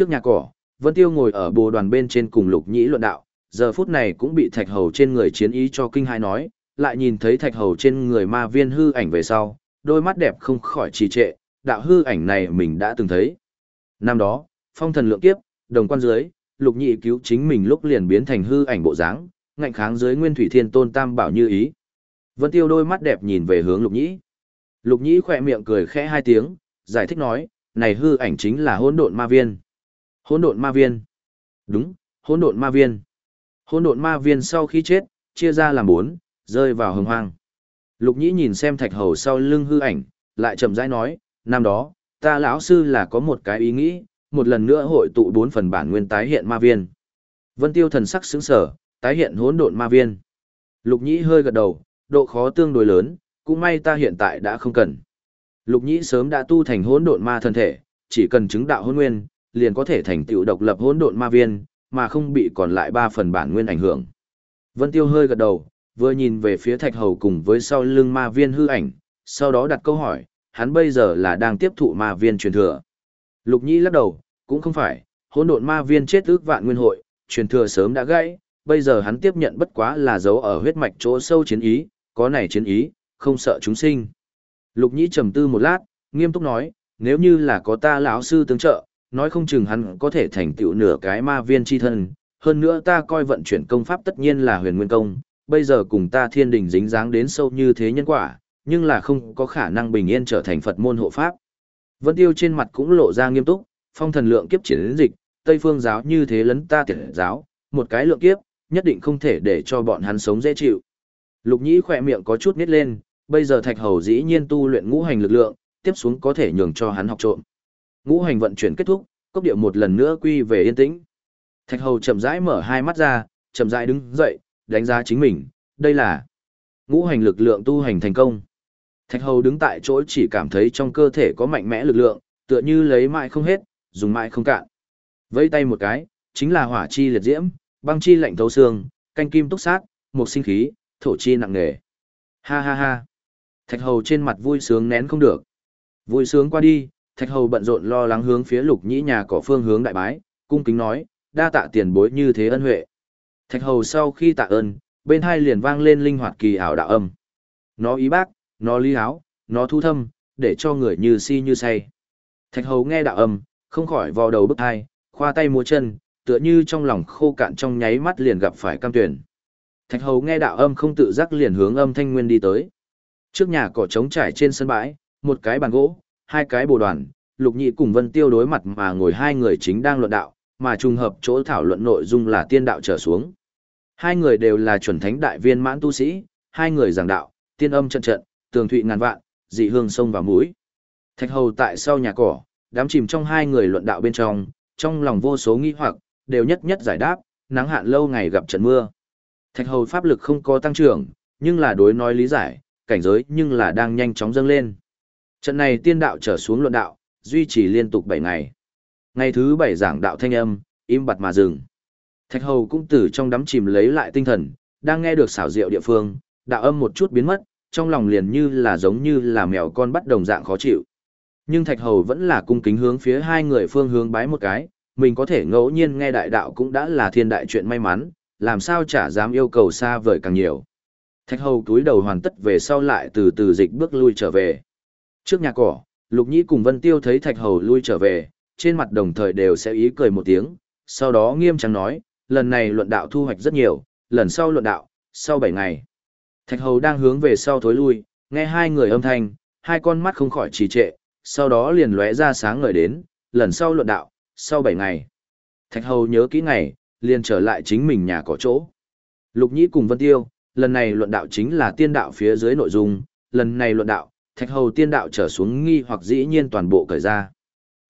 Trước nhà cỏ, Vân Tiêu ngồi ở bồ đoàn bên trên cùng Lục Nhĩ luận đạo, giờ phút này cũng bị Thạch Hầu trên người chiến ý cho kinh hai nói, lại nhìn thấy Thạch Hầu trên người ma viên hư ảnh về sau, đôi mắt đẹp không khỏi trì trệ, đạo hư ảnh này mình đã từng thấy. Năm đó, phong thần lượng kiếp, đồng quan dưới, Lục Nhĩ cứu chính mình lúc liền biến thành hư ảnh bộ dáng, ngạnh kháng dưới Nguyên Thủy Thiên Tôn Tam bảo như ý. Vân Tiêu đôi mắt đẹp nhìn về hướng Lục Nhĩ. Lục Nhĩ khỏe miệng cười khẽ hai tiếng, giải thích nói, này hư ảnh chính là hỗn độn ma viên. Hỗn độn ma viên. Đúng, hỗn độn ma viên. Hỗn độn ma viên sau khi chết, chia ra làm bốn, rơi vào hồng hoang. Lục Nhĩ nhìn xem thạch hầu sau lưng hư ảnh, lại chậm rãi nói, năm đó, ta lão sư là có một cái ý nghĩ, một lần nữa hội tụ bốn phần bản nguyên tái hiện ma viên. Vân Tiêu thần sắc sững sở, tái hiện hỗn độn ma viên. Lục Nhĩ hơi gật đầu, độ khó tương đối lớn, cũng may ta hiện tại đã không cần. Lục Nhĩ sớm đã tu thành hỗn độn ma thân thể, chỉ cần chứng đạo hôn nguyên, liền có thể thành tựu độc lập hỗn độn ma viên, mà không bị còn lại ba phần bản nguyên ảnh hưởng. Vân Tiêu hơi gật đầu, vừa nhìn về phía Thạch Hầu cùng với sau lưng ma viên hư ảnh, sau đó đặt câu hỏi, hắn bây giờ là đang tiếp thụ ma viên truyền thừa. Lục Nhĩ lắc đầu, cũng không phải, hỗn độn ma viên chết ước vạn nguyên hội, truyền thừa sớm đã gãy, bây giờ hắn tiếp nhận bất quá là dấu ở huyết mạch chỗ sâu chiến ý, có này chiến ý, không sợ chúng sinh. Lục Nhĩ trầm tư một lát, nghiêm túc nói, nếu như là có ta lão sư tương trợ, nói không chừng hắn có thể thành tựu nửa cái ma viên chi thân, hơn nữa ta coi vận chuyển công pháp tất nhiên là huyền nguyên công, bây giờ cùng ta thiên đình dính dáng đến sâu như thế nhân quả, nhưng là không có khả năng bình yên trở thành Phật môn hộ pháp. Vân Tiêu trên mặt cũng lộ ra nghiêm túc, phong thần lượng kiếp chiến dịch, Tây phương giáo như thế lấn ta tiệt giáo, một cái lượng kiếp, nhất định không thể để cho bọn hắn sống dễ chịu. Lục Nhĩ khỏe miệng có chút nít lên, bây giờ Thạch Hầu dĩ nhiên tu luyện ngũ hành lực lượng, tiếp xuống có thể nhường cho hắn học trộm. Ngũ hành vận chuyển kết thúc, cốc điệu một lần nữa quy về yên tĩnh. Thạch Hầu chậm rãi mở hai mắt ra, chậm rãi đứng dậy, đánh giá chính mình, đây là ngũ hành lực lượng tu hành thành công. Thạch Hầu đứng tại chỗ chỉ cảm thấy trong cơ thể có mạnh mẽ lực lượng, tựa như lấy mãi không hết, dùng mãi không cạn. Vẫy tay một cái, chính là hỏa chi liệt diễm, băng chi lạnh thấu xương, canh kim túc sát, một sinh khí, thổ chi nặng nề. Ha ha ha. Thạch Hầu trên mặt vui sướng nén không được. Vui sướng qua đi, Thạch Hầu bận rộn lo lắng hướng phía Lục Nhĩ nhà cỏ phương hướng đại bái, cung kính nói, đa tạ tiền bối như thế ân huệ. Thạch Hầu sau khi tạ ơn, bên hai liền vang lên linh hoạt kỳ ảo đạo âm. Nó ý bác, nó lý áo, nó thu thâm, để cho người như si như say. Thạch Hầu nghe đạo âm, không khỏi vò đầu bức hai, khoa tay múa chân, tựa như trong lòng khô cạn trong nháy mắt liền gặp phải cam tuyển. Thạch Hầu nghe đạo âm không tự giác liền hướng âm thanh nguyên đi tới. Trước nhà cỏ trống trải trên sân bãi, một cái bàn gỗ, hai cái bồ đoàn, Lục Nhị cùng Vân Tiêu đối mặt mà ngồi hai người chính đang luận đạo, mà trùng hợp chỗ thảo luận nội dung là tiên đạo trở xuống. Hai người đều là chuẩn thánh đại viên mãn tu sĩ, hai người giảng đạo, tiên âm trận trận, tường thụy ngàn vạn, dị hương sông và mũi. Thạch Hầu tại sau nhà cỏ, đám chìm trong hai người luận đạo bên trong, trong lòng vô số nghi hoặc, đều nhất nhất giải đáp, nắng hạn lâu ngày gặp trận mưa. Thạch Hầu pháp lực không có tăng trưởng, nhưng là đối nói lý giải, cảnh giới nhưng là đang nhanh chóng dâng lên. Trận này tiên đạo trở xuống luận đạo, duy trì liên tục 7 ngày. Ngày thứ 7 giảng đạo thanh âm, im bặt mà dừng. Thạch Hầu cũng từ trong đắm chìm lấy lại tinh thần, đang nghe được xảo diệu địa phương, đạo âm một chút biến mất, trong lòng liền như là giống như là mèo con bắt đồng dạng khó chịu. Nhưng Thạch Hầu vẫn là cung kính hướng phía hai người phương hướng bái một cái, mình có thể ngẫu nhiên nghe đại đạo cũng đã là thiên đại chuyện may mắn, làm sao chả dám yêu cầu xa vời càng nhiều. Thạch hầu túi đầu hoàn tất về sau lại từ từ dịch bước lui trở về. Trước nhà cỏ, Lục Nhĩ cùng Vân Tiêu thấy thạch hầu lui trở về, trên mặt đồng thời đều sẽ ý cười một tiếng, sau đó nghiêm trang nói, lần này luận đạo thu hoạch rất nhiều, lần sau luận đạo, sau 7 ngày. Thạch hầu đang hướng về sau thối lui, nghe hai người âm thanh, hai con mắt không khỏi trì trệ, sau đó liền lóe ra sáng ngời đến, lần sau luận đạo, sau 7 ngày. Thạch hầu nhớ kỹ ngày, liền trở lại chính mình nhà có chỗ. Lục Nhĩ cùng Vân Tiêu, lần này luận đạo chính là tiên đạo phía dưới nội dung, lần này luận đạo, thạch hầu tiên đạo trở xuống nghi hoặc dĩ nhiên toàn bộ cởi ra.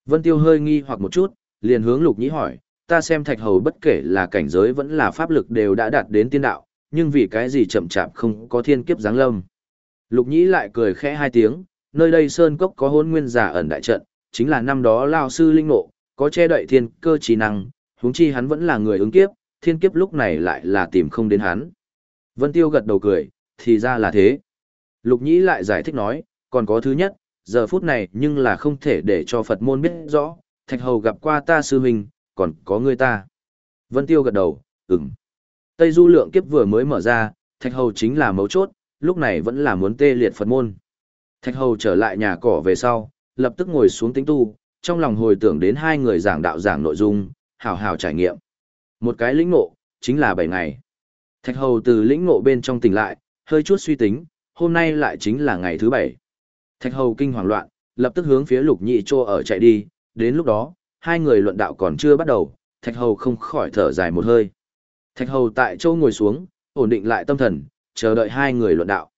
Vân Tiêu hơi nghi hoặc một chút, liền hướng Lục Nhĩ hỏi, ta xem thạch hầu bất kể là cảnh giới vẫn là pháp lực đều đã đạt đến tiên đạo, nhưng vì cái gì chậm chạp không có thiên kiếp giáng lâm. Lục Nhĩ lại cười khẽ hai tiếng, nơi đây sơn cốc có hôn nguyên giả ẩn đại trận, chính là năm đó lao sư linh ngộ, có che đậy thiên cơ trí năng, huống chi hắn vẫn là người ứng kiếp, thiên kiếp lúc này lại là tìm không đến hắn. Vân Tiêu gật đầu cười, thì ra là thế. Lục Nhĩ lại giải thích nói, còn có thứ nhất, giờ phút này nhưng là không thể để cho Phật môn biết rõ, Thạch hầu gặp qua ta sư huynh, còn có người ta. Vân Tiêu gật đầu, ừm. Tây du lượng kiếp vừa mới mở ra, thạch hầu chính là mấu chốt, lúc này vẫn là muốn tê liệt Phật môn. Thạch hầu trở lại nhà cỏ về sau, lập tức ngồi xuống tính tu, trong lòng hồi tưởng đến hai người giảng đạo giảng nội dung, hào hào trải nghiệm. Một cái lĩnh ngộ, chính là 7 ngày. Thạch hầu từ lĩnh ngộ bên trong tỉnh lại, hơi chút suy tính, hôm nay lại chính là ngày thứ 7. Thạch hầu kinh hoàng loạn, lập tức hướng phía lục nhị trô ở chạy đi, đến lúc đó, hai người luận đạo còn chưa bắt đầu, thạch hầu không khỏi thở dài một hơi. Thạch hầu tại châu ngồi xuống, ổn định lại tâm thần, chờ đợi hai người luận đạo.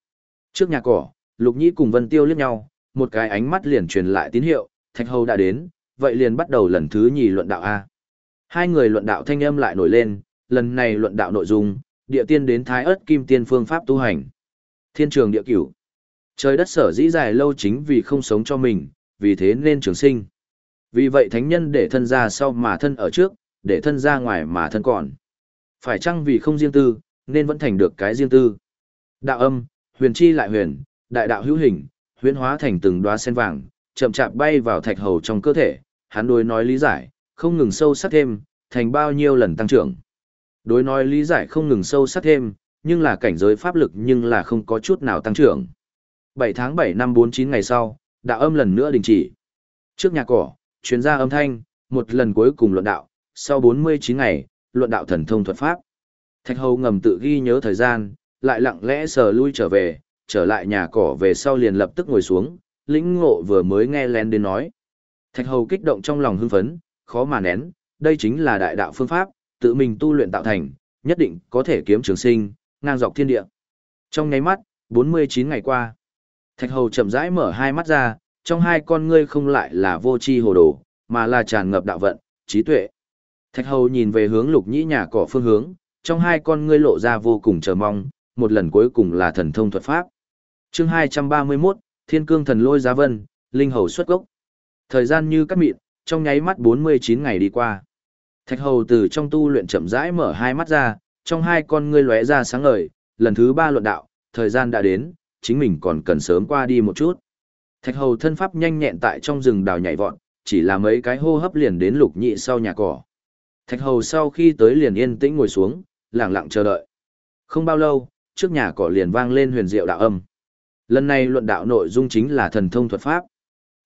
Trước nhà cỏ, lục nhị cùng vân tiêu liếc nhau, một cái ánh mắt liền truyền lại tín hiệu, thạch hầu đã đến, vậy liền bắt đầu lần thứ nhì luận đạo A. Hai người luận đạo thanh âm lại nổi lên, lần này luận đạo nội dung, địa tiên đến thái ớt kim tiên phương pháp tu hành. Thiên trường địa cửu. Trời đất sở dĩ dài lâu chính vì không sống cho mình, vì thế nên trường sinh. Vì vậy thánh nhân để thân ra sau mà thân ở trước, để thân ra ngoài mà thân còn. Phải chăng vì không riêng tư, nên vẫn thành được cái riêng tư. Đạo âm, huyền chi lại huyền, đại đạo hữu hình, huyễn hóa thành từng đóa sen vàng, chậm chạp bay vào thạch hầu trong cơ thể, hắn đối nói lý giải, không ngừng sâu sắc thêm, thành bao nhiêu lần tăng trưởng. Đối nói lý giải không ngừng sâu sắc thêm, nhưng là cảnh giới pháp lực nhưng là không có chút nào tăng trưởng. 7 tháng 7 năm 49 ngày sau, đạo âm lần nữa đình chỉ. Trước nhà cỏ, chuyên gia âm thanh, một lần cuối cùng luận đạo, sau 49 ngày, luận đạo thần thông thuật pháp. Thạch hầu ngầm tự ghi nhớ thời gian, lại lặng lẽ sờ lui trở về, trở lại nhà cỏ về sau liền lập tức ngồi xuống, lĩnh ngộ vừa mới nghe lén đến nói. Thạch hầu kích động trong lòng hưng phấn, khó mà nén, đây chính là đại đạo phương pháp, tự mình tu luyện tạo thành, nhất định có thể kiếm trường sinh, ngang dọc thiên địa. Trong nháy mắt, 49 ngày qua, Thạch hầu chậm rãi mở hai mắt ra, trong hai con ngươi không lại là vô tri hồ đồ, mà là tràn ngập đạo vận, trí tuệ. Thạch hầu nhìn về hướng lục nhĩ nhà cỏ phương hướng, trong hai con ngươi lộ ra vô cùng chờ mong, một lần cuối cùng là thần thông thuật pháp. chương 231, Thiên cương thần lôi giá vân, linh hầu xuất gốc. Thời gian như cắt mịn, trong nháy mắt 49 ngày đi qua. Thạch hầu từ trong tu luyện chậm rãi mở hai mắt ra, trong hai con ngươi lóe ra sáng ngời, lần thứ ba luận đạo, thời gian đã đến, chính mình còn cần sớm qua đi một chút. Thạch hầu thân pháp nhanh nhẹn tại trong rừng đào nhảy vọt, chỉ là mấy cái hô hấp liền đến lục nhị sau nhà cỏ. Thạch hầu sau khi tới liền yên tĩnh ngồi xuống, lặng lặng chờ đợi. Không bao lâu, trước nhà cỏ liền vang lên huyền diệu đạo âm. Lần này luận đạo nội dung chính là thần thông thuật pháp.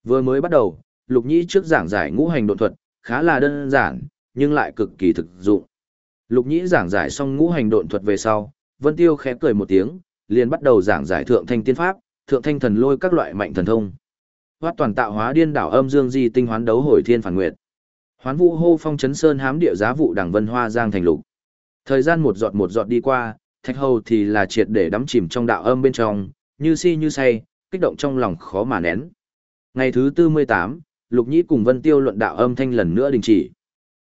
Vừa mới bắt đầu, lục nhị trước giảng giải ngũ hành độn thuật, khá là đơn giản, nhưng lại cực kỳ thực dụng. Lục nhị giảng giải xong ngũ hành độn thuật về sau, Vân Tiêu khẽ cười một tiếng, liền bắt đầu giảng giải thượng thanh tiên pháp, thượng thanh thần lôi các loại mạnh thần thông. Hoát toàn tạo hóa điên đảo âm dương di tinh hoán đấu hồi thiên phản nguyệt. Hoán vũ hô phong chấn sơn hám địa giá vụ đằng vân hoa giang thành lục. Thời gian một giọt một giọt đi qua, thạch hầu thì là triệt để đắm chìm trong đạo âm bên trong, như si như say, kích động trong lòng khó mà nén. Ngày thứ tư mươi tám, Lục Nhĩ cùng Vân Tiêu luận đạo âm thanh lần nữa đình chỉ.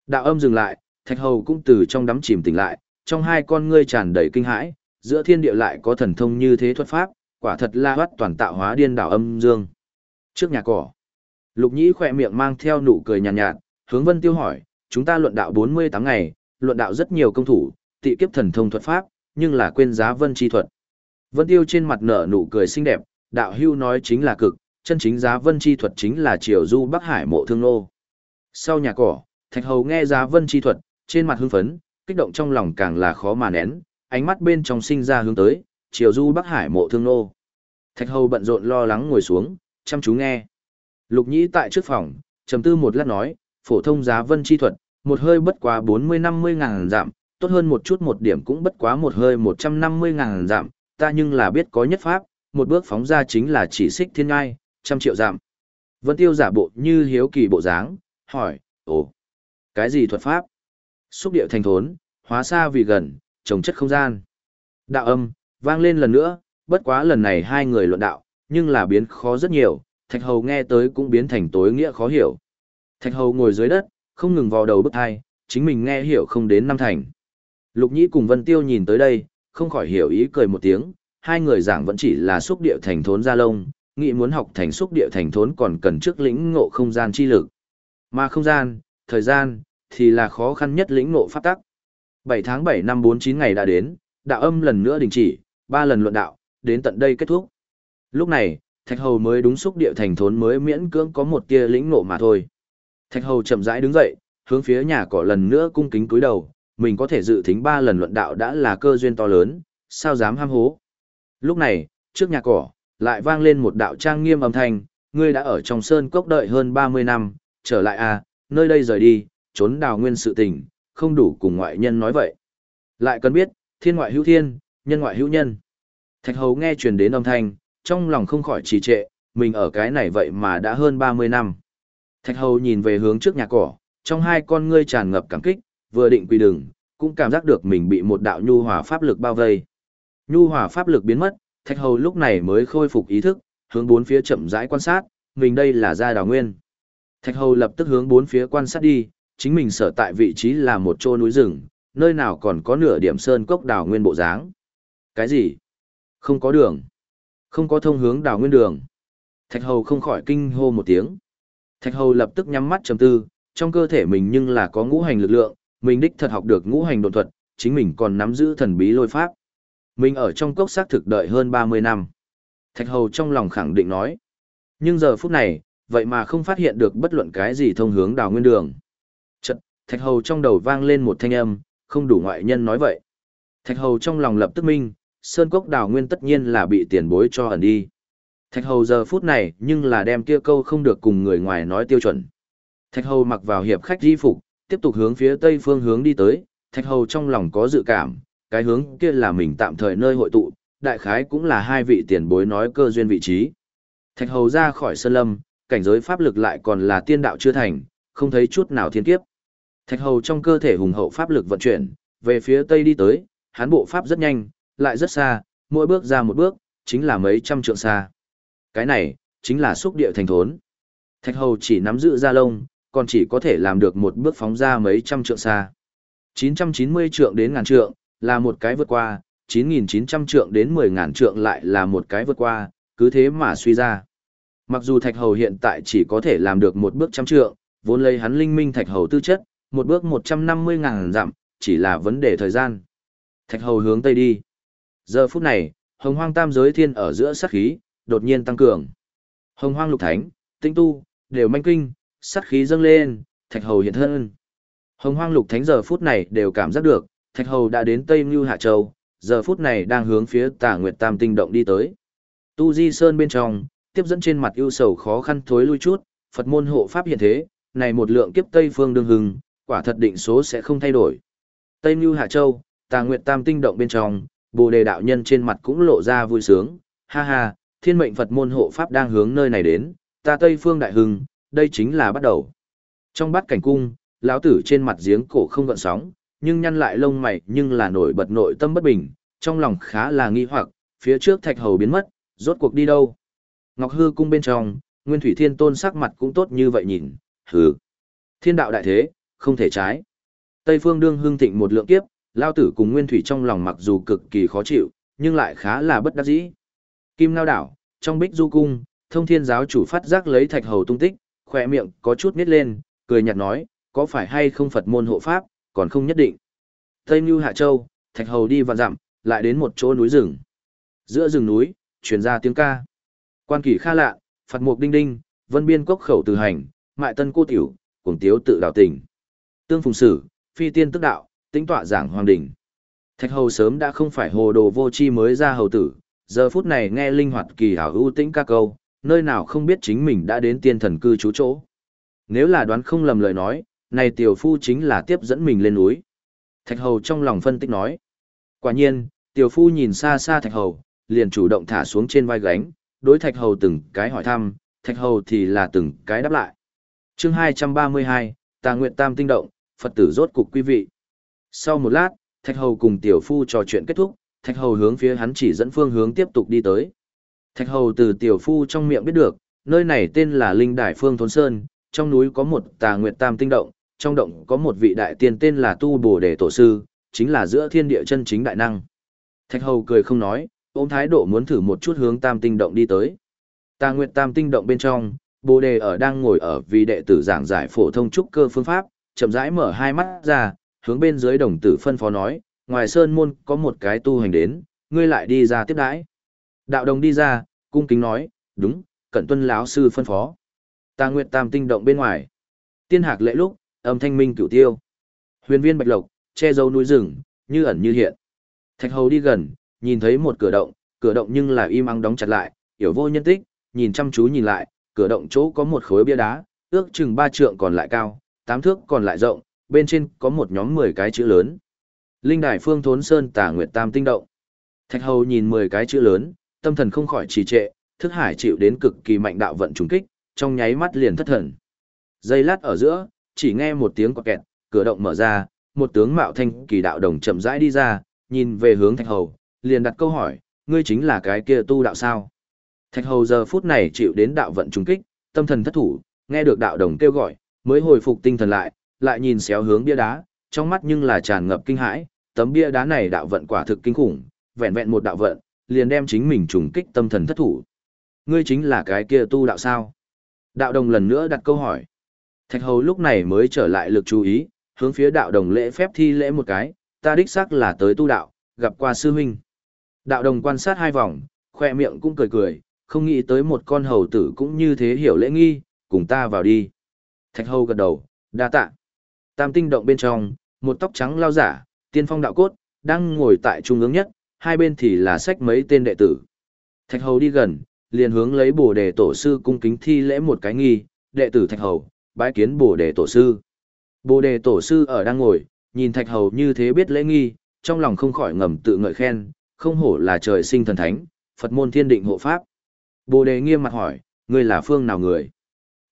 Đạo âm dừng lại, Thạch Hầu cũng từ trong đắm chìm tỉnh lại, trong hai con ngươi tràn đầy kinh hãi, giữa thiên địa lại có thần thông như thế thuật pháp, quả thật là hoát toàn tạo hóa điên đảo âm dương. Trước nhà cỏ, Lục Nhĩ khỏe miệng mang theo nụ cười nhàn nhạt, nhạt, hướng Vân Tiêu hỏi, chúng ta luận đạo 48 ngày, luận đạo rất nhiều công thủ, tị kiếp thần thông thuật pháp, nhưng là quên giá vân chi thuật. Vân Tiêu trên mặt nở nụ cười xinh đẹp, đạo hưu nói chính là cực, chân chính giá vân chi thuật chính là triều du Bắc Hải mộ thương nô. Sau nhà cỏ, Thạch Hầu nghe giá vân chi thuật, trên mặt hưng phấn, kích động trong lòng càng là khó mà nén, ánh mắt bên trong sinh ra hướng tới, chiều du Bắc Hải mộ thương nô. Thạch hầu bận rộn lo lắng ngồi xuống, chăm chú nghe. Lục nhĩ tại trước phòng, trầm tư một lát nói, phổ thông giá vân chi thuật, một hơi bất quá 40-50 ngàn giảm, tốt hơn một chút một điểm cũng bất quá một hơi 150 ngàn giảm, ta nhưng là biết có nhất pháp, một bước phóng ra chính là chỉ xích thiên ngai, trăm triệu giảm. Vân tiêu giả bộ như hiếu kỳ bộ dáng, hỏi, ồ, cái gì thuật pháp? Xúc điệu thành thốn, hóa xa vì gần, trồng chất không gian. Đạo âm, vang lên lần nữa, bất quá lần này hai người luận đạo, nhưng là biến khó rất nhiều, thạch hầu nghe tới cũng biến thành tối nghĩa khó hiểu. Thạch hầu ngồi dưới đất, không ngừng vào đầu bức thai, chính mình nghe hiểu không đến năm thành. Lục nhĩ cùng Vân Tiêu nhìn tới đây, không khỏi hiểu ý cười một tiếng, hai người giảng vẫn chỉ là xúc địa thành thốn gia lông, nghĩ muốn học thành xúc địa thành thốn còn cần trước lĩnh ngộ không gian chi lực. Mà không gian, thời gian, thì là khó khăn nhất lĩnh ngộ pháp tắc. 7 tháng 7 năm 49 ngày đã đến, đạo âm lần nữa đình chỉ, ba lần luận đạo, đến tận đây kết thúc. Lúc này, Thạch Hầu mới đúng xúc địa thành thốn mới miễn cưỡng có một tia lĩnh ngộ mà thôi. Thạch hầu chậm rãi đứng dậy, hướng phía nhà cỏ lần nữa cung kính cúi đầu, mình có thể dự thính ba lần luận đạo đã là cơ duyên to lớn, sao dám ham hố. Lúc này, trước nhà cỏ, lại vang lên một đạo trang nghiêm âm thanh, ngươi đã ở trong sơn cốc đợi hơn 30 năm, trở lại à, nơi đây rời đi, trốn đào nguyên sự tình, không đủ cùng ngoại nhân nói vậy. Lại cần biết, thiên ngoại hữu thiên, nhân ngoại hữu nhân. Thạch hầu nghe truyền đến âm thanh, trong lòng không khỏi trì trệ, mình ở cái này vậy mà đã hơn 30 năm. Thạch hầu nhìn về hướng trước nhà cỏ, trong hai con ngươi tràn ngập cảm kích, vừa định quy đường, cũng cảm giác được mình bị một đạo nhu hòa pháp lực bao vây. Nhu hòa pháp lực biến mất, Thạch Hầu lúc này mới khôi phục ý thức, hướng bốn phía chậm rãi quan sát, mình đây là gia đào nguyên. Thạch Hầu lập tức hướng bốn phía quan sát đi, chính mình sở tại vị trí là một chỗ núi rừng, nơi nào còn có nửa điểm sơn cốc đào nguyên bộ dáng. Cái gì? Không có đường. Không có thông hướng đào nguyên đường. Thạch Hầu không khỏi kinh hô một tiếng. Thạch Hầu lập tức nhắm mắt trầm tư, trong cơ thể mình nhưng là có ngũ hành lực lượng, mình đích thật học được ngũ hành độ thuật, chính mình còn nắm giữ thần bí lôi pháp. Mình ở trong cốc xác thực đợi hơn 30 năm. Thạch Hầu trong lòng khẳng định nói. Nhưng giờ phút này, vậy mà không phát hiện được bất luận cái gì thông hướng đào nguyên đường. Thạch Hầu trong đầu vang lên một thanh âm, không đủ ngoại nhân nói vậy. Thạch Hầu trong lòng lập tức minh, Sơn Cốc đào nguyên tất nhiên là bị tiền bối cho ẩn đi. Thạch Hầu giờ phút này nhưng là đem kia câu không được cùng người ngoài nói tiêu chuẩn. Thạch Hầu mặc vào hiệp khách di phục, tiếp tục hướng phía tây phương hướng đi tới, Thạch Hầu trong lòng có dự cảm, cái hướng kia là mình tạm thời nơi hội tụ, đại khái cũng là hai vị tiền bối nói cơ duyên vị trí. Thạch Hầu ra khỏi sơn lâm, cảnh giới pháp lực lại còn là tiên đạo chưa thành, không thấy chút nào thiên kiếp. Thạch Hầu trong cơ thể hùng hậu pháp lực vận chuyển, về phía tây đi tới, hắn bộ pháp rất nhanh, lại rất xa, mỗi bước ra một bước, chính là mấy trăm trượng xa. Cái này, chính là xúc địa thành thốn. Thạch Hầu chỉ nắm giữ ra lông, còn chỉ có thể làm được một bước phóng ra mấy trăm trượng xa. 990 trượng đến ngàn trượng, là một cái vượt qua, 9.900 trượng đến 10.000 trượng lại là một cái vượt qua, cứ thế mà suy ra. Mặc dù thạch hầu hiện tại chỉ có thể làm được một bước trăm trượng, vốn lấy hắn linh minh thạch hầu tư chất, một bước 150 ngàn dặm, chỉ là vấn đề thời gian. Thạch hầu hướng tây đi. Giờ phút này, hồng hoang tam giới thiên ở giữa sát khí, đột nhiên tăng cường. Hồng hoang lục thánh, tinh tu, đều manh kinh, sát khí dâng lên, thạch hầu hiện thân. Hồng hoang lục thánh giờ phút này đều cảm giác được, thạch hầu đã đến Tây Mưu Hạ Châu, giờ phút này đang hướng phía tả nguyệt tam tinh động đi tới. Tu Di Sơn bên trong, tiếp dẫn trên mặt ưu sầu khó khăn thối lui chút, Phật môn hộ pháp hiện thế, này một lượng kiếp Tây phương đương hừng, quả thật định số sẽ không thay đổi. Tây Mưu Hạ Châu, tà nguyệt tam tinh động bên trong, Bồ đề đạo nhân trên mặt cũng lộ ra vui sướng, ha ha, thiên mệnh Phật môn hộ pháp đang hướng nơi này đến, ta Tây phương đại hưng, đây chính là bắt đầu. Trong bát cảnh cung, lão tử trên mặt giếng cổ không gợn sóng, nhưng nhăn lại lông mày nhưng là nổi bật nội tâm bất bình, trong lòng khá là nghi hoặc, phía trước thạch hầu biến mất, rốt cuộc đi đâu. Ngọc hư cung bên trong, Nguyên Thủy Thiên Tôn sắc mặt cũng tốt như vậy nhìn, hừ. Thiên đạo đại thế, không thể trái. Tây phương đương hưng thịnh một lượng kiếp, lao tử cùng Nguyên Thủy trong lòng mặc dù cực kỳ khó chịu, nhưng lại khá là bất đắc dĩ. Kim Lao đảo, trong bích du cung, thông thiên giáo chủ phát giác lấy thạch hầu tung tích, khỏe miệng có chút nít lên, cười nhạt nói, có phải hay không Phật môn hộ pháp, còn không nhất định. Tây Mưu Hạ Châu, Thạch Hầu đi vạn dặm, lại đến một chỗ núi rừng. Giữa rừng núi, truyền ra tiếng ca. Quan kỳ kha lạ, Phật mục đinh đinh, vân biên cốc khẩu từ hành, mại tân cô tiểu, cùng tiếu tự đào tình. Tương phùng sử, phi tiên tức đạo, tính tọa giảng hoàng đỉnh. Thạch Hầu sớm đã không phải hồ đồ vô chi mới ra hầu tử, giờ phút này nghe linh hoạt kỳ hảo ưu tĩnh các câu, nơi nào không biết chính mình đã đến tiên thần cư trú chỗ. Nếu là đoán không lầm lời nói, này tiểu phu chính là tiếp dẫn mình lên núi. Thạch hầu trong lòng phân tích nói. Quả nhiên, tiểu phu nhìn xa xa thạch hầu, liền chủ động thả xuống trên vai gánh, đối thạch hầu từng cái hỏi thăm, thạch hầu thì là từng cái đáp lại. chương 232, tà nguyện tam tinh động, Phật tử rốt cục quý vị. Sau một lát, thạch hầu cùng tiểu phu trò chuyện kết thúc, thạch hầu hướng phía hắn chỉ dẫn phương hướng tiếp tục đi tới. Thạch hầu từ tiểu phu trong miệng biết được, nơi này tên là Linh Đài Phương Thôn Sơn, trong núi có một tà nguyệt tam tinh động, trong động có một vị đại tiên tên là Tu Bồ Đề Tổ Sư, chính là giữa thiên địa chân chính đại năng. Thạch Hầu cười không nói, ôm thái độ muốn thử một chút hướng tam tinh động đi tới. Tà Nguyệt tam tinh động bên trong, Bồ Đề ở đang ngồi ở vì đệ tử giảng giải phổ thông trúc cơ phương pháp, chậm rãi mở hai mắt ra, hướng bên dưới đồng tử phân phó nói, ngoài sơn môn có một cái tu hành đến, ngươi lại đi ra tiếp đãi. Đạo đồng đi ra, cung kính nói, đúng, cẩn tuân lão sư phân phó. ta nguyện tam tinh động bên ngoài. Tiên hạc lệ lúc, âm thanh minh cửu tiêu. Huyền viên bạch lộc, che dấu núi rừng, như ẩn như hiện. Thạch hầu đi gần, nhìn thấy một cửa động, cửa động nhưng là im ắng đóng chặt lại, hiểu vô nhân tích, nhìn chăm chú nhìn lại, cửa động chỗ có một khối bia đá, ước chừng ba trượng còn lại cao, tám thước còn lại rộng, bên trên có một nhóm mười cái chữ lớn. Linh đài phương thốn sơn tả nguyệt tam tinh động. Thạch hầu nhìn mười cái chữ lớn, tâm thần không khỏi trì trệ, thức hải chịu đến cực kỳ mạnh đạo vận trùng kích, trong nháy mắt liền thất thần. Giây lát ở giữa, chỉ nghe một tiếng quạt kẹt, cửa động mở ra, một tướng mạo thanh kỳ đạo đồng chậm rãi đi ra, nhìn về hướng Thạch Hầu, liền đặt câu hỏi, ngươi chính là cái kia tu đạo sao? Thạch Hầu giờ phút này chịu đến đạo vận trùng kích, tâm thần thất thủ, nghe được đạo đồng kêu gọi, mới hồi phục tinh thần lại, lại nhìn xéo hướng bia đá, trong mắt nhưng là tràn ngập kinh hãi, tấm bia đá này đạo vận quả thực kinh khủng, vẹn vẹn một đạo vận, liền đem chính mình trùng kích tâm thần thất thủ. Ngươi chính là cái kia tu đạo sao? Đạo đồng lần nữa đặt câu hỏi. Thạch hầu lúc này mới trở lại lực chú ý, hướng phía đạo đồng lễ phép thi lễ một cái, ta đích xác là tới tu đạo, gặp qua sư huynh. Đạo đồng quan sát hai vòng, khoe miệng cũng cười cười, không nghĩ tới một con hầu tử cũng như thế hiểu lễ nghi, cùng ta vào đi. Thạch hầu gật đầu, đa tạ. Tam tinh động bên trong, một tóc trắng lao giả, tiên phong đạo cốt, đang ngồi tại trung ương nhất, hai bên thì là sách mấy tên đệ tử. Thạch hầu đi gần, liền hướng lấy bồ đề tổ sư cung kính thi lễ một cái nghi, đệ tử Thạch hầu, bái kiến bồ đề tổ sư. Bồ đề tổ sư ở đang ngồi, nhìn Thạch hầu như thế biết lễ nghi, trong lòng không khỏi ngầm tự ngợi khen, không hổ là trời sinh thần thánh, Phật môn thiên định hộ pháp. Bồ đề nghiêm mặt hỏi, ngươi là phương nào người?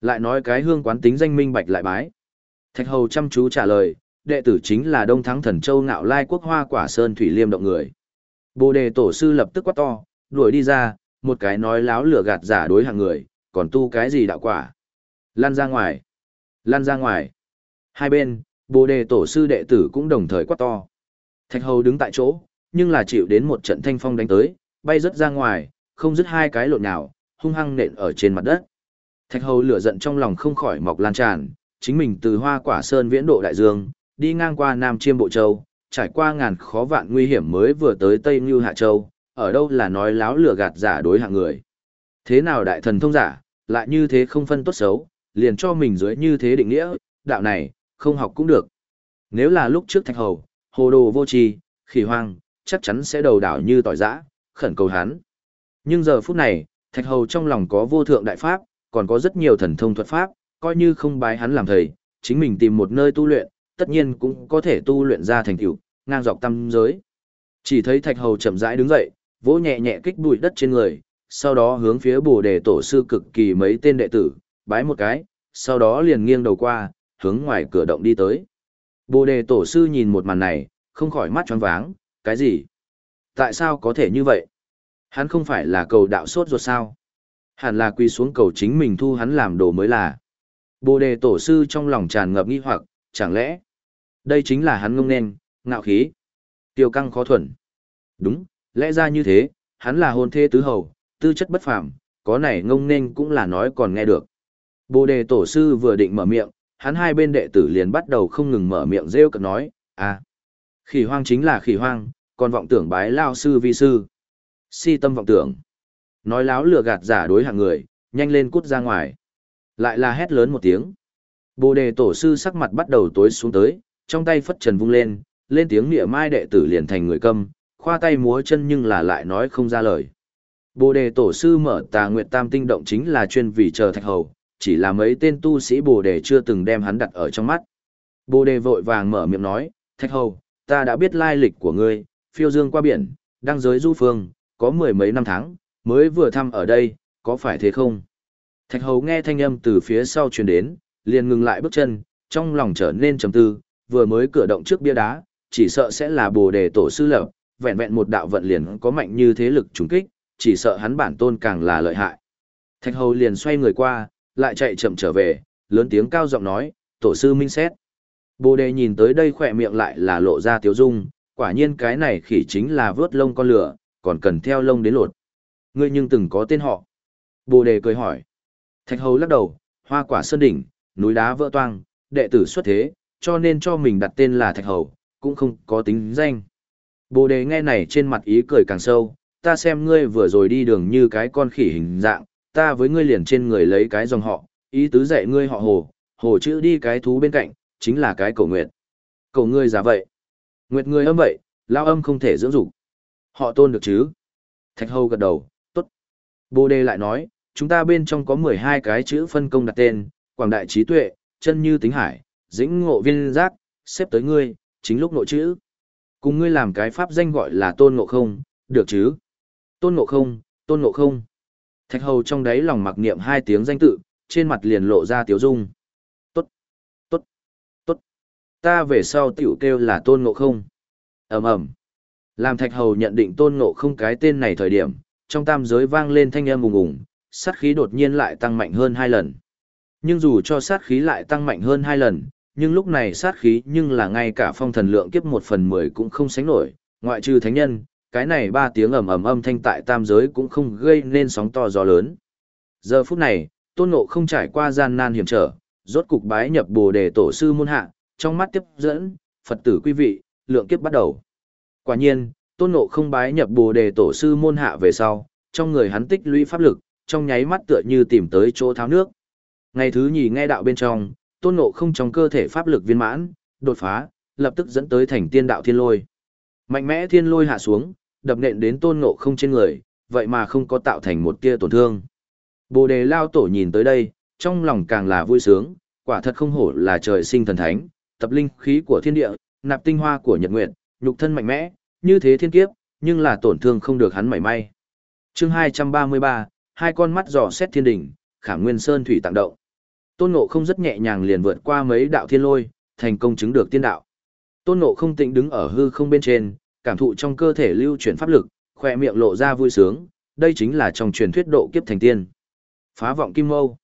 Lại nói cái hương quán tính danh minh bạch lại bái. Thạch hầu chăm chú trả lời, đệ tử chính là Đông Thắng Thần Châu Ngạo Lai Quốc Hoa Quả Sơn Thủy Liêm động người. Bồ đề tổ sư lập tức quát to, đuổi đi ra, một cái nói láo lửa gạt giả đối hàng người, còn tu cái gì đạo quả. Lan ra ngoài. Lan ra ngoài. Hai bên, bồ đề tổ sư đệ tử cũng đồng thời quát to. Thạch hầu đứng tại chỗ, nhưng là chịu đến một trận thanh phong đánh tới, bay rất ra ngoài, không dứt hai cái lộn nào, hung hăng nện ở trên mặt đất. Thạch hầu lửa giận trong lòng không khỏi mọc lan tràn, chính mình từ hoa quả sơn viễn độ đại dương, đi ngang qua Nam Chiêm Bộ Châu, trải qua ngàn khó vạn nguy hiểm mới vừa tới Tây Ngưu Hạ Châu, ở đâu là nói láo lửa gạt giả đối hạng người. Thế nào đại thần thông giả, lại như thế không phân tốt xấu, liền cho mình dưới như thế định nghĩa, đạo này, không học cũng được. Nếu là lúc trước thạch hầu, hồ đồ vô tri, khỉ hoang, chắc chắn sẽ đầu đảo như tỏi giã, khẩn cầu hắn. Nhưng giờ phút này, thạch hầu trong lòng có vô thượng đại pháp, còn có rất nhiều thần thông thuật pháp, coi như không bái hắn làm thầy, chính mình tìm một nơi tu luyện, tất nhiên cũng có thể tu luyện ra thành tựu, ngang dọc tâm giới. Chỉ thấy thạch hầu chậm rãi đứng dậy, vỗ nhẹ nhẹ kích bụi đất trên người, sau đó hướng phía bồ đề tổ sư cực kỳ mấy tên đệ tử, bái một cái, sau đó liền nghiêng đầu qua, hướng ngoài cửa động đi tới. Bồ đề tổ sư nhìn một màn này, không khỏi mắt tròn váng, cái gì? Tại sao có thể như vậy? Hắn không phải là cầu đạo sốt ruột sao? Hẳn là quy xuống cầu chính mình thu hắn làm đồ mới là. Bồ đề tổ sư trong lòng tràn ngập nghi hoặc, chẳng lẽ đây chính là hắn ngông nên, ngạo khí, tiêu căng khó thuần. Đúng, lẽ ra như thế, hắn là hôn thê tứ hầu, tư chất bất phàm, có này ngông nên cũng là nói còn nghe được. Bồ đề tổ sư vừa định mở miệng, hắn hai bên đệ tử liền bắt đầu không ngừng mở miệng rêu cợt nói, à, khỉ hoang chính là khỉ hoang, còn vọng tưởng bái lao sư vi sư. Si tâm vọng tưởng. Nói láo lừa gạt giả đối hạng người, nhanh lên cút ra ngoài. Lại là hét lớn một tiếng. Bồ đề tổ sư sắc mặt bắt đầu tối xuống tới, trong tay phất trần vung lên, lên tiếng nịa mai đệ tử liền thành người câm, khoa tay múa chân nhưng là lại nói không ra lời. Bồ đề tổ sư mở tà nguyệt tam tinh động chính là chuyên vì chờ thạch hầu, chỉ là mấy tên tu sĩ bồ đề chưa từng đem hắn đặt ở trong mắt. Bồ đề vội vàng mở miệng nói, thạch hầu, ta đã biết lai lịch của ngươi, phiêu dương qua biển, đăng giới du phương, có mười mấy năm tháng, mới vừa thăm ở đây, có phải thế không? Thạch hầu nghe thanh âm từ phía sau truyền đến, liền ngừng lại bước chân, trong lòng trở nên trầm tư, vừa mới cửa động trước bia đá, chỉ sợ sẽ là bồ đề tổ sư lập, vẹn vẹn một đạo vận liền có mạnh như thế lực trùng kích, chỉ sợ hắn bản tôn càng là lợi hại. Thạch hầu liền xoay người qua, lại chạy chậm trở về, lớn tiếng cao giọng nói, tổ sư minh xét. Bồ đề nhìn tới đây khỏe miệng lại là lộ ra tiếu dung, quả nhiên cái này khỉ chính là vớt lông con lửa, còn cần theo lông đến lột. Ngươi nhưng từng có tên họ. Bồ đề cười hỏi. Thạch hầu lắc đầu, hoa quả sơn đỉnh, núi đá vỡ toang, đệ tử xuất thế, cho nên cho mình đặt tên là Thạch hầu, cũng không có tính danh. Bồ đề nghe này trên mặt ý cười càng sâu, ta xem ngươi vừa rồi đi đường như cái con khỉ hình dạng, ta với ngươi liền trên người lấy cái dòng họ, ý tứ dạy ngươi họ hồ, hồ chữ đi cái thú bên cạnh, chính là cái cổ nguyệt. Cổ ngươi giả vậy. Nguyệt ngươi âm vậy, lao âm không thể dưỡng dục. Họ tôn được chứ? Thạch hầu gật đầu. Bồ đề lại nói, chúng ta bên trong có 12 cái chữ phân công đặt tên, quảng đại trí tuệ, chân như tính hải, dĩnh ngộ viên giác, xếp tới ngươi, chính lúc nội chữ. Cùng ngươi làm cái pháp danh gọi là tôn ngộ không, được chứ? Tôn ngộ không, tôn ngộ không. Thạch hầu trong đáy lòng mặc niệm hai tiếng danh tự, trên mặt liền lộ ra tiếu dung. Tốt, tốt, tốt. Ta về sau tiểu kêu là tôn ngộ không. ầm ầm Làm thạch hầu nhận định tôn ngộ không cái tên này thời điểm, trong tam giới vang lên thanh âm ùng ùng, sát khí đột nhiên lại tăng mạnh hơn hai lần. Nhưng dù cho sát khí lại tăng mạnh hơn hai lần, nhưng lúc này sát khí nhưng là ngay cả phong thần lượng kiếp một phần mười cũng không sánh nổi, ngoại trừ thánh nhân, cái này ba tiếng ầm ầm âm thanh tại tam giới cũng không gây nên sóng to gió lớn. Giờ phút này, tôn ngộ không trải qua gian nan hiểm trở, rốt cục bái nhập bồ đề tổ sư môn hạ, trong mắt tiếp dẫn, Phật tử quý vị, lượng kiếp bắt đầu. Quả nhiên, tôn ngộ không bái nhập bồ đề tổ sư môn hạ về sau, trong người hắn tích lũy pháp lực, trong nháy mắt tựa như tìm tới chỗ tháo nước. Ngày thứ nhì nghe đạo bên trong, tôn ngộ không trong cơ thể pháp lực viên mãn, đột phá, lập tức dẫn tới thành tiên đạo thiên lôi. Mạnh mẽ thiên lôi hạ xuống, đập nện đến tôn ngộ không trên người, vậy mà không có tạo thành một tia tổn thương. Bồ đề lao tổ nhìn tới đây, trong lòng càng là vui sướng, quả thật không hổ là trời sinh thần thánh, tập linh khí của thiên địa, nạp tinh hoa của nhật nguyệt, nhục thân mạnh mẽ, như thế thiên kiếp, nhưng là tổn thương không được hắn mảy may. Chương 233, hai con mắt dò xét thiên đỉnh, Khảm Nguyên Sơn thủy tạng động. Tôn Ngộ không rất nhẹ nhàng liền vượt qua mấy đạo thiên lôi, thành công chứng được tiên đạo. Tôn Ngộ không tĩnh đứng ở hư không bên trên, cảm thụ trong cơ thể lưu chuyển pháp lực, khỏe miệng lộ ra vui sướng, đây chính là trong truyền thuyết độ kiếp thành tiên. Phá vọng kim mâu.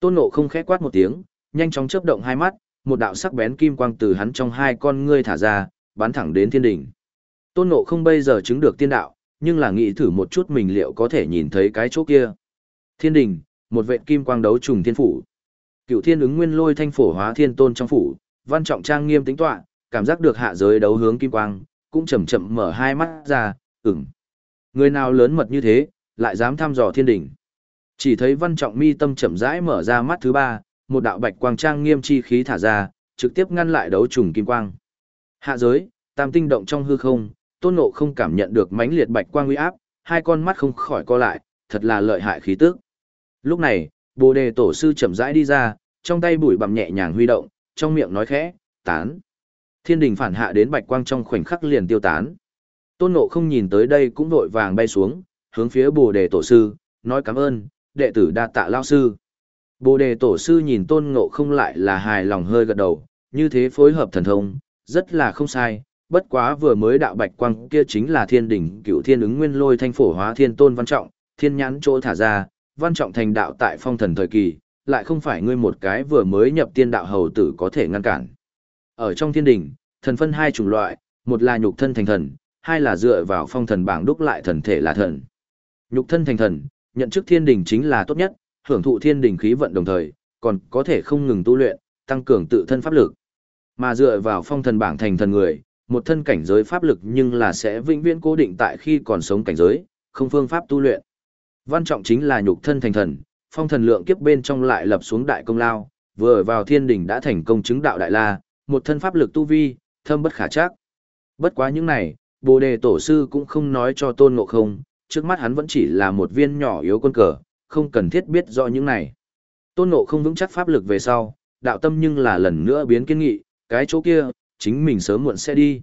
Tôn Ngộ không khẽ quát một tiếng, nhanh chóng chớp động hai mắt, một đạo sắc bén kim quang từ hắn trong hai con ngươi thả ra, bắn thẳng đến thiên đỉnh. Tôn Ngộ không bây giờ chứng được tiên đạo, nhưng là nghĩ thử một chút mình liệu có thể nhìn thấy cái chỗ kia. Thiên đình một vệ kim quang đấu trùng thiên phủ. Cựu thiên ứng nguyên lôi thanh phổ hóa thiên tôn trong phủ, văn trọng trang nghiêm tính tọa, cảm giác được hạ giới đấu hướng kim quang, cũng chậm chậm mở hai mắt ra, ửng. Người nào lớn mật như thế, lại dám thăm dò thiên đình Chỉ thấy văn trọng mi tâm chậm rãi mở ra mắt thứ ba, một đạo bạch quang trang nghiêm chi khí thả ra, trực tiếp ngăn lại đấu trùng kim quang. Hạ giới, tam tinh động trong hư không, tôn ngộ không cảm nhận được mãnh liệt bạch quang uy áp, hai con mắt không khỏi co lại, thật là lợi hại khí tức. Lúc này, bồ đề tổ sư chậm rãi đi ra, trong tay bụi bặm nhẹ nhàng huy động, trong miệng nói khẽ, tán. Thiên đình phản hạ đến bạch quang trong khoảnh khắc liền tiêu tán. Tôn Ngộ không nhìn tới đây cũng vội vàng bay xuống, hướng phía Bồ Đề Tổ sư, nói cảm ơn, đệ tử đa tạ lao sư. Bồ Đề Tổ sư nhìn Tôn Ngộ không lại là hài lòng hơi gật đầu, như thế phối hợp thần thông, rất là không sai. Bất quá vừa mới đạo bạch quang kia chính là thiên đỉnh cựu thiên ứng nguyên lôi thanh phổ hóa thiên tôn văn trọng, thiên nhãn chỗ thả ra, văn trọng thành đạo tại phong thần thời kỳ, lại không phải ngươi một cái vừa mới nhập tiên đạo hầu tử có thể ngăn cản. Ở trong thiên đỉnh, thần phân hai chủng loại, một là nhục thân thành thần, hai là dựa vào phong thần bảng đúc lại thần thể là thần. Nhục thân thành thần, nhận chức thiên đỉnh chính là tốt nhất, hưởng thụ thiên đỉnh khí vận đồng thời, còn có thể không ngừng tu luyện, tăng cường tự thân pháp lực. Mà dựa vào phong thần bảng thành thần người, một thân cảnh giới pháp lực nhưng là sẽ vĩnh viễn cố định tại khi còn sống cảnh giới, không phương pháp tu luyện. Văn trọng chính là nhục thân thành thần, phong thần lượng kiếp bên trong lại lập xuống đại công lao, vừa vào thiên đỉnh đã thành công chứng đạo đại la, một thân pháp lực tu vi, thâm bất khả chắc. Bất quá những này, Bồ đề tổ sư cũng không nói cho tôn ngộ không, trước mắt hắn vẫn chỉ là một viên nhỏ yếu quân cờ, không cần thiết biết rõ những này. Tôn ngộ không vững chắc pháp lực về sau, đạo tâm nhưng là lần nữa biến kiên nghị, cái chỗ kia, chính mình sớm muộn sẽ đi.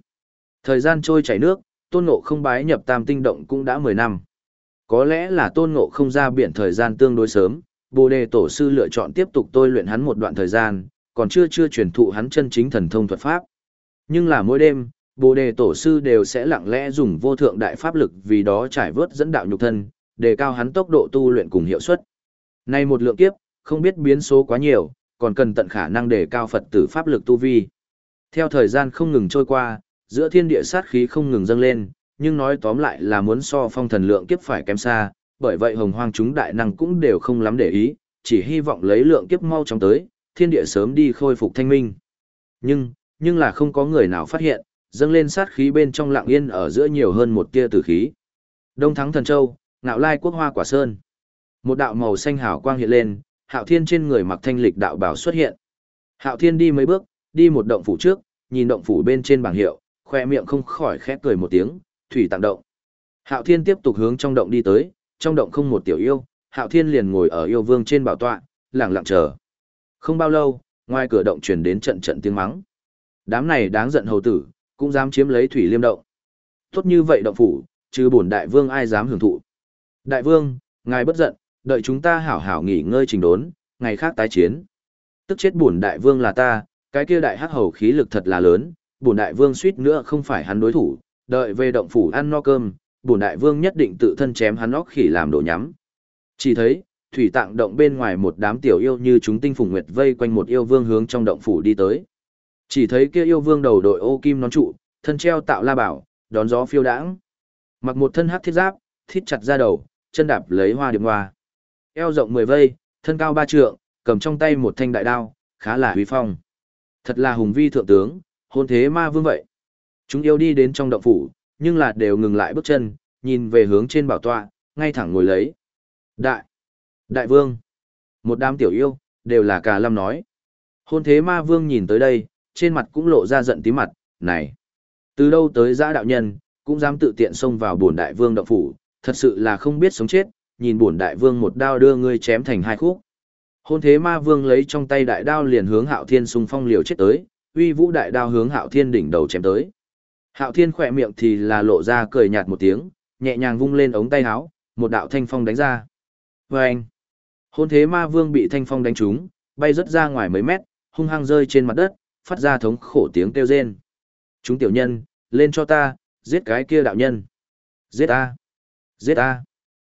Thời gian trôi chảy nước, tôn ngộ không bái nhập tam tinh động cũng đã 10 năm. Có lẽ là tôn ngộ không ra biển thời gian tương đối sớm, bồ đề tổ sư lựa chọn tiếp tục tôi luyện hắn một đoạn thời gian, còn chưa chưa truyền thụ hắn chân chính thần thông thuật pháp. Nhưng là mỗi đêm, Bồ đề tổ sư đều sẽ lặng lẽ dùng vô thượng đại pháp lực vì đó trải vớt dẫn đạo nhục thân, đề cao hắn tốc độ tu luyện cùng hiệu suất. Nay một lượng kiếp, không biết biến số quá nhiều, còn cần tận khả năng đề cao Phật tử pháp lực tu vi. Theo thời gian không ngừng trôi qua, giữa thiên địa sát khí không ngừng dâng lên, nhưng nói tóm lại là muốn so phong thần lượng kiếp phải kém xa, bởi vậy hồng hoang chúng đại năng cũng đều không lắm để ý, chỉ hy vọng lấy lượng kiếp mau chóng tới, thiên địa sớm đi khôi phục thanh minh. Nhưng, nhưng là không có người nào phát hiện, dâng lên sát khí bên trong lặng yên ở giữa nhiều hơn một tia tử khí. Đông thắng thần châu, ngạo lai quốc hoa quả sơn. Một đạo màu xanh hào quang hiện lên, hạo thiên trên người mặc thanh lịch đạo bảo xuất hiện. Hạo Thiên đi mấy bước, đi một động phủ trước, nhìn động phủ bên trên bảng hiệu, khoe miệng không khỏi khẽ cười một tiếng, thủy tạng động. Hạo Thiên tiếp tục hướng trong động đi tới, trong động không một tiểu yêu, Hạo Thiên liền ngồi ở yêu vương trên bảo tọa, lặng lặng chờ. Không bao lâu, ngoài cửa động truyền đến trận trận tiếng mắng. Đám này đáng giận hầu tử, cũng dám chiếm lấy thủy liêm động. Tốt như vậy động phủ, chứ bổn đại vương ai dám hưởng thụ. Đại vương, ngài bất giận, đợi chúng ta hảo hảo nghỉ ngơi trình đốn, ngày khác tái chiến. Tức chết bổn đại vương là ta, cái kia đại hắc hầu khí lực thật là lớn, bổn đại vương suýt nữa không phải hắn đối thủ, đợi về động phủ ăn no cơm, bổn đại vương nhất định tự thân chém hắn óc khỉ làm đồ nhắm. Chỉ thấy, thủy tạng động bên ngoài một đám tiểu yêu như chúng tinh phùng nguyệt vây quanh một yêu vương hướng trong động phủ đi tới. Chỉ thấy kia yêu vương đầu đội ô kim nón trụ, thân treo tạo la bảo, đón gió phiêu đãng. Mặc một thân hắc thiết giáp, thít chặt ra đầu, chân đạp lấy hoa điệp hoa. Eo rộng mười vây, thân cao ba trượng, cầm trong tay một thanh đại đao, khá là huy phong. Thật là hùng vi thượng tướng, hôn thế ma vương vậy. Chúng yêu đi đến trong động phủ, nhưng là đều ngừng lại bước chân, nhìn về hướng trên bảo tọa, ngay thẳng ngồi lấy. Đại! Đại vương! Một đám tiểu yêu, đều là cả lâm nói. Hôn thế ma vương nhìn tới đây, trên mặt cũng lộ ra giận tí mặt, này! Từ đâu tới giã đạo nhân, cũng dám tự tiện xông vào bổn đại vương động phủ, thật sự là không biết sống chết, nhìn bổn đại vương một đao đưa ngươi chém thành hai khúc. Hôn thế ma vương lấy trong tay đại đao liền hướng hạo thiên xung phong liều chết tới, uy vũ đại đao hướng hạo thiên đỉnh đầu chém tới. Hạo thiên khỏe miệng thì là lộ ra cười nhạt một tiếng, nhẹ nhàng vung lên ống tay áo, một đạo thanh phong đánh ra. Và anh, hôn thế ma vương bị thanh phong đánh trúng, bay rất ra ngoài mấy mét, hung hăng rơi trên mặt đất, phát ra thống khổ tiếng kêu rên. Chúng tiểu nhân, lên cho ta, giết cái kia đạo nhân. Giết ta, giết ta.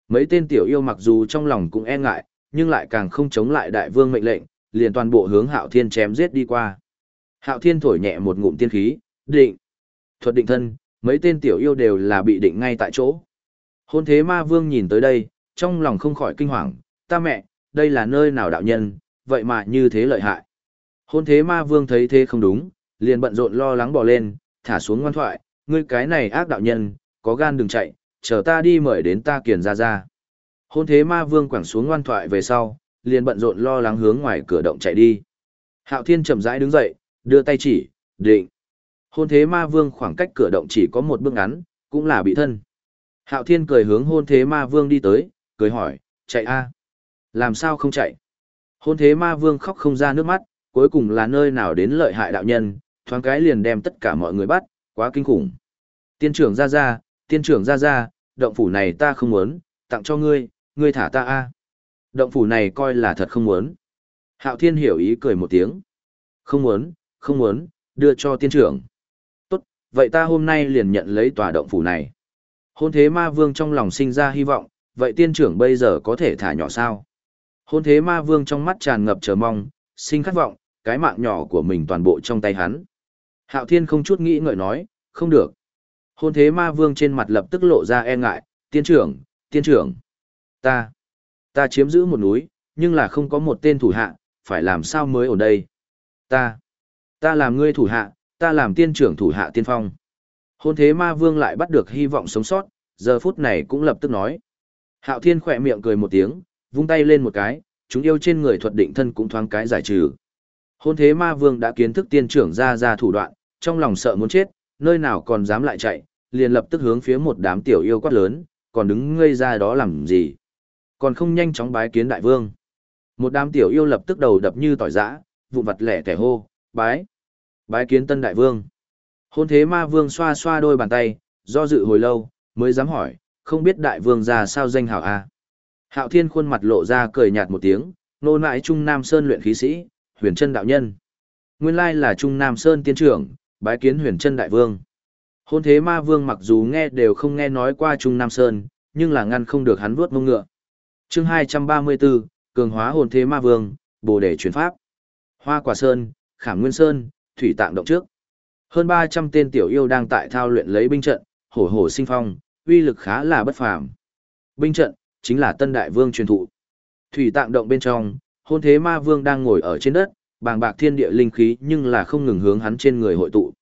Mấy tên tiểu yêu mặc dù trong lòng cũng e ngại, nhưng lại càng không chống lại đại vương mệnh lệnh, liền toàn bộ hướng hạo thiên chém giết đi qua. Hạo thiên thổi nhẹ một ngụm tiên khí, định. Thuật định thân, mấy tên tiểu yêu đều là bị định ngay tại chỗ. Hôn thế ma vương nhìn tới đây, trong lòng không khỏi kinh hoàng, ta mẹ, đây là nơi nào đạo nhân, vậy mà như thế lợi hại. Hôn thế ma vương thấy thế không đúng, liền bận rộn lo lắng bỏ lên, thả xuống ngoan thoại, ngươi cái này ác đạo nhân, có gan đừng chạy, chờ ta đi mời đến ta kiền ra ra. Hôn thế ma vương quẳng xuống ngoan thoại về sau, liền bận rộn lo lắng hướng ngoài cửa động chạy đi. Hạo thiên chậm rãi đứng dậy, đưa tay chỉ, định. Hôn thế ma vương khoảng cách cửa động chỉ có một bước ngắn, cũng là bị thân. Hạo thiên cười hướng hôn thế ma vương đi tới, cười hỏi, chạy a Làm sao không chạy? Hôn thế ma vương khóc không ra nước mắt, cuối cùng là nơi nào đến lợi hại đạo nhân, thoáng cái liền đem tất cả mọi người bắt, quá kinh khủng. Tiên trưởng ra ra, tiên trưởng ra ra, động phủ này ta không muốn, tặng cho ngươi, ngươi thả ta a Động phủ này coi là thật không muốn. Hạo thiên hiểu ý cười một tiếng. Không muốn, không muốn, đưa cho tiên trưởng Tốt, vậy ta hôm nay liền nhận lấy tòa động phủ này. Hôn thế ma vương trong lòng sinh ra hy vọng, vậy tiên trưởng bây giờ có thể thả nhỏ sao? Hôn thế ma vương trong mắt tràn ngập chờ mong, sinh khát vọng, cái mạng nhỏ của mình toàn bộ trong tay hắn. Hạo thiên không chút nghĩ ngợi nói, không được. Hôn thế ma vương trên mặt lập tức lộ ra e ngại, tiên trưởng, tiên trưởng. Ta, ta chiếm giữ một núi, nhưng là không có một tên thủ hạ, phải làm sao mới ở đây. Ta, ta làm ngươi thủ hạ, ta làm tiên trưởng thủ hạ tiên phong. Hôn thế ma vương lại bắt được hy vọng sống sót, giờ phút này cũng lập tức nói. Hạo thiên khỏe miệng cười một tiếng, vung tay lên một cái, chúng yêu trên người thuật định thân cũng thoáng cái giải trừ. Hôn thế ma vương đã kiến thức tiên trưởng ra ra thủ đoạn, trong lòng sợ muốn chết, nơi nào còn dám lại chạy, liền lập tức hướng phía một đám tiểu yêu quát lớn, còn đứng ngây ra đó làm gì. Còn không nhanh chóng bái kiến đại vương. Một đám tiểu yêu lập tức đầu đập như tỏi giã, vụ vặt lẻ kẻ hô, bái. Bái kiến tân đại vương. Hôn thế ma vương xoa xoa đôi bàn tay, do dự hồi lâu, mới dám hỏi, không biết đại vương ra sao danh hảo a Hạo thiên khuôn mặt lộ ra cười nhạt một tiếng, nô nại Trung Nam Sơn luyện khí sĩ, huyền chân đạo nhân. Nguyên lai là Trung Nam Sơn tiên trưởng, bái kiến huyền chân đại vương. Hôn thế ma vương mặc dù nghe đều không nghe nói qua Trung Nam Sơn, nhưng là ngăn không được hắn vuốt mông ngựa chương 234, cường hóa hồn thế ma vương, bồ đề truyền pháp. Hoa quả sơn, khảm nguyên sơn, thủy tạng động trước. Hơn 300 tên tiểu yêu đang tại thao luyện lấy binh trận, hổ hổ sinh phong, uy lực khá là bất phàm. Binh trận chính là Tân Đại Vương truyền thụ. Thủy tạng động bên trong, hôn thế ma vương đang ngồi ở trên đất, bàng bạc thiên địa linh khí nhưng là không ngừng hướng hắn trên người hội tụ.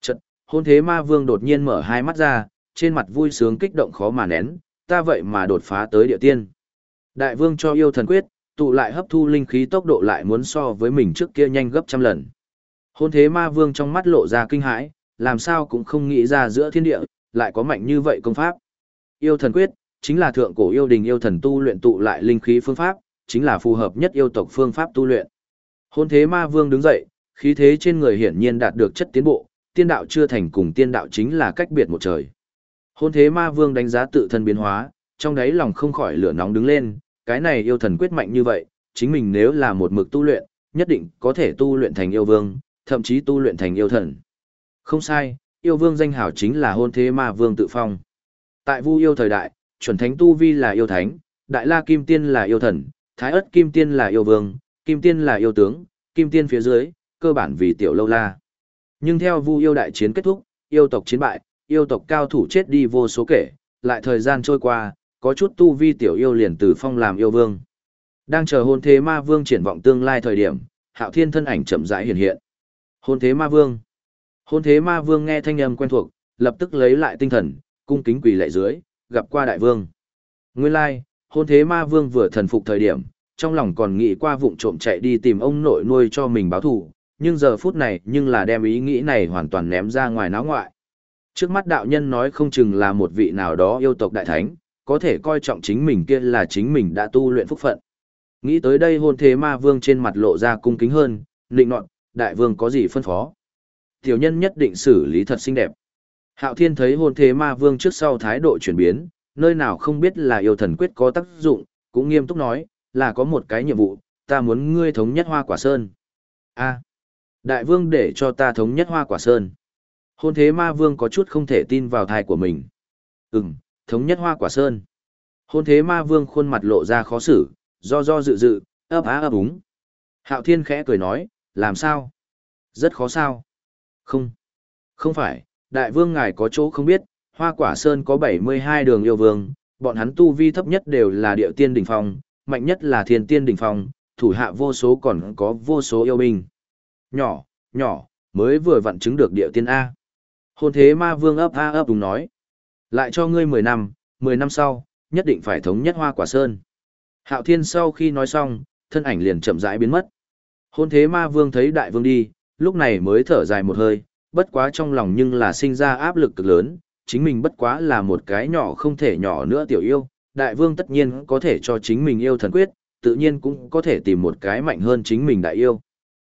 Trận, hôn thế ma vương đột nhiên mở hai mắt ra, trên mặt vui sướng kích động khó mà nén, ta vậy mà đột phá tới địa tiên. Đại vương cho yêu thần quyết, tụ lại hấp thu linh khí tốc độ lại muốn so với mình trước kia nhanh gấp trăm lần. Hôn thế ma vương trong mắt lộ ra kinh hãi, làm sao cũng không nghĩ ra giữa thiên địa, lại có mạnh như vậy công pháp. Yêu thần quyết, chính là thượng cổ yêu đình yêu thần tu luyện tụ lại linh khí phương pháp, chính là phù hợp nhất yêu tộc phương pháp tu luyện. Hôn thế ma vương đứng dậy, khí thế trên người hiển nhiên đạt được chất tiến bộ, tiên đạo chưa thành cùng tiên đạo chính là cách biệt một trời. Hôn thế ma vương đánh giá tự thân biến hóa, trong đáy lòng không khỏi lửa nóng đứng lên, cái này yêu thần quyết mạnh như vậy, chính mình nếu là một mực tu luyện, nhất định có thể tu luyện thành yêu vương, thậm chí tu luyện thành yêu thần. Không sai, yêu vương danh hảo chính là hôn thế ma vương tự phong. Tại vu yêu thời đại, chuẩn thánh tu vi là yêu thánh, đại la kim tiên là yêu thần, thái ất kim tiên là yêu vương, kim tiên là yêu tướng, kim tiên phía dưới, cơ bản vì tiểu lâu la. Nhưng theo vu yêu đại chiến kết thúc, yêu tộc chiến bại, yêu tộc cao thủ chết đi vô số kể, lại thời gian trôi qua, có chút tu vi tiểu yêu liền từ phong làm yêu vương. Đang chờ hôn thế ma vương triển vọng tương lai thời điểm, hạo thiên thân ảnh chậm rãi hiện hiện. Hôn thế ma vương. Hôn thế ma vương nghe thanh âm quen thuộc, lập tức lấy lại tinh thần, cung kính quỳ lại dưới, gặp qua đại vương. Nguyên lai, hôn thế ma vương vừa thần phục thời điểm, trong lòng còn nghĩ qua vụng trộm chạy đi tìm ông nội nuôi cho mình báo thù, nhưng giờ phút này nhưng là đem ý nghĩ này hoàn toàn ném ra ngoài náo ngoại. Trước mắt đạo nhân nói không chừng là một vị nào đó yêu tộc đại thánh, có thể coi trọng chính mình kia là chính mình đã tu luyện phúc phận. Nghĩ tới đây hôn thế ma vương trên mặt lộ ra cung kính hơn, nịnh nọt, đại vương có gì phân phó. Tiểu nhân nhất định xử lý thật xinh đẹp. Hạo thiên thấy hôn thế ma vương trước sau thái độ chuyển biến, nơi nào không biết là yêu thần quyết có tác dụng, cũng nghiêm túc nói, là có một cái nhiệm vụ, ta muốn ngươi thống nhất hoa quả sơn. a đại vương để cho ta thống nhất hoa quả sơn. Hôn thế ma vương có chút không thể tin vào thai của mình. Ừm, thống nhất hoa quả sơn. Hôn thế ma vương khuôn mặt lộ ra khó xử, do do dự dự, ấp á ấp úng. Hạo thiên khẽ cười nói, làm sao? Rất khó sao? Không. Không phải, đại vương ngài có chỗ không biết, hoa quả sơn có 72 đường yêu vương, bọn hắn tu vi thấp nhất đều là địa tiên đỉnh phong, mạnh nhất là thiên tiên đỉnh phong, thủ hạ vô số còn có vô số yêu binh. Nhỏ, nhỏ, mới vừa vặn chứng được địa tiên A. Hôn thế ma vương ấp a ấp đúng nói. Lại cho ngươi 10 năm, 10 năm sau, nhất định phải thống nhất hoa quả sơn. Hạo thiên sau khi nói xong, thân ảnh liền chậm rãi biến mất. Hôn thế ma vương thấy đại vương đi, lúc này mới thở dài một hơi, bất quá trong lòng nhưng là sinh ra áp lực cực lớn, chính mình bất quá là một cái nhỏ không thể nhỏ nữa tiểu yêu, đại vương tất nhiên có thể cho chính mình yêu thần quyết, tự nhiên cũng có thể tìm một cái mạnh hơn chính mình đại yêu.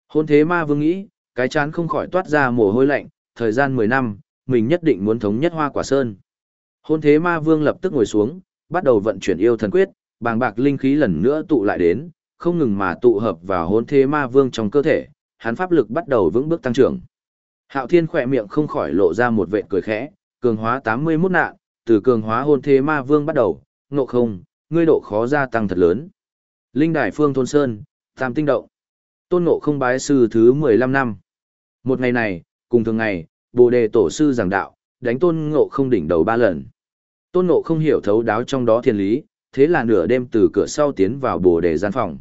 Hôn thế ma vương nghĩ, cái chán không khỏi toát ra mồ hôi lạnh, thời gian 10 năm, mình nhất định muốn thống nhất hoa quả sơn. Hôn thế ma vương lập tức ngồi xuống, bắt đầu vận chuyển yêu thần quyết, bàng bạc linh khí lần nữa tụ lại đến, không ngừng mà tụ hợp vào hôn thế ma vương trong cơ thể, hắn pháp lực bắt đầu vững bước tăng trưởng. Hạo Thiên khỏe miệng không khỏi lộ ra một vệt cười khẽ, cường hóa 81 nạn, từ cường hóa hôn thế ma vương bắt đầu, ngộ không, ngươi độ khó gia tăng thật lớn. Linh Đài Phương Thôn Sơn, Tam Tinh Động. Tôn ngộ không bái sư thứ 15 năm. Một ngày này, cùng thường ngày, Bồ Đề Tổ sư giảng đạo, đánh Tôn ngộ không đỉnh đầu ba lần. Tôn ngộ không hiểu thấu đáo trong đó thiên lý, thế là nửa đêm từ cửa sau tiến vào Bồ Đề gian phòng.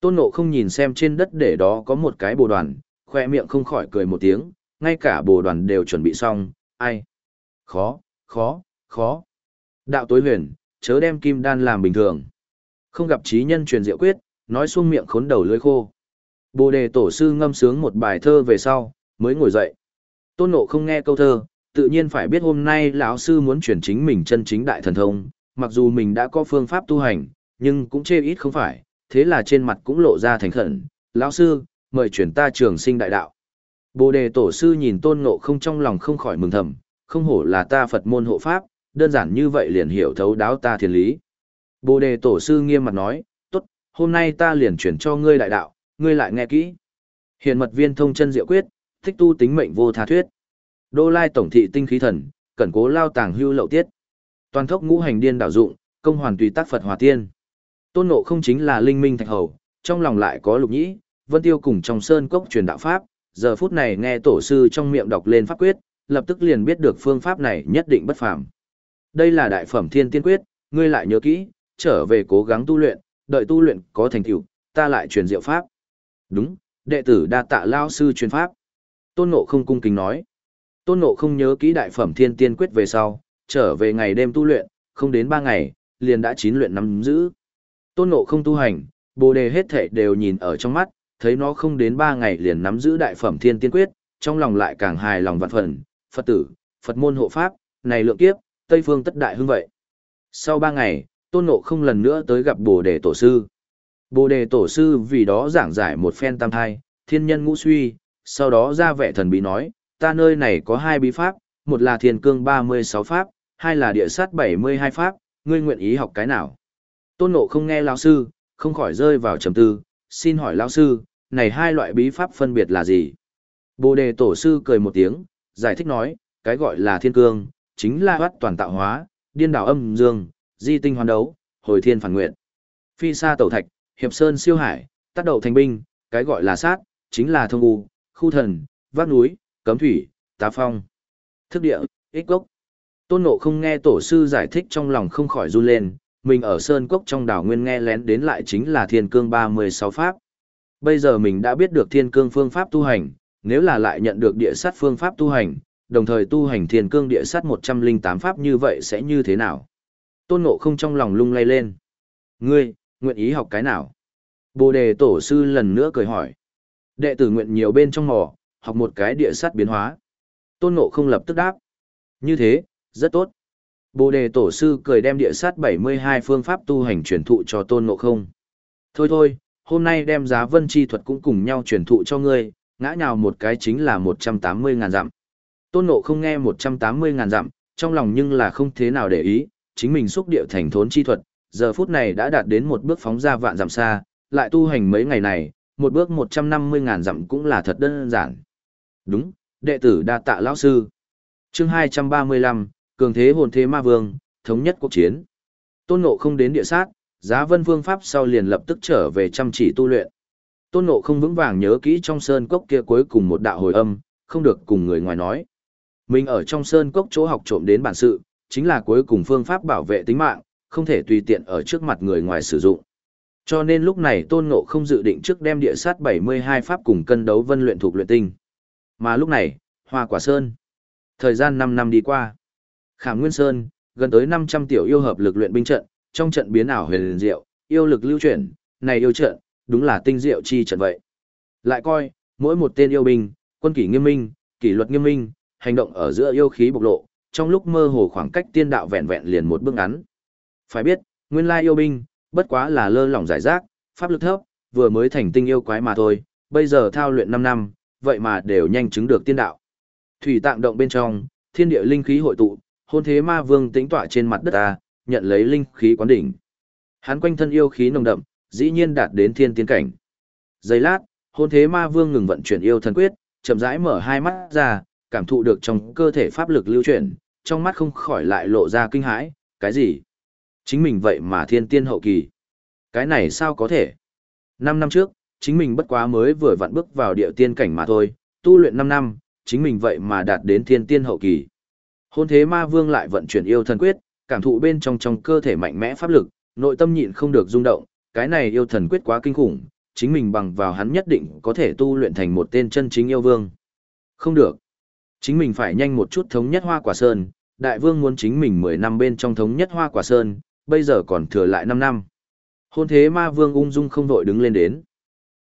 Tôn ngộ không nhìn xem trên đất để đó có một cái bồ đoàn, khoe miệng không khỏi cười một tiếng, ngay cả bồ đoàn đều chuẩn bị xong, ai? Khó, khó, khó. Đạo tối huyền, chớ đem kim đan làm bình thường. Không gặp trí nhân truyền diệu quyết, nói xuông miệng khốn đầu lưỡi khô. Bồ đề tổ sư ngâm sướng một bài thơ về sau, mới ngồi dậy. Tôn nộ không nghe câu thơ, tự nhiên phải biết hôm nay lão sư muốn chuyển chính mình chân chính đại thần thông, mặc dù mình đã có phương pháp tu hành, nhưng cũng chê ít không phải, thế là trên mặt cũng lộ ra thành khẩn. Lão sư, mời chuyển ta trường sinh đại đạo. Bồ đề tổ sư nhìn tôn ngộ không trong lòng không khỏi mừng thầm, không hổ là ta Phật môn hộ pháp, đơn giản như vậy liền hiểu thấu đáo ta thiên lý. Bồ đề tổ sư nghiêm mặt nói, tốt, hôm nay ta liền chuyển cho ngươi đại đạo, ngươi lại nghe kỹ. Hiện mật viên thông chân diệu quyết, thích tu tính mệnh vô tha thuyết. Đô lai tổng thị tinh khí thần, cẩn cố lao tàng hưu lậu tiết. Toàn thốc ngũ hành điên đảo dụng, công hoàn tùy tác Phật hòa tiên. Tôn nộ không chính là linh minh thạch hầu, trong lòng lại có lục nhĩ, vân tiêu cùng trong sơn cốc truyền đạo pháp, giờ phút này nghe tổ sư trong miệng đọc lên pháp quyết, lập tức liền biết được phương pháp này nhất định bất phàm. Đây là đại phẩm thiên tiên quyết, ngươi lại nhớ kỹ, trở về cố gắng tu luyện, đợi tu luyện có thành tựu, ta lại truyền diệu pháp. Đúng, đệ tử đa tạ lao sư truyền pháp. Tôn Ngộ không cung kính nói. Tôn Ngộ không nhớ kỹ đại phẩm thiên tiên quyết về sau, trở về ngày đêm tu luyện, không đến ba ngày, liền đã chín luyện nắm giữ. Tôn Ngộ không tu hành, Bồ đề hết thể đều nhìn ở trong mắt, thấy nó không đến ba ngày liền nắm giữ đại phẩm thiên tiên quyết, trong lòng lại càng hài lòng vạn phần, Phật tử, Phật môn hộ pháp, này lượng kiếp, Tây phương tất đại hưng vậy. Sau ba ngày, tôn ngộ không lần nữa tới gặp bồ đề tổ sư. Bồ đề tổ sư vì đó giảng giải một phen tam thai, thiên nhân ngũ suy, sau đó ra vẻ thần bí nói, ta nơi này có hai bí pháp, một là thiên cương 36 pháp, hai là địa sát 72 pháp, ngươi nguyện ý học cái nào. Tôn ngộ không nghe lão sư, không khỏi rơi vào trầm tư, xin hỏi lão sư, này hai loại bí pháp phân biệt là gì? Bồ đề tổ sư cười một tiếng, giải thích nói, cái gọi là thiên cương, chính là hoát toàn tạo hóa, điên đảo âm dương, di tinh hoàn đấu, hồi thiên phản nguyện. Phi sa tẩu thạch, hiệp sơn siêu hải, tác đầu thành binh, cái gọi là sát, chính là thông u, khu thần, vác núi, cấm thủy, tá phong. Thức địa, ích gốc. Tôn nộ không nghe tổ sư giải thích trong lòng không khỏi run lên, mình ở sơn cốc trong đảo nguyên nghe lén đến lại chính là thiên cương 36 pháp. Bây giờ mình đã biết được thiên cương phương pháp tu hành, nếu là lại nhận được địa sát phương pháp tu hành, đồng thời tu hành thiên cương địa sát 108 pháp như vậy sẽ như thế nào? Tôn ngộ không trong lòng lung lay lên. Ngươi, nguyện ý học cái nào? Bồ đề tổ sư lần nữa cười hỏi. Đệ tử nguyện nhiều bên trong mỏ, học một cái địa sát biến hóa. Tôn ngộ không lập tức đáp. Như thế, rất tốt. Bồ đề tổ sư cười đem địa sát 72 phương pháp tu hành truyền thụ cho tôn ngộ không. Thôi thôi, hôm nay đem giá vân chi thuật cũng cùng nhau truyền thụ cho ngươi, ngã nhào một cái chính là 180 ngàn dặm. Tôn ngộ không nghe 180 ngàn dặm, trong lòng nhưng là không thế nào để ý, chính mình xúc địa thành thốn chi thuật, giờ phút này đã đạt đến một bước phóng ra vạn dặm xa, lại tu hành mấy ngày này, một bước 150 ngàn dặm cũng là thật đơn giản. Đúng, đệ tử đa tạ lão sư. Chương 235, cường thế hồn thế ma vương, thống nhất quốc chiến. Tôn Ngộ không đến địa sát, giá vân vương pháp sau liền lập tức trở về chăm chỉ tu luyện. Tôn Ngộ không vững vàng nhớ kỹ trong sơn cốc kia cuối cùng một đạo hồi âm, không được cùng người ngoài nói. Mình ở trong sơn cốc chỗ học trộm đến bản sự, chính là cuối cùng phương pháp bảo vệ tính mạng, không thể tùy tiện ở trước mặt người ngoài sử dụng. Cho nên lúc này Tôn Ngộ không dự định trước đem địa sát 72 pháp cùng cân đấu vân luyện thuộc luyện tinh. Mà lúc này, Hoa Quả Sơn. Thời gian 5 năm đi qua. Khảm Nguyên Sơn, gần tới 500 tiểu yêu hợp lực luyện binh trận, trong trận biến ảo huyền diệu, yêu lực lưu chuyển, này yêu trận, đúng là tinh diệu chi trận vậy. Lại coi, mỗi một tên yêu binh, quân kỷ nghiêm minh, kỷ luật nghiêm minh, hành động ở giữa yêu khí bộc lộ, trong lúc mơ hồ khoảng cách tiên đạo vẹn vẹn liền một bước ngắn. Phải biết, nguyên lai yêu binh, bất quá là lơ lỏng giải rác, pháp lực thấp, vừa mới thành tinh yêu quái mà thôi, bây giờ thao luyện 5 năm, vậy mà đều nhanh chứng được tiên đạo. Thủy tạng động bên trong, thiên địa linh khí hội tụ, hôn thế ma vương tĩnh tọa trên mặt đất ta, nhận lấy linh khí quán đỉnh. Hắn quanh thân yêu khí nồng đậm, dĩ nhiên đạt đến thiên tiên cảnh. Giây lát, hôn thế ma vương ngừng vận chuyển yêu thần quyết, chậm rãi mở hai mắt ra, cảm thụ được trong cơ thể pháp lực lưu chuyển, trong mắt không khỏi lại lộ ra kinh hãi, cái gì? Chính mình vậy mà thiên tiên hậu kỳ. Cái này sao có thể? Năm năm trước, chính mình bất quá mới vừa vặn bước vào địa tiên cảnh mà thôi, tu luyện 5 năm, chính mình vậy mà đạt đến thiên tiên hậu kỳ. Hôn thế ma vương lại vận chuyển yêu thần quyết, cảm thụ bên trong trong cơ thể mạnh mẽ pháp lực, nội tâm nhịn không được rung động, cái này yêu thần quyết quá kinh khủng, chính mình bằng vào hắn nhất định có thể tu luyện thành một tên chân chính yêu vương. Không được. Chính mình phải nhanh một chút thống nhất hoa quả sơn, đại vương muốn chính mình 10 năm bên trong thống nhất hoa quả sơn, bây giờ còn thừa lại 5 năm. Hôn thế ma vương ung dung không vội đứng lên đến.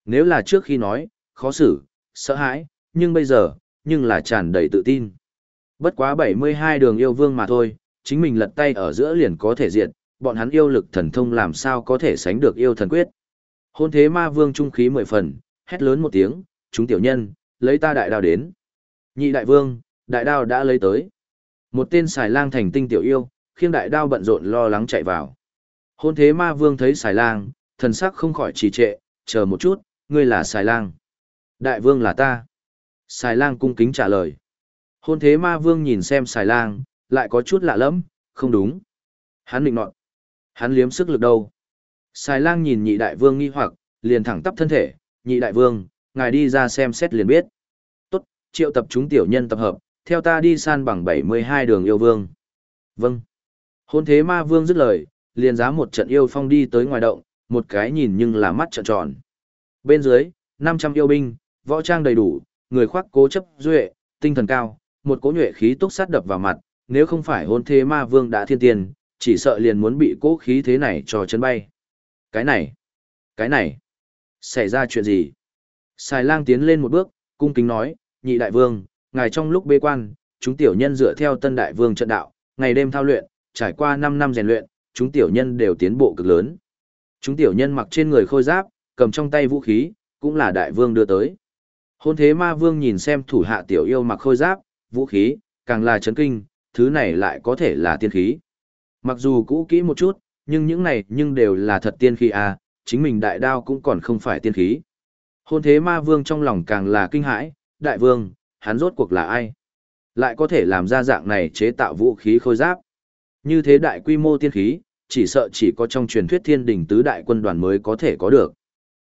Nếu là trước khi nói, khó xử, sợ hãi, nhưng bây giờ, nhưng là tràn đầy tự tin. Bất quá 72 đường yêu vương mà thôi, chính mình lật tay ở giữa liền có thể diệt, bọn hắn yêu lực thần thông làm sao có thể sánh được yêu thần quyết. Hôn thế ma vương trung khí mười phần, hét lớn một tiếng, chúng tiểu nhân, lấy ta đại đao đến. Nhị đại vương, đại đao đã lấy tới. Một tên xài lang thành tinh tiểu yêu, khiêng đại đao bận rộn lo lắng chạy vào. Hôn thế ma vương thấy xài lang, thần sắc không khỏi trì trệ, chờ một chút, ngươi là xài lang. Đại vương là ta. Xài lang cung kính trả lời. Hôn thế ma vương nhìn xem xài lang, lại có chút lạ lẫm, không đúng. Hắn định nọt. Hắn liếm sức lực đâu. Xài lang nhìn nhị đại vương nghi hoặc, liền thẳng tắp thân thể, nhị đại vương, ngài đi ra xem xét liền biết. Tốt, triệu tập chúng tiểu nhân tập hợp, theo ta đi san bằng 72 đường yêu vương. Vâng. Hôn thế ma vương dứt lời, liền giá một trận yêu phong đi tới ngoài động, một cái nhìn nhưng là mắt trợn tròn. Bên dưới, 500 yêu binh, võ trang đầy đủ, người khoác cố chấp duệ, tinh thần cao, một cỗ nhuệ khí túc sát đập vào mặt, nếu không phải hôn thế ma vương đã thiên tiền, chỉ sợ liền muốn bị cố khí thế này cho chân bay. Cái này, Cái này, xảy ra chuyện gì? Xài lang tiến lên một bước, cung kính nói, nhị đại vương, ngài trong lúc bế quan, chúng tiểu nhân dựa theo tân đại vương trận đạo, ngày đêm thao luyện, trải qua 5 năm rèn luyện, chúng tiểu nhân đều tiến bộ cực lớn. Chúng tiểu nhân mặc trên người khôi giáp, cầm trong tay vũ khí, cũng là đại vương đưa tới. Hôn thế ma vương nhìn xem thủ hạ tiểu yêu mặc khôi giáp, vũ khí, càng là chấn kinh, thứ này lại có thể là tiên khí. Mặc dù cũ kỹ một chút, nhưng những này nhưng đều là thật tiên khí à, chính mình đại đao cũng còn không phải tiên khí. Hôn thế ma vương trong lòng càng là kinh hãi, đại vương, hắn rốt cuộc là ai? Lại có thể làm ra dạng này chế tạo vũ khí khôi giáp. Như thế đại quy mô tiên khí, chỉ sợ chỉ có trong truyền thuyết thiên đình tứ đại quân đoàn mới có thể có được.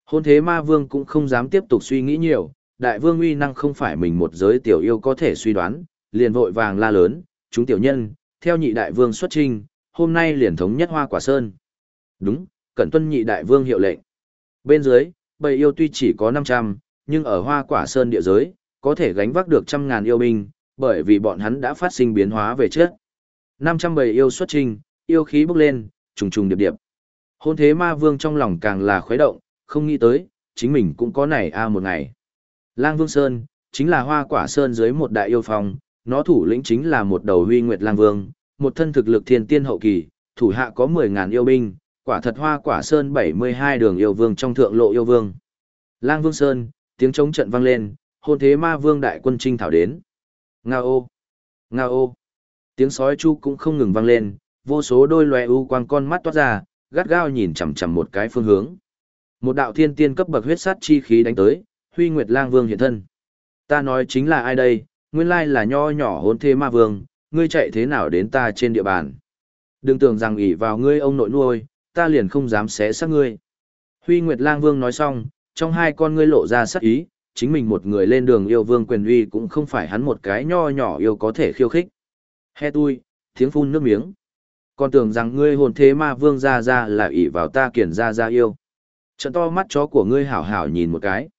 Hôn thế ma vương cũng không dám tiếp tục suy nghĩ nhiều, đại vương uy năng không phải mình một giới tiểu yêu có thể suy đoán, liền vội vàng la lớn, chúng tiểu nhân, theo nhị đại vương xuất trinh, hôm nay liền thống nhất hoa quả sơn. Đúng, cẩn tuân nhị đại vương hiệu lệnh. Bên dưới, bầy yêu tuy chỉ có 500, nhưng ở hoa quả sơn địa giới, có thể gánh vác được trăm ngàn yêu binh, bởi vì bọn hắn đã phát sinh biến hóa về trước. 500 bầy yêu xuất trình, yêu khí bốc lên, trùng trùng điệp điệp. Hôn thế ma vương trong lòng càng là khuấy động, không nghĩ tới, chính mình cũng có này a một ngày. Lang Vương Sơn, chính là hoa quả sơn dưới một đại yêu phong, nó thủ lĩnh chính là một đầu huy nguyệt lang vương, một thân thực lực thiên tiên hậu kỳ, thủ hạ có 10.000 yêu binh, quả thật hoa quả sơn 72 đường yêu vương trong thượng lộ yêu vương. Lang Vương Sơn, tiếng chống trận vang lên, hôn thế ma vương đại quân trinh thảo đến. Nga ô! Nga ô! Tiếng sói chu cũng không ngừng vang lên, vô số đôi loe u quang con mắt toát ra, gắt gao nhìn chằm chằm một cái phương hướng. Một đạo thiên tiên cấp bậc huyết sát chi khí đánh tới, Huy Nguyệt Lang Vương hiện thân. Ta nói chính là ai đây, nguyên lai là nho nhỏ hôn thế ma vương, ngươi chạy thế nào đến ta trên địa bàn. Đừng tưởng rằng ỷ vào ngươi ông nội nuôi, ta liền không dám xé xác ngươi. Huy Nguyệt Lang Vương nói xong, trong hai con ngươi lộ ra sắc ý, chính mình một người lên đường yêu vương quyền uy cũng không phải hắn một cái nho nhỏ yêu có thể khiêu khích. He tui, tiếng phun nước miếng. Còn tưởng rằng ngươi hồn thế ma vương ra ra là ỷ vào ta kiển ra ra yêu. Trận to mắt chó của ngươi hảo hảo nhìn một cái.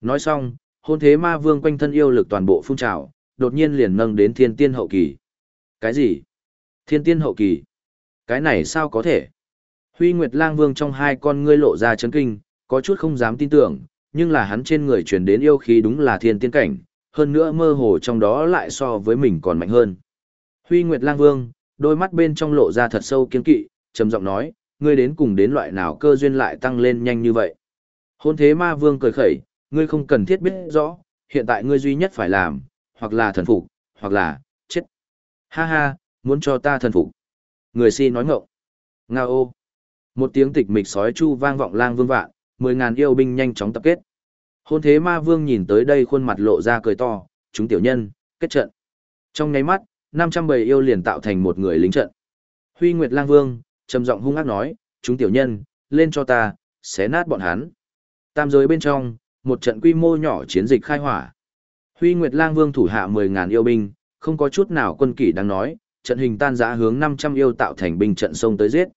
Nói xong, hôn thế ma vương quanh thân yêu lực toàn bộ phun trào, đột nhiên liền nâng đến thiên tiên hậu kỳ. Cái gì? Thiên tiên hậu kỳ? Cái này sao có thể? Huy Nguyệt Lang Vương trong hai con ngươi lộ ra chấn kinh, có chút không dám tin tưởng, nhưng là hắn trên người truyền đến yêu khí đúng là thiên tiên cảnh, hơn nữa mơ hồ trong đó lại so với mình còn mạnh hơn. Huy Nguyệt Lang Vương, đôi mắt bên trong lộ ra thật sâu kiên kỵ, trầm giọng nói, ngươi đến cùng đến loại nào cơ duyên lại tăng lên nhanh như vậy. Hôn thế ma vương cười khẩy, ngươi không cần thiết biết rõ, hiện tại ngươi duy nhất phải làm, hoặc là thần phục, hoặc là, chết. Ha ha, muốn cho ta thần phục. Người si nói ngộng. Nga ô. Một tiếng tịch mịch sói chu vang vọng lang vương vạn, mười ngàn yêu binh nhanh chóng tập kết. Hôn thế ma vương nhìn tới đây khuôn mặt lộ ra cười to, chúng tiểu nhân, kết trận. Trong nháy mắt, 500 bầy yêu liền tạo thành một người lính trận. Huy Nguyệt Lang Vương, trầm giọng hung ác nói, chúng tiểu nhân, lên cho ta, xé nát bọn hắn. Tam giới bên trong, một trận quy mô nhỏ chiến dịch khai hỏa. Huy Nguyệt Lang Vương thủ hạ 10.000 yêu binh, không có chút nào quân kỷ đang nói, trận hình tan rã hướng 500 yêu tạo thành binh trận sông tới giết.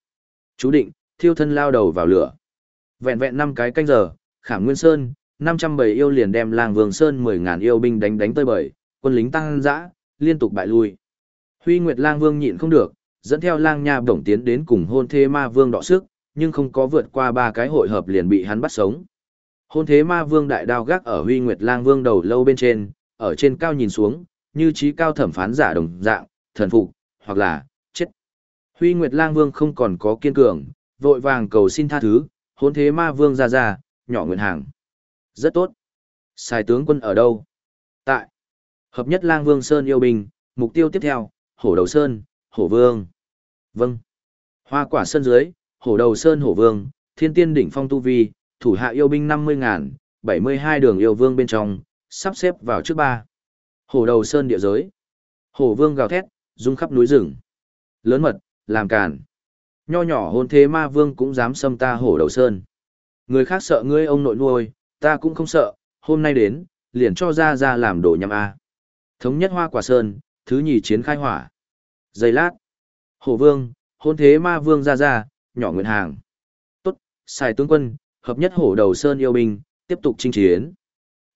Chú định, thiêu thân lao đầu vào lửa. Vẹn vẹn năm cái canh giờ, Khảm Nguyên Sơn, 500 bầy yêu liền đem Lang Vương Sơn 10.000 yêu binh đánh đánh tơi bời, quân lính tăng dã, liên tục bại lui. Huy Nguyệt Lang Vương nhịn không được, dẫn theo Lang Nha bổng tiến đến cùng hôn thế ma vương đọ sức, nhưng không có vượt qua ba cái hội hợp liền bị hắn bắt sống. Hôn thế ma vương đại đao gác ở Huy Nguyệt Lang Vương đầu lâu bên trên, ở trên cao nhìn xuống, như trí cao thẩm phán giả đồng dạng, thần phục, hoặc là, chết. Huy Nguyệt Lang Vương không còn có kiên cường, vội vàng cầu xin tha thứ, hôn thế ma vương ra ra, nhỏ nguyện hàng. Rất tốt. Sai tướng quân ở đâu? Tại. Hợp nhất lang vương Sơn yêu binh, mục tiêu tiếp theo, hổ đầu Sơn, hổ vương. Vâng. Hoa quả Sơn dưới, hổ đầu Sơn hổ vương, thiên tiên đỉnh phong tu vi, thủ hạ yêu binh 50 ngàn, 72 đường yêu vương bên trong, sắp xếp vào trước ba. Hổ đầu Sơn địa giới. Hổ vương gào thét, rung khắp núi rừng. Lớn mật, làm càn. Nho nhỏ hôn thế ma vương cũng dám xâm ta hổ đầu Sơn. Người khác sợ ngươi ông nội nuôi, ta cũng không sợ, hôm nay đến, liền cho ra ra làm đồ nhằm A. Thống nhất hoa quả sơn, thứ nhì chiến khai hỏa. Giây lát. Hổ vương, hôn thế ma vương ra ra, nhỏ nguyện hàng. Tốt, xài tướng quân, hợp nhất hổ đầu sơn yêu binh, tiếp tục chinh chiến.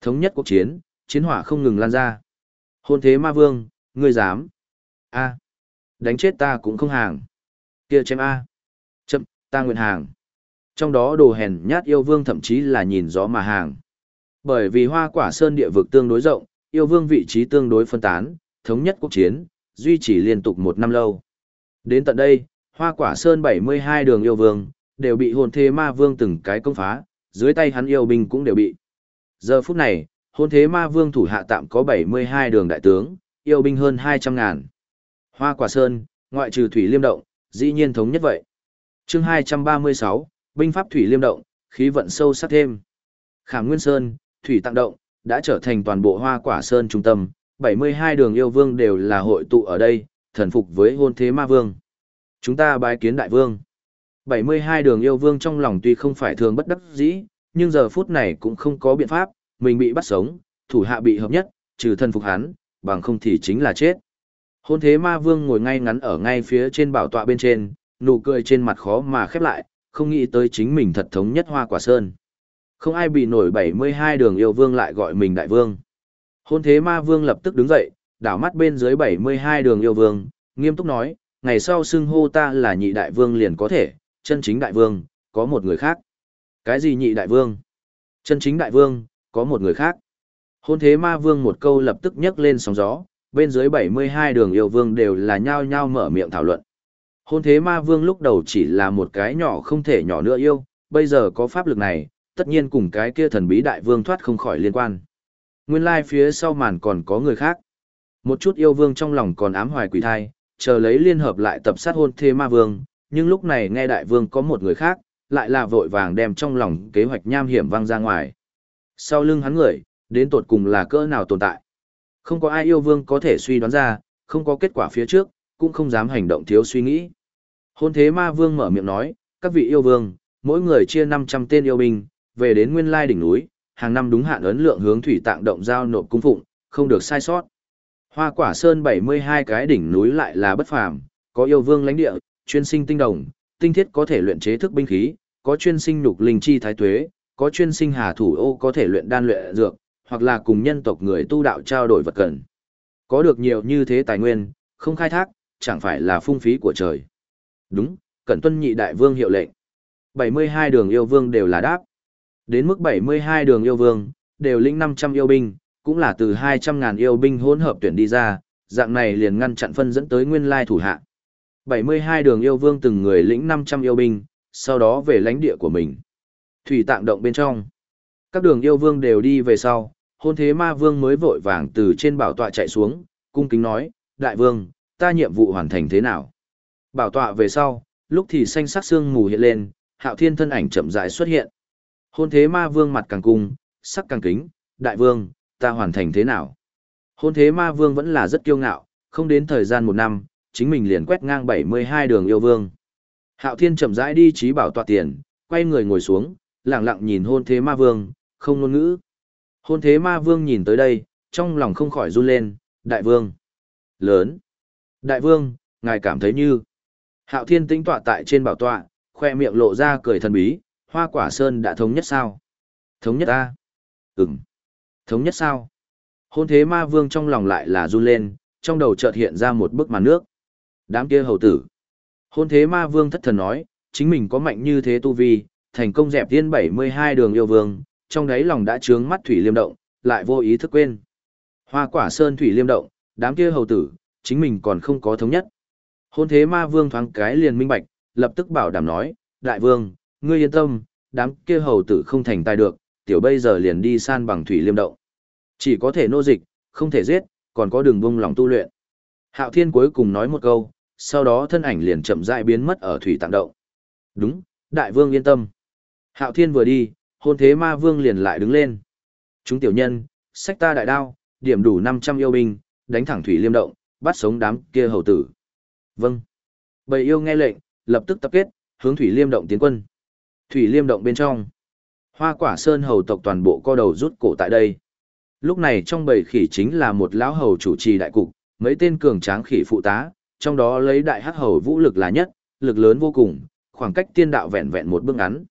Thống nhất cuộc chiến, chiến hỏa không ngừng lan ra. Hôn thế ma vương, ngươi dám. A. Đánh chết ta cũng không hàng. Kia chém A. Chậm, ta nguyện hàng. Trong đó đồ hèn nhát yêu vương thậm chí là nhìn gió mà hàng. Bởi vì hoa quả sơn địa vực tương đối rộng, yêu vương vị trí tương đối phân tán, thống nhất quốc chiến, duy trì liên tục một năm lâu. Đến tận đây, hoa quả sơn 72 đường yêu vương, đều bị hồn thế ma vương từng cái công phá, dưới tay hắn yêu binh cũng đều bị. Giờ phút này, hồn thế ma vương thủ hạ tạm có 72 đường đại tướng, yêu binh hơn 200 ngàn. Hoa quả sơn, ngoại trừ thủy liêm động, dĩ nhiên thống nhất vậy. chương 236, binh pháp thủy liêm động, khí vận sâu sắc thêm. Khảm Nguyên Sơn, thủy tạng động, đã trở thành toàn bộ hoa quả sơn trung tâm, 72 đường yêu vương đều là hội tụ ở đây, thần phục với hôn thế ma vương. Chúng ta bái kiến đại vương. 72 đường yêu vương trong lòng tuy không phải thường bất đắc dĩ, nhưng giờ phút này cũng không có biện pháp, mình bị bắt sống, thủ hạ bị hợp nhất, trừ thần phục hắn, bằng không thì chính là chết. Hôn thế ma vương ngồi ngay ngắn ở ngay phía trên bảo tọa bên trên, nụ cười trên mặt khó mà khép lại, không nghĩ tới chính mình thật thống nhất hoa quả sơn. Không ai bị nổi 72 đường yêu vương lại gọi mình đại vương. Hôn thế ma vương lập tức đứng dậy, đảo mắt bên dưới 72 đường yêu vương, nghiêm túc nói, ngày sau xưng hô ta là nhị đại vương liền có thể, chân chính đại vương, có một người khác. Cái gì nhị đại vương? Chân chính đại vương, có một người khác. Hôn thế ma vương một câu lập tức nhấc lên sóng gió, bên dưới 72 đường yêu vương đều là nhao nhao mở miệng thảo luận. Hôn thế ma vương lúc đầu chỉ là một cái nhỏ không thể nhỏ nữa yêu, bây giờ có pháp lực này, tất nhiên cùng cái kia thần bí đại vương thoát không khỏi liên quan. Nguyên lai phía sau màn còn có người khác. Một chút yêu vương trong lòng còn ám hoài quỷ thai, chờ lấy liên hợp lại tập sát hôn thế ma vương, nhưng lúc này nghe đại vương có một người khác, lại là vội vàng đem trong lòng kế hoạch nham hiểm văng ra ngoài. Sau lưng hắn người, đến tột cùng là cỡ nào tồn tại. Không có ai yêu vương có thể suy đoán ra, không có kết quả phía trước, cũng không dám hành động thiếu suy nghĩ. Hôn thế ma vương mở miệng nói, các vị yêu vương, mỗi người chia 500 tên yêu binh, về đến nguyên lai đỉnh núi, hàng năm đúng hạn ấn lượng hướng thủy tạng động giao nộp cung phụng, không được sai sót. Hoa quả sơn 72 cái đỉnh núi lại là bất phàm, có yêu vương lãnh địa, chuyên sinh tinh đồng, tinh thiết có thể luyện chế thức binh khí, có chuyên sinh nhục linh chi thái tuế, có chuyên sinh hà thủ ô có thể luyện đan luyện dược, hoặc là cùng nhân tộc người tu đạo trao đổi vật cần. Có được nhiều như thế tài nguyên, không khai thác, chẳng phải là phung phí của trời. Đúng, cẩn tuân nhị đại vương hiệu lệnh. 72 đường yêu vương đều là đáp. Đến mức 72 đường yêu vương, đều lĩnh 500 yêu binh, cũng là từ 200 ngàn yêu binh hỗn hợp tuyển đi ra, dạng này liền ngăn chặn phân dẫn tới nguyên lai thủ hạ. 72 đường yêu vương từng người lĩnh 500 yêu binh, sau đó về lãnh địa của mình. Thủy tạng động bên trong. Các đường yêu vương đều đi về sau, hôn thế ma vương mới vội vàng từ trên bảo tọa chạy xuống, cung kính nói, đại vương, ta nhiệm vụ hoàn thành thế nào? Bảo tọa về sau, lúc thì xanh sắc xương mù hiện lên, hạo thiên thân ảnh chậm rãi xuất hiện. Hôn thế ma vương mặt càng cung, sắc càng kính, đại vương, ta hoàn thành thế nào? Hôn thế ma vương vẫn là rất kiêu ngạo, không đến thời gian một năm, chính mình liền quét ngang 72 đường yêu vương. Hạo thiên chậm rãi đi trí bảo tọa tiền, quay người ngồi xuống, lặng lặng nhìn hôn thế ma vương, không ngôn ngữ. Hôn thế ma vương nhìn tới đây, trong lòng không khỏi run lên, đại vương. Lớn. Đại vương, ngài cảm thấy như. Hạo thiên tĩnh tọa tại trên bảo tọa, khoe miệng lộ ra cười thần bí, hoa quả sơn đã thống nhất sao? Thống nhất a Ừm. Thống nhất sao? Hôn thế ma vương trong lòng lại là run lên, trong đầu chợt hiện ra một bức màn nước. Đám kia hầu tử. Hôn thế ma vương thất thần nói, chính mình có mạnh như thế tu vi, thành công dẹp tiên 72 đường yêu vương, trong đấy lòng đã trướng mắt thủy liêm động, lại vô ý thức quên. Hoa quả sơn thủy liêm động, đám kia hầu tử, chính mình còn không có thống nhất. Hôn thế ma vương thoáng cái liền minh bạch, lập tức bảo đảm nói, đại vương, ngươi yên tâm, đám kia hầu tử không thành tài được, tiểu bây giờ liền đi san bằng thủy liêm động. Chỉ có thể nô dịch, không thể giết, còn có đường bông lòng tu luyện. Hạo thiên cuối cùng nói một câu, sau đó thân ảnh liền chậm rãi biến mất ở thủy tạng động. Đúng, đại vương yên tâm. Hạo thiên vừa đi, hôn thế ma vương liền lại đứng lên. Chúng tiểu nhân, sách ta đại đao, điểm đủ 500 yêu binh, đánh thẳng thủy liêm động, bắt sống đám kia hầu tử. Vâng. Bầy yêu nghe lệnh, lập tức tập kết, hướng thủy liêm động tiến quân. Thủy liêm động bên trong. Hoa quả sơn hầu tộc toàn bộ co đầu rút cổ tại đây. Lúc này trong bầy khỉ chính là một lão hầu chủ trì đại cục, mấy tên cường tráng khỉ phụ tá, trong đó lấy đại hắc hầu vũ lực là nhất, lực lớn vô cùng, khoảng cách tiên đạo vẹn vẹn một bước ngắn.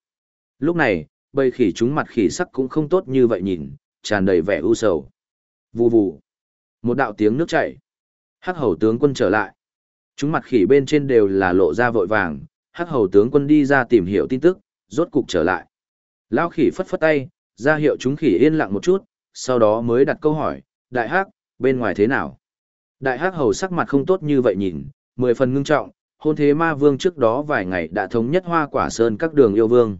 Lúc này, bầy khỉ chúng mặt khỉ sắc cũng không tốt như vậy nhìn, tràn đầy vẻ u sầu. Vù vù. Một đạo tiếng nước chảy. Hắc hầu tướng quân trở lại. Chúng mặt khỉ bên trên đều là lộ ra vội vàng, hắc hầu tướng quân đi ra tìm hiểu tin tức, rốt cục trở lại. Lao khỉ phất phất tay, ra hiệu chúng khỉ yên lặng một chút, sau đó mới đặt câu hỏi, đại hắc, bên ngoài thế nào? Đại hắc hầu sắc mặt không tốt như vậy nhìn, mười phần ngưng trọng, hôn thế ma vương trước đó vài ngày đã thống nhất hoa quả sơn các đường yêu vương.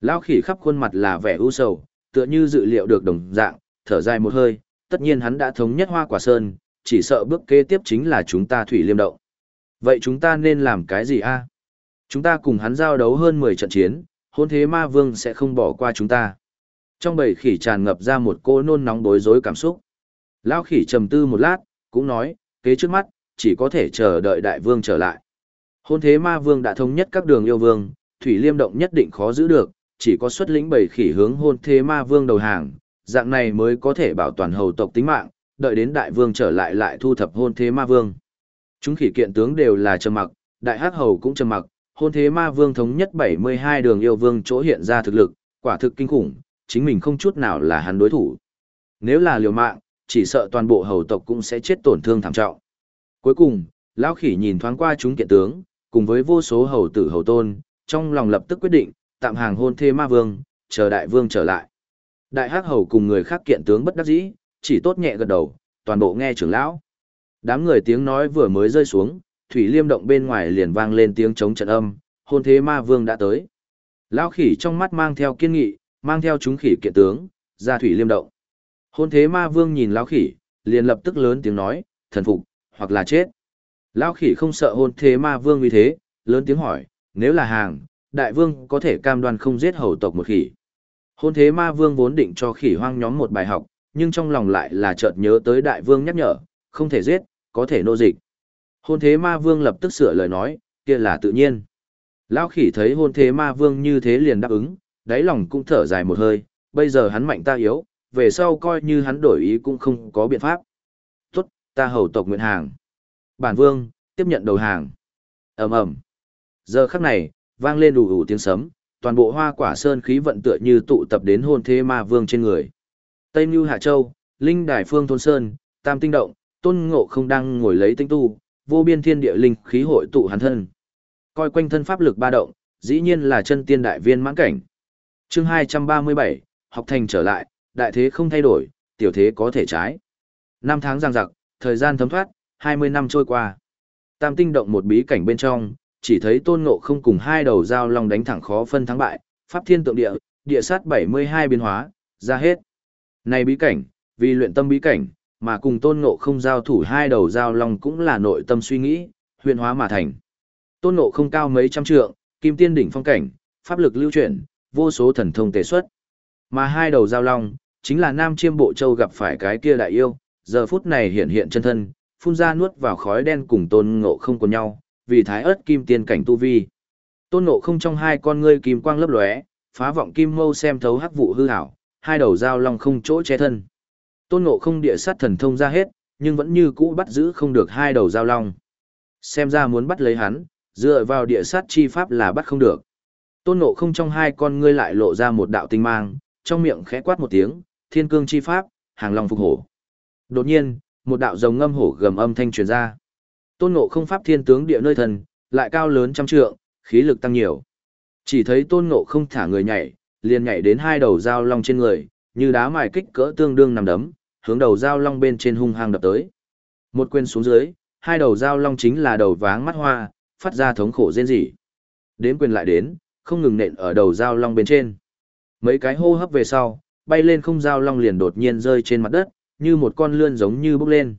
Lao khỉ khắp khuôn mặt là vẻ u sầu, tựa như dự liệu được đồng dạng, thở dài một hơi, tất nhiên hắn đã thống nhất hoa quả sơn, chỉ sợ bước kế tiếp chính là chúng ta thủy liêm động. Vậy chúng ta nên làm cái gì a? Chúng ta cùng hắn giao đấu hơn 10 trận chiến, hôn thế ma vương sẽ không bỏ qua chúng ta. Trong bầy khỉ tràn ngập ra một cô nôn nóng bối rối cảm xúc. Lão khỉ trầm tư một lát, cũng nói, kế trước mắt, chỉ có thể chờ đợi đại vương trở lại. Hôn thế ma vương đã thống nhất các đường yêu vương, thủy liêm động nhất định khó giữ được, chỉ có xuất lĩnh bầy khỉ hướng hôn thế ma vương đầu hàng, dạng này mới có thể bảo toàn hầu tộc tính mạng, đợi đến đại vương trở lại lại thu thập hôn thế ma vương. Chúng khỉ kiện tướng đều là trầm mặc, đại hắc hầu cũng trầm mặc, hôn thế ma vương thống nhất 72 đường yêu vương chỗ hiện ra thực lực, quả thực kinh khủng, chính mình không chút nào là hắn đối thủ. Nếu là liều mạng, chỉ sợ toàn bộ hầu tộc cũng sẽ chết tổn thương thảm trọng. Cuối cùng, lão khỉ nhìn thoáng qua chúng kiện tướng, cùng với vô số hầu tử hầu tôn, trong lòng lập tức quyết định, tạm hàng hôn thê ma vương, chờ đại vương trở lại. Đại hắc hầu cùng người khác kiện tướng bất đắc dĩ, chỉ tốt nhẹ gật đầu, toàn bộ nghe trưởng lão. Đám người tiếng nói vừa mới rơi xuống, thủy liêm động bên ngoài liền vang lên tiếng chống trận âm, hôn thế ma vương đã tới. Lão khỉ trong mắt mang theo kiên nghị, mang theo chúng khỉ kiện tướng, ra thủy liêm động. Hôn thế ma vương nhìn lão khỉ, liền lập tức lớn tiếng nói, thần phục, hoặc là chết. Lão khỉ không sợ hôn thế ma vương vì thế, lớn tiếng hỏi, nếu là hàng, đại vương có thể cam đoan không giết hầu tộc một khỉ. Hôn thế ma vương vốn định cho khỉ hoang nhóm một bài học, nhưng trong lòng lại là chợt nhớ tới đại vương nhắc nhở, không thể giết, có thể nô dịch. Hôn thế ma vương lập tức sửa lời nói, kia là tự nhiên. Lão khỉ thấy hôn thế ma vương như thế liền đáp ứng, đáy lòng cũng thở dài một hơi, bây giờ hắn mạnh ta yếu, về sau coi như hắn đổi ý cũng không có biện pháp. Tốt, ta hầu tộc nguyện hàng. Bản vương, tiếp nhận đầu hàng. ầm ầm Giờ khắc này, vang lên đủ đủ tiếng sấm, toàn bộ hoa quả sơn khí vận tựa như tụ tập đến hôn thế ma vương trên người. Tây Mưu Hạ Châu, Linh Đài Phương Thôn Sơn, Tam Tinh Động, Tôn Ngộ không đang ngồi lấy tinh tu, vô biên thiên địa linh khí hội tụ hắn thân. Coi quanh thân pháp lực ba động, dĩ nhiên là chân tiên đại viên mãn cảnh. Chương 237, học thành trở lại, đại thế không thay đổi, tiểu thế có thể trái. Năm tháng giang giặc, thời gian thấm thoát, 20 năm trôi qua. Tam tinh động một bí cảnh bên trong, chỉ thấy tôn ngộ không cùng hai đầu dao long đánh thẳng khó phân thắng bại, pháp thiên tượng địa, địa sát 72 biến hóa, ra hết. Này bí cảnh, vì luyện tâm bí cảnh, mà cùng tôn ngộ không giao thủ hai đầu dao long cũng là nội tâm suy nghĩ, huyện hóa mà thành. Tôn ngộ không cao mấy trăm trượng, kim tiên đỉnh phong cảnh, pháp lực lưu chuyển, vô số thần thông tế xuất. Mà hai đầu giao long, chính là Nam Chiêm Bộ Châu gặp phải cái kia đại yêu, giờ phút này hiện hiện chân thân, phun ra nuốt vào khói đen cùng tôn ngộ không còn nhau, vì thái ớt kim tiên cảnh tu vi. Tôn ngộ không trong hai con ngươi kim quang lấp lóe, phá vọng kim mâu xem thấu hắc vụ hư ảo, hai đầu dao long không chỗ che thân. Tôn ngộ không địa sát thần thông ra hết, nhưng vẫn như cũ bắt giữ không được hai đầu dao long. Xem ra muốn bắt lấy hắn, dựa vào địa sát chi pháp là bắt không được. Tôn ngộ không trong hai con ngươi lại lộ ra một đạo tinh mang, trong miệng khẽ quát một tiếng, thiên cương chi pháp, hàng long phục hổ. Đột nhiên, một đạo rồng ngâm hổ gầm âm thanh truyền ra. Tôn ngộ không pháp thiên tướng địa nơi thần, lại cao lớn trăm trượng, khí lực tăng nhiều. Chỉ thấy tôn ngộ không thả người nhảy, liền nhảy đến hai đầu dao long trên người, như đá mài kích cỡ tương đương nằm đấm, hướng đầu dao long bên trên hung hăng đập tới. Một quyền xuống dưới, hai đầu dao long chính là đầu váng mắt hoa, phát ra thống khổ rên rỉ. Đến quyền lại đến, không ngừng nện ở đầu dao long bên trên. Mấy cái hô hấp về sau, bay lên không dao long liền đột nhiên rơi trên mặt đất, như một con lươn giống như bốc lên.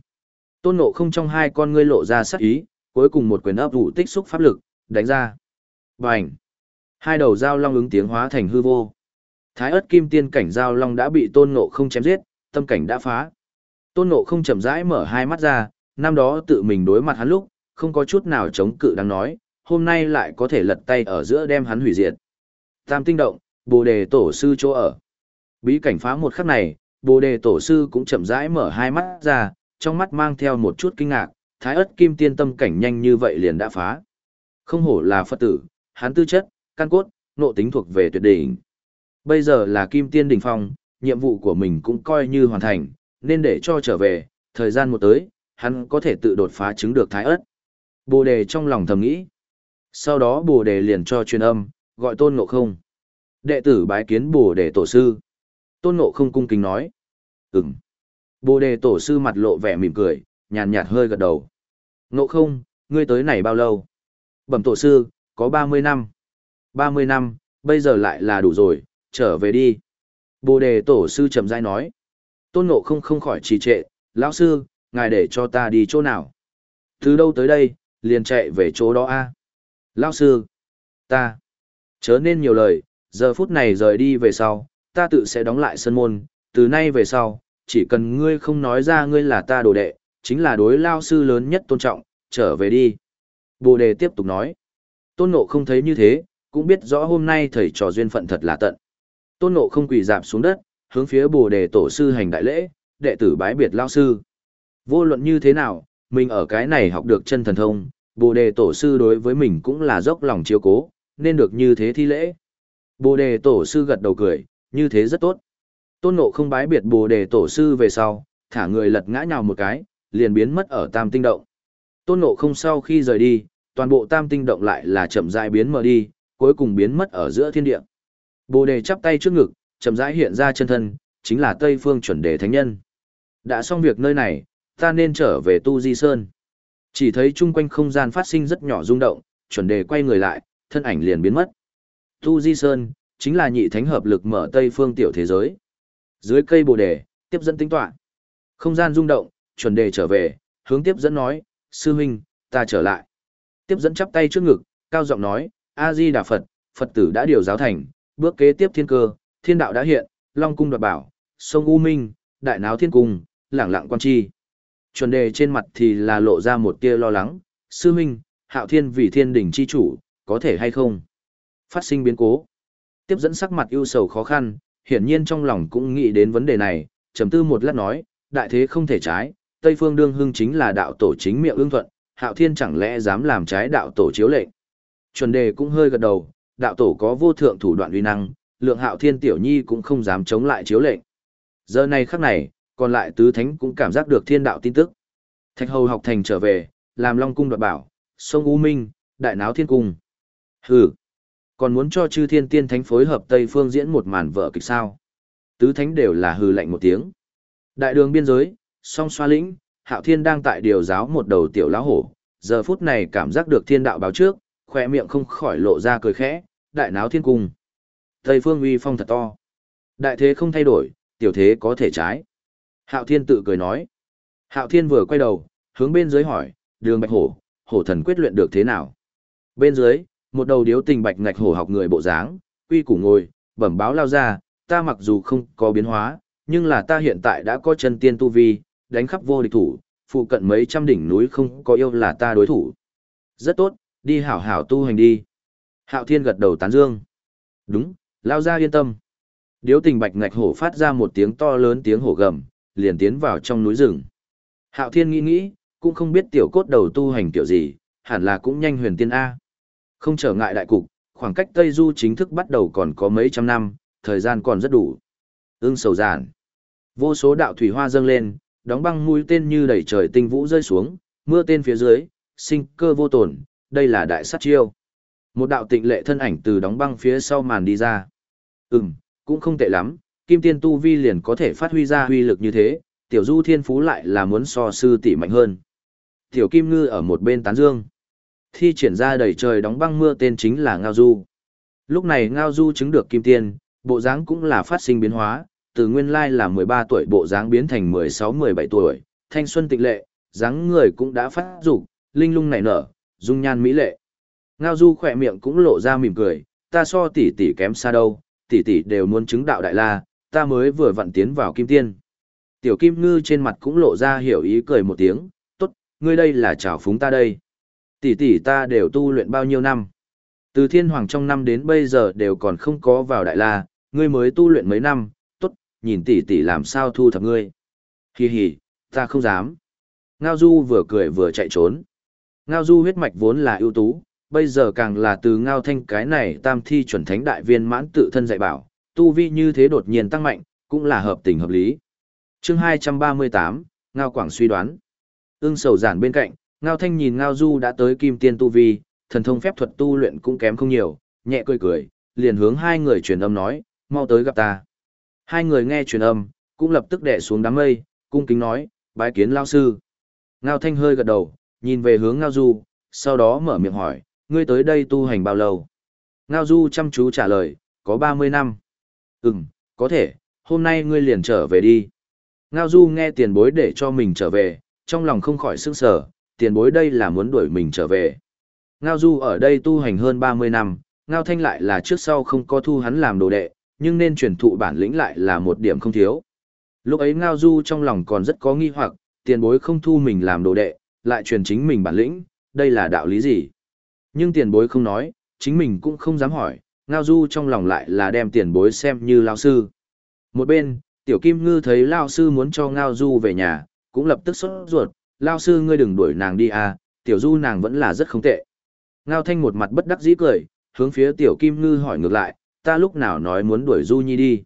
Tôn nộ không trong hai con ngươi lộ ra sắc ý, cuối cùng một quyền ấp vụ tích xúc pháp lực, đánh ra. Bành! Hai đầu dao long ứng tiếng hóa thành hư vô. Thái ớt kim tiên cảnh dao long đã bị tôn nộ không chém giết, tâm cảnh đã phá. Tôn nộ không chậm rãi mở hai mắt ra, năm đó tự mình đối mặt hắn lúc, không có chút nào chống cự đang nói, hôm nay lại có thể lật tay ở giữa đem hắn hủy diệt. Tam tinh động, bồ đề tổ sư chỗ ở. Bí cảnh phá một khắc này, bồ đề tổ sư cũng chậm rãi mở hai mắt ra, trong mắt mang theo một chút kinh ngạc, thái ớt kim tiên tâm cảnh nhanh như vậy liền đã phá. Không hổ là Phật tử, hắn tư chất, căn cốt, nộ tính thuộc về tuyệt đỉnh. Bây giờ là kim tiên đỉnh phong, nhiệm vụ của mình cũng coi như hoàn thành, nên để cho trở về, thời gian một tới, hắn có thể tự đột phá chứng được thái ớt. Bồ đề trong lòng thầm nghĩ. Sau đó bồ đề liền cho truyền âm, gọi tôn ngộ không. Đệ tử bái kiến bồ đề tổ sư. Tôn Ngộ không cung kính nói. ừng Bồ đề tổ sư mặt lộ vẻ mỉm cười, nhàn nhạt hơi gật đầu. Ngộ không, ngươi tới này bao lâu? Bẩm tổ sư, có 30 năm. 30 năm, bây giờ lại là đủ rồi, trở về đi. Bồ đề tổ sư trầm dai nói. Tôn Ngộ không không khỏi trì trệ, lão sư, ngài để cho ta đi chỗ nào? Từ đâu tới đây, liền chạy về chỗ đó a. Lão sư, ta, chớ nên nhiều lời, giờ phút này rời đi về sau, ta tự sẽ đóng lại sân môn, từ nay về sau, chỉ cần ngươi không nói ra ngươi là ta đồ đệ, chính là đối lao sư lớn nhất tôn trọng, trở về đi. Bồ đề tiếp tục nói, tôn ngộ không thấy như thế, cũng biết rõ hôm nay thầy trò duyên phận thật là tận. Tôn ngộ không quỳ dạp xuống đất, hướng phía bồ đề tổ sư hành đại lễ, đệ tử bái biệt lao sư. Vô luận như thế nào, mình ở cái này học được chân thần thông, bồ đề tổ sư đối với mình cũng là dốc lòng chiếu cố, nên được như thế thi lễ. Bồ đề tổ sư gật đầu cười, như thế rất tốt. Tôn Ngộ không bái biệt bồ đề tổ sư về sau, thả người lật ngã nhào một cái, liền biến mất ở tam tinh động. Tôn Ngộ không sau khi rời đi, toàn bộ tam tinh động lại là chậm rãi biến mở đi, cuối cùng biến mất ở giữa thiên địa. Bồ đề chắp tay trước ngực, chậm rãi hiện ra chân thân, chính là Tây Phương chuẩn đề thánh nhân. Đã xong việc nơi này, ta nên trở về Tu Di Sơn. Chỉ thấy chung quanh không gian phát sinh rất nhỏ rung động, chuẩn đề quay người lại, thân ảnh liền biến mất. Tu Di Sơn, chính là nhị thánh hợp lực mở Tây Phương tiểu thế giới. Dưới cây bồ đề, tiếp dẫn tính tọa. Không gian rung động, chuẩn đề trở về, hướng tiếp dẫn nói, sư huynh, ta trở lại. Tiếp dẫn chắp tay trước ngực, cao giọng nói, A-di Đà Phật, Phật tử đã điều giáo thành, bước kế tiếp thiên cơ, thiên đạo đã hiện, Long cung đoạt bảo, sông U Minh, đại náo thiên cung, lảng lặng quan chi. Chuẩn đề trên mặt thì là lộ ra một tia lo lắng, sư huynh, hạo thiên vì thiên đỉnh chi chủ, có thể hay không? Phát sinh biến cố. Tiếp dẫn sắc mặt ưu sầu khó khăn, hiển nhiên trong lòng cũng nghĩ đến vấn đề này, trầm tư một lát nói, đại thế không thể trái, Tây Phương Đương Hưng chính là đạo tổ chính miệng ương thuận, Hạo Thiên chẳng lẽ dám làm trái đạo tổ chiếu lệnh. Chuẩn đề cũng hơi gật đầu, đạo tổ có vô thượng thủ đoạn uy năng, lượng Hạo Thiên tiểu nhi cũng không dám chống lại chiếu lệnh. Giờ này khắc này, còn lại tứ thánh cũng cảm giác được thiên đạo tin tức. Thạch hầu học thành trở về, làm Long cung đoạt bảo, sông U Minh, đại náo thiên cung. Hừ, còn muốn cho chư thiên tiên thánh phối hợp Tây Phương diễn một màn vợ kịch sao. Tứ thánh đều là hừ lạnh một tiếng. Đại đường biên giới, song xoa lĩnh, hạo thiên đang tại điều giáo một đầu tiểu lão hổ. Giờ phút này cảm giác được thiên đạo báo trước, khỏe miệng không khỏi lộ ra cười khẽ, đại náo thiên cung. Tây Phương uy phong thật to. Đại thế không thay đổi, tiểu thế có thể trái. Hạo thiên tự cười nói. Hạo thiên vừa quay đầu, hướng bên dưới hỏi, đường bạch hổ, hổ thần quyết luyện được thế nào? Bên dưới, một đầu điếu tình bạch ngạch hổ học người bộ dáng, quy củ ngồi, bẩm báo lao ra, ta mặc dù không có biến hóa, nhưng là ta hiện tại đã có chân tiên tu vi, đánh khắp vô địch thủ, phụ cận mấy trăm đỉnh núi không có yêu là ta đối thủ. Rất tốt, đi hảo hảo tu hành đi. Hạo thiên gật đầu tán dương. Đúng, lao ra yên tâm. Điếu tình bạch ngạch hổ phát ra một tiếng to lớn tiếng hổ gầm, liền tiến vào trong núi rừng. Hạo thiên nghĩ nghĩ, cũng không biết tiểu cốt đầu tu hành tiểu gì, hẳn là cũng nhanh huyền tiên A. Không trở ngại đại cục, khoảng cách Tây Du chính thức bắt đầu còn có mấy trăm năm, thời gian còn rất đủ. Ưng sầu giản. Vô số đạo thủy hoa dâng lên, đóng băng mũi tên như đẩy trời tinh vũ rơi xuống, mưa tên phía dưới, sinh cơ vô tổn, đây là đại sát chiêu. Một đạo tịnh lệ thân ảnh từ đóng băng phía sau màn đi ra. Ừm, cũng không tệ lắm, kim tiên tu vi liền có thể phát huy ra huy lực như thế, tiểu du thiên phú lại là muốn so sư tỷ mạnh hơn. Tiểu kim ngư ở một bên tán dương thi triển ra đầy trời đóng băng mưa tên chính là Ngao Du. Lúc này Ngao Du chứng được kim tiên, bộ dáng cũng là phát sinh biến hóa, từ nguyên lai là 13 tuổi bộ dáng biến thành 16-17 tuổi, thanh xuân tịnh lệ, dáng người cũng đã phát dục, linh lung nảy nở, dung nhan mỹ lệ. Ngao Du khỏe miệng cũng lộ ra mỉm cười, ta so tỷ tỷ kém xa đâu, tỷ tỷ đều muốn chứng đạo đại la, ta mới vừa vặn tiến vào kim tiên. Tiểu Kim Ngư trên mặt cũng lộ ra hiểu ý cười một tiếng, tốt, ngươi đây là chào phúng ta đây tỷ tỷ ta đều tu luyện bao nhiêu năm. Từ thiên hoàng trong năm đến bây giờ đều còn không có vào đại la, ngươi mới tu luyện mấy năm, tốt, nhìn tỷ tỷ làm sao thu thập ngươi. Hì hì, ta không dám. Ngao Du vừa cười vừa chạy trốn. Ngao Du huyết mạch vốn là ưu tú, bây giờ càng là từ Ngao Thanh cái này tam thi chuẩn thánh đại viên mãn tự thân dạy bảo, tu vi như thế đột nhiên tăng mạnh, cũng là hợp tình hợp lý. chương 238, Ngao Quảng suy đoán. Ưng sầu giản bên cạnh, Ngao Thanh nhìn Ngao Du đã tới kim tiên tu vi, thần thông phép thuật tu luyện cũng kém không nhiều, nhẹ cười cười, liền hướng hai người truyền âm nói, mau tới gặp ta. Hai người nghe truyền âm, cũng lập tức đè xuống đám mây, cung kính nói, bái kiến lao sư. Ngao Thanh hơi gật đầu, nhìn về hướng Ngao Du, sau đó mở miệng hỏi, ngươi tới đây tu hành bao lâu? Ngao Du chăm chú trả lời, có 30 năm. Ừm, có thể, hôm nay ngươi liền trở về đi. Ngao Du nghe tiền bối để cho mình trở về, trong lòng không khỏi sững sờ, tiền bối đây là muốn đuổi mình trở về. Ngao Du ở đây tu hành hơn 30 năm, Ngao Thanh lại là trước sau không có thu hắn làm đồ đệ, nhưng nên truyền thụ bản lĩnh lại là một điểm không thiếu. Lúc ấy Ngao Du trong lòng còn rất có nghi hoặc, tiền bối không thu mình làm đồ đệ, lại truyền chính mình bản lĩnh, đây là đạo lý gì? Nhưng tiền bối không nói, chính mình cũng không dám hỏi, Ngao Du trong lòng lại là đem tiền bối xem như lao sư. Một bên, Tiểu Kim Ngư thấy lao sư muốn cho Ngao Du về nhà, cũng lập tức sốt ruột, lao sư ngươi đừng đuổi nàng đi à, Tiểu Du nàng vẫn là rất không tệ. Ngao Thanh một mặt bất đắc dĩ cười, hướng phía Tiểu Kim Ngư hỏi ngược lại, ta lúc nào nói muốn đuổi Du Nhi đi.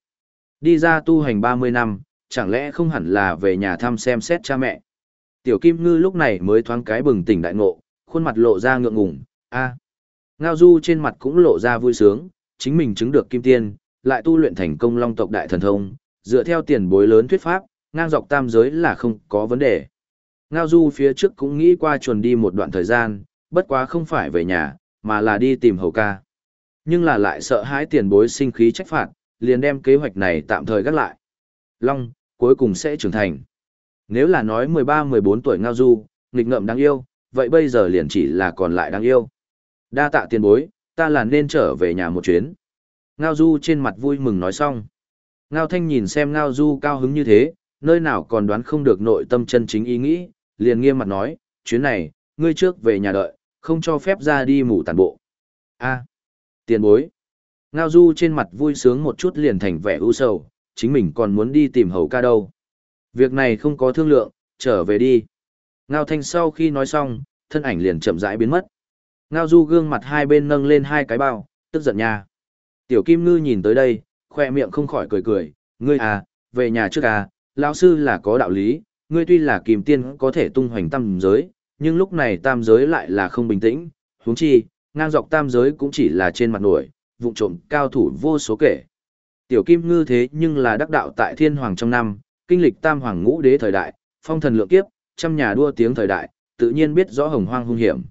Đi ra tu hành 30 năm, chẳng lẽ không hẳn là về nhà thăm xem xét cha mẹ. Tiểu Kim Ngư lúc này mới thoáng cái bừng tỉnh đại ngộ, khuôn mặt lộ ra ngượng ngùng, a. Ngao Du trên mặt cũng lộ ra vui sướng, chính mình chứng được kim tiên, lại tu luyện thành công long tộc đại thần thông, dựa theo tiền bối lớn thuyết pháp, ngang dọc tam giới là không có vấn đề. Ngao Du phía trước cũng nghĩ qua chuồn đi một đoạn thời gian, bất quá không phải về nhà, mà là đi tìm hầu ca. Nhưng là lại sợ hãi tiền bối sinh khí trách phạt, liền đem kế hoạch này tạm thời gác lại. Long, cuối cùng sẽ trưởng thành. Nếu là nói 13-14 tuổi ngao du, nghịch ngợm đáng yêu, vậy bây giờ liền chỉ là còn lại đáng yêu. Đa tạ tiền bối, ta là nên trở về nhà một chuyến. Ngao du trên mặt vui mừng nói xong. Ngao thanh nhìn xem ngao du cao hứng như thế, nơi nào còn đoán không được nội tâm chân chính ý nghĩ, liền nghiêm mặt nói, chuyến này, ngươi trước về nhà đợi, không cho phép ra đi mù tàn bộ. a tiền bối. Ngao du trên mặt vui sướng một chút liền thành vẻ u sầu, chính mình còn muốn đi tìm hầu ca đâu. Việc này không có thương lượng, trở về đi. Ngao thanh sau khi nói xong, thân ảnh liền chậm rãi biến mất. Ngao du gương mặt hai bên nâng lên hai cái bao, tức giận nha. Tiểu Kim Ngư nhìn tới đây, khoe miệng không khỏi cười cười, ngươi à, về nhà trước à, lão sư là có đạo lý, ngươi tuy là kim tiên có thể tung hoành tam giới, nhưng lúc này tam giới lại là không bình tĩnh, huống chi, ngang dọc tam giới cũng chỉ là trên mặt nổi, vụ trộm cao thủ vô số kể. Tiểu Kim Ngư thế nhưng là đắc đạo tại thiên hoàng trong năm, kinh lịch tam hoàng ngũ đế thời đại, phong thần lượng kiếp, trăm nhà đua tiếng thời đại, tự nhiên biết rõ hồng hoang hung hiểm.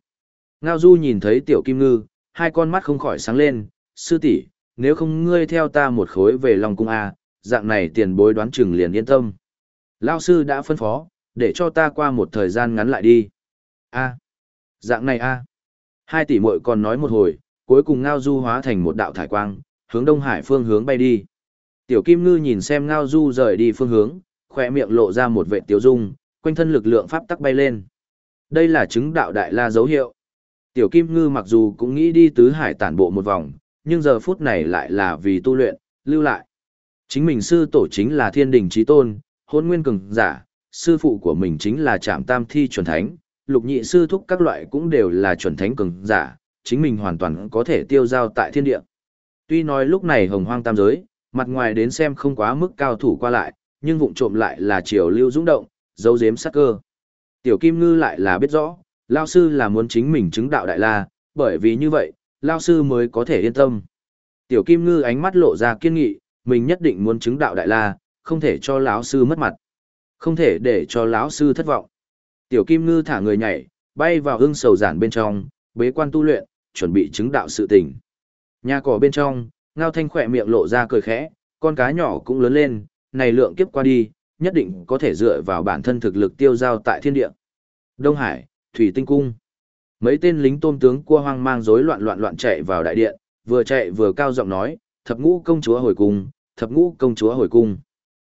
Ngao Du nhìn thấy Tiểu Kim Ngư, hai con mắt không khỏi sáng lên, sư tỷ, nếu không ngươi theo ta một khối về Long Cung A, dạng này tiền bối đoán chừng liền yên tâm. Lao sư đã phân phó, để cho ta qua một thời gian ngắn lại đi. A, dạng này A. Hai tỷ muội còn nói một hồi, cuối cùng Ngao Du hóa thành một đạo thải quang, hướng Đông Hải phương hướng bay đi. Tiểu Kim Ngư nhìn xem Ngao Du rời đi phương hướng, khỏe miệng lộ ra một vệ tiêu dung, quanh thân lực lượng pháp tắc bay lên. Đây là chứng đạo đại la dấu hiệu. Tiểu Kim Ngư mặc dù cũng nghĩ đi tứ hải tản bộ một vòng, nhưng giờ phút này lại là vì tu luyện, lưu lại. Chính mình sư tổ chính là thiên đình trí tôn, hôn nguyên cường giả, sư phụ của mình chính là trạm tam thi chuẩn thánh, lục nhị sư thúc các loại cũng đều là chuẩn thánh cường giả, chính mình hoàn toàn có thể tiêu giao tại thiên địa. Tuy nói lúc này hồng hoang tam giới, mặt ngoài đến xem không quá mức cao thủ qua lại, nhưng vụng trộm lại là triều lưu dũng động, dấu giếm sắc cơ. Tiểu Kim Ngư lại là biết rõ, Lao Sư là muốn chính mình chứng đạo đại la, bởi vì như vậy, Lao Sư mới có thể yên tâm. Tiểu Kim Ngư ánh mắt lộ ra kiên nghị, mình nhất định muốn chứng đạo đại la, không thể cho lão sư mất mặt, không thể để cho lão sư thất vọng. Tiểu Kim Ngư thả người nhảy, bay vào hương sầu giản bên trong, bế quan tu luyện, chuẩn bị chứng đạo sự tình. Nhà cỏ bên trong, Ngao Thanh khỏe miệng lộ ra cười khẽ, con cá nhỏ cũng lớn lên, này lượng kiếp qua đi, nhất định có thể dựa vào bản thân thực lực tiêu giao tại thiên địa. Đông Hải, Thủy Tinh Cung. Mấy tên lính tôm tướng cua hoang mang rối loạn loạn loạn chạy vào đại điện, vừa chạy vừa cao giọng nói, thập ngũ công chúa hồi cung, thập ngũ công chúa hồi cung.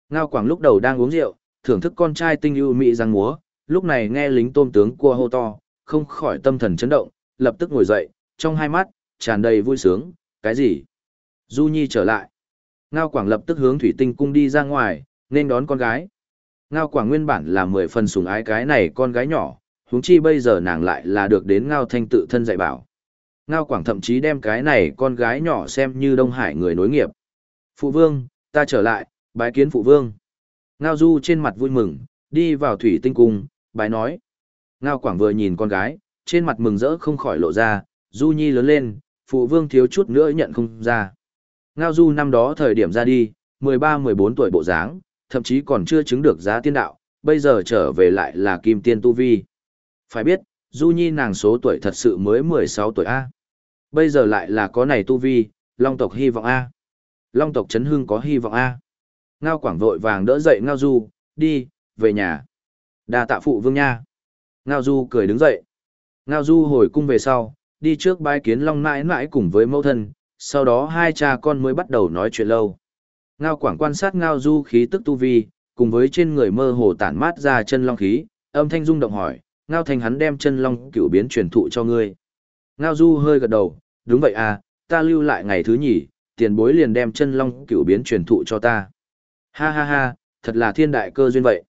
Ngao Quảng lúc đầu đang uống rượu, thưởng thức con trai tinh ưu mỹ răng múa, lúc này nghe lính tôm tướng cua hô to, không khỏi tâm thần chấn động, lập tức ngồi dậy, trong hai mắt, tràn đầy vui sướng, cái gì? Du Nhi trở lại. Ngao Quảng lập tức hướng Thủy Tinh Cung đi ra ngoài, nên đón con gái. Ngao Quảng nguyên bản là mười phần sủng ái cái này con gái nhỏ, huống chi bây giờ nàng lại là được đến Ngao Thanh tự thân dạy bảo. Ngao Quảng thậm chí đem cái này con gái nhỏ xem như Đông Hải người nối nghiệp. Phụ vương, ta trở lại, bái kiến phụ vương. Ngao Du trên mặt vui mừng, đi vào Thủy Tinh Cung, bái nói. Ngao Quảng vừa nhìn con gái, trên mặt mừng rỡ không khỏi lộ ra, Du Nhi lớn lên, phụ vương thiếu chút nữa nhận không ra. Ngao du năm đó thời điểm ra đi, 13-14 tuổi bộ dáng, thậm chí còn chưa chứng được giá tiên đạo, bây giờ trở về lại là kim tiên tu vi. Phải biết, du nhi nàng số tuổi thật sự mới 16 tuổi A. Bây giờ lại là có này tu vi, long tộc hy vọng A. Long tộc chấn hưng có hy vọng A. Ngao quảng vội vàng đỡ dậy Ngao du, đi, về nhà. Đà tạ phụ vương nha. Ngao du cười đứng dậy. Ngao du hồi cung về sau, đi trước bái kiến long mãi mãi cùng với mẫu thân, sau đó hai cha con mới bắt đầu nói chuyện lâu. Ngao quảng quan sát ngao du khí tức tu vi, cùng với trên người mơ hồ tản mát ra chân long khí, âm thanh rung động hỏi, ngao thành hắn đem chân long cựu biến truyền thụ cho ngươi. Ngao du hơi gật đầu, đúng vậy à, ta lưu lại ngày thứ nhì, tiền bối liền đem chân long cựu biến truyền thụ cho ta. Ha ha ha, thật là thiên đại cơ duyên vậy.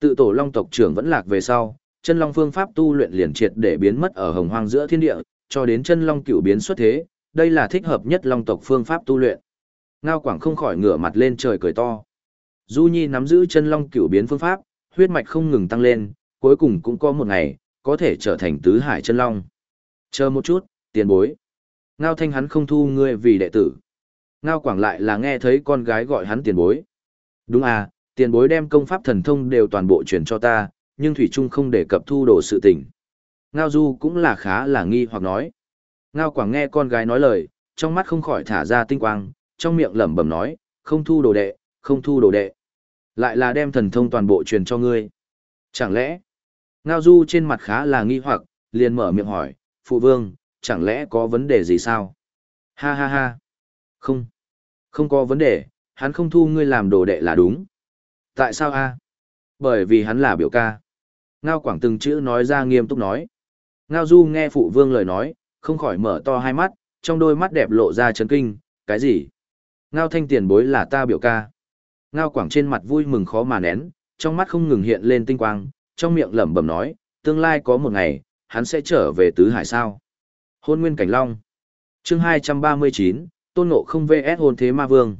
Tự tổ long tộc trưởng vẫn lạc về sau, chân long phương pháp tu luyện liền triệt để biến mất ở hồng hoang giữa thiên địa, cho đến chân long cựu biến xuất thế, đây là thích hợp nhất long tộc phương pháp tu luyện. Ngao Quảng không khỏi ngửa mặt lên trời cười to. Du Nhi nắm giữ chân long cửu biến phương pháp, huyết mạch không ngừng tăng lên, cuối cùng cũng có một ngày, có thể trở thành tứ hải chân long. Chờ một chút, tiền bối. Ngao Thanh hắn không thu ngươi vì đệ tử. Ngao Quảng lại là nghe thấy con gái gọi hắn tiền bối. Đúng à, tiền bối đem công pháp thần thông đều toàn bộ chuyển cho ta, nhưng Thủy Trung không để cập thu đồ sự tình. Ngao Du cũng là khá là nghi hoặc nói. Ngao Quảng nghe con gái nói lời, trong mắt không khỏi thả ra tinh quang, trong miệng lẩm bẩm nói, không thu đồ đệ, không thu đồ đệ. Lại là đem thần thông toàn bộ truyền cho ngươi. Chẳng lẽ, Ngao Du trên mặt khá là nghi hoặc, liền mở miệng hỏi, Phụ Vương, chẳng lẽ có vấn đề gì sao? Ha ha ha. Không, không có vấn đề, hắn không thu ngươi làm đồ đệ là đúng. Tại sao a? Bởi vì hắn là biểu ca. Ngao Quảng từng chữ nói ra nghiêm túc nói. Ngao Du nghe Phụ Vương lời nói, không khỏi mở to hai mắt, trong đôi mắt đẹp lộ ra chấn kinh, cái gì? Ngao thanh tiền bối là ta biểu ca. Ngao quảng trên mặt vui mừng khó mà nén, trong mắt không ngừng hiện lên tinh quang, trong miệng lẩm bẩm nói, tương lai có một ngày, hắn sẽ trở về tứ hải sao. Hôn nguyên cảnh long. chương 239, tôn ngộ không vs hôn thế ma vương.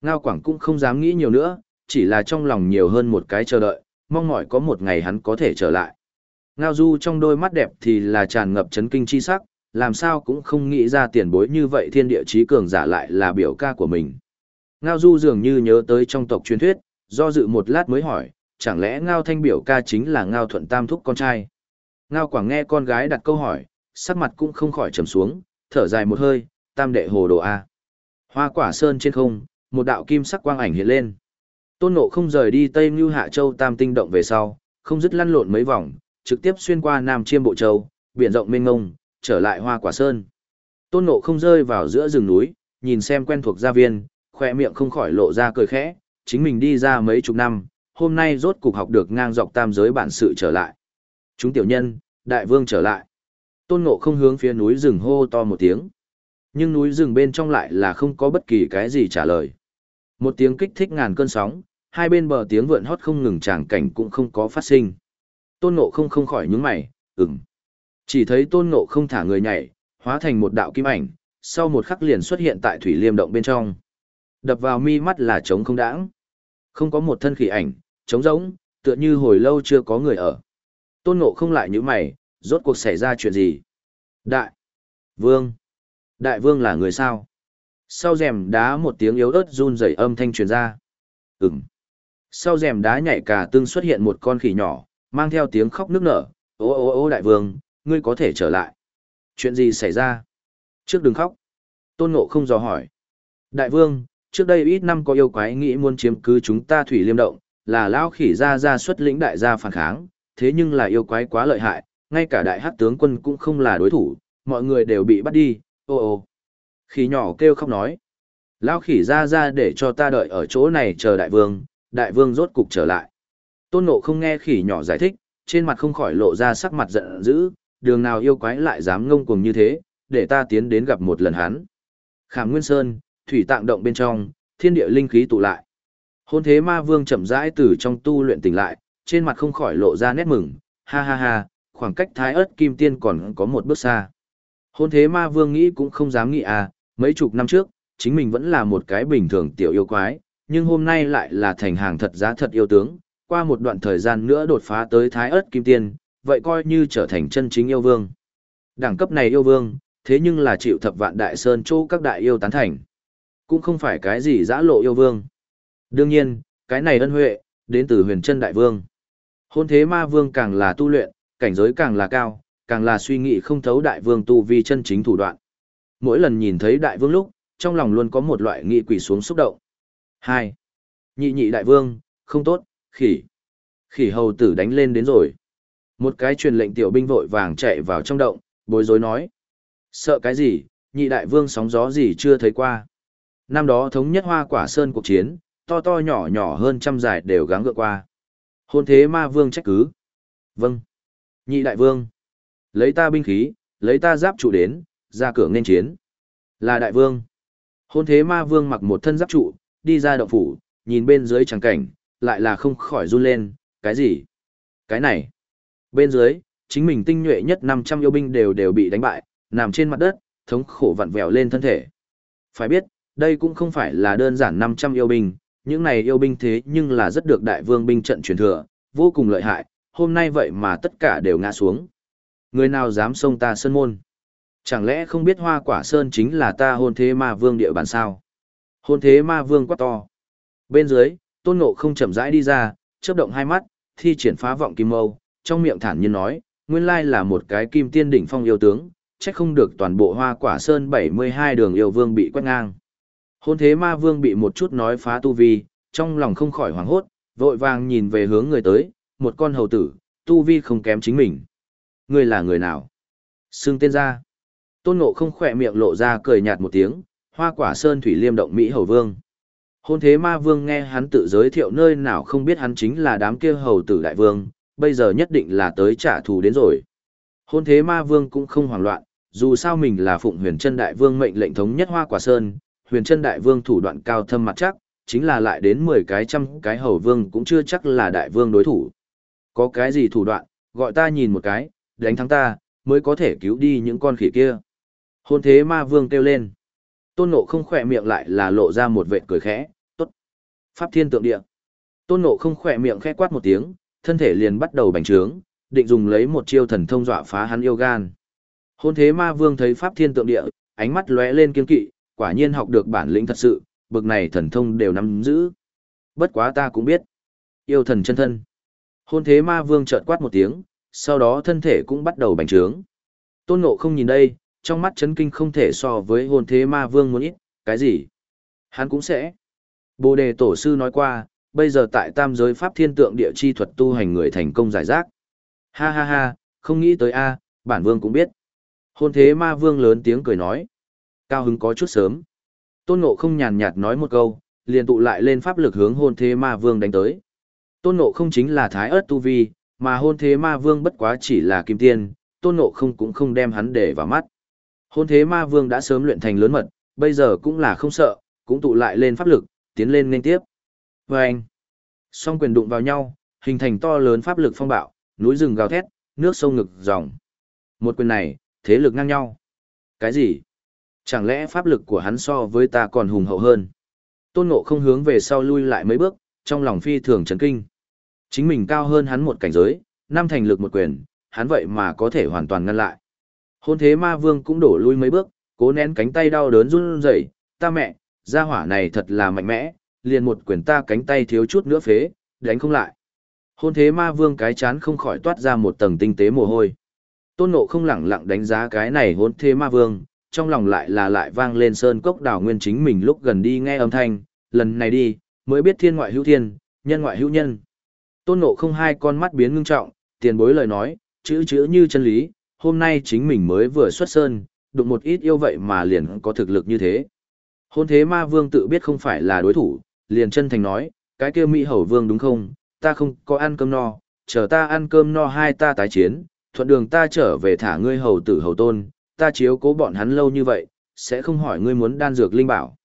Ngao quảng cũng không dám nghĩ nhiều nữa, chỉ là trong lòng nhiều hơn một cái chờ đợi, mong mỏi có một ngày hắn có thể trở lại. Ngao du trong đôi mắt đẹp thì là tràn ngập chấn kinh chi sắc, làm sao cũng không nghĩ ra tiền bối như vậy thiên địa chí cường giả lại là biểu ca của mình. Ngao Du dường như nhớ tới trong tộc truyền thuyết, do dự một lát mới hỏi, chẳng lẽ Ngao Thanh biểu ca chính là Ngao Thuận Tam Thúc con trai? Ngao Quảng nghe con gái đặt câu hỏi, sắc mặt cũng không khỏi trầm xuống, thở dài một hơi, tam đệ hồ đồ A. Hoa quả sơn trên không, một đạo kim sắc quang ảnh hiện lên. Tôn Ngộ không rời đi Tây Ngưu Hạ Châu Tam Tinh Động về sau, không dứt lăn lộn mấy vòng, trực tiếp xuyên qua Nam Chiêm Bộ Châu, biển rộng mênh ngông, trở lại hoa quả sơn. Tôn nộ không rơi vào giữa rừng núi, nhìn xem quen thuộc gia viên, khoe miệng không khỏi lộ ra cười khẽ, chính mình đi ra mấy chục năm, hôm nay rốt cục học được ngang dọc tam giới bản sự trở lại. Chúng tiểu nhân, đại vương trở lại. Tôn ngộ không hướng phía núi rừng hô to một tiếng. Nhưng núi rừng bên trong lại là không có bất kỳ cái gì trả lời. Một tiếng kích thích ngàn cơn sóng, hai bên bờ tiếng vượn hót không ngừng tràng cảnh cũng không có phát sinh. Tôn ngộ không không khỏi nhướng mày, ừm. Chỉ thấy tôn ngộ không thả người nhảy, hóa thành một đạo kim ảnh, sau một khắc liền xuất hiện tại thủy liêm động bên trong. Đập vào mi mắt là trống không đãng. Không có một thân khỉ ảnh, trống rỗng, tựa như hồi lâu chưa có người ở. Tôn ngộ không lại như mày, rốt cuộc xảy ra chuyện gì? Đại! Vương! Đại vương là người sao? Sau rèm đá một tiếng yếu ớt run rẩy âm thanh truyền ra. Ừm! Sau rèm đá nhảy cả tương xuất hiện một con khỉ nhỏ, mang theo tiếng khóc nức nở. Ô ô ô đại vương, ngươi có thể trở lại. Chuyện gì xảy ra? Trước đừng khóc. Tôn Ngộ không dò hỏi. Đại vương, trước đây ít năm có yêu quái nghĩ muốn chiếm cứ chúng ta thủy liêm động, là Lão khỉ ra ra xuất lĩnh đại gia phản kháng, thế nhưng là yêu quái quá lợi hại, ngay cả đại hát tướng quân cũng không là đối thủ, mọi người đều bị bắt đi, ô ô. Khỉ nhỏ kêu khóc nói. Lão khỉ ra ra để cho ta đợi ở chỗ này chờ đại vương, đại vương rốt cục trở lại. Tôn Ngộ không nghe khỉ nhỏ giải thích, trên mặt không khỏi lộ ra sắc mặt giận dữ, đường nào yêu quái lại dám ngông cuồng như thế, để ta tiến đến gặp một lần hắn. Khảm Nguyên Sơn, thủy tạng động bên trong, thiên địa linh khí tụ lại. Hôn thế ma vương chậm rãi từ trong tu luyện tỉnh lại, trên mặt không khỏi lộ ra nét mừng, ha ha ha, khoảng cách thái ớt kim tiên còn có một bước xa. Hôn thế ma vương nghĩ cũng không dám nghĩ à, mấy chục năm trước, chính mình vẫn là một cái bình thường tiểu yêu quái, nhưng hôm nay lại là thành hàng thật giá thật yêu tướng, qua một đoạn thời gian nữa đột phá tới thái ớt kim tiên, vậy coi như trở thành chân chính yêu vương. Đẳng cấp này yêu vương, Thế nhưng là chịu thập vạn đại sơn chỗ các đại yêu tán thành. Cũng không phải cái gì dã lộ yêu vương. Đương nhiên, cái này ân huệ, đến từ huyền chân đại vương. Hôn thế ma vương càng là tu luyện, cảnh giới càng là cao, càng là suy nghĩ không thấu đại vương tu vi chân chính thủ đoạn. Mỗi lần nhìn thấy đại vương lúc, trong lòng luôn có một loại nghị quỷ xuống xúc động. Hai, Nhị nhị đại vương, không tốt, khỉ. Khỉ hầu tử đánh lên đến rồi. Một cái truyền lệnh tiểu binh vội vàng chạy vào trong động, bối rối nói. Sợ cái gì, nhị đại vương sóng gió gì chưa thấy qua. Năm đó thống nhất hoa quả sơn cuộc chiến, to to nhỏ nhỏ hơn trăm dài đều gắng gượng qua. Hôn thế ma vương trách cứ. Vâng. Nhị đại vương. Lấy ta binh khí, lấy ta giáp trụ đến, ra cửa nên chiến. Là đại vương. Hôn thế ma vương mặc một thân giáp trụ, đi ra động phủ, nhìn bên dưới tràng cảnh, lại là không khỏi run lên, cái gì? Cái này. Bên dưới, chính mình tinh nhuệ nhất 500 yêu binh đều đều bị đánh bại, nằm trên mặt đất, thống khổ vặn vẹo lên thân thể. Phải biết, đây cũng không phải là đơn giản 500 yêu binh, những này yêu binh thế nhưng là rất được đại vương binh trận truyền thừa, vô cùng lợi hại, hôm nay vậy mà tất cả đều ngã xuống. Người nào dám xông ta sơn môn? Chẳng lẽ không biết hoa quả sơn chính là ta hôn thế ma vương địa bàn sao? Hôn thế ma vương quá to. Bên dưới, tôn ngộ không chậm rãi đi ra, chớp động hai mắt, thi triển phá vọng kim mâu, trong miệng thản nhiên nói, nguyên lai là một cái kim tiên đỉnh phong yêu tướng, chắc không được toàn bộ hoa quả sơn 72 đường yêu vương bị quét ngang. Hôn thế ma vương bị một chút nói phá tu vi, trong lòng không khỏi hoảng hốt, vội vàng nhìn về hướng người tới, một con hầu tử, tu vi không kém chính mình. Người là người nào? Xưng tên ra. Tôn ngộ không khỏe miệng lộ ra cười nhạt một tiếng, hoa quả sơn thủy liêm động Mỹ hầu vương. Hôn thế ma vương nghe hắn tự giới thiệu nơi nào không biết hắn chính là đám kia hầu tử đại vương, bây giờ nhất định là tới trả thù đến rồi. Hôn thế ma vương cũng không hoảng loạn, dù sao mình là phụng huyền chân đại vương mệnh lệnh thống nhất hoa quả sơn, huyền chân đại vương thủ đoạn cao thâm mặt chắc, chính là lại đến 10 cái trăm cái hầu vương cũng chưa chắc là đại vương đối thủ. Có cái gì thủ đoạn, gọi ta nhìn một cái, đánh thắng ta, mới có thể cứu đi những con khỉ kia. Hôn thế ma vương kêu lên. Tôn nộ không khỏe miệng lại là lộ ra một vệ cười khẽ, tốt. Pháp thiên tượng địa. Tôn nộ không khỏe miệng khẽ quát một tiếng, thân thể liền bắt đầu bành trướng, định dùng lấy một chiêu thần thông dọa phá hắn yêu gan. Hôn thế ma vương thấy pháp thiên tượng địa, ánh mắt lóe lên kiên kỵ, quả nhiên học được bản lĩnh thật sự, bực này thần thông đều nắm giữ. Bất quá ta cũng biết. Yêu thần chân thân. Hôn thế ma vương chợt quát một tiếng, sau đó thân thể cũng bắt đầu bành trướng. Tôn ngộ không nhìn đây, trong mắt chấn kinh không thể so với hôn thế ma vương muốn ít, cái gì? Hắn cũng sẽ. Bồ đề tổ sư nói qua, bây giờ tại tam giới pháp thiên tượng địa chi thuật tu hành người thành công giải rác. Ha ha ha, không nghĩ tới a, bản vương cũng biết. Hôn thế ma vương lớn tiếng cười nói. Cao hứng có chút sớm. Tôn Ngộ không nhàn nhạt nói một câu, liền tụ lại lên pháp lực hướng hôn thế ma vương đánh tới. Tôn Ngộ không chính là thái ớt tu vi, mà hôn thế ma vương bất quá chỉ là kim tiên, Tôn Ngộ không cũng không đem hắn để vào mắt. Hôn thế ma vương đã sớm luyện thành lớn mật, bây giờ cũng là không sợ, cũng tụ lại lên pháp lực, tiến lên nên tiếp. Và anh, song quyền đụng vào nhau, hình thành to lớn pháp lực phong bạo, núi rừng gào thét, nước sông ngực dòng. Một quyền này, thế lực ngang nhau. Cái gì? Chẳng lẽ pháp lực của hắn so với ta còn hùng hậu hơn? Tôn Ngộ không hướng về sau lui lại mấy bước, trong lòng phi thường chấn kinh. Chính mình cao hơn hắn một cảnh giới, năm thành lực một quyền, hắn vậy mà có thể hoàn toàn ngăn lại. Hôn thế ma vương cũng đổ lui mấy bước, cố nén cánh tay đau đớn run rẩy, ta mẹ, gia hỏa này thật là mạnh mẽ, liền một quyền ta cánh tay thiếu chút nữa phế, đánh không lại. Hôn thế ma vương cái chán không khỏi toát ra một tầng tinh tế mồ hôi. Tôn nộ không lẳng lặng đánh giá cái này hôn thế ma vương, trong lòng lại là lại vang lên sơn cốc đảo nguyên chính mình lúc gần đi nghe âm thanh, lần này đi, mới biết thiên ngoại hữu thiên, nhân ngoại hữu nhân. Tôn nộ không hai con mắt biến ngưng trọng, tiền bối lời nói, chữ chữ như chân lý, hôm nay chính mình mới vừa xuất sơn, đụng một ít yêu vậy mà liền có thực lực như thế. Hôn thế ma vương tự biết không phải là đối thủ, liền chân thành nói, cái kia mỹ hầu vương đúng không, ta không có ăn cơm no, chờ ta ăn cơm no hai ta tái chiến, thuận đường ta trở về thả ngươi hầu tử hầu tôn, ta chiếu cố bọn hắn lâu như vậy, sẽ không hỏi ngươi muốn đan dược linh bảo.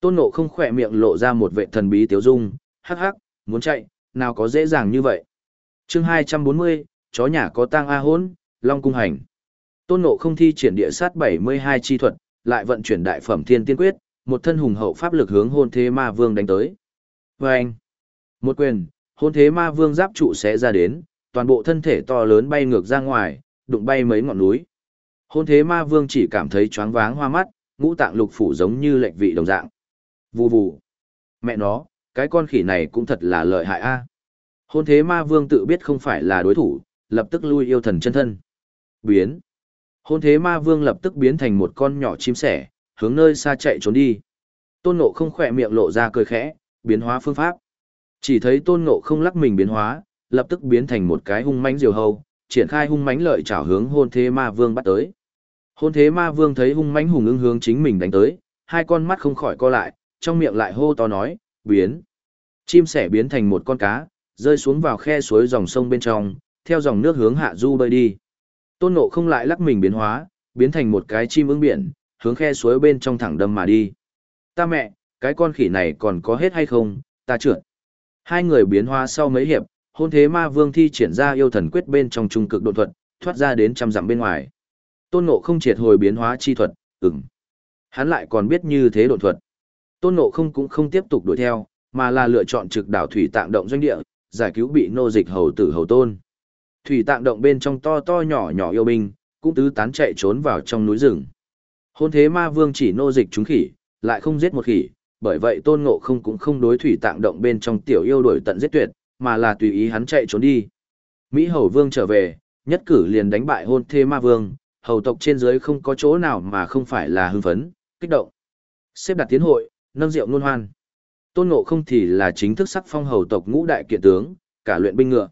Tôn nộ không khỏe miệng lộ ra một vệ thần bí tiếu dung, hắc hắc, muốn chạy, nào có dễ dàng như vậy. chương 240, chó nhà có tang A hôn, Long Cung Hành. Tôn nộ không thi triển địa sát 72 chi thuật, lại vận chuyển đại phẩm thiên tiên quyết, một thân hùng hậu pháp lực hướng hôn thế ma vương đánh tới. Vâng! một quyền, hôn thế ma vương giáp trụ sẽ ra đến, toàn bộ thân thể to lớn bay ngược ra ngoài, đụng bay mấy ngọn núi. Hôn thế ma vương chỉ cảm thấy choáng váng hoa mắt, ngũ tạng lục phủ giống như lệnh vị đồng dạng. Vù vù. Mẹ nó, cái con khỉ này cũng thật là lợi hại a. Hôn thế ma vương tự biết không phải là đối thủ, lập tức lui yêu thần chân thân. Biến. Hôn thế ma vương lập tức biến thành một con nhỏ chim sẻ, hướng nơi xa chạy trốn đi. Tôn ngộ không khỏe miệng lộ ra cười khẽ, biến hóa phương pháp. Chỉ thấy tôn ngộ không lắc mình biến hóa, lập tức biến thành một cái hung mãnh diều hầu triển khai hung mãnh lợi chảo hướng hôn thế ma vương bắt tới. Hôn thế ma vương thấy hung mãnh hùng ưng hướng chính mình đánh tới, hai con mắt không khỏi co lại, trong miệng lại hô to nói, biến. Chim sẻ biến thành một con cá, rơi xuống vào khe suối dòng sông bên trong, theo dòng nước hướng hạ du bơi đi. Tôn Ngộ không lại lắc mình biến hóa, biến thành một cái chim ưng biển, hướng khe suối bên trong thẳng đâm mà đi. Ta mẹ, cái con khỉ này còn có hết hay không, ta trượt. Hai người biến hóa sau mấy hiệp, hôn thế ma vương thi triển ra yêu thần quyết bên trong trung cực độ thuật, thoát ra đến trăm dặm bên ngoài. Tôn Ngộ không triệt hồi biến hóa chi thuật, ừm. Hắn lại còn biết như thế độ thuật. Tôn Ngộ không cũng không tiếp tục đuổi theo, mà là lựa chọn trực đảo thủy tạng động doanh địa, giải cứu bị nô dịch hầu tử hầu tôn. Thủy tạng động bên trong to to nhỏ nhỏ yêu binh, cũng tứ tán chạy trốn vào trong núi rừng. Hôn thế ma vương chỉ nô dịch chúng khỉ, lại không giết một khỉ, bởi vậy tôn ngộ không cũng không đối thủy tạng động bên trong tiểu yêu đuổi tận giết tuyệt, mà là tùy ý hắn chạy trốn đi. Mỹ hầu vương trở về, nhất cử liền đánh bại hôn Thê ma vương, hầu tộc trên dưới không có chỗ nào mà không phải là hưng phấn, kích động. Xếp đặt tiến hội, nâng rượu nôn hoan. Tôn ngộ không thì là chính thức sắc phong hầu tộc ngũ đại kiện tướng, cả luyện binh ngựa.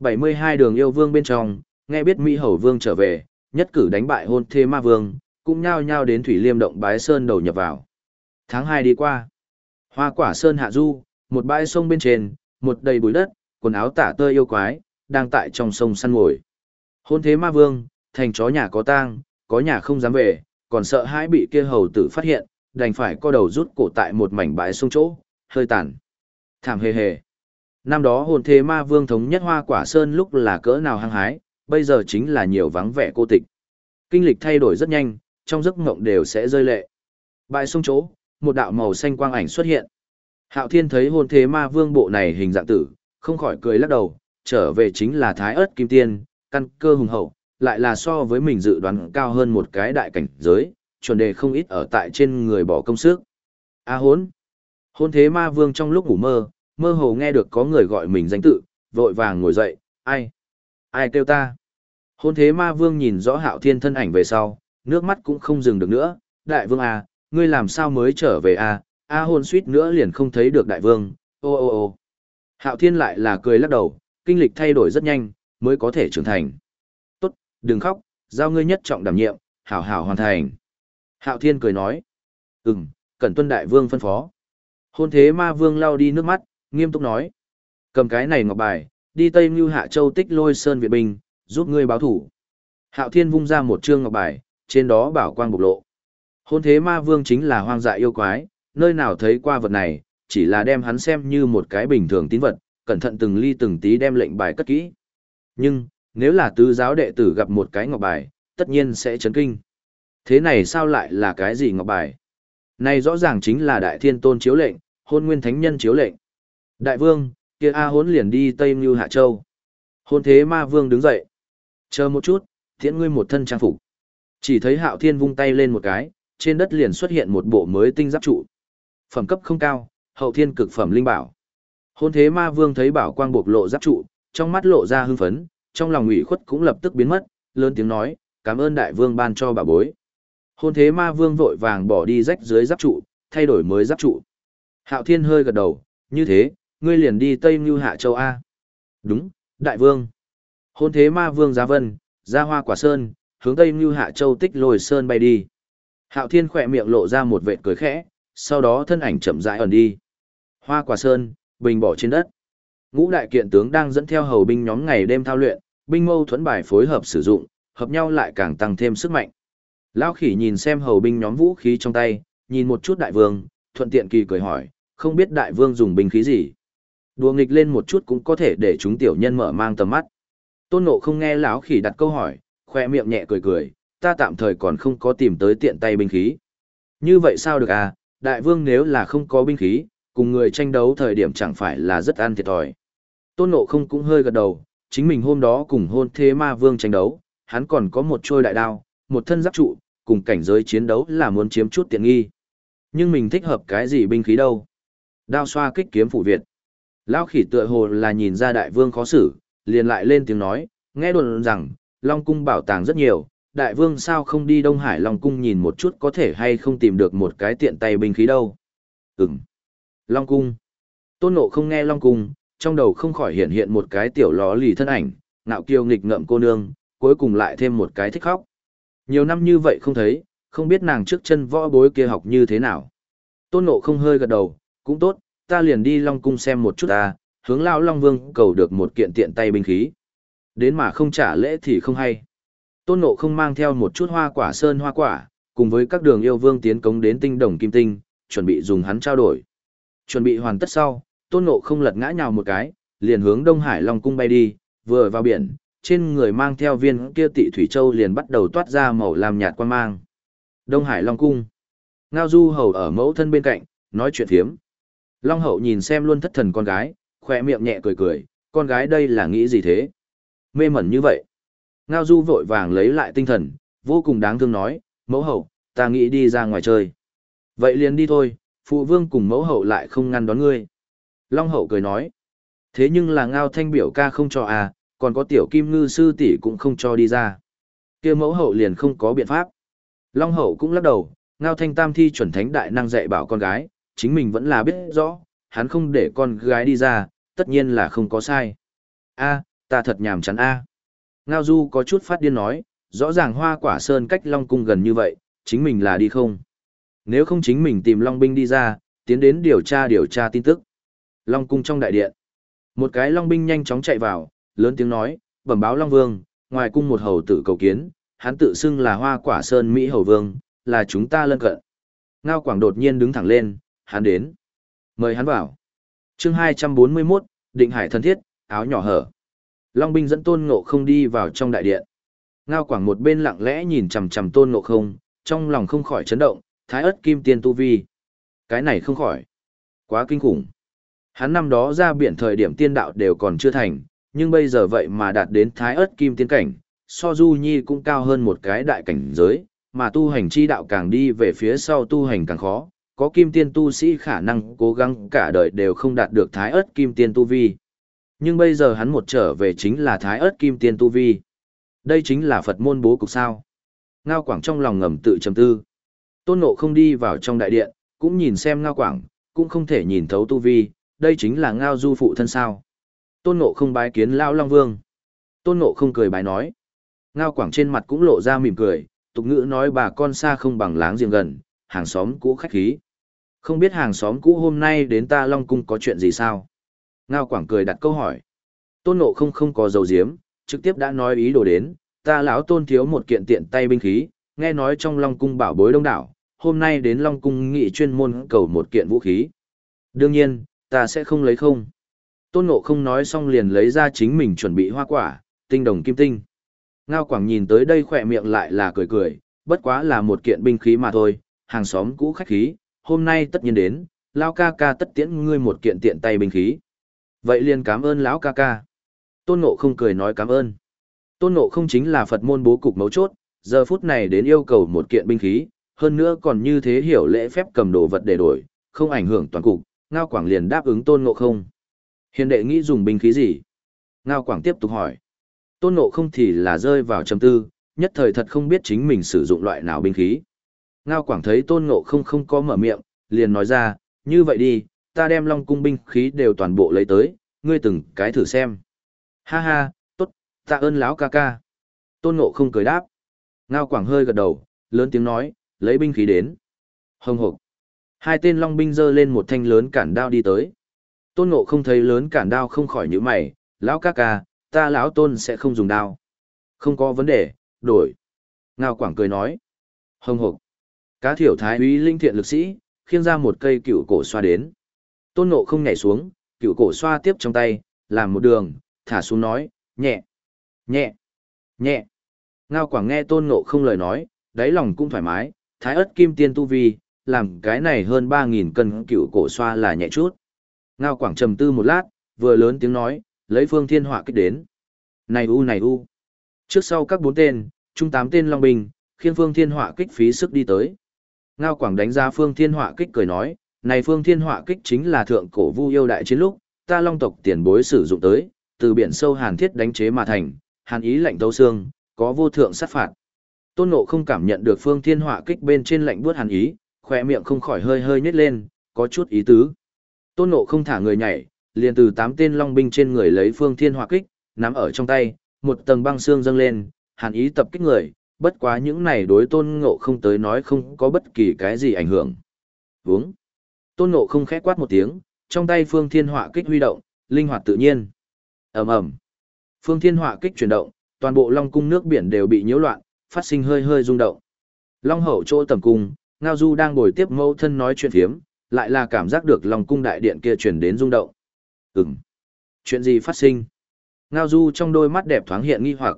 72 đường yêu vương bên trong, nghe biết Mỹ hầu vương trở về, nhất cử đánh bại hôn Thê ma vương, cũng nhao nhao đến Thủy Liêm động bái sơn đầu nhập vào. Tháng 2 đi qua. Hoa quả sơn hạ du, một bãi sông bên trên, một đầy bụi đất, quần áo tả tơi yêu quái, đang tại trong sông săn ngồi. Hôn thế ma vương, thành chó nhà có tang, có nhà không dám về, còn sợ hãi bị kia hầu tử phát hiện, đành phải co đầu rút cổ tại một mảnh bãi sông chỗ, hơi tàn. Thảm hề hề. Năm đó hồn thế ma vương thống nhất hoa quả sơn lúc là cỡ nào hăng hái, bây giờ chính là nhiều vắng vẻ cô tịch. Kinh lịch thay đổi rất nhanh, trong giấc mộng đều sẽ rơi lệ. Bãi sông chỗ, một đạo màu xanh quang ảnh xuất hiện. Hạo Thiên thấy hồn thế ma vương bộ này hình dạng tử, không khỏi cười lắc đầu, trở về chính là thái ớt kim tiên, căn cơ hùng hậu, lại là so với mình dự đoán cao hơn một cái đại cảnh giới, chuẩn đề không ít ở tại trên người bỏ công sức. A à, hốn! Hôn thế ma vương trong lúc ngủ mơ, mơ hồ nghe được có người gọi mình danh tự, vội vàng ngồi dậy, ai? Ai kêu ta? Hôn thế ma vương nhìn rõ hạo thiên thân ảnh về sau, nước mắt cũng không dừng được nữa, đại vương à, ngươi làm sao mới trở về à, a hôn suýt nữa liền không thấy được đại vương, ô ô ô. Hạo thiên lại là cười lắc đầu, kinh lịch thay đổi rất nhanh, mới có thể trưởng thành. Tốt, đừng khóc, giao ngươi nhất trọng đảm nhiệm, hảo hảo hoàn thành. Hạo thiên cười nói, ừm, cẩn tuân đại vương phân phó. Hôn thế ma vương lau đi nước mắt, nghiêm túc nói. Cầm cái này ngọc bài, đi Tây Mưu Hạ Châu tích lôi sơn Việt Bình, giúp ngươi báo thủ. Hạo Thiên vung ra một trương ngọc bài, trên đó bảo quang bộc lộ. Hôn thế ma vương chính là hoang dại yêu quái, nơi nào thấy qua vật này, chỉ là đem hắn xem như một cái bình thường tín vật, cẩn thận từng ly từng tí đem lệnh bài cất kỹ. Nhưng, nếu là tứ giáo đệ tử gặp một cái ngọc bài, tất nhiên sẽ chấn kinh. Thế này sao lại là cái gì ngọc bài? Này rõ ràng chính là đại thiên tôn chiếu lệnh, hôn nguyên thánh nhân chiếu lệnh. Đại vương, kia A hốn liền đi Tây Mưu Hạ Châu. Hôn thế ma vương đứng dậy. Chờ một chút, thiện ngươi một thân trang phục. Chỉ thấy hạo thiên vung tay lên một cái, trên đất liền xuất hiện một bộ mới tinh giáp trụ. Phẩm cấp không cao, hậu thiên cực phẩm linh bảo. Hôn thế ma vương thấy bảo quang bộc lộ giáp trụ, trong mắt lộ ra hưng phấn, trong lòng ủy khuất cũng lập tức biến mất, lớn tiếng nói, cảm ơn đại vương ban cho bà bối. Hôn thế ma vương vội vàng bỏ đi rách dưới giáp trụ, thay đổi mới giáp trụ. Hạo thiên hơi gật đầu, như thế, ngươi liền đi Tây Mưu Hạ Châu A. Đúng, đại vương. Hôn thế ma vương giá vân, ra hoa quả sơn, hướng Tây Mưu Hạ Châu tích lồi sơn bay đi. Hạo thiên khỏe miệng lộ ra một vệt cười khẽ, sau đó thân ảnh chậm rãi ẩn đi. Hoa quả sơn, bình bỏ trên đất. Ngũ đại kiện tướng đang dẫn theo hầu binh nhóm ngày đêm thao luyện, binh mâu thuẫn bài phối hợp sử dụng, hợp nhau lại càng tăng thêm sức mạnh. Lão khỉ nhìn xem hầu binh nhóm vũ khí trong tay, nhìn một chút đại vương, thuận tiện kỳ cười hỏi, không biết đại vương dùng binh khí gì. Đùa nghịch lên một chút cũng có thể để chúng tiểu nhân mở mang tầm mắt. Tôn ngộ không nghe lão khỉ đặt câu hỏi, khoe miệng nhẹ cười cười, ta tạm thời còn không có tìm tới tiện tay binh khí. Như vậy sao được à, đại vương nếu là không có binh khí, cùng người tranh đấu thời điểm chẳng phải là rất ăn thiệt thòi. Tôn nộ không cũng hơi gật đầu, chính mình hôm đó cùng hôn thế ma vương tranh đấu, hắn còn có một trôi đại đao, một thân giáp trụ, cùng cảnh giới chiến đấu là muốn chiếm chút tiện nghi. Nhưng mình thích hợp cái gì binh khí đâu? Đao xoa kích kiếm phủ Việt. Lão khỉ tựa hồ là nhìn ra đại vương khó xử, liền lại lên tiếng nói, nghe đồn rằng, Long cung bảo tàng rất nhiều, đại vương sao không đi Đông Hải Long cung nhìn một chút có thể hay không tìm được một cái tiện tay binh khí đâu. Ừm. Long cung. Tôn nộ không nghe Long cung, trong đầu không khỏi hiện hiện một cái tiểu ló lì thân ảnh, ngạo kiêu nghịch ngợm cô nương, cuối cùng lại thêm một cái thích khóc. Nhiều năm như vậy không thấy, không biết nàng trước chân võ bối kia học như thế nào. Tôn nộ không hơi gật đầu, cũng tốt, ta liền đi Long cung xem một chút ta, hướng lão Long Vương cầu được một kiện tiện tay binh khí. Đến mà không trả lễ thì không hay. Tôn Ngộ không mang theo một chút hoa quả sơn hoa quả, cùng với các đường yêu vương tiến cống đến tinh đồng kim tinh, chuẩn bị dùng hắn trao đổi. Chuẩn bị hoàn tất sau, Tôn Ngộ không lật ngã nhào một cái, liền hướng Đông Hải Long cung bay đi, vừa vào biển, trên người mang theo viên kia tị thủy châu liền bắt đầu toát ra màu làm nhạt quan mang. Đông Hải Long cung. Ngao Du hầu ở mẫu thân bên cạnh, nói chuyện thiếm. Long hậu nhìn xem luôn thất thần con gái, khoe miệng nhẹ cười cười, con gái đây là nghĩ gì thế? Mê mẩn như vậy. Ngao Du vội vàng lấy lại tinh thần, vô cùng đáng thương nói, mẫu hậu, ta nghĩ đi ra ngoài chơi. Vậy liền đi thôi, phụ vương cùng mẫu hậu lại không ngăn đón ngươi. Long hậu cười nói, thế nhưng là ngao thanh biểu ca không cho à, còn có tiểu kim ngư sư tỷ cũng không cho đi ra. kia mẫu hậu liền không có biện pháp. Long hậu cũng lắc đầu, ngao thanh tam thi chuẩn thánh đại năng dạy bảo con gái, chính mình vẫn là biết rõ, hắn không để con gái đi ra, tất nhiên là không có sai. a ta thật nhàm chán a Ngao Du có chút phát điên nói, rõ ràng hoa quả sơn cách Long Cung gần như vậy, chính mình là đi không. Nếu không chính mình tìm Long binh đi ra, tiến đến điều tra điều tra tin tức. Long Cung trong đại điện. Một cái Long binh nhanh chóng chạy vào, lớn tiếng nói, bẩm báo Long Vương, ngoài cung một hầu tử cầu kiến, hắn tự xưng là hoa quả sơn Mỹ hầu vương, là chúng ta lân cận. Ngao Quảng đột nhiên đứng thẳng lên, hắn đến. Mời hắn vào. chương 241, Định Hải thân thiết, áo nhỏ hở. Long binh dẫn tôn ngộ không đi vào trong đại điện. Ngao quảng một bên lặng lẽ nhìn chằm chằm tôn ngộ không, trong lòng không khỏi chấn động, thái ớt kim tiên tu vi. Cái này không khỏi. Quá kinh khủng. Hắn năm đó ra biển thời điểm tiên đạo đều còn chưa thành, nhưng bây giờ vậy mà đạt đến thái ớt kim tiên cảnh, so du nhi cũng cao hơn một cái đại cảnh giới, mà tu hành chi đạo càng đi về phía sau tu hành càng khó, có kim tiên tu sĩ khả năng cố gắng cả đời đều không đạt được thái ớt kim tiên tu vi. Nhưng bây giờ hắn một trở về chính là thái ớt kim tiên tu vi. Đây chính là Phật môn bố cục sao. Ngao Quảng trong lòng ngầm tự trầm tư. Tôn Ngộ không đi vào trong đại điện, cũng nhìn xem Ngao Quảng, cũng không thể nhìn thấu tu vi, đây chính là Ngao du phụ thân sao. Tôn Ngộ không bái kiến Lao Long Vương. Tôn Ngộ không cười bái nói. Ngao Quảng trên mặt cũng lộ ra mỉm cười, tục ngữ nói bà con xa không bằng láng giềng gần, hàng xóm cũ khách khí. Không biết hàng xóm cũ hôm nay đến ta Long Cung có chuyện gì sao? Ngao Quảng cười đặt câu hỏi. Tôn ngộ không không có dầu diếm, trực tiếp đã nói ý đồ đến, ta lão tôn thiếu một kiện tiện tay binh khí, nghe nói trong Long Cung bảo bối đông đảo, hôm nay đến Long Cung nghị chuyên môn cầu một kiện vũ khí. Đương nhiên, ta sẽ không lấy không. Tôn ngộ không nói xong liền lấy ra chính mình chuẩn bị hoa quả, tinh đồng kim tinh. Ngao Quảng nhìn tới đây khỏe miệng lại là cười cười, bất quá là một kiện binh khí mà thôi, hàng xóm cũ khách khí, hôm nay tất nhiên đến, lao ca ca tất tiễn ngươi một kiện tiện tay binh khí. Vậy liền cảm ơn lão ca ca. Tôn Ngộ không cười nói cảm ơn. Tôn Ngộ không chính là Phật môn bố cục mấu chốt, giờ phút này đến yêu cầu một kiện binh khí, hơn nữa còn như thế hiểu lễ phép cầm đồ vật để đổi, không ảnh hưởng toàn cục, Ngao Quảng liền đáp ứng Tôn Ngộ không. Hiền đệ nghĩ dùng binh khí gì? Ngao Quảng tiếp tục hỏi. Tôn Ngộ không thì là rơi vào trầm tư, nhất thời thật không biết chính mình sử dụng loại nào binh khí. Ngao Quảng thấy Tôn Ngộ không không có mở miệng, liền nói ra, như vậy đi, ta đem long cung binh khí đều toàn bộ lấy tới, ngươi từng cái thử xem. Ha ha, tốt, tạ ơn lão ca ca. Tôn Ngộ không cười đáp. Ngao Quảng hơi gật đầu, lớn tiếng nói, lấy binh khí đến. Hồng hộc. Hai tên long binh giơ lên một thanh lớn cản đao đi tới. Tôn Ngộ không thấy lớn cản đao không khỏi nhíu mày, lão ca ca, ta lão tôn sẽ không dùng đao. Không có vấn đề, đổi. Ngao Quảng cười nói. Hồng hộc. Cá thiểu thái úy linh thiện lực sĩ, khiêng ra một cây cựu cổ xoa đến. Tôn nộ không nhảy xuống, cựu cổ xoa tiếp trong tay, làm một đường, thả xuống nói, nhẹ, nhẹ, nhẹ. Ngao Quảng nghe Tôn nộ không lời nói, đáy lòng cũng thoải mái, thái ớt kim tiên tu vi, làm cái này hơn ba nghìn cân cựu cổ xoa là nhẹ chút. Ngao Quảng trầm tư một lát, vừa lớn tiếng nói, lấy phương thiên họa kích đến. Này u này u. Trước sau các bốn tên, trung tám tên long binh, khiên phương thiên họa kích phí sức đi tới. Ngao Quảng đánh ra phương thiên họa kích cười nói, này phương thiên họa kích chính là thượng cổ vu yêu đại chiến lúc, ta long tộc tiền bối sử dụng tới, từ biển sâu hàn thiết đánh chế mà thành, hàn ý lạnh tấu xương, có vô thượng sát phạt. Tôn Ngộ không cảm nhận được phương thiên họa kích bên trên lạnh buốt hàn ý, khỏe miệng không khỏi hơi hơi nhếch lên, có chút ý tứ. Tôn Ngộ không thả người nhảy, liền từ tám tên long binh trên người lấy phương thiên họa kích, nắm ở trong tay, một tầng băng xương dâng lên, hàn ý tập kích người, bất quá những này đối tôn ngộ không tới nói không có bất kỳ cái gì ảnh hưởng. Vúng. Tôn ngộ không khẽ quát một tiếng, trong tay phương thiên họa kích huy động, linh hoạt tự nhiên. ầm ầm Phương thiên họa kích chuyển động, toàn bộ long cung nước biển đều bị nhiễu loạn, phát sinh hơi hơi rung động. Long hậu chỗ tầm cung, Ngao Du đang ngồi tiếp mẫu thân nói chuyện phiếm, lại là cảm giác được long cung đại điện kia chuyển đến rung động. Ừm. Chuyện gì phát sinh? Ngao Du trong đôi mắt đẹp thoáng hiện nghi hoặc.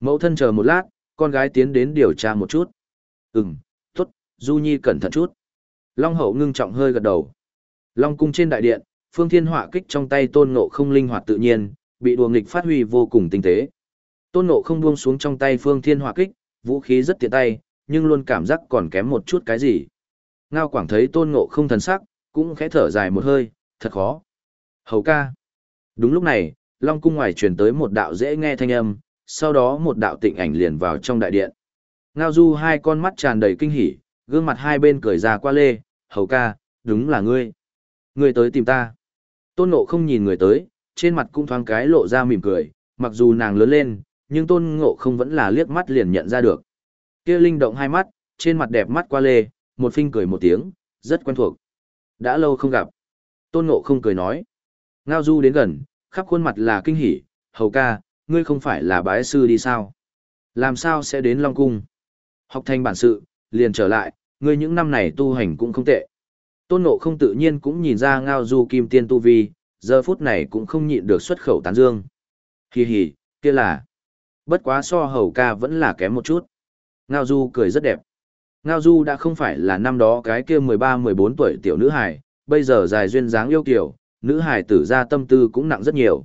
Mẫu thân chờ một lát, con gái tiến đến điều tra một chút. Ừm, tốt, Du Nhi cẩn thận chút. Long hậu ngưng trọng hơi gật đầu. Long cung trên đại điện, phương thiên họa kích trong tay tôn ngộ không linh hoạt tự nhiên, bị đùa nghịch phát huy vô cùng tinh tế. Tôn ngộ không buông xuống trong tay phương thiên họa kích, vũ khí rất tiện tay, nhưng luôn cảm giác còn kém một chút cái gì. Ngao quảng thấy tôn ngộ không thần sắc, cũng khẽ thở dài một hơi, thật khó. Hầu ca. Đúng lúc này, Long cung ngoài truyền tới một đạo dễ nghe thanh âm, sau đó một đạo tịnh ảnh liền vào trong đại điện. Ngao du hai con mắt tràn đầy kinh hỉ, gương mặt hai bên cười ra qua lê, hầu ca, đúng là ngươi. Ngươi tới tìm ta. Tôn ngộ không nhìn người tới, trên mặt cũng thoáng cái lộ ra mỉm cười, mặc dù nàng lớn lên, nhưng tôn ngộ không vẫn là liếc mắt liền nhận ra được. kia linh động hai mắt, trên mặt đẹp mắt qua lê, một phinh cười một tiếng, rất quen thuộc. Đã lâu không gặp. Tôn ngộ không cười nói. Ngao du đến gần, khắp khuôn mặt là kinh hỉ, hầu ca, ngươi không phải là bái sư đi sao? Làm sao sẽ đến Long Cung? Học thành bản sự, liền trở lại, ngươi những năm này tu hành cũng không tệ. Tôn Ngộ không tự nhiên cũng nhìn ra ngao du kim tiên tu vi, giờ phút này cũng không nhịn được xuất khẩu tán dương. Hì hì, kia là. Bất quá so hầu ca vẫn là kém một chút. Ngao du cười rất đẹp. Ngao du đã không phải là năm đó cái kia 13-14 tuổi tiểu nữ hài, bây giờ dài duyên dáng yêu kiểu, nữ hài tử ra tâm tư cũng nặng rất nhiều.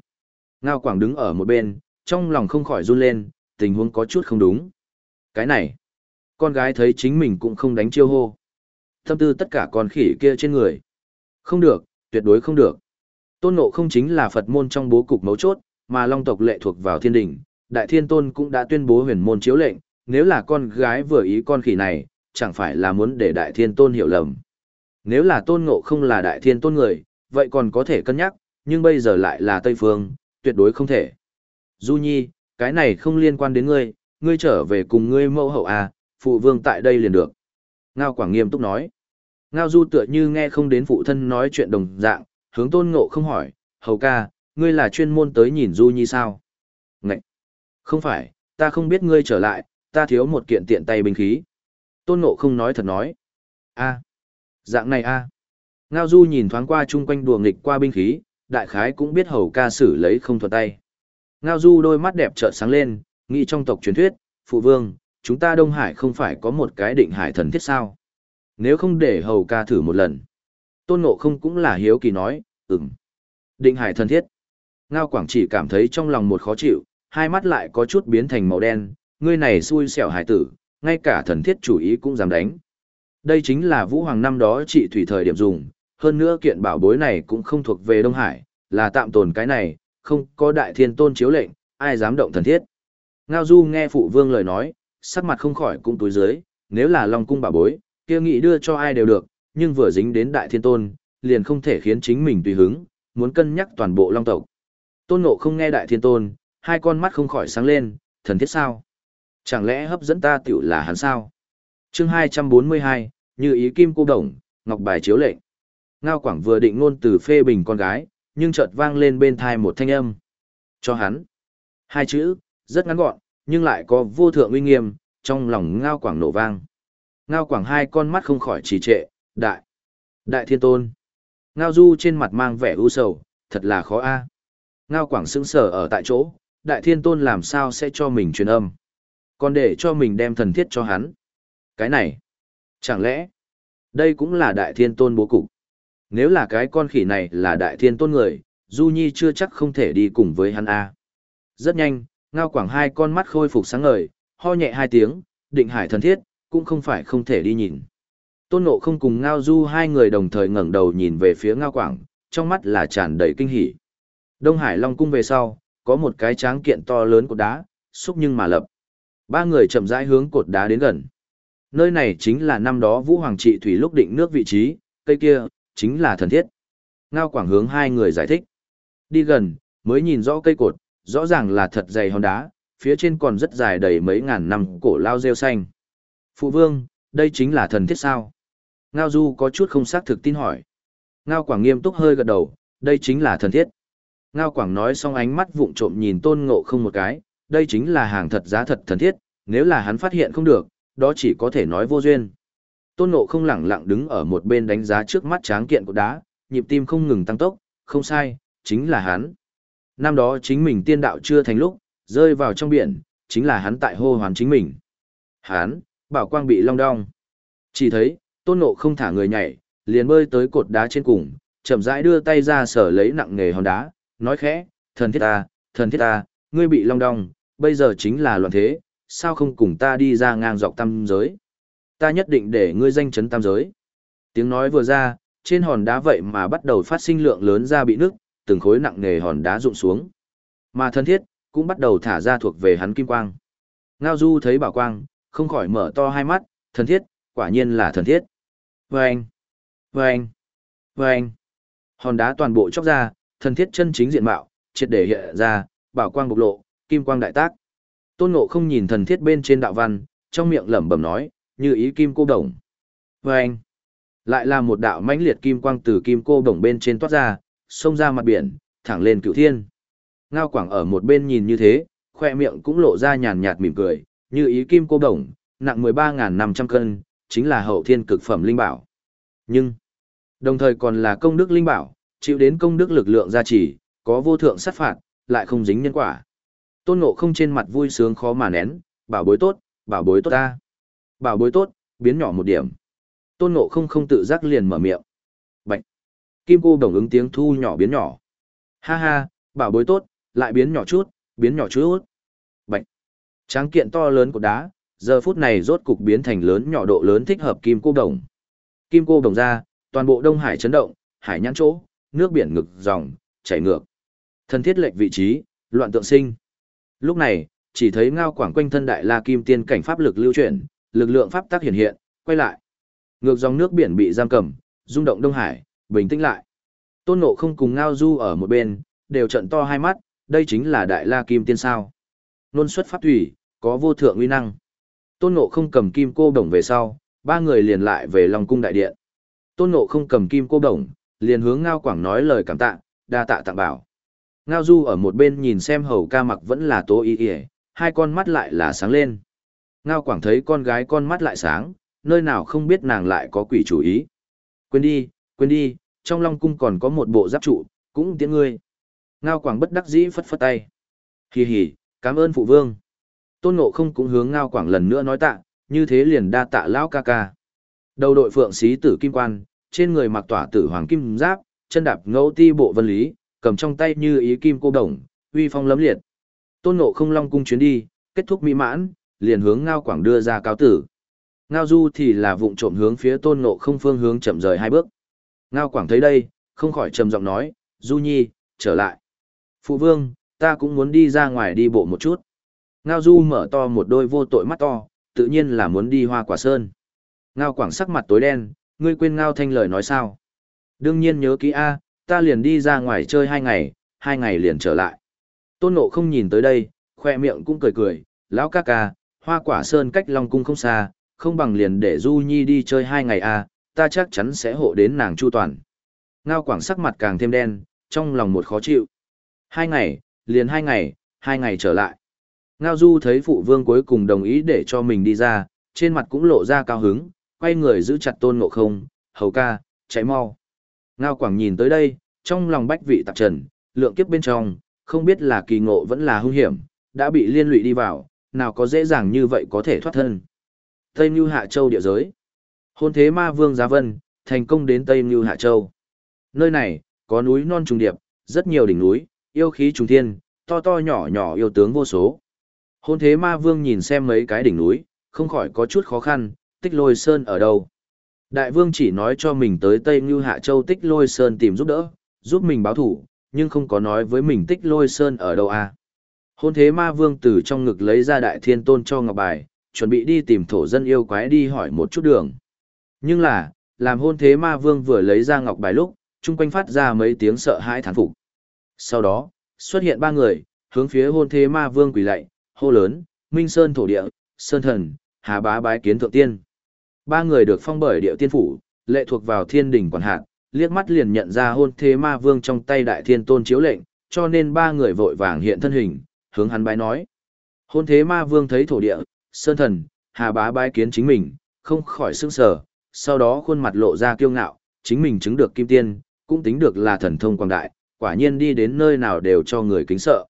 Ngao Quảng đứng ở một bên, trong lòng không khỏi run lên, tình huống có chút không đúng. Cái này, con gái thấy chính mình cũng không đánh chiêu hô. Tâm tư tất cả con khỉ kia trên người. Không được, tuyệt đối không được. Tôn Ngộ không chính là Phật môn trong bố cục mấu chốt, mà Long tộc lệ thuộc vào thiên đình. Đại Thiên Tôn cũng đã tuyên bố huyền môn chiếu lệnh, nếu là con gái vừa ý con khỉ này, chẳng phải là muốn để Đại Thiên Tôn hiểu lầm. Nếu là Tôn Ngộ không là Đại Thiên Tôn người, vậy còn có thể cân nhắc, nhưng bây giờ lại là Tây Phương, tuyệt đối không thể. Du Nhi, cái này không liên quan đến ngươi, ngươi trở về cùng ngươi mẫu hậu à, phụ vương tại đây liền được. Ngao Quảng nghiêm túc nói. Ngao Du tựa như nghe không đến phụ thân nói chuyện đồng dạng, hướng tôn ngộ không hỏi, hầu ca, ngươi là chuyên môn tới nhìn Du Nhi sao? Ngậy! Không phải, ta không biết ngươi trở lại, ta thiếu một kiện tiện tay binh khí. Tôn ngộ không nói thật nói. a dạng này a Ngao Du nhìn thoáng qua chung quanh đùa nghịch qua binh khí, đại khái cũng biết hầu ca xử lấy không thuận tay. Ngao Du đôi mắt đẹp trợn sáng lên, nghĩ trong tộc truyền thuyết, phụ vương, chúng ta Đông Hải không phải có một cái định hải thần thiết sao? Nếu không để hầu ca thử một lần. Tôn Ngộ không cũng là hiếu kỳ nói, ừm. Định hải thần thiết. Ngao Quảng chỉ cảm thấy trong lòng một khó chịu, hai mắt lại có chút biến thành màu đen, ngươi này xui xẻo hải tử, ngay cả thần thiết chủ ý cũng dám đánh. Đây chính là Vũ Hoàng năm đó trị thủy thời điểm dùng, hơn nữa kiện bảo bối này cũng không thuộc về Đông Hải, là tạm tồn cái này, không có đại thiên tôn chiếu lệnh, ai dám động thần thiết. Ngao Du nghe phụ vương lời nói, sắc mặt không khỏi cũng túi dưới, nếu là Long cung bà bối, kia nghị đưa cho ai đều được, nhưng vừa dính đến đại thiên tôn, liền không thể khiến chính mình tùy hứng, muốn cân nhắc toàn bộ Long tộc. Tôn Ngộ không nghe đại thiên tôn, hai con mắt không khỏi sáng lên, thần thiết sao? Chẳng lẽ hấp dẫn ta tiểu là hắn sao? Chương 242, như ý kim cô đồng, ngọc bài chiếu lệnh. Ngao Quảng vừa định ngôn từ phê bình con gái, nhưng chợt vang lên bên thai một thanh âm. Cho hắn. Hai chữ, rất ngắn gọn, nhưng lại có vô thượng uy nghiêm, trong lòng Ngao Quảng nổ vang. Ngao Quảng hai con mắt không khỏi trì trệ, đại. Đại thiên tôn. Ngao Du trên mặt mang vẻ u sầu, thật là khó a. Ngao Quảng sững sờ ở tại chỗ, đại thiên tôn làm sao sẽ cho mình truyền âm. Còn để cho mình đem thần thiết cho hắn. Cái này. Chẳng lẽ, đây cũng là đại thiên tôn bố cục. Nếu là cái con khỉ này là đại thiên tôn người, Du Nhi chưa chắc không thể đi cùng với hắn A. Rất nhanh, ngao quảng hai con mắt khôi phục sáng ngời, ho nhẹ hai tiếng, định hải thần thiết, cũng không phải không thể đi nhìn. Tôn Ngộ không cùng Ngao Du hai người đồng thời ngẩng đầu nhìn về phía Ngao Quảng, trong mắt là tràn đầy kinh hỉ. Đông Hải Long Cung về sau, có một cái tráng kiện to lớn của đá, xúc nhưng mà lập. Ba người chậm rãi hướng cột đá đến gần. Nơi này chính là năm đó Vũ Hoàng trị thủy lúc định nước vị trí, cây kia, chính là thần thiết. Ngao Quảng hướng hai người giải thích. Đi gần, mới nhìn rõ cây cột, rõ ràng là thật dày hòn đá, phía trên còn rất dài đầy mấy ngàn năm cổ lao rêu xanh. Phụ vương, đây chính là thần thiết sao? Ngao Du có chút không xác thực tin hỏi. Ngao Quảng nghiêm túc hơi gật đầu, đây chính là thần thiết. Ngao Quảng nói xong ánh mắt vụng trộm nhìn tôn ngộ không một cái, đây chính là hàng thật giá thật thần thiết, nếu là hắn phát hiện không được, đó chỉ có thể nói vô duyên. Tôn ngộ không lẳng lặng đứng ở một bên đánh giá trước mắt tráng kiện của đá, nhịp tim không ngừng tăng tốc, không sai, chính là hắn. Năm đó chính mình tiên đạo chưa thành lúc, rơi vào trong biển, chính là hắn tại hô hoán chính mình. Hắn, bảo quang bị long đong. Chỉ thấy, tôn nộ không thả người nhảy, liền bơi tới cột đá trên cùng, chậm rãi đưa tay ra sở lấy nặng nghề hòn đá, nói khẽ, thần thiết ta, thần thiết ta, ngươi bị long đong, bây giờ chính là loạn thế, sao không cùng ta đi ra ngang dọc tam giới. Ta nhất định để ngươi danh chấn tam giới. Tiếng nói vừa ra, trên hòn đá vậy mà bắt đầu phát sinh lượng lớn ra bị nước, từng khối nặng nề hòn đá rụng xuống. Mà thần thiết, cũng bắt đầu thả ra thuộc về hắn kim quang. Ngao Du thấy bảo quang, không khỏi mở to hai mắt, thần thiết, quả nhiên là thần thiết. Vâng! Vâng! Vâng! Hòn đá toàn bộ chóc ra, thần thiết chân chính diện mạo, triệt để hiện ra, bảo quang bộc lộ, kim quang đại tác. Tôn Ngộ không nhìn thần thiết bên trên đạo văn, trong miệng lẩm bẩm nói, như ý kim cô đồng. Vâng! Lại là một đạo mãnh liệt kim quang từ kim cô đồng bên trên toát ra, xông ra mặt biển, thẳng lên cửu thiên. Ngao Quảng ở một bên nhìn như thế, khoe miệng cũng lộ ra nhàn nhạt mỉm cười, như ý kim cô đồng, nặng 13.500 cân, chính là hậu thiên cực phẩm linh bảo. Nhưng, đồng thời còn là công đức linh bảo, chịu đến công đức lực lượng gia trì, có vô thượng sát phạt, lại không dính nhân quả. Tôn Ngộ không trên mặt vui sướng khó mà nén, bảo bối tốt, bảo bối tốt ta. Bảo bối tốt, biến nhỏ một điểm. Tôn Ngộ không không tự giác liền mở miệng. Kim cô đồng ứng tiếng thu nhỏ biến nhỏ. Ha ha, bảo bối tốt, lại biến nhỏ chút, biến nhỏ chút. Bạch. Tráng kiện to lớn của đá, giờ phút này rốt cục biến thành lớn nhỏ độ lớn thích hợp kim cô đồng. Kim cô đồng ra, toàn bộ Đông Hải chấn động, hải nhãn chỗ, nước biển ngực dòng, chảy ngược. Thân thiết lệch vị trí, loạn tượng sinh. Lúc này, chỉ thấy ngao quảng quanh thân đại la kim tiên cảnh pháp lực lưu chuyển, lực lượng pháp tác hiện hiện, quay lại. Ngược dòng nước biển bị giam cầm, rung động Đông Hải, bình tĩnh lại. Tôn Ngộ không cùng ngao du ở một bên, đều trận to hai mắt, đây chính là đại la kim tiên sao. Nôn xuất pháp thủy, có vô thượng uy năng. Tôn Ngộ không cầm kim cô đồng về sau, ba người liền lại về Long cung đại điện. Tôn Ngộ không cầm kim cô đồng, liền hướng Ngao Quảng nói lời cảm tạ, đa tạ tặng bảo. Ngao Du ở một bên nhìn xem hầu ca mặc vẫn là tố y y, hai con mắt lại là sáng lên. Ngao Quảng thấy con gái con mắt lại sáng, nơi nào không biết nàng lại có quỷ chủ ý. Quên đi, quên đi, trong Long cung còn có một bộ giáp trụ, cũng tiễn ngươi. Ngao Quảng bất đắc dĩ phất phất tay. Hì hì, cảm ơn phụ vương. Tôn Ngộ không cũng hướng Ngao Quảng lần nữa nói tạ, như thế liền đa tạ lão ca ca. Đầu đội phượng xí tử kim quan, trên người mặc tỏa tử hoàng kim giáp, chân đạp ngẫu ti bộ vân lý, cầm trong tay như ý kim cô đồng, uy phong lấm liệt. Tôn Ngộ không long cung chuyến đi, kết thúc mỹ mãn, liền hướng Ngao Quảng đưa ra cáo tử. Ngao Du thì là vụng trộm hướng phía Tôn Ngộ không phương hướng chậm rời hai bước. Ngao Quảng thấy đây, không khỏi trầm giọng nói, Du Nhi, trở lại. Phụ vương, ta cũng muốn đi ra ngoài đi bộ một chút. Ngao Du mở to một đôi vô tội mắt to, tự nhiên là muốn đi hoa quả sơn. Ngao Quảng sắc mặt tối đen, ngươi quên Ngao Thanh lời nói sao? Đương nhiên nhớ kỹ A, ta liền đi ra ngoài chơi hai ngày, hai ngày liền trở lại. Tôn Nộ không nhìn tới đây, khoe miệng cũng cười cười, lão ca ca, hoa quả sơn cách Long Cung không xa, không bằng liền để Du Nhi đi chơi hai ngày A, ta chắc chắn sẽ hộ đến nàng chu toàn. Ngao Quảng sắc mặt càng thêm đen, trong lòng một khó chịu. Hai ngày, liền hai ngày, hai ngày trở lại. Ngao Du thấy phụ vương cuối cùng đồng ý để cho mình đi ra, trên mặt cũng lộ ra cao hứng, quay người giữ chặt tôn ngộ không, hầu ca, chạy mau. Ngao Quảng nhìn tới đây, trong lòng bách vị tạp trần, lượng kiếp bên trong, không biết là kỳ ngộ vẫn là hung hiểm, đã bị liên lụy đi vào, nào có dễ dàng như vậy có thể thoát thân. Tây Mưu Hạ Châu địa giới. Hôn thế ma vương Giá Vân, thành công đến Tây Ngưu Hạ Châu. Nơi này, có núi non trùng điệp, rất nhiều đỉnh núi, yêu khí trùng thiên, to to nhỏ nhỏ yêu tướng vô số. Hôn thế ma vương nhìn xem mấy cái đỉnh núi, không khỏi có chút khó khăn, tích lôi sơn ở đâu. Đại vương chỉ nói cho mình tới Tây Ngưu Hạ Châu tích lôi sơn tìm giúp đỡ, giúp mình báo thủ, nhưng không có nói với mình tích lôi sơn ở đâu à. Hôn thế ma vương từ trong ngực lấy ra đại thiên tôn cho ngọc bài, chuẩn bị đi tìm thổ dân yêu quái đi hỏi một chút đường. Nhưng là, làm hôn thế ma vương vừa lấy ra ngọc bài lúc, chung quanh phát ra mấy tiếng sợ hãi thán phục. Sau đó, xuất hiện ba người, hướng phía hôn thế ma vương quỳ lạy, hô lớn, Minh Sơn thổ địa, Sơn thần, Hà bá bái kiến thượng tiên. Ba người được phong bởi địa tiên phủ, lệ thuộc vào thiên đình quản hạt, liếc mắt liền nhận ra hôn thế ma vương trong tay đại thiên tôn chiếu lệnh, cho nên ba người vội vàng hiện thân hình, hướng hắn bái nói. Hôn thế ma vương thấy thổ địa, sơn thần, hà bá bái kiến chính mình, không khỏi sững sờ, sau đó khuôn mặt lộ ra kiêu ngạo, chính mình chứng được kim tiên, cũng tính được là thần thông quang đại, quả nhiên đi đến nơi nào đều cho người kính sợ.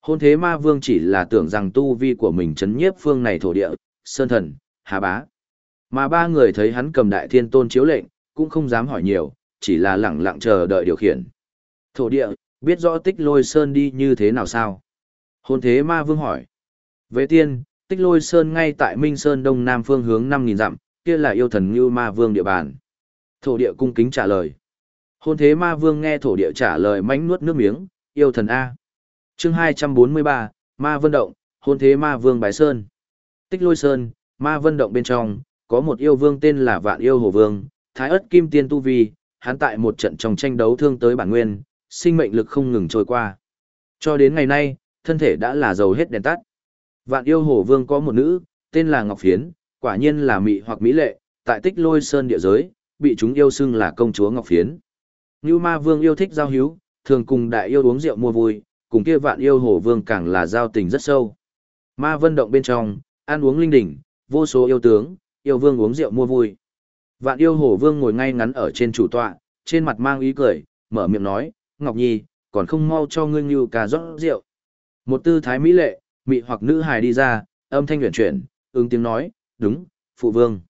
Hôn thế ma vương chỉ là tưởng rằng tu vi của mình chấn nhiếp phương này thổ địa, sơn thần, hà bá. Mà ba người thấy hắn cầm đại thiên tôn chiếu lệnh, cũng không dám hỏi nhiều, chỉ là lẳng lặng chờ đợi điều khiển. Thổ địa, biết rõ tích lôi sơn đi như thế nào sao? Hôn thế ma vương hỏi. Vệ tiên, tích lôi sơn ngay tại Minh Sơn đông nam phương hướng 5.000 dặm, kia là yêu thần như ma vương địa bàn. Thổ địa cung kính trả lời. Hôn thế ma vương nghe thổ địa trả lời mánh nuốt nước miếng, yêu thần A. chương 243, ma vân động, hôn thế ma vương bái sơn. Tích lôi sơn, ma vân động bên trong, có một yêu vương tên là vạn yêu hồ vương, thái ất kim tiên tu vi, hắn tại một trận trong tranh đấu thương tới bản nguyên, sinh mệnh lực không ngừng trôi qua. Cho đến ngày nay, thân thể đã là dầu hết đèn tắt. Vạn yêu hồ vương có một nữ, tên là Ngọc Phiến, quả nhiên là mị hoặc mỹ lệ, tại tích lôi sơn địa giới, bị chúng yêu xưng là công chúa Ngọc Phiến. Như ma vương yêu thích giao hiếu, thường cùng đại yêu uống rượu mua vui, cùng kia vạn yêu hồ vương càng là giao tình rất sâu. Ma vân động bên trong, ăn uống linh đỉnh, vô số yêu tướng, yêu vương uống rượu mua vui. Vạn yêu hồ vương ngồi ngay ngắn ở trên chủ tọa, trên mặt mang ý cười, mở miệng nói, Ngọc Nhi, còn không mau cho ngươi như cà rót rượu. Một tư thái mỹ lệ, mị hoặc nữ hài đi ra, âm thanh huyền chuyển, ứng tiếng nói, đúng, phụ vương.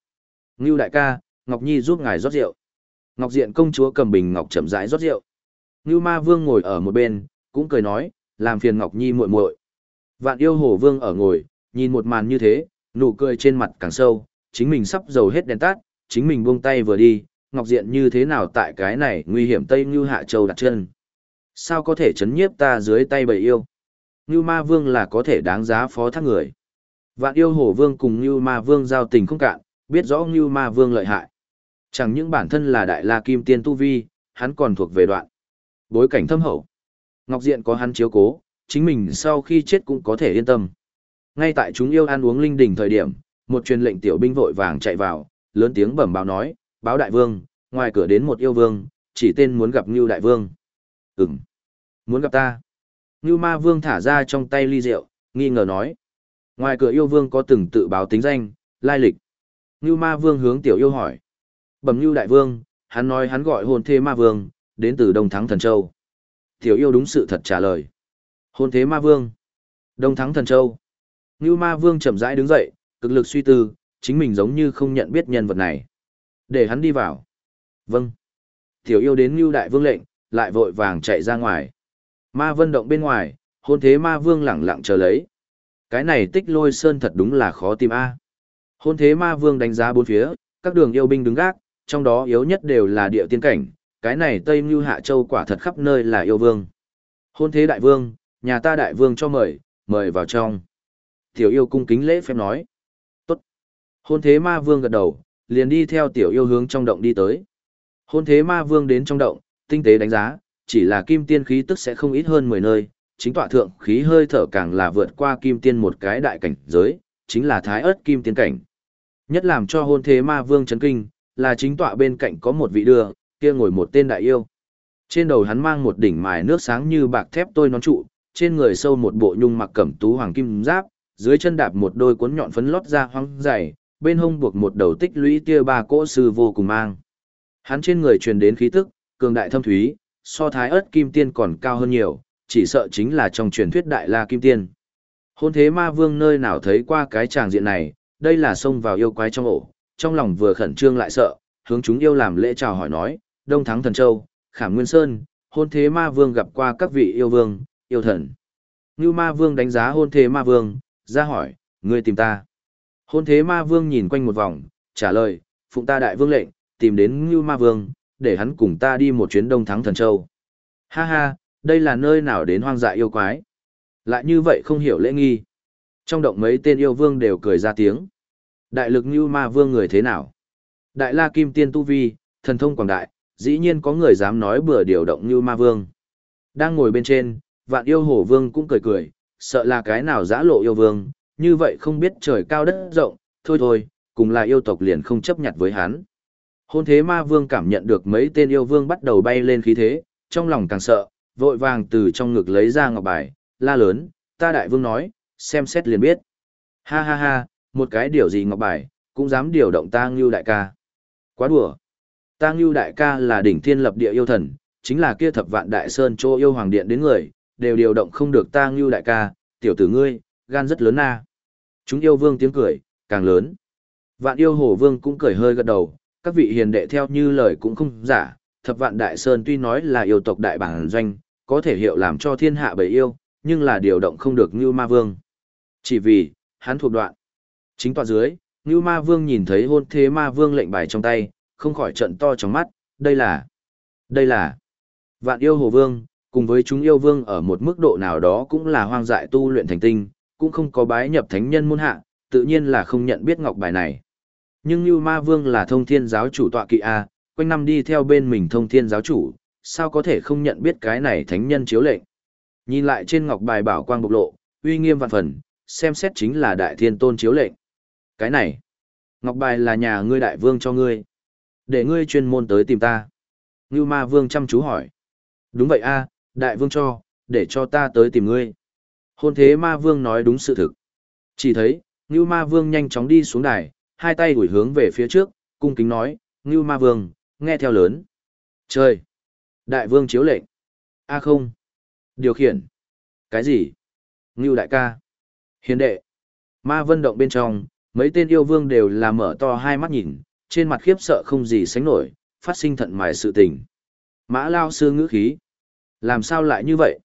Ngưu đại ca, Ngọc Nhi giúp ngài rót rượu. Ngọc Diện công chúa cầm bình ngọc chậm rãi rót rượu. Ngưu Ma Vương ngồi ở một bên, cũng cười nói, làm phiền Ngọc Nhi muội muội. Vạn yêu hồ vương ở ngồi, nhìn một màn như thế, nụ cười trên mặt càng sâu, chính mình sắp dầu hết đèn tắt, chính mình buông tay vừa đi, Ngọc Diện như thế nào tại cái này nguy hiểm Tây Ngưu Hạ Châu đặt chân. Sao có thể chấn nhiếp ta dưới tay bầy yêu? Ngưu Ma Vương là có thể đáng giá phó thác người. Vạn yêu hổ vương cùng Như Ma Vương giao tình không cạn, biết rõ Như Ma Vương lợi hại. Chẳng những bản thân là đại la kim tiên tu vi, hắn còn thuộc về đoạn. Bối cảnh thâm hậu. Ngọc Diện có hắn chiếu cố, chính mình sau khi chết cũng có thể yên tâm. Ngay tại chúng yêu ăn uống linh đỉnh thời điểm, một truyền lệnh tiểu binh vội vàng chạy vào, lớn tiếng bẩm báo nói, báo đại vương, ngoài cửa đến một yêu vương, chỉ tên muốn gặp Ngưu đại vương. Ừm, muốn gặp ta. Ngưu ma vương thả ra trong tay ly rượu, nghi ngờ nói. Ngoài cửa yêu vương có từng tự báo tính danh, lai lịch. Ngưu ma vương hướng tiểu yêu hỏi. Bẩm Ngưu đại vương, hắn nói hắn gọi hồn thế ma vương, đến từ Đông Thắng Thần Châu. Tiểu yêu đúng sự thật trả lời. Hồn thế ma vương. Đông Thắng Thần Châu. Ngưu ma vương chậm rãi đứng dậy, cực lực suy tư, chính mình giống như không nhận biết nhân vật này. Để hắn đi vào. Vâng. Tiểu yêu đến Ngưu đại vương lệnh, lại vội vàng chạy ra ngoài. Ma vân động bên ngoài, hôn thế ma vương lẳng lặng chờ lấy. Cái này tích lôi sơn thật đúng là khó tìm a. Hôn thế ma vương đánh giá bốn phía, các đường yêu binh đứng gác, trong đó yếu nhất đều là địa tiên cảnh, cái này Tây Mưu Hạ Châu quả thật khắp nơi là yêu vương. Hôn thế đại vương, nhà ta đại vương cho mời, mời vào trong. Tiểu yêu cung kính lễ phép nói. Tốt. Hôn thế ma vương gật đầu, liền đi theo tiểu yêu hướng trong động đi tới. Hôn thế ma vương đến trong động, tinh tế đánh giá, chỉ là kim tiên khí tức sẽ không ít hơn 10 nơi, chính tọa thượng khí hơi thở càng là vượt qua kim tiên một cái đại cảnh giới, chính là thái ớt kim tiên cảnh. Nhất làm cho hôn thế ma vương chấn kinh, là chính tọa bên cạnh có một vị đưa, kia ngồi một tên đại yêu. Trên đầu hắn mang một đỉnh mài nước sáng như bạc thép tôi nón trụ, trên người sâu một bộ nhung mặc cẩm tú hoàng kim giáp, dưới chân đạp một đôi cuốn nhọn phấn lót ra hoang dày, bên hông buộc một đầu tích lũy tia ba cỗ sư vô cùng mang. Hắn trên người truyền đến khí tức, cường đại thâm thúy, so thái ớt kim tiên còn cao hơn nhiều, chỉ sợ chính là trong truyền thuyết đại la kim tiên. Hôn thế ma vương nơi nào thấy qua cái tràng diện này, đây là xông vào yêu quái trong ổ, trong lòng vừa khẩn trương lại sợ, hướng chúng yêu làm lễ chào hỏi nói, Đông Thắng Thần Châu, Khảm Nguyên Sơn, hôn thế ma vương gặp qua các vị yêu vương, yêu thần. Như ma vương đánh giá hôn thế ma vương, ra hỏi, ngươi tìm ta. Hôn thế ma vương nhìn quanh một vòng, trả lời, phụng ta đại vương lệnh, tìm đến Ngưu ma vương, để hắn cùng ta đi một chuyến đông thắng thần châu. Ha ha, đây là nơi nào đến hoang dại yêu quái. Lại như vậy không hiểu lễ nghi. Trong động mấy tên yêu vương đều cười ra tiếng. Đại lực như ma vương người thế nào? Đại la kim tiên tu vi, thần thông quảng đại, dĩ nhiên có người dám nói bừa điều động như ma vương. Đang ngồi bên trên, vạn yêu hổ vương cũng cười cười, sợ là cái nào giã lộ yêu vương, như vậy không biết trời cao đất rộng, thôi thôi, cùng là yêu tộc liền không chấp nhận với hắn. Hôn thế ma vương cảm nhận được mấy tên yêu vương bắt đầu bay lên khí thế, trong lòng càng sợ, vội vàng từ trong ngực lấy ra ngọc bài, la lớn, ta đại vương nói, xem xét liền biết. Ha ha ha, một cái điều gì ngọc bài, cũng dám điều động ta ngưu đại ca. Quá đùa. Ta ngưu đại ca là đỉnh thiên lập địa yêu thần, chính là kia thập vạn đại sơn chỗ yêu hoàng điện đến người, đều điều động không được ta ngưu đại ca, tiểu tử ngươi, gan rất lớn na. Chúng yêu vương tiếng cười, càng lớn. Vạn yêu hồ vương cũng cười hơi gật đầu, các vị hiền đệ theo như lời cũng không giả, thập vạn đại sơn tuy nói là yêu tộc đại bản doanh, có thể hiệu làm cho thiên hạ bầy yêu, nhưng là điều động không được Ngưu ma vương. Chỉ vì, hắn thuộc đoạn. Chính tòa dưới, Ngưu ma vương nhìn thấy hôn thế ma vương lệnh bài trong tay, không khỏi trận to trong mắt, đây là, đây là, vạn yêu hồ vương, cùng với chúng yêu vương ở một mức độ nào đó cũng là hoang dại tu luyện thành tinh, cũng không có bái nhập thánh nhân môn hạ, tự nhiên là không nhận biết ngọc bài này. Nhưng Ngưu ma vương là thông thiên giáo chủ tọa kỵ A, quanh năm đi theo bên mình thông thiên giáo chủ, sao có thể không nhận biết cái này thánh nhân chiếu lệnh. Nhìn lại trên ngọc bài bảo quang bộc lộ, uy nghiêm vạn phần, xem xét chính là đại thiên tôn chiếu lệnh. Cái này, ngọc bài là nhà ngươi đại vương cho ngươi. Để ngươi chuyên môn tới tìm ta. Ngưu ma vương chăm chú hỏi. Đúng vậy a, đại vương cho, để cho ta tới tìm ngươi. Hôn thế ma vương nói đúng sự thực. Chỉ thấy, Ngưu ma vương nhanh chóng đi xuống đài, hai tay gửi hướng về phía trước, cung kính nói, Ngưu ma vương, nghe theo lớn. trời. Đại vương chiếu lệnh. A không. Điều khiển. Cái gì? Ngưu đại ca. Hiền đệ. Ma vân động bên trong, mấy tên yêu vương đều là mở to hai mắt nhìn, trên mặt khiếp sợ không gì sánh nổi, phát sinh thận mài sự tình. Mã lao sư ngữ khí. Làm sao lại như vậy?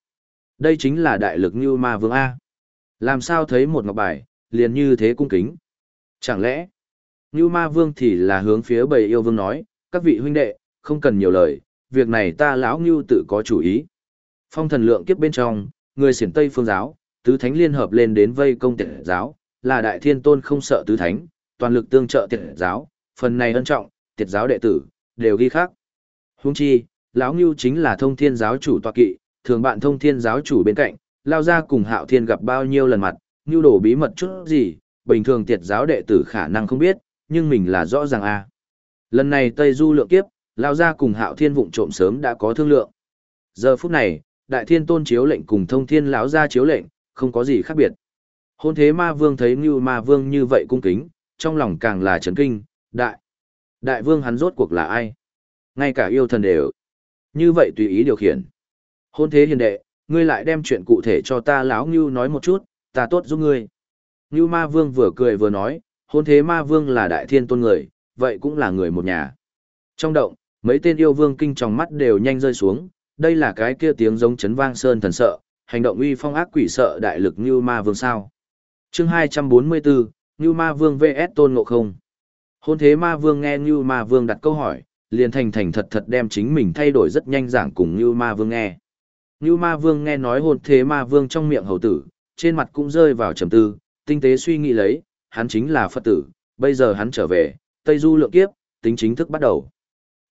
Đây chính là đại lực như ma vương A. Làm sao thấy một ngọc bài, liền như thế cung kính? Chẳng lẽ, như ma vương thì là hướng phía bầy yêu vương nói, các vị huynh đệ, không cần nhiều lời, việc này ta lão ngưu tự có chủ ý. Phong thần lượng kiếp bên trong, người xiển Tây phương giáo, tứ thánh liên hợp lên đến vây công tiệt giáo, là đại thiên tôn không sợ tứ thánh, toàn lực tương trợ tiệt giáo, phần này ân trọng, tiệt giáo đệ tử, đều ghi khác. Huống chi, lão ngưu chính là thông thiên giáo chủ tọa kỵ, thường bạn thông thiên giáo chủ bên cạnh, lao ra cùng hạo thiên gặp bao nhiêu lần mặt, ngưu đổ bí mật chút gì, bình thường tiệt giáo đệ tử khả năng không biết, nhưng mình là rõ ràng a. Lần này Tây Du lượng kiếp, lao ra cùng hạo thiên vụng trộm sớm đã có thương lượng. Giờ phút này, đại thiên tôn chiếu lệnh cùng thông thiên lão ra chiếu lệnh, không có gì khác biệt. Hôn thế ma vương thấy như ma vương như vậy cung kính, trong lòng càng là chấn kinh, đại. Đại vương hắn rốt cuộc là ai? Ngay cả yêu thần đều. Như vậy tùy ý điều khiển. Hôn thế hiền đệ, ngươi lại đem chuyện cụ thể cho ta lão ngưu nói một chút, ta tốt giúp ngươi. Ngưu ma vương vừa cười vừa nói, hôn thế ma vương là đại thiên tôn người, vậy cũng là người một nhà. Trong động, mấy tên yêu vương kinh trong mắt đều nhanh rơi xuống, đây là cái kia tiếng giống chấn vang sơn thần sợ, hành động uy phong ác quỷ sợ đại lực như ma vương sao. chương 244, như ma vương vs tôn ngộ không. Hôn thế ma vương nghe như ma vương đặt câu hỏi, liền thành thành thật thật đem chính mình thay đổi rất nhanh giảng cùng như ma vương nghe. Như ma vương nghe nói hôn thế ma vương trong miệng hầu tử, trên mặt cũng rơi vào trầm tư, tinh tế suy nghĩ lấy, hắn chính là Phật tử, bây giờ hắn trở về, Tây Du lượng kiếp, tính chính thức bắt đầu.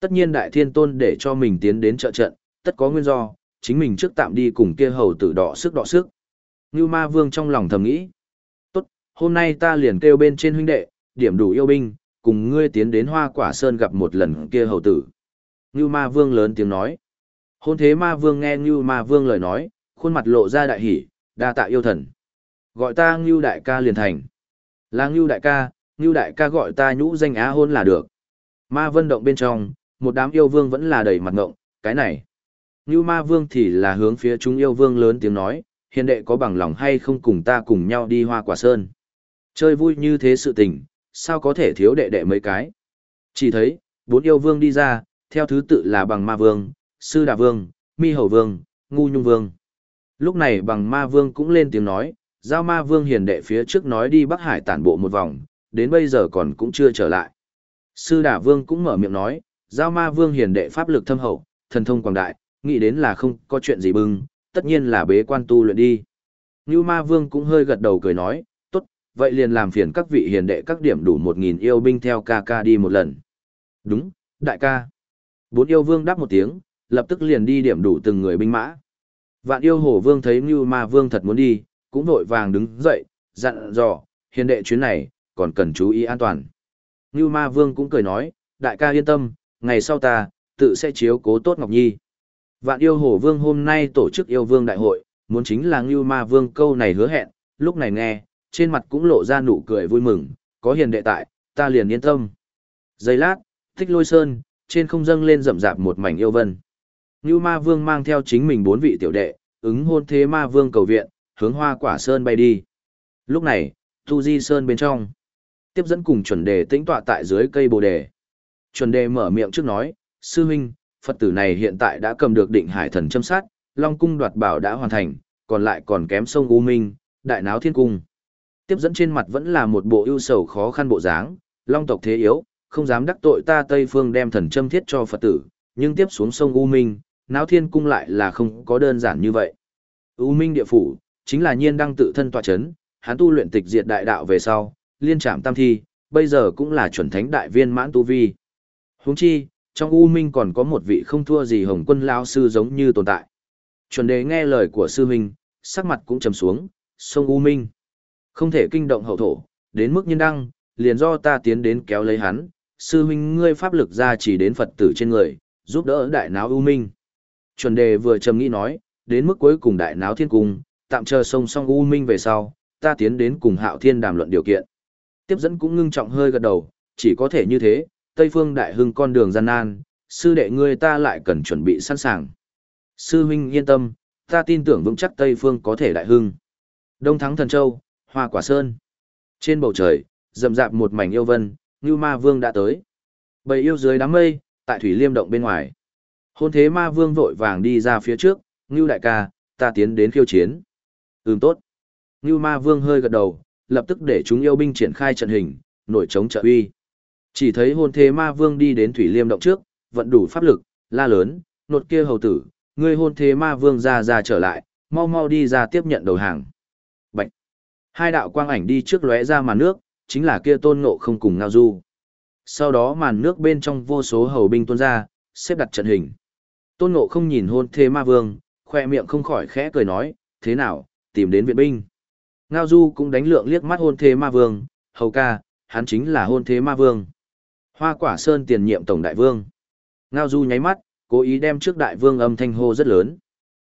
Tất nhiên Đại Thiên Tôn để cho mình tiến đến trợ trận, tất có nguyên do, chính mình trước tạm đi cùng kia hầu tử đọ sức đọ sức. Ngưu Ma Vương trong lòng thầm nghĩ. Tốt, hôm nay ta liền kêu bên trên huynh đệ, điểm đủ yêu binh, cùng ngươi tiến đến hoa quả sơn gặp một lần kia hầu tử. Ngưu Ma Vương lớn tiếng nói. Hôn thế Ma Vương nghe Ngưu Ma Vương lời nói, khuôn mặt lộ ra đại hỉ, đa tạ yêu thần. Gọi ta Ngưu Đại ca liền thành. Là Ngưu Đại ca, Ngưu Đại ca gọi ta nhũ danh á hôn là được. Ma Vân động bên trong, một đám yêu vương vẫn là đầy mặt ngộng, cái này. Như Ma Vương thì là hướng phía chúng yêu vương lớn tiếng nói, hiền đệ có bằng lòng hay không cùng ta cùng nhau đi hoa quả sơn. Chơi vui như thế sự tình, sao có thể thiếu đệ đệ mấy cái. Chỉ thấy, bốn yêu vương đi ra, theo thứ tự là bằng Ma Vương, Sư Đà Vương, Mi Hầu Vương, Ngu Nhung Vương. Lúc này bằng Ma Vương cũng lên tiếng nói, giao Ma Vương hiền đệ phía trước nói đi Bắc Hải tản bộ một vòng, đến bây giờ còn cũng chưa trở lại. Sư đà Vương cũng mở miệng nói, Giao Ma Vương hiền đệ pháp lực thâm hậu, thần thông quảng đại, nghĩ đến là không có chuyện gì bưng, tất nhiên là bế quan tu luyện đi. Như Ma Vương cũng hơi gật đầu cười nói, tốt, vậy liền làm phiền các vị hiền đệ các điểm đủ một nghìn yêu binh theo ca ca đi một lần. Đúng, đại ca. Bốn yêu vương đáp một tiếng, lập tức liền đi điểm đủ từng người binh mã. Vạn yêu hổ vương thấy Như Ma Vương thật muốn đi, cũng vội vàng đứng dậy, dặn dò, hiền đệ chuyến này, còn cần chú ý an toàn. Như Ma Vương cũng cười nói, đại ca yên tâm, ngày sau ta, tự sẽ chiếu cố tốt Ngọc Nhi. Vạn yêu hổ vương hôm nay tổ chức yêu vương đại hội, muốn chính là Ngưu Ma Vương câu này hứa hẹn, lúc này nghe, trên mặt cũng lộ ra nụ cười vui mừng, có hiền đệ tại, ta liền yên tâm. Giây lát, thích lôi sơn, trên không dâng lên rậm rạp một mảnh yêu vân. Ngưu Ma Vương mang theo chính mình bốn vị tiểu đệ, ứng hôn thế Ma Vương cầu viện, hướng hoa quả sơn bay đi. Lúc này, Tu Di Sơn bên trong, tiếp dẫn cùng chuẩn đề tĩnh tọa tại dưới cây bồ đề. Chuẩn đề mở miệng trước nói, sư huynh, Phật tử này hiện tại đã cầm được định hải thần châm sát, Long cung đoạt bảo đã hoàn thành, còn lại còn kém sông U Minh, đại náo thiên cung. Tiếp dẫn trên mặt vẫn là một bộ ưu sầu khó khăn bộ dáng, Long tộc thế yếu, không dám đắc tội ta Tây Phương đem thần châm thiết cho Phật tử, nhưng tiếp xuống sông U Minh, náo thiên cung lại là không có đơn giản như vậy. U Minh địa phủ, chính là nhiên đăng tự thân tọa chấn, hắn tu luyện tịch diệt đại đạo về sau, liên trạm tam thi, bây giờ cũng là chuẩn thánh đại viên mãn tu vi. Huống chi, trong U Minh còn có một vị không thua gì Hồng Quân lão sư giống như tồn tại. Chuẩn đề nghe lời của sư minh, sắc mặt cũng trầm xuống, sông U Minh. Không thể kinh động hậu thổ, đến mức nhân đăng, liền do ta tiến đến kéo lấy hắn, sư huynh ngươi pháp lực ra chỉ đến Phật tử trên người, giúp đỡ đại náo U Minh. Chuẩn đề vừa trầm nghĩ nói, đến mức cuối cùng đại náo thiên cung, tạm chờ sông song U Minh về sau, ta tiến đến cùng hạo thiên đàm luận điều kiện. Tiếp dẫn cũng ngưng trọng hơi gật đầu, chỉ có thể như thế, Tây Phương Đại Hưng con đường gian nan, sư đệ ngươi ta lại cần chuẩn bị sẵn sàng. Sư huynh yên tâm, ta tin tưởng vững chắc Tây Phương có thể đại hưng. Đông thắng thần châu, hoa quả sơn. Trên bầu trời, rậm rạp một mảnh yêu vân, Ngưu Ma Vương đã tới. Bầy yêu dưới đám mây, tại thủy liêm động bên ngoài. Hôn thế Ma Vương vội vàng đi ra phía trước, Ngưu đại ca, ta tiến đến khiêu chiến. Ừm tốt. Ngưu Ma Vương hơi gật đầu, lập tức để chúng yêu binh triển khai trận hình, nổi chống trợ uy. Chỉ thấy hôn thế ma vương đi đến thủy liêm động trước, vận đủ pháp lực, la lớn, nột kia hầu tử, ngươi hôn thế ma vương ra ra trở lại, mau mau đi ra tiếp nhận đầu hàng. Bạch! Hai đạo quang ảnh đi trước lóe ra màn nước, chính là kia tôn ngộ không cùng ngao du. Sau đó màn nước bên trong vô số hầu binh tuôn ra, xếp đặt trận hình. Tôn ngộ không nhìn hôn thế ma vương, khoe miệng không khỏi khẽ cười nói, thế nào, tìm đến viện binh. Ngao du cũng đánh lượng liếc mắt hôn thế ma vương, hầu ca, hắn chính là hôn thế ma vương. Hoa quả sơn tiền nhiệm tổng đại vương. Ngao du nháy mắt, cố ý đem trước đại vương âm thanh hô rất lớn.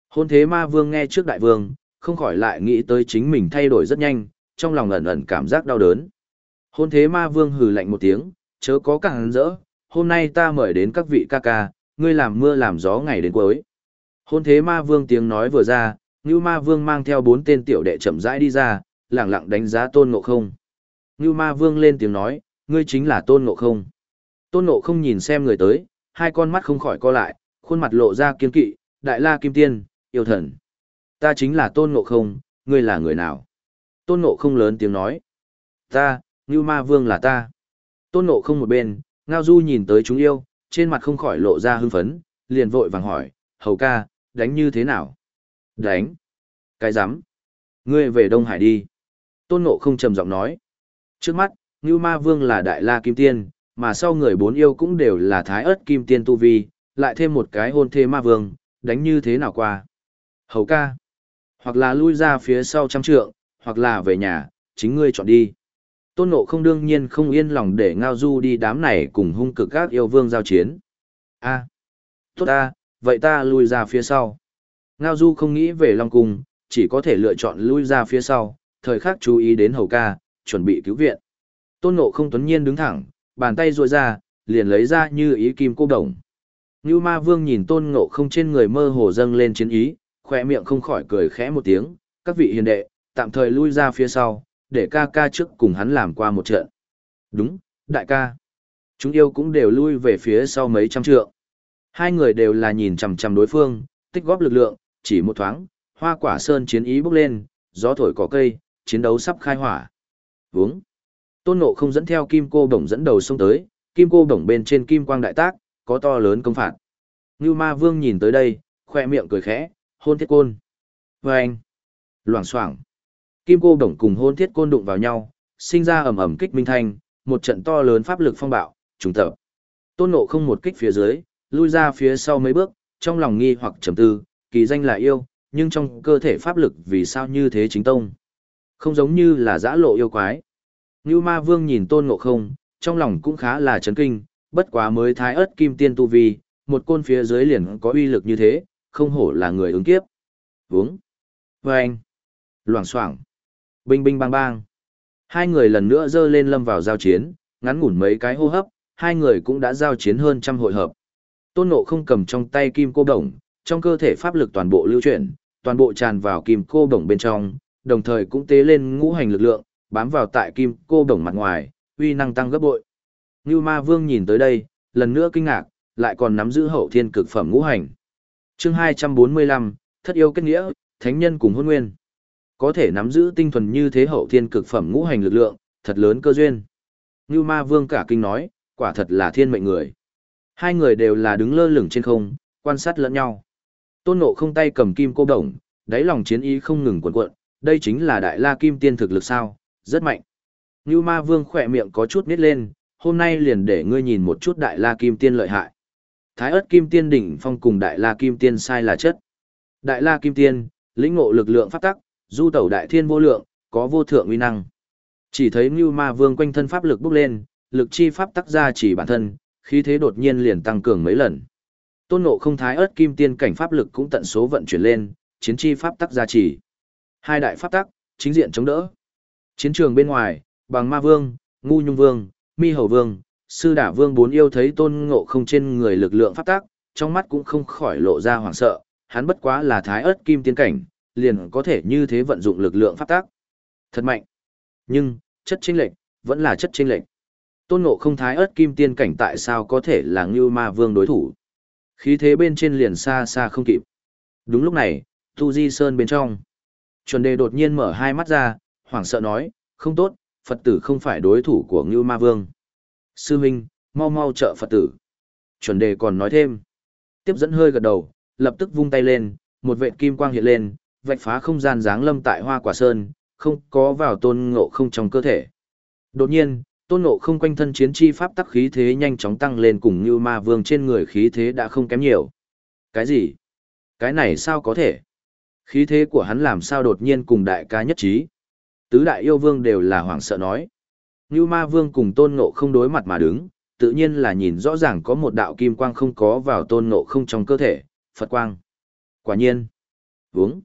Hôn thế ma vương nghe trước đại vương, không khỏi lại nghĩ tới chính mình thay đổi rất nhanh, trong lòng ẩn ẩn cảm giác đau đớn. Hôn thế ma vương hừ lạnh một tiếng, chớ có càng rỡ, hôm nay ta mời đến các vị ca ca, ngươi làm mưa làm gió ngày đến cuối. Hôn thế ma vương tiếng nói vừa ra, Ngưu ma vương mang theo bốn tên tiểu đệ chậm rãi đi ra, lẳng lặng đánh giá tôn ngộ không. Ngưu ma vương lên tiếng nói, ngươi chính là tôn ngộ không. Tôn Ngộ không nhìn xem người tới, hai con mắt không khỏi co lại, khuôn mặt lộ ra kiên kỵ, đại la kim tiên, yêu thần. Ta chính là Tôn Ngộ không, ngươi là người nào? Tôn Ngộ không lớn tiếng nói. Ta, Ngưu Ma Vương là ta. Tôn Ngộ không một bên, Ngao Du nhìn tới chúng yêu, trên mặt không khỏi lộ ra hưng phấn, liền vội vàng hỏi, hầu ca, đánh như thế nào? Đánh. Cái rắm Ngươi về Đông Hải đi. Tôn Ngộ không trầm giọng nói. Trước mắt, Ngưu Ma Vương là Đại La Kim Tiên, mà sau người bốn yêu cũng đều là thái ớt kim tiên tu vi, lại thêm một cái hôn thê ma vương, đánh như thế nào qua. Hầu ca, hoặc là lui ra phía sau trăm trượng, hoặc là về nhà, chính ngươi chọn đi. Tôn nộ không đương nhiên không yên lòng để ngao du đi đám này cùng hung cực các yêu vương giao chiến. a tốt ta, vậy ta lui ra phía sau. Ngao du không nghĩ về Long Cung, chỉ có thể lựa chọn lui ra phía sau, thời khắc chú ý đến hầu ca, chuẩn bị cứu viện. Tôn nộ không tuấn nhiên đứng thẳng, bàn tay ruội ra, liền lấy ra như ý kim cô đồng. Như ma vương nhìn tôn ngộ không trên người mơ hồ dâng lên chiến ý, khỏe miệng không khỏi cười khẽ một tiếng, các vị hiền đệ, tạm thời lui ra phía sau, để ca ca trước cùng hắn làm qua một trận. Đúng, đại ca. Chúng yêu cũng đều lui về phía sau mấy trăm trượng. Hai người đều là nhìn chằm chằm đối phương, tích góp lực lượng, chỉ một thoáng, hoa quả sơn chiến ý bốc lên, gió thổi cỏ cây, chiến đấu sắp khai hỏa. Vúng. Tôn Ngộ không dẫn theo kim cô đồng dẫn đầu xông tới, kim cô đồng bên trên kim quang đại tác, có to lớn công phạt. Ngưu ma vương nhìn tới đây, khoe miệng cười khẽ, hôn thiết côn. Và anh, loảng xoảng kim cô đồng cùng hôn thiết côn đụng vào nhau, sinh ra ầm ầm kích minh thanh, một trận to lớn pháp lực phong bạo, trùng tập. Tôn Ngộ không một kích phía dưới, lui ra phía sau mấy bước, trong lòng nghi hoặc trầm tư, kỳ danh là yêu, nhưng trong cơ thể pháp lực vì sao như thế chính tông. Không giống như là giã lộ yêu quái. Như ma vương nhìn tôn ngộ không, trong lòng cũng khá là chấn kinh, bất quá mới thái ớt kim tiên tu vi, một côn phía dưới liền có uy lực như thế, không hổ là người ứng kiếp. Vướng. Vâng. Loảng xoảng. Binh binh bang bang. Hai người lần nữa dơ lên lâm vào giao chiến, ngắn ngủn mấy cái hô hấp, hai người cũng đã giao chiến hơn trăm hội hợp. Tôn Ngộ không cầm trong tay kim cô đồng, trong cơ thể pháp lực toàn bộ lưu chuyển, toàn bộ tràn vào kim cô đồng bên trong, đồng thời cũng tế lên ngũ hành lực lượng, bám vào tại kim cô đồng mặt ngoài, uy năng tăng gấp bội. Như ma vương nhìn tới đây, lần nữa kinh ngạc, lại còn nắm giữ hậu thiên cực phẩm ngũ hành. chương 245, thất yêu kết nghĩa, thánh nhân cùng hôn nguyên. Có thể nắm giữ tinh thuần như thế hậu thiên cực phẩm ngũ hành lực lượng, thật lớn cơ duyên. Như ma vương cả kinh nói, quả thật là thiên mệnh người. Hai người đều là đứng lơ lửng trên không, quan sát lẫn nhau. Tôn nộ không tay cầm kim cô đồng, đáy lòng chiến ý không ngừng cuộn cuộn, đây chính là đại la kim tiên thực lực sao, rất mạnh. Như ma vương khỏe miệng có chút nít lên, hôm nay liền để ngươi nhìn một chút đại la kim tiên lợi hại. Thái ớt kim tiên đỉnh phong cùng đại la kim tiên sai là chất. Đại la kim tiên, lĩnh ngộ lực lượng pháp tắc, du tẩu đại thiên vô lượng, có vô thượng uy năng. Chỉ thấy Như Ma Vương quanh thân pháp lực bốc lên, lực chi pháp tắc ra chỉ bản thân, khí thế đột nhiên liền tăng cường mấy lần. Tôn Ngộ không thái ớt kim tiên cảnh pháp lực cũng tận số vận chuyển lên, chiến chi pháp tắc gia trì. Hai đại pháp tắc, chính diện chống đỡ. Chiến trường bên ngoài, bằng ma vương, ngu nhung vương, mi hầu vương, sư đả vương bốn yêu thấy tôn ngộ không trên người lực lượng pháp tác, trong mắt cũng không khỏi lộ ra hoảng sợ, hắn bất quá là thái ớt kim tiên cảnh, liền có thể như thế vận dụng lực lượng pháp tác, Thật mạnh. Nhưng, chất chênh lệch, vẫn là chất chênh lệch. Tôn ngộ không thái ớt kim tiên cảnh tại sao có thể là ngưu ma vương đối thủ. Khí thế bên trên liền xa xa không kịp. Đúng lúc này, Tu Di Sơn bên trong. Chuẩn đề đột nhiên mở hai mắt ra, hoảng sợ nói, không tốt, Phật tử không phải đối thủ của Ngưu Ma Vương. Sư Minh, mau mau trợ Phật tử. Chuẩn đề còn nói thêm. Tiếp dẫn hơi gật đầu, lập tức vung tay lên, một vệ kim quang hiện lên, vạch phá không gian dáng lâm tại hoa quả sơn, không có vào tôn ngộ không trong cơ thể. Đột nhiên, tôn ngộ không quanh thân chiến chi pháp tắc khí thế nhanh chóng tăng lên cùng như ma vương trên người khí thế đã không kém nhiều. Cái gì? Cái này sao có thể? Khí thế của hắn làm sao đột nhiên cùng đại ca nhất trí? Tứ đại yêu vương đều là hoảng sợ nói. Như ma vương cùng tôn ngộ không đối mặt mà đứng, tự nhiên là nhìn rõ ràng có một đạo kim quang không có vào tôn ngộ không trong cơ thể, Phật quang. Quả nhiên. Vúng.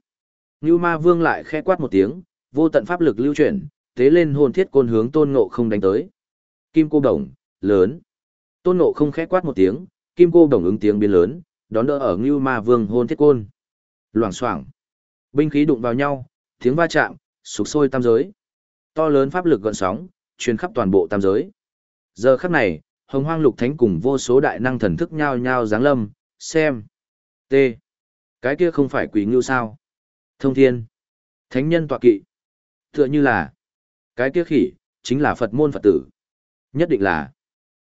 Như ma vương lại khẽ quát một tiếng, vô tận pháp lực lưu chuyển, tế lên hồn thiết côn hướng tôn ngộ không đánh tới. Kim cô đồng, lớn. Tôn ngộ không khẽ quát một tiếng, kim cô đồng ứng tiếng biến lớn, đón đỡ ở Ngưu Ma Vương hôn thiết côn. Loảng xoảng. Binh khí đụng vào nhau, tiếng va chạm, sục sôi tam giới. To lớn pháp lực gợn sóng, truyền khắp toàn bộ tam giới. Giờ khắc này, Hồng Hoang Lục Thánh cùng vô số đại năng thần thức nhao nhao giáng lâm, xem. T. Cái kia không phải quỷ ngưu sao? Thông thiên. Thánh nhân tọa kỵ. Tựa như là. Cái kia khỉ, chính là Phật môn Phật tử. Nhất định là.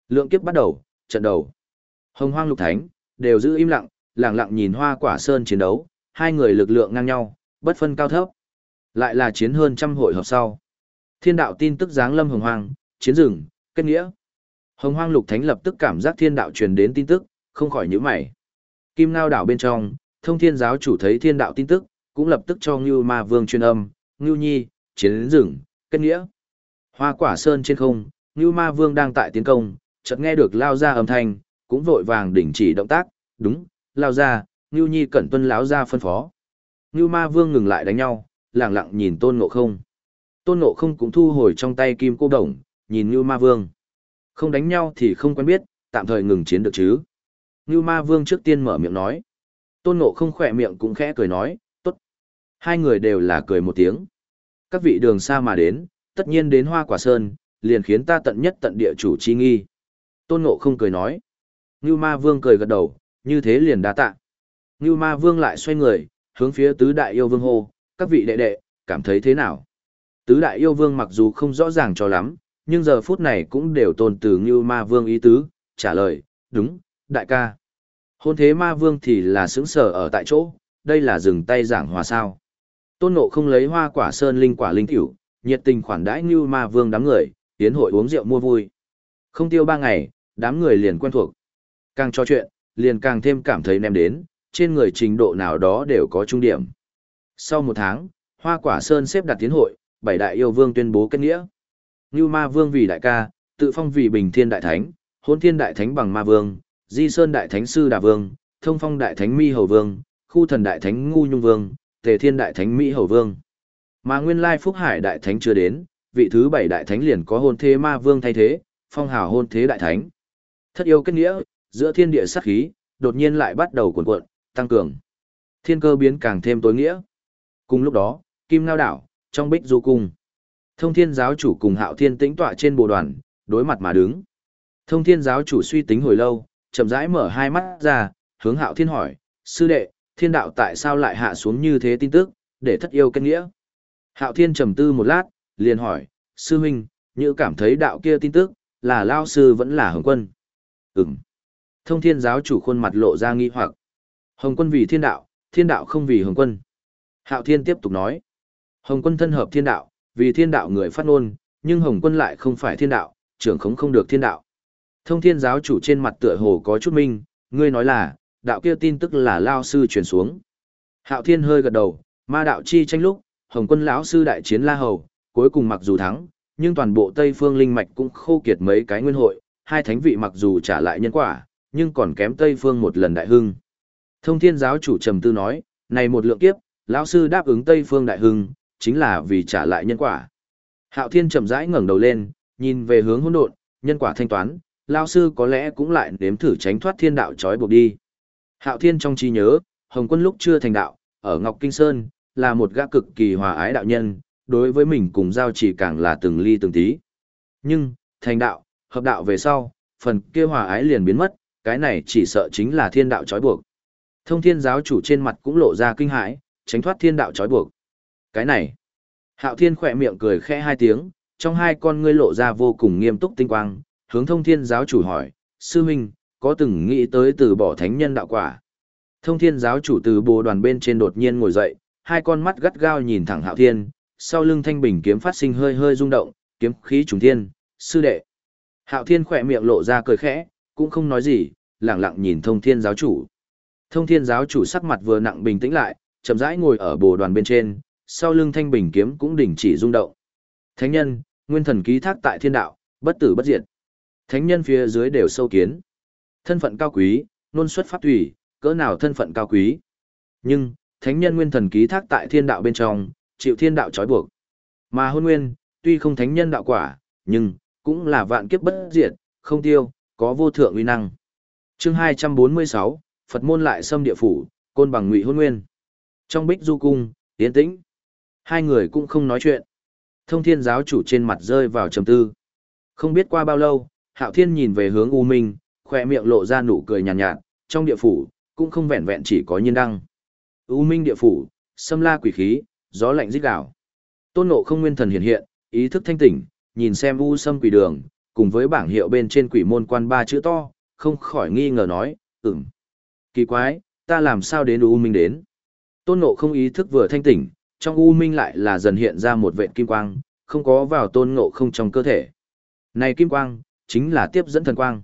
Lượng kiếp bắt đầu, trận đầu. Hồng Hoang Lục Thánh, đều giữ im lặng, lặng lặng nhìn hoa quả sơn chiến đấu, hai người lực lượng ngang nhau, bất phân cao thấp. Lại là chiến hơn trăm hội hợp sau. Thiên đạo tin tức giáng lâm hồng hoang, chiến rừng, kết nghĩa. Hồng hoang lục thánh lập tức cảm giác thiên đạo truyền đến tin tức, không khỏi nhíu mày. Kim Ngao đảo bên trong, thông thiên giáo chủ thấy thiên đạo tin tức, cũng lập tức cho Ngưu Ma Vương truyền âm, Ngưu Nhi, chiến rừng, kết nghĩa. Hoa quả sơn trên không, Ngưu Ma Vương đang tại tiến công, chợt nghe được lao ra âm thanh, cũng vội vàng đình chỉ động tác, đúng, lao ra, Ngưu Nhi cẩn tuân lão ra phân phó. Ngưu Ma Vương ngừng lại đánh nhau, lẳng lặng nhìn Tôn Ngộ Không. Tôn Ngộ Không cũng thu hồi trong tay kim cô đồng, nhìn như Ma Vương. Không đánh nhau thì không quen biết, tạm thời ngừng chiến được chứ. Như Ma Vương trước tiên mở miệng nói. Tôn Ngộ Không khỏe miệng cũng khẽ cười nói, tốt. Hai người đều là cười một tiếng. Các vị đường xa mà đến, tất nhiên đến Hoa Quả Sơn, liền khiến ta tận nhất tận địa chủ chi nghi. Tôn Ngộ Không cười nói. như Ma Vương cười gật đầu, như thế liền đa tạ. như Ma Vương lại xoay người, hướng phía tứ đại yêu vương hô, các vị đệ đệ, cảm thấy thế nào? Tứ đại yêu vương mặc dù không rõ ràng cho lắm, nhưng giờ phút này cũng đều tôn từ như ma vương ý tứ, trả lời, đúng, đại ca. Hôn thế ma vương thì là sững sở ở tại chỗ, đây là dừng tay giảng hòa sao. Tôn nộ không lấy hoa quả sơn linh quả linh tiểu, nhiệt tình khoản đãi như ma vương đám người, tiến hội uống rượu mua vui. Không tiêu ba ngày, đám người liền quen thuộc. Càng trò chuyện, liền càng thêm cảm thấy nem đến, trên người trình độ nào đó đều có trung điểm. Sau một tháng, Hoa Quả Sơn xếp đặt tiến hội, bảy đại yêu vương tuyên bố kết nghĩa. Như Ma Vương vì đại ca, tự phong vì Bình Thiên Đại Thánh, Hôn Thiên Đại Thánh bằng Ma Vương, Di Sơn Đại Thánh Sư Đà Vương, Thông Phong Đại Thánh Mi Hầu Vương, Khu Thần Đại Thánh Ngu Nhung Vương, Tề Thiên Đại Thánh Mỹ Hầu Vương. Mà nguyên lai Phúc Hải Đại Thánh chưa đến, vị thứ bảy Đại Thánh liền có hôn thế Ma Vương thay thế, phong hào hôn thế Đại Thánh. Thất yêu kết nghĩa, giữa thiên địa sát khí, đột nhiên lại bắt đầu cuộn cuộn, tăng cường. Thiên cơ biến càng thêm tối nghĩa. Cùng lúc đó, Kim Ngao đảo, trong Bích Du cung. Thông Thiên giáo chủ cùng Hạo Thiên tĩnh tọa trên bồ đoàn, đối mặt mà đứng. Thông Thiên giáo chủ suy tính hồi lâu, chậm rãi mở hai mắt ra, hướng Hạo Thiên hỏi: "Sư đệ, Thiên đạo tại sao lại hạ xuống như thế tin tức, để thất yêu kết nghĩa?" Hạo Thiên trầm tư một lát, liền hỏi: "Sư huynh, như cảm thấy đạo kia tin tức, là lao sư vẫn là Hồng Quân?" "Ừm." Thông Thiên giáo chủ khuôn mặt lộ ra nghi hoặc. Hồng Quân vì thiên đạo, thiên đạo không vì Hồng Quân. Hạo Thiên tiếp tục nói. Hồng Quân thân hợp thiên đạo, vì thiên đạo người phát ngôn, nhưng Hồng Quân lại không phải thiên đạo, trưởng khống không được thiên đạo. Thông thiên giáo chủ trên mặt tựa hồ có chút minh, ngươi nói là, đạo kia tin tức là lao sư truyền xuống. Hạo Thiên hơi gật đầu, ma đạo chi tranh lúc, Hồng Quân lão sư đại chiến La Hầu, cuối cùng mặc dù thắng, nhưng toàn bộ Tây Phương linh mạch cũng khô kiệt mấy cái nguyên hội, hai thánh vị mặc dù trả lại nhân quả, nhưng còn kém Tây Phương một lần đại hưng. Thông thiên giáo chủ trầm tư nói, này một lượng kiếp, lão sư đáp ứng Tây Phương đại hưng, chính là vì trả lại nhân quả. Hạo thiên chậm rãi ngẩng đầu lên, nhìn về hướng hỗn độn, nhân quả thanh toán, lão sư có lẽ cũng lại nếm thử tránh thoát thiên đạo trói buộc đi. Hạo thiên trong trí nhớ, Hồng quân lúc chưa thành đạo, ở Ngọc Kinh Sơn, là một gã cực kỳ hòa ái đạo nhân, đối với mình cùng giao chỉ càng là từng ly từng tí. Nhưng, thành đạo, hợp đạo về sau, phần kia hòa ái liền biến mất, cái này chỉ sợ chính là thiên đạo trói buộc. Thông thiên giáo chủ trên mặt cũng lộ ra kinh hãi, tránh thoát thiên đạo trói buộc. Cái này, hạo thiên khỏe miệng cười khẽ hai tiếng, trong hai con ngươi lộ ra vô cùng nghiêm túc tinh quang, hướng thông thiên giáo chủ hỏi, sư huynh, có từng nghĩ tới từ bỏ thánh nhân đạo quả. Thông thiên giáo chủ từ bồ đoàn bên trên đột nhiên ngồi dậy, hai con mắt gắt gao nhìn thẳng hạo thiên, sau lưng thanh bình kiếm phát sinh hơi hơi rung động, kiếm khí trùng thiên, sư đệ. Hạo thiên khỏe miệng lộ ra cười khẽ, cũng không nói gì, lặng lặng nhìn thông thiên giáo chủ. Thông thiên giáo chủ sắc mặt vừa nặng bình tĩnh lại, chậm rãi ngồi ở bồ đoàn bên trên, sau lưng thanh bình kiếm cũng đình chỉ rung động. Thánh nhân, nguyên thần ký thác tại thiên đạo, bất tử bất diệt. Thánh nhân phía dưới đều sâu kiến. Thân phận cao quý, nôn xuất pháp thủy, cỡ nào thân phận cao quý. Nhưng, thánh nhân nguyên thần ký thác tại thiên đạo bên trong, chịu thiên đạo trói buộc. Mà hôn nguyên, tuy không thánh nhân đạo quả, nhưng, cũng là vạn kiếp bất diệt, không tiêu, có vô thượng uy năng. Chương 246, Phật môn lại xâm địa phủ, côn bằng ngụy hôn nguyên. Trong bích du cung, tiến tĩnh. Hai người cũng không nói chuyện. Thông thiên giáo chủ trên mặt rơi vào trầm tư. Không biết qua bao lâu, hạo thiên nhìn về hướng U Minh, khoe miệng lộ ra nụ cười nhàn nhạt, nhạt, trong địa phủ, cũng không vẹn vẹn chỉ có nhiên đăng. U Minh địa phủ, xâm la quỷ khí, gió lạnh rít gào Tôn nộ không nguyên thần hiện hiện, ý thức thanh tỉnh, nhìn xem U Sâm quỷ đường, cùng với bảng hiệu bên trên quỷ môn quan ba chữ to, không khỏi nghi ngờ nói, ừm. Kỳ quái, ta làm sao đến U Minh đến? Tôn Ngộ không ý thức vừa thanh tỉnh, trong U Minh lại là dần hiện ra một vệt kim quang, không có vào Tôn Ngộ không trong cơ thể. Này kim quang, chính là tiếp dẫn thần quang.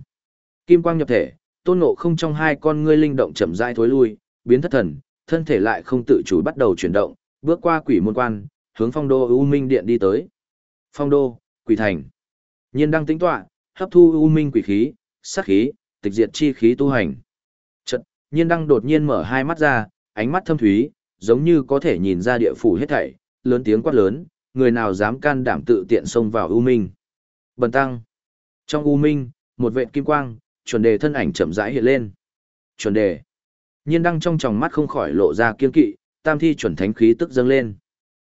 Kim quang nhập thể, Tôn Ngộ không trong hai con ngươi linh động chậm rãi thối lui, biến thất thần, thân thể lại không tự chủ bắt đầu chuyển động, bước qua quỷ môn quan, hướng phong đô U Minh điện đi tới. Phong đô, quỷ thành. Nhiên đang tính tọa, hấp thu U Minh quỷ khí, sát khí, tịch diệt chi khí tu hành nhiên đăng đột nhiên mở hai mắt ra, ánh mắt thâm thúy, giống như có thể nhìn ra địa phủ hết thảy, lớn tiếng quát lớn, người nào dám can đảm tự tiện xông vào U Minh. Bần tăng. Trong U Minh, một vệ kim quang, chuẩn đề thân ảnh chậm rãi hiện lên. Chuẩn đề. Nhiên đăng trong tròng mắt không khỏi lộ ra kiên kỵ, tam thi chuẩn thánh khí tức dâng lên.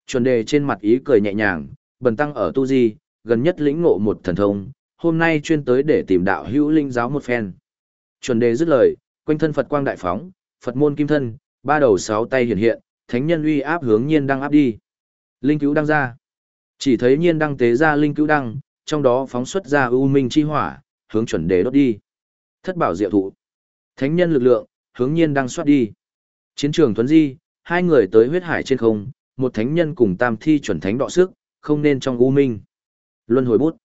Chuẩn đề trên mặt ý cười nhẹ nhàng, bần tăng ở tu di, gần nhất lĩnh ngộ một thần thông, hôm nay chuyên tới để tìm đạo hữu linh giáo một phen. Chuẩn đề dứt lời, quanh thân Phật quang đại phóng, Phật môn kim thân, ba đầu sáu tay hiện hiện, thánh nhân uy áp hướng nhiên đăng áp đi. Linh cứu đăng ra. Chỉ thấy nhiên đăng tế ra linh cứu đăng, trong đó phóng xuất ra u minh chi hỏa, hướng chuẩn đề đốt đi. Thất bảo diệu thụ. Thánh nhân lực lượng, hướng nhiên đang xoát đi. Chiến trường thuấn di, hai người tới huyết hải trên không, một thánh nhân cùng tam thi chuẩn thánh đọ sức, không nên trong u minh. Luân hồi bút.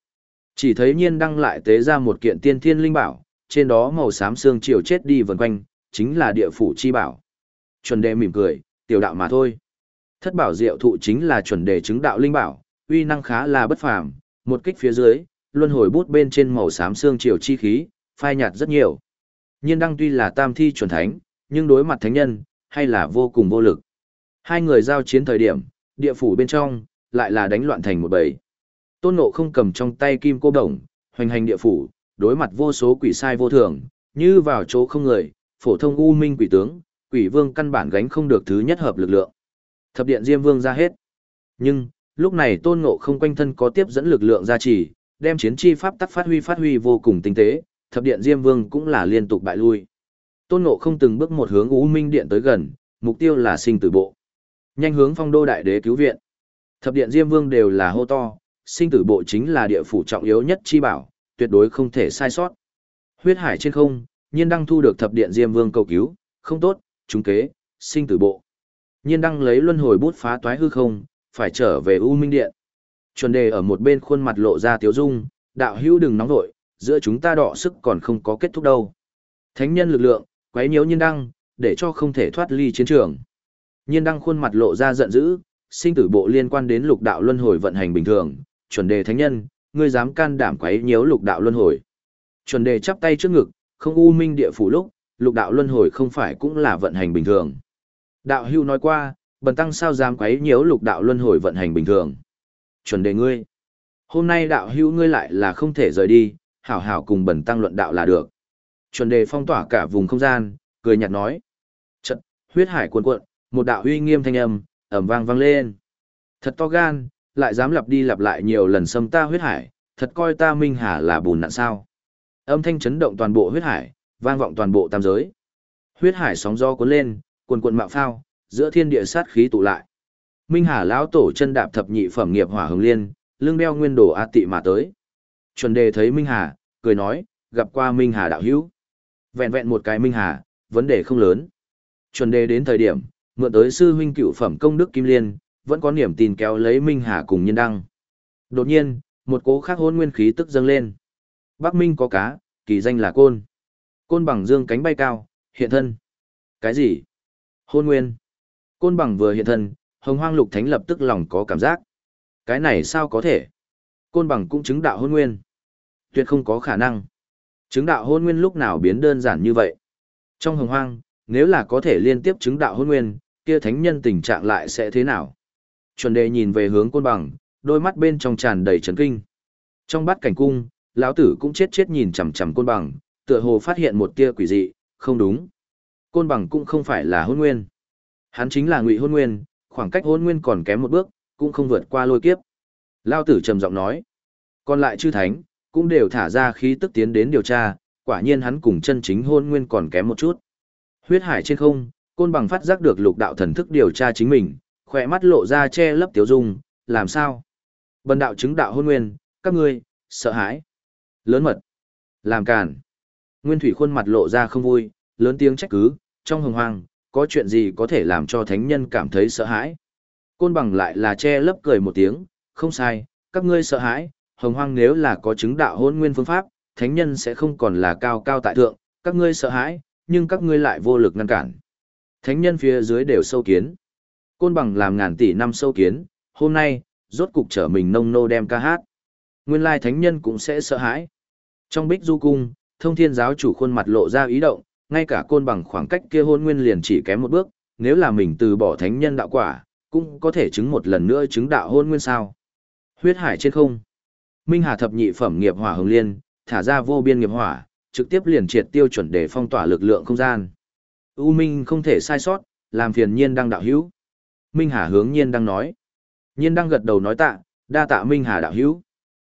Chỉ thấy nhiên đăng lại tế ra một kiện tiên thiên linh bảo, trên đó màu xám xương chiều chết đi vần quanh, chính là địa phủ chi bảo. Chuẩn đề mỉm cười, tiểu đạo mà thôi. Thất bảo diệu thụ chính là chuẩn đề chứng đạo linh bảo, uy năng khá là bất phàm, một kích phía dưới, luân hồi bút bên trên màu xám xương chiều chi khí, phai nhạt rất nhiều. Nhiên đăng tuy là tam thi chuẩn thánh, nhưng đối mặt thánh nhân, hay là vô cùng vô lực. Hai người giao chiến thời điểm, địa phủ bên trong, lại là đánh loạn thành một bầy. Tôn nộ không cầm trong tay kim cô đồng, hoành hành địa phủ, đối mặt vô số quỷ sai vô thường, như vào chỗ không người, phổ thông u minh quỷ tướng, quỷ vương căn bản gánh không được thứ nhất hợp lực lượng. Thập điện Diêm Vương ra hết. Nhưng, lúc này tôn ngộ không quanh thân có tiếp dẫn lực lượng gia trì, đem chiến chi pháp tắc phát huy phát huy vô cùng tinh tế, thập điện Diêm Vương cũng là liên tục bại lui. Tôn ngộ không từng bước một hướng U Minh Điện tới gần, mục tiêu là sinh tử bộ. Nhanh hướng phong đô đại đế cứu viện. Thập điện Diêm Vương đều là hô to, sinh tử bộ chính là địa phủ trọng yếu nhất chi bảo, tuyệt đối không thể sai sót. Huyết hải trên không, nhiên đăng thu được thập điện Diêm Vương cầu cứu, không tốt, trúng kế, sinh tử bộ. Nhiên đăng lấy luân hồi bút phá toái hư không, phải trở về U Minh Điện. Chuẩn đề ở một bên khuôn mặt lộ ra tiếu dung, đạo hữu đừng nóng vội, giữa chúng ta đọ sức còn không có kết thúc đâu. Thánh nhân lực lượng, quấy nhiễu nhiên đăng, để cho không thể thoát ly chiến trường. Nhiên đăng khuôn mặt lộ ra giận dữ, sinh tử bộ liên quan đến lục đạo luân hồi vận hành bình thường, chuẩn đề thánh nhân, ngươi dám can đảm quấy nhiễu lục đạo luân hồi. Chuẩn đề chắp tay trước ngực, không u minh địa phủ lúc, lục đạo luân hồi không phải cũng là vận hành bình thường. Đạo hưu nói qua, bần tăng sao dám quấy nhiễu lục đạo luân hồi vận hành bình thường. Chuẩn đề ngươi. Hôm nay đạo hưu ngươi lại là không thể rời đi, hảo hảo cùng bần tăng luận đạo là được. Chuẩn đề phong tỏa cả vùng không gian, cười nhạt nói. Trận, huyết hải cuồn cuộn, một đạo uy nghiêm thanh âm, ẩm vang vang lên. Thật to gan, lại dám lặp đi lặp lại nhiều lần xâm ta huyết hải, thật coi ta minh hà là bùn nạn sao. Âm thanh chấn động toàn bộ huyết hải, vang vọng toàn bộ tam giới. Huyết hải sóng gió cuốn lên, cuồn cuộn mạo phao, giữa thiên địa sát khí tụ lại. Minh Hà lão tổ chân đạp thập nhị phẩm nghiệp hỏa hồng liên, lưng đeo nguyên đồ a tị mà tới. Chuẩn đề thấy Minh Hà, cười nói, gặp qua Minh Hà đạo hữu. Vẹn vẹn một cái Minh Hà, vấn đề không lớn. Chuẩn đề đến thời điểm, mượn tới sư huynh cựu phẩm công đức kim liên, vẫn có niềm tin kéo lấy Minh Hà cùng nhân đăng. Đột nhiên, một cố khác hôn nguyên khí tức dâng lên. Bắc Minh có cá, kỳ danh là côn. Côn bằng dương cánh bay cao, hiện thân. Cái gì? Hôn nguyên. Côn bằng vừa hiện thân, hồng hoang lục thánh lập tức lòng có cảm giác. Cái này sao có thể? Côn bằng cũng chứng đạo hôn nguyên. Tuyệt không có khả năng. Chứng đạo hôn nguyên lúc nào biến đơn giản như vậy? Trong hồng hoang, nếu là có thể liên tiếp chứng đạo hôn nguyên, kia thánh nhân tình trạng lại sẽ thế nào? Chuẩn đề nhìn về hướng côn bằng, đôi mắt bên trong tràn đầy chấn kinh. Trong bát cảnh cung, lão tử cũng chết chết nhìn chằm chằm côn bằng, tựa hồ phát hiện một tia quỷ dị, không đúng. Côn bằng cũng không phải là hôn nguyên. Hắn chính là ngụy hôn nguyên, khoảng cách hôn nguyên còn kém một bước, cũng không vượt qua lôi kiếp. Lao tử trầm giọng nói. Còn lại chư thánh, cũng đều thả ra khí tức tiến đến điều tra, quả nhiên hắn cùng chân chính hôn nguyên còn kém một chút. Huyết hải trên không, côn bằng phát giác được lục đạo thần thức điều tra chính mình, khỏe mắt lộ ra che lấp tiểu dung, làm sao? Bần đạo chứng đạo hôn nguyên, các ngươi, sợ hãi. Lớn mật. Làm càn. Nguyên thủy khuôn mặt lộ ra không vui, lớn tiếng trách cứ, trong hồng hoang, có chuyện gì có thể làm cho thánh nhân cảm thấy sợ hãi. Côn bằng lại là che lấp cười một tiếng, không sai, các ngươi sợ hãi, hồng hoang nếu là có chứng đạo hôn nguyên phương pháp, thánh nhân sẽ không còn là cao cao tại thượng, các ngươi sợ hãi, nhưng các ngươi lại vô lực ngăn cản. Thánh nhân phía dưới đều sâu kiến. Côn bằng làm ngàn tỷ năm sâu kiến, hôm nay, rốt cục trở mình nông nô đem ca hát. Nguyên lai thánh nhân cũng sẽ sợ hãi. Trong bích du cung, thông thiên giáo chủ khuôn mặt lộ ra ý động, ngay cả côn bằng khoảng cách kia hôn nguyên liền chỉ kém một bước, nếu là mình từ bỏ thánh nhân đạo quả, cũng có thể chứng một lần nữa chứng đạo hôn nguyên sao. Huyết hải trên không. Minh Hà thập nhị phẩm nghiệp hỏa hồng liên, thả ra vô biên nghiệp hỏa, trực tiếp liền triệt tiêu chuẩn để phong tỏa lực lượng không gian. U Minh không thể sai sót, làm phiền nhiên đăng đạo hữu. Minh Hà hướng nhiên đăng nói. Nhiên đăng gật đầu nói tạ, đa tạ Minh Hà đạo hữu.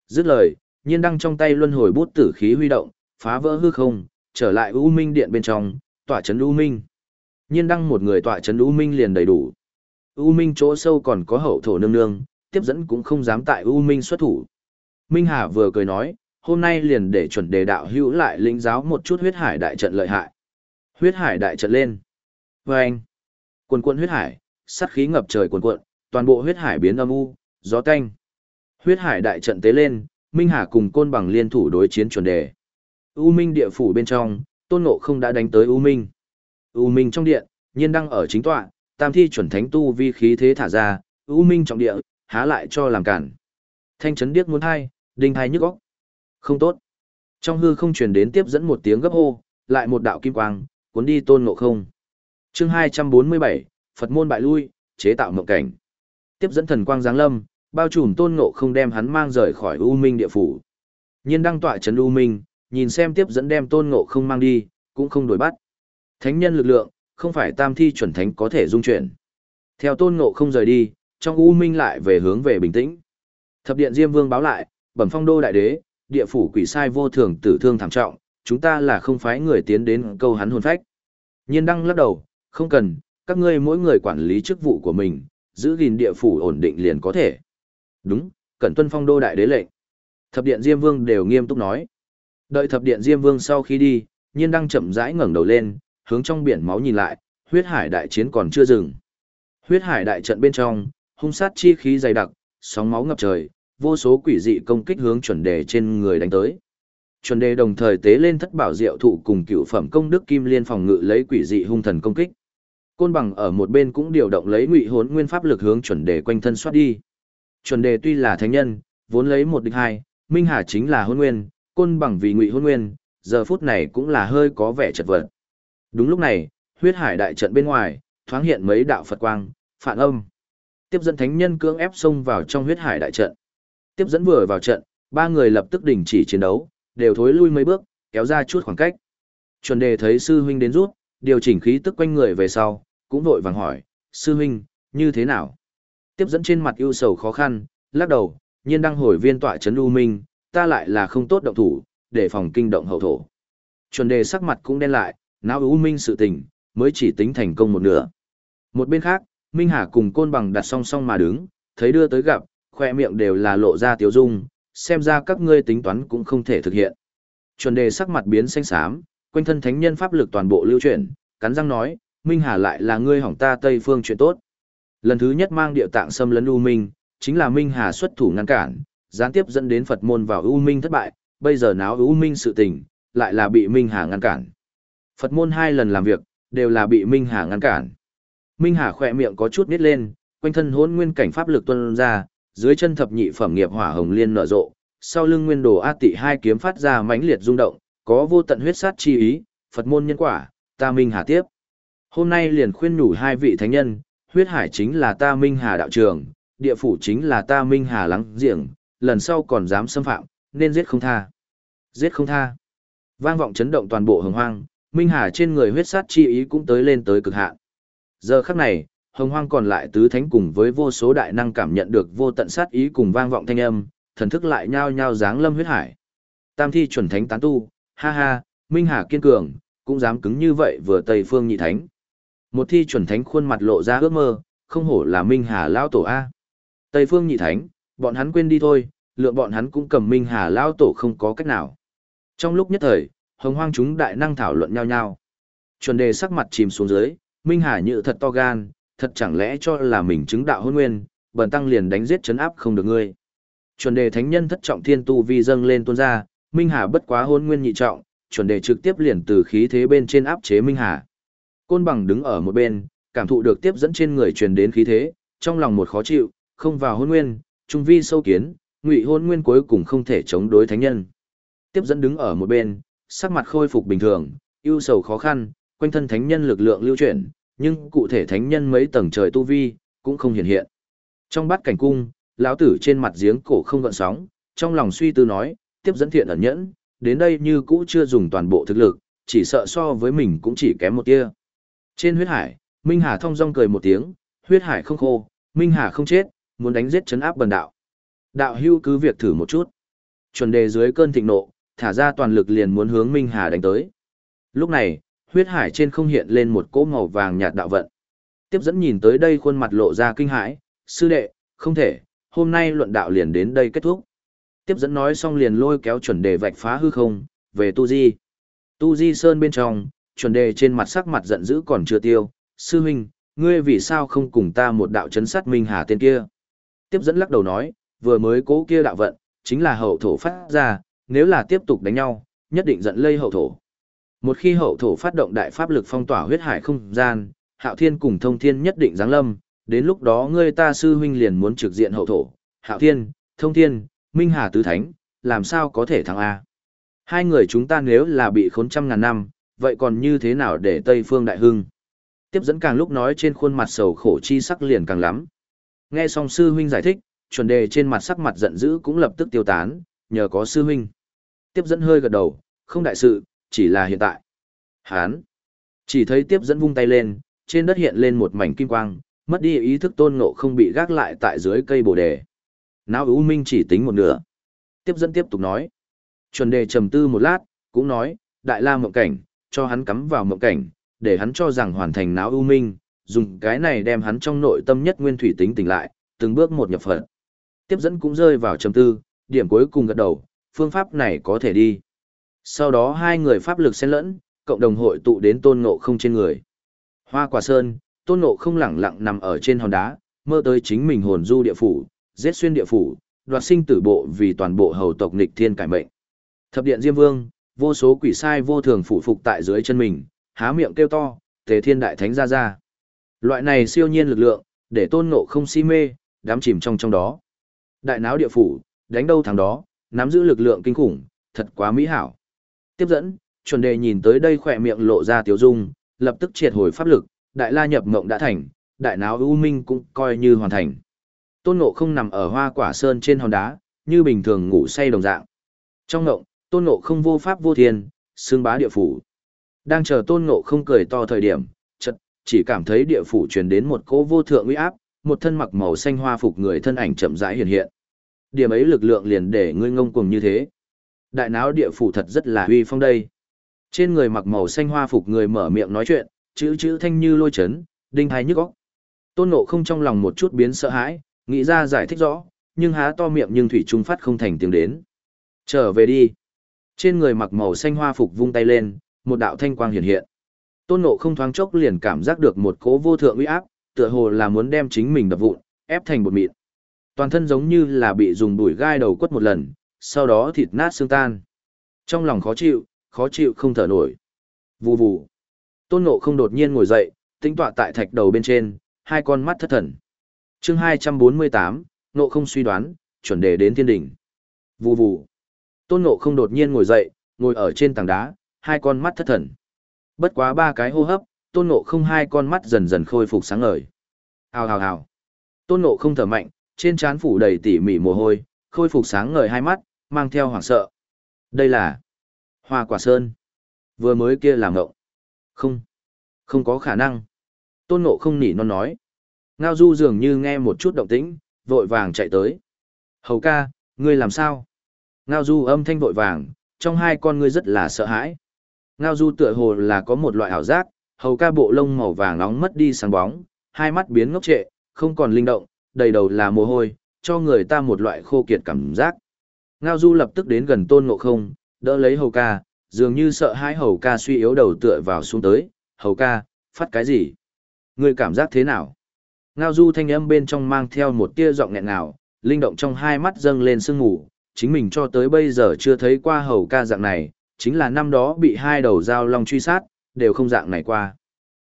Dứt lời, nhiên đăng trong tay luân hồi bút tử khí huy động, phá vỡ hư không, trở lại U Minh điện bên trong, tỏa chấn U Minh. Nhiên đăng một người tỏa chấn U Minh liền đầy đủ. U Minh chỗ sâu còn có hậu thổ nương nương, tiếp dẫn cũng không dám tại U Minh xuất thủ. Minh Hà vừa cười nói, hôm nay liền để chuẩn đề đạo hữu lại lĩnh giáo một chút huyết hải đại trận lợi hại. Huyết hải đại trận lên. Và anh, quần quận huyết hải, sát khí ngập trời quần quận, toàn bộ huyết hải biến âm u, gió tanh. Huyết hải đại trận tế lên, Minh Hà cùng côn bằng liên thủ đối chiến chuẩn đề. U Minh địa phủ bên trong, tôn ngộ không đã đánh tới U Minh. U Minh trong điện, nhiên đang ở chính tọa, tam thi chuẩn thánh tu vi khí thế thả ra, U Minh trong địa, há lại cho làm cản. Thanh chấn điếc muốn hai, đinh hai nhức óc. Không tốt. Trong hư không truyền đến tiếp dẫn một tiếng gấp hô, lại một đạo kim quang, cuốn đi tôn ngộ không. Chương 247, Phật môn bại lui, chế tạo mộng cảnh. Tiếp dẫn thần quang giáng lâm, bao trùm tôn ngộ không đem hắn mang rời khỏi U Minh địa phủ. Nhiên đăng tọa trấn U Minh, nhìn xem tiếp dẫn đem tôn ngộ không mang đi, cũng không đổi bắt. Thánh nhân lực lượng, không phải tam thi chuẩn thánh có thể dung chuyển. Theo tôn ngộ không rời đi, trong U Minh lại về hướng về bình tĩnh. Thập điện Diêm Vương báo lại, bẩm phong đô đại đế, địa phủ quỷ sai vô thường tử thương thảm trọng, chúng ta là không phái người tiến đến câu hắn hồn phách. Nhiên đăng lắc đầu, không cần, các ngươi mỗi người quản lý chức vụ của mình, giữ gìn địa phủ ổn định liền có thể. Đúng, cẩn tuân phong đô đại đế lệnh. Thập điện Diêm Vương đều nghiêm túc nói. Đợi thập điện Diêm Vương sau khi đi, nhiên đăng chậm rãi ngẩng đầu lên, hướng trong biển máu nhìn lại, huyết hải đại chiến còn chưa dừng. Huyết hải đại trận bên trong, hung sát chi khí dày đặc, sóng máu ngập trời, vô số quỷ dị công kích hướng chuẩn đề trên người đánh tới. Chuẩn đề đồng thời tế lên thất bảo diệu thụ cùng cựu phẩm công đức kim liên phòng ngự lấy quỷ dị hung thần công kích. Côn bằng ở một bên cũng điều động lấy ngụy hốn nguyên pháp lực hướng chuẩn đề quanh thân xoát đi. Chuẩn đề tuy là thánh nhân, vốn lấy một địch hai, Minh Hà chính là hôn nguyên, côn bằng vì ngụy hôn nguyên, giờ phút này cũng là hơi có vẻ chật vật. Đúng lúc này, huyết hải đại trận bên ngoài, thoáng hiện mấy đạo Phật quang, phản âm. Tiếp dẫn thánh nhân cưỡng ép xông vào trong huyết hải đại trận. Tiếp dẫn vừa vào trận, ba người lập tức đình chỉ chiến đấu, đều thối lui mấy bước, kéo ra chút khoảng cách. Chuẩn đề thấy sư huynh đến rút, điều chỉnh khí tức quanh người về sau, cũng vội vàng hỏi, sư huynh, như thế nào? Tiếp dẫn trên mặt ưu sầu khó khăn, lắc đầu, nhiên đang hồi viên tọa chấn u minh, ta lại là không tốt động thủ, để phòng kinh động hậu thổ. Chuẩn đề sắc mặt cũng đen lại, não ưu minh sự tình, mới chỉ tính thành công một nửa. Một bên khác, Minh Hà cùng côn bằng đặt song song mà đứng, thấy đưa tới gặp, khoe miệng đều là lộ ra tiếu dung, xem ra các ngươi tính toán cũng không thể thực hiện. Chuẩn đề sắc mặt biến xanh xám, quanh thân thánh nhân pháp lực toàn bộ lưu chuyển, cắn răng nói, Minh Hà lại là ngươi hỏng ta Tây Phương chuyện tốt. Lần thứ nhất mang địa tạng xâm lấn U Minh, chính là Minh Hà xuất thủ ngăn cản, gián tiếp dẫn đến Phật môn vào U Minh thất bại, bây giờ náo U Minh sự tình, lại là bị Minh Hà ngăn cản. Phật môn hai lần làm việc, đều là bị Minh Hà ngăn cản. Minh Hà khỏe miệng có chút nít lên, quanh thân hỗn nguyên cảnh pháp lực tuôn ra, dưới chân thập nhị phẩm nghiệp hỏa hồng liên nở rộ, sau lưng nguyên đồ A Tị hai kiếm phát ra mãnh liệt rung động, có vô tận huyết sát chi ý, Phật môn nhân quả, ta Minh Hà tiếp. Hôm nay liền khuyên nhủ hai vị thánh nhân, huyết hải chính là ta Minh Hà đạo trường, địa phủ chính là ta Minh Hà lắng giềng, lần sau còn dám xâm phạm, nên giết không tha. Giết không tha. Vang vọng chấn động toàn bộ hồng hoang, Minh Hà trên người huyết sát chi ý cũng tới lên tới cực hạn. Giờ khắc này, hồng hoang còn lại tứ thánh cùng với vô số đại năng cảm nhận được vô tận sát ý cùng vang vọng thanh âm, thần thức lại nhao nhao dáng lâm huyết hải. Tam thi chuẩn thánh tán tu, ha ha, Minh Hà kiên cường, cũng dám cứng như vậy vừa Tây Phương nhị thánh. Một thi chuẩn thánh khuôn mặt lộ ra ước mơ, không hổ là Minh Hà lão tổ a. Tây Phương nhị thánh, bọn hắn quên đi thôi, lượng bọn hắn cũng cầm Minh Hà lão tổ không có cách nào. Trong lúc nhất thời, hồng hoang chúng đại năng thảo luận nhau nhau. Chuẩn đề sắc mặt chìm xuống dưới, Minh Hà nhự thật to gan, thật chẳng lẽ cho là mình chứng đạo hôn nguyên, bần tăng liền đánh giết chấn áp không được ngươi. Chuẩn đề thánh nhân thất trọng thiên tu vi dâng lên tuôn ra, Minh Hà bất quá hôn nguyên nhị trọng, chuẩn đề trực tiếp liền từ khí thế bên trên áp chế Minh Hà. Côn bằng đứng ở một bên, cảm thụ được tiếp dẫn trên người truyền đến khí thế, trong lòng một khó chịu, không vào hôn nguyên, trung vi sâu kiến, ngụy hôn nguyên cuối cùng không thể chống đối thánh nhân. Tiếp dẫn đứng ở một bên, sắc mặt khôi phục bình thường, ưu sầu khó khăn, quanh thân thánh nhân lực lượng lưu chuyển, nhưng cụ thể thánh nhân mấy tầng trời tu vi, cũng không hiện hiện. Trong bát cảnh cung, lão tử trên mặt giếng cổ không gợn sóng, trong lòng suy tư nói, tiếp dẫn thiện ẩn nhẫn, đến đây như cũ chưa dùng toàn bộ thực lực, chỉ sợ so với mình cũng chỉ kém một tia. Trên huyết hải, Minh Hà thong dong cười một tiếng, huyết hải không khô, Minh Hà không chết, muốn đánh giết chấn áp bần đạo. Đạo hưu cứ việc thử một chút. Chuẩn đề dưới cơn thịnh nộ, thả ra toàn lực liền muốn hướng Minh Hà đánh tới. Lúc này, huyết hải trên không hiện lên một cỗ màu vàng nhạt đạo vận. Tiếp dẫn nhìn tới đây khuôn mặt lộ ra kinh hãi, sư đệ, không thể, hôm nay luận đạo liền đến đây kết thúc. Tiếp dẫn nói xong liền lôi kéo chuẩn đề vạch phá hư không, về Tu Di. Tu Di Sơn bên trong, chuẩn đề trên mặt sắc mặt giận dữ còn chưa tiêu, sư huynh, ngươi vì sao không cùng ta một đạo chấn sát minh hà tên kia. Tiếp dẫn lắc đầu nói, vừa mới cố kia đạo vận, chính là hậu thổ phát ra, nếu là tiếp tục đánh nhau, nhất định giận lây hậu thổ. Một khi hậu thổ phát động đại pháp lực phong tỏa huyết hải không gian, hạo thiên cùng thông thiên nhất định giáng lâm, đến lúc đó ngươi ta sư huynh liền muốn trực diện hậu thổ, hạo thiên, thông thiên, minh hà tứ thánh, làm sao có thể thắng A. Hai người chúng ta nếu là bị khốn trăm ngàn năm, vậy còn như thế nào để Tây Phương Đại Hưng? Tiếp dẫn càng lúc nói trên khuôn mặt sầu khổ chi sắc liền càng lắm. Nghe xong sư huynh giải thích, chuẩn đề trên mặt sắc mặt giận dữ cũng lập tức tiêu tán, nhờ có sư huynh. Tiếp dẫn hơi gật đầu, không đại sự, chỉ là hiện tại. Hán. Chỉ thấy tiếp dẫn vung tay lên, trên đất hiện lên một mảnh kim quang, mất đi ý thức tôn ngộ không bị gác lại tại dưới cây bồ đề. Não ưu minh chỉ tính một nửa. Tiếp dẫn tiếp tục nói. Chuẩn đề trầm tư một lát, cũng nói, đại la mộng cảnh, cho hắn cắm vào mộng cảnh, để hắn cho rằng hoàn thành não ưu minh, dùng cái này đem hắn trong nội tâm nhất nguyên thủy tính tỉnh lại, từng bước một nhập phận. Tiếp dẫn cũng rơi vào trầm tư, điểm cuối cùng gật đầu, phương pháp này có thể đi. Sau đó hai người pháp lực xen lẫn, cộng đồng hội tụ đến tôn ngộ không trên người. Hoa quả sơn, tôn ngộ không lẳng lặng nằm ở trên hòn đá, mơ tới chính mình hồn du địa phủ, giết xuyên địa phủ, đoạt sinh tử bộ vì toàn bộ hầu tộc nghịch thiên cải mệnh. Thập điện Diêm Vương, vô số quỷ sai vô thường phụ phục tại dưới chân mình, há miệng kêu to, tề thiên đại thánh ra ra. Loại này siêu nhiên lực lượng, để tôn ngộ không si mê, đám chìm trong trong đó. Đại náo địa phủ, đánh đâu thằng đó, nắm giữ lực lượng kinh khủng, thật quá mỹ hảo. Tiếp dẫn, chuẩn đề nhìn tới đây khỏe miệng lộ ra tiểu dung, lập tức triệt hồi pháp lực, đại la nhập mộng đã thành, đại náo ưu minh cũng coi như hoàn thành. Tôn ngộ không nằm ở hoa quả sơn trên hòn đá, như bình thường ngủ say đồng dạng. Trong ngộng, tôn ngộ không vô pháp vô thiên, xương bá địa phủ. Đang chờ tôn ngộ không cười to thời điểm, chỉ cảm thấy địa phủ truyền đến một cỗ vô thượng uy áp, một thân mặc màu xanh hoa phục người thân ảnh chậm rãi hiện hiện. Điểm ấy lực lượng liền để ngươi ngông cuồng như thế. Đại náo địa phủ thật rất là uy phong đây. Trên người mặc màu xanh hoa phục người mở miệng nói chuyện, chữ chữ thanh như lôi chấn, đinh hai nhức óc. Tôn Ngộ không trong lòng một chút biến sợ hãi, nghĩ ra giải thích rõ, nhưng há to miệng nhưng thủy trung phát không thành tiếng đến. Trở về đi. Trên người mặc màu xanh hoa phục vung tay lên, một đạo thanh quang hiện hiện. Tôn Ngộ không thoáng chốc liền cảm giác được một cỗ vô thượng uy áp, tựa hồ là muốn đem chính mình đập vụn, ép thành bột mịn. Toàn thân giống như là bị dùng đùi gai đầu quất một lần, sau đó thịt nát xương tan. Trong lòng khó chịu, khó chịu không thở nổi. Vù vù. Tôn Ngộ không đột nhiên ngồi dậy, tính tọa tại thạch đầu bên trên, hai con mắt thất thần. chương 248, Ngộ không suy đoán, chuẩn đề đến thiên đỉnh. Vù vù. Tôn Ngộ không đột nhiên ngồi dậy, ngồi ở trên tảng đá, hai con mắt thất thần. Bất quá ba cái hô hấp, Tôn Ngộ không hai con mắt dần dần khôi phục sáng ngời. Hào hào hào. Tôn Ngộ không thở mạnh, trên trán phủ đầy tỉ mỉ mồ hôi, khôi phục sáng ngời hai mắt, mang theo hoảng sợ. Đây là Hoa quả sơn. Vừa mới kia làm ngộng. Không. Không có khả năng. Tôn ngộ không nỉ non nói. Ngao du dường như nghe một chút động tĩnh, vội vàng chạy tới. Hầu ca, ngươi làm sao? Ngao du âm thanh vội vàng, trong hai con ngươi rất là sợ hãi. Ngao du tựa hồ là có một loại ảo giác, hầu ca bộ lông màu vàng nóng mất đi sáng bóng, hai mắt biến ngốc trệ, không còn linh động, đầy đầu là mồ hôi, cho người ta một loại khô kiệt cảm giác. Ngao du lập tức đến gần tôn ngộ không, đỡ lấy hầu ca, dường như sợ hai hầu ca suy yếu đầu tựa vào xuống tới, hầu ca, phát cái gì? Người cảm giác thế nào? Ngao du thanh âm bên trong mang theo một tia giọng nghẹn ngào, linh động trong hai mắt dâng lên sương ngủ, chính mình cho tới bây giờ chưa thấy qua hầu ca dạng này, chính là năm đó bị hai đầu dao long truy sát, đều không dạng này qua.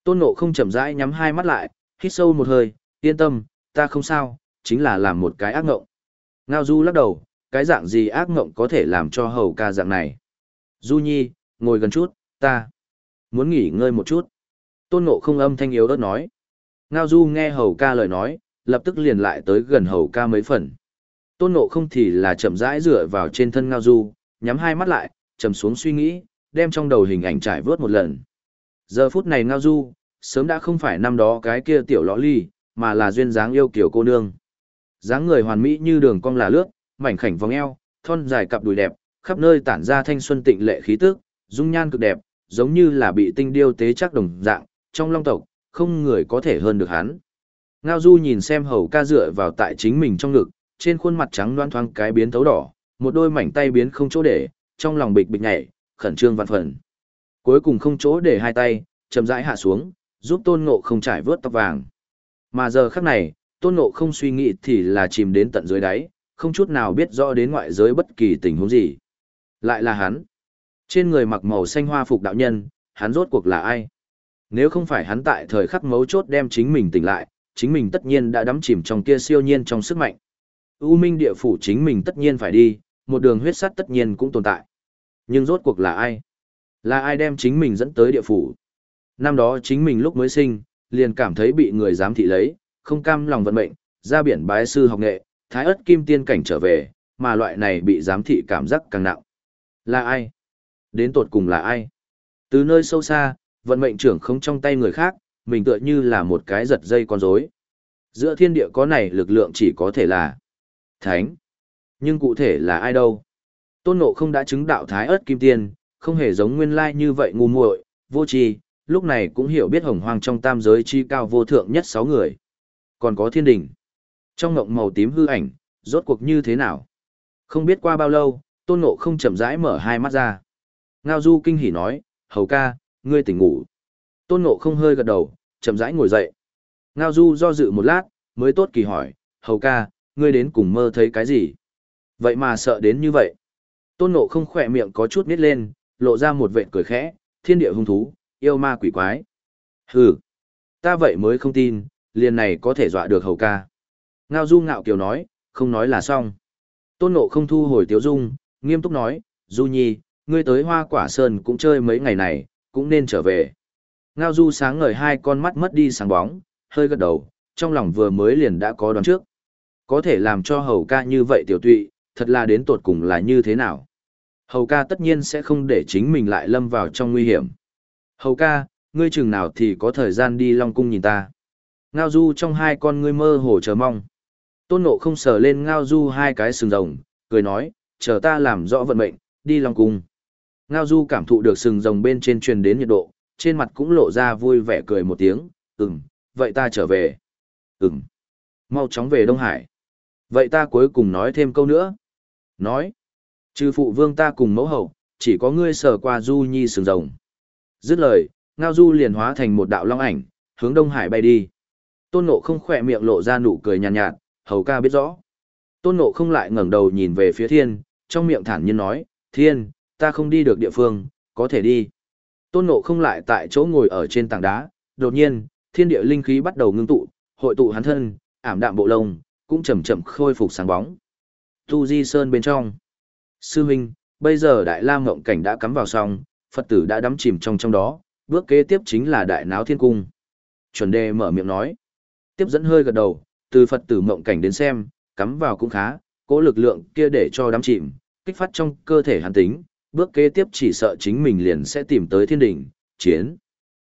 Tôn nộ không chậm rãi nhắm hai mắt lại, hít sâu một hơi, yên tâm, ta không sao, chính là làm một cái ác ngộng. Ngao du lắc đầu, cái dạng gì ác ngộng có thể làm cho hầu ca dạng này. Du Nhi, ngồi gần chút, ta muốn nghỉ ngơi một chút. Tôn Ngộ không âm thanh yếu ớt nói. Ngao Du nghe hầu ca lời nói, lập tức liền lại tới gần hầu ca mấy phần. Tôn Ngộ không thì là chậm rãi dựa vào trên thân Ngao Du, nhắm hai mắt lại, trầm xuống suy nghĩ, đem trong đầu hình ảnh trải vớt một lần. Giờ phút này Ngao Du, sớm đã không phải năm đó cái kia tiểu lõ ly, mà là duyên dáng yêu kiểu cô nương. dáng người hoàn mỹ như đường cong là lướt, mảnh khảnh vòng eo, thon dài cặp đùi đẹp, khắp nơi tản ra thanh xuân tịnh lệ khí tức, dung nhan cực đẹp, giống như là bị tinh điêu tế chắc đồng dạng, trong long tộc, không người có thể hơn được hắn. Ngao Du nhìn xem hầu ca dựa vào tại chính mình trong ngực, trên khuôn mặt trắng đoan thoáng cái biến thấu đỏ, Một đôi mảnh tay biến không chỗ để, trong lòng bịch bịch nhảy, khẩn trương vạn phần. Cuối cùng không chỗ để hai tay, chậm rãi hạ xuống, giúp tôn ngộ không trải vớt tóc vàng. Mà giờ khắc này, tôn ngộ không suy nghĩ thì là chìm đến tận dưới đáy, không chút nào biết rõ đến ngoại giới bất kỳ tình huống gì. Lại là hắn. Trên người mặc màu xanh hoa phục đạo nhân, hắn rốt cuộc là ai? Nếu không phải hắn tại thời khắc mấu chốt đem chính mình tỉnh lại, chính mình tất nhiên đã đắm chìm trong kia siêu nhiên trong sức mạnh. U minh địa phủ chính mình tất nhiên phải đi, một đường huyết sắt tất nhiên cũng tồn tại. Nhưng rốt cuộc là ai? Là ai đem chính mình dẫn tới địa phủ? Năm đó chính mình lúc mới sinh, liền cảm thấy bị người giám thị lấy, không cam lòng vận mệnh, ra biển bái sư học nghệ, thái ớt kim tiên cảnh trở về, mà loại này bị giám thị cảm giác càng nặng. Là ai? Đến tột cùng là ai? Từ nơi sâu xa, vận mệnh trưởng không trong tay người khác, mình tựa như là một cái giật dây con rối. Giữa thiên địa có này lực lượng chỉ có thể là Thánh. Nhưng cụ thể là ai đâu? Tôn Ngộ không đã chứng đạo thái ớt kim tiên, không hề giống nguyên lai như vậy ngu muội, vô tri, lúc này cũng hiểu biết hồng hoang trong tam giới chi cao vô thượng nhất sáu người. Còn có thiên đình. Trong ngộng màu tím hư ảnh, rốt cuộc như thế nào? Không biết qua bao lâu, Tôn Ngộ không chậm rãi mở hai mắt ra. Ngao Du kinh hỉ nói, hầu ca, ngươi tỉnh ngủ. Tôn Ngộ không hơi gật đầu, chậm rãi ngồi dậy. Ngao Du do dự một lát, mới tốt kỳ hỏi, hầu ca, ngươi đến cùng mơ thấy cái gì? Vậy mà sợ đến như vậy. Tôn Nộ không khỏe miệng có chút nít lên, lộ ra một vệt cười khẽ, thiên địa hung thú, yêu ma quỷ quái. Hừ, ta vậy mới không tin, liền này có thể dọa được hầu ca. Ngao Du ngạo kiều nói, không nói là xong. Tôn Nộ không thu hồi tiếu dung, nghiêm túc nói, Du Nhi, ngươi tới hoa quả sơn cũng chơi mấy ngày này, cũng nên trở về. Ngao Du sáng ngời hai con mắt mất đi sáng bóng, hơi gật đầu, trong lòng vừa mới liền đã có đoán trước. Có thể làm cho hầu ca như vậy tiểu tụy, thật là đến tột cùng là như thế nào. Hầu ca tất nhiên sẽ không để chính mình lại lâm vào trong nguy hiểm. Hầu ca, ngươi chừng nào thì có thời gian đi Long Cung nhìn ta. Ngao Du trong hai con ngươi mơ hồ chờ mong. Tôn Nộ không sờ lên Ngao Du hai cái sừng rồng, cười nói, chờ ta làm rõ vận mệnh, đi Long Cung. Ngao Du cảm thụ được sừng rồng bên trên truyền đến nhiệt độ, trên mặt cũng lộ ra vui vẻ cười một tiếng, ừm, vậy ta trở về. Ừm, mau chóng về Đông Hải. Vậy ta cuối cùng nói thêm câu nữa. Nói, trừ phụ vương ta cùng mẫu hậu, chỉ có ngươi sờ qua Du Nhi sừng rồng. Dứt lời, Ngao Du liền hóa thành một đạo long ảnh, hướng Đông Hải bay đi. Tôn Ngộ không khỏe miệng lộ ra nụ cười nhàn nhạt, nhạt, hầu ca biết rõ. Tôn Ngộ không lại ngẩng đầu nhìn về phía thiên, trong miệng thản nhiên nói, thiên, ta không đi được địa phương, có thể đi. Tôn Ngộ không lại tại chỗ ngồi ở trên tảng đá, đột nhiên, thiên địa linh khí bắt đầu ngưng tụ, hội tụ hắn thân, ảm đạm bộ lông, cũng chậm chậm khôi phục sáng bóng. Tu Di Sơn bên trong. Sư huynh, bây giờ Đại La Ngộng Cảnh đã cắm vào xong, Phật tử đã đắm chìm trong trong đó, bước kế tiếp chính là Đại Náo Thiên Cung. Chuẩn đề mở miệng nói. Tiếp dẫn hơi gật đầu, từ Phật tử Ngộng Cảnh đến xem, cắm vào cũng khá, cố lực lượng kia để cho đắm chìm, kích phát trong cơ thể hắn tính, bước kế tiếp chỉ sợ chính mình liền sẽ tìm tới thiên đỉnh, chiến.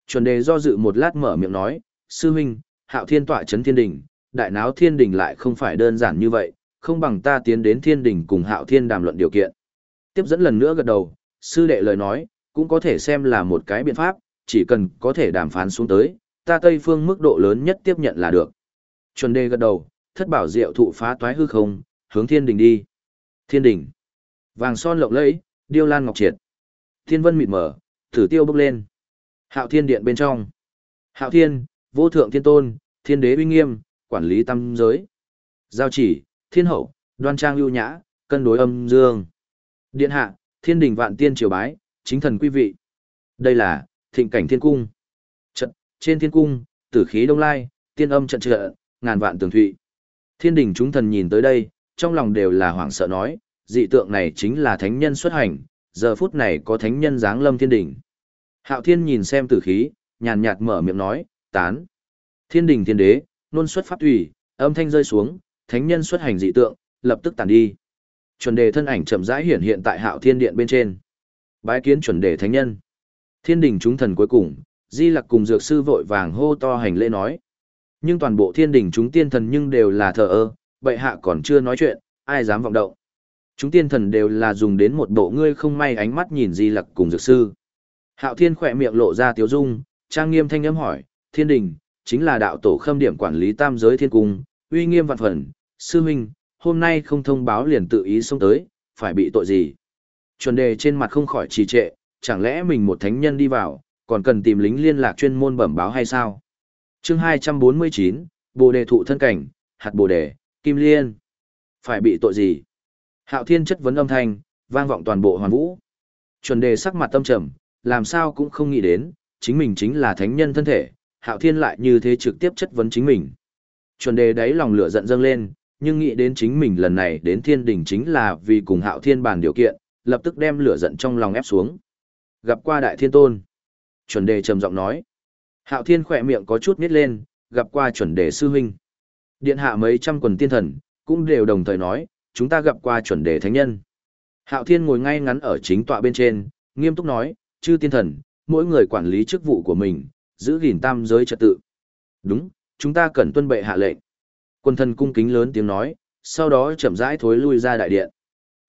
Chuẩn đề do dự một lát mở miệng nói, sư huynh, hạo thiên tọa chấn thiên đỉnh, đại náo thiên Đỉnh lại không phải đơn giản như vậy, không bằng ta tiến đến thiên đình cùng hạo thiên đàm luận điều kiện. Tiếp dẫn lần nữa gật đầu, sư đệ lời nói, cũng có thể xem là một cái biện pháp, chỉ cần có thể đàm phán xuống tới, ta Tây Phương mức độ lớn nhất tiếp nhận là được. Chuẩn đề gật đầu, thất bảo diệu thụ phá toái hư không, hướng thiên đình đi. Thiên đình. Vàng son lộng lẫy, điêu lan ngọc triệt. Thiên vân mịt mở, thử tiêu bốc lên. Hạo thiên điện bên trong. Hạo thiên, vô thượng thiên tôn, thiên đế uy nghiêm, quản lý tâm giới. Giao chỉ, thiên hậu, đoan trang ưu nhã, cân đối âm dương. Điện hạ, thiên đình vạn tiên triều bái, chính thần quý vị. Đây là, thịnh cảnh thiên cung. Trận, trên thiên cung, tử khí đông lai, tiên âm trận trợ, ngàn vạn tường thụy. Thiên đình chúng thần nhìn tới đây, trong lòng đều là hoảng sợ nói, dị tượng này chính là thánh nhân xuất hành, giờ phút này có thánh nhân giáng lâm thiên đình. Hạo thiên nhìn xem tử khí, nhàn nhạt mở miệng nói, tán. Thiên đình thiên đế, nôn xuất pháp thủy, âm thanh rơi xuống, thánh nhân xuất hành dị tượng, lập tức tàn đi. Chuẩn đề thân ảnh chậm rãi hiện hiện tại Hạo Thiên Điện bên trên. Bái kiến chuẩn đề thánh nhân. Thiên đình chúng thần cuối cùng, Di Lặc cùng dược sư vội vàng hô to hành lễ nói. Nhưng toàn bộ thiên đình chúng tiên thần nhưng đều là thờ ơ, bệ hạ còn chưa nói chuyện, ai dám vọng động. Chúng tiên thần đều là dùng đến một bộ ngươi không may ánh mắt nhìn Di Lặc cùng dược sư. Hạo Thiên khỏe miệng lộ ra tiếu dung, trang nghiêm thanh âm hỏi, thiên đình, chính là đạo tổ khâm điểm quản lý tam giới thiên cung, uy nghiêm vạn phần, sư huynh, hôm nay không thông báo liền tự ý xông tới, phải bị tội gì? Chuẩn đề trên mặt không khỏi trì trệ, chẳng lẽ mình một thánh nhân đi vào, còn cần tìm lính liên lạc chuyên môn bẩm báo hay sao? chương 249, Bồ đề thụ thân cảnh, hạt bồ đề, kim liên. Phải bị tội gì? Hạo thiên chất vấn âm thanh, vang vọng toàn bộ hoàn vũ. Chuẩn đề sắc mặt tâm trầm, làm sao cũng không nghĩ đến, chính mình chính là thánh nhân thân thể, hạo thiên lại như thế trực tiếp chất vấn chính mình. Chuẩn đề đáy lòng lửa giận dâng lên, nhưng nghĩ đến chính mình lần này đến thiên đỉnh chính là vì cùng hạo thiên bàn điều kiện, lập tức đem lửa giận trong lòng ép xuống. Gặp qua đại thiên tôn. Chuẩn đề trầm giọng nói. Hạo thiên khỏe miệng có chút nít lên, gặp qua chuẩn đề sư huynh. Điện hạ mấy trăm quần tiên thần, cũng đều đồng thời nói, chúng ta gặp qua chuẩn đề thánh nhân. Hạo thiên ngồi ngay ngắn ở chính tọa bên trên, nghiêm túc nói, chư tiên thần, mỗi người quản lý chức vụ của mình, giữ gìn tam giới trật tự. Đúng, chúng ta cần tuân bệ hạ lệnh. Quân thần cung kính lớn tiếng nói, sau đó chậm rãi thối lui ra đại điện.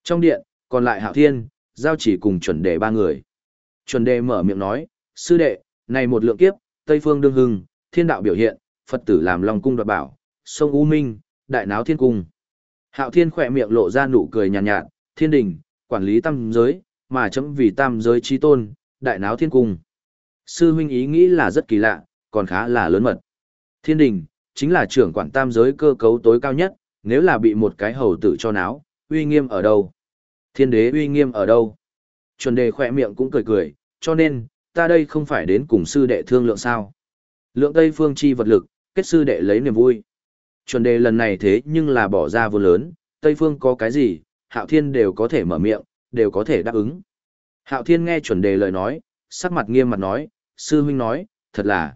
Trong điện, còn lại hạo thiên, giao chỉ cùng chuẩn đề ba người. Chuẩn đề mở miệng nói, sư đệ, này một lượng kiếp, Tây Phương đương hưng, thiên đạo biểu hiện, Phật tử làm lòng cung đoạt bảo, sông U Minh, đại náo thiên cung. Hạo thiên khỏe miệng lộ ra nụ cười nhàn nhạt, nhạt, thiên đình, quản lý tam giới, mà chấm vì tam giới chi tôn, đại náo thiên cung. Sư huynh ý nghĩ là rất kỳ lạ, còn khá là lớn mật. Thiên đình, chính là trưởng quản tam giới cơ cấu tối cao nhất, nếu là bị một cái hầu tử cho náo, uy nghiêm ở đâu? Thiên đế uy nghiêm ở đâu? Chuẩn đề khỏe miệng cũng cười cười, cho nên, ta đây không phải đến cùng sư đệ thương lượng sao. Lượng Tây Phương chi vật lực, kết sư đệ lấy niềm vui. Chuẩn đề lần này thế nhưng là bỏ ra vô lớn, Tây Phương có cái gì, Hạo Thiên đều có thể mở miệng, đều có thể đáp ứng. Hạo Thiên nghe chuẩn đề lời nói, sắc mặt nghiêm mặt nói, sư huynh nói, thật là.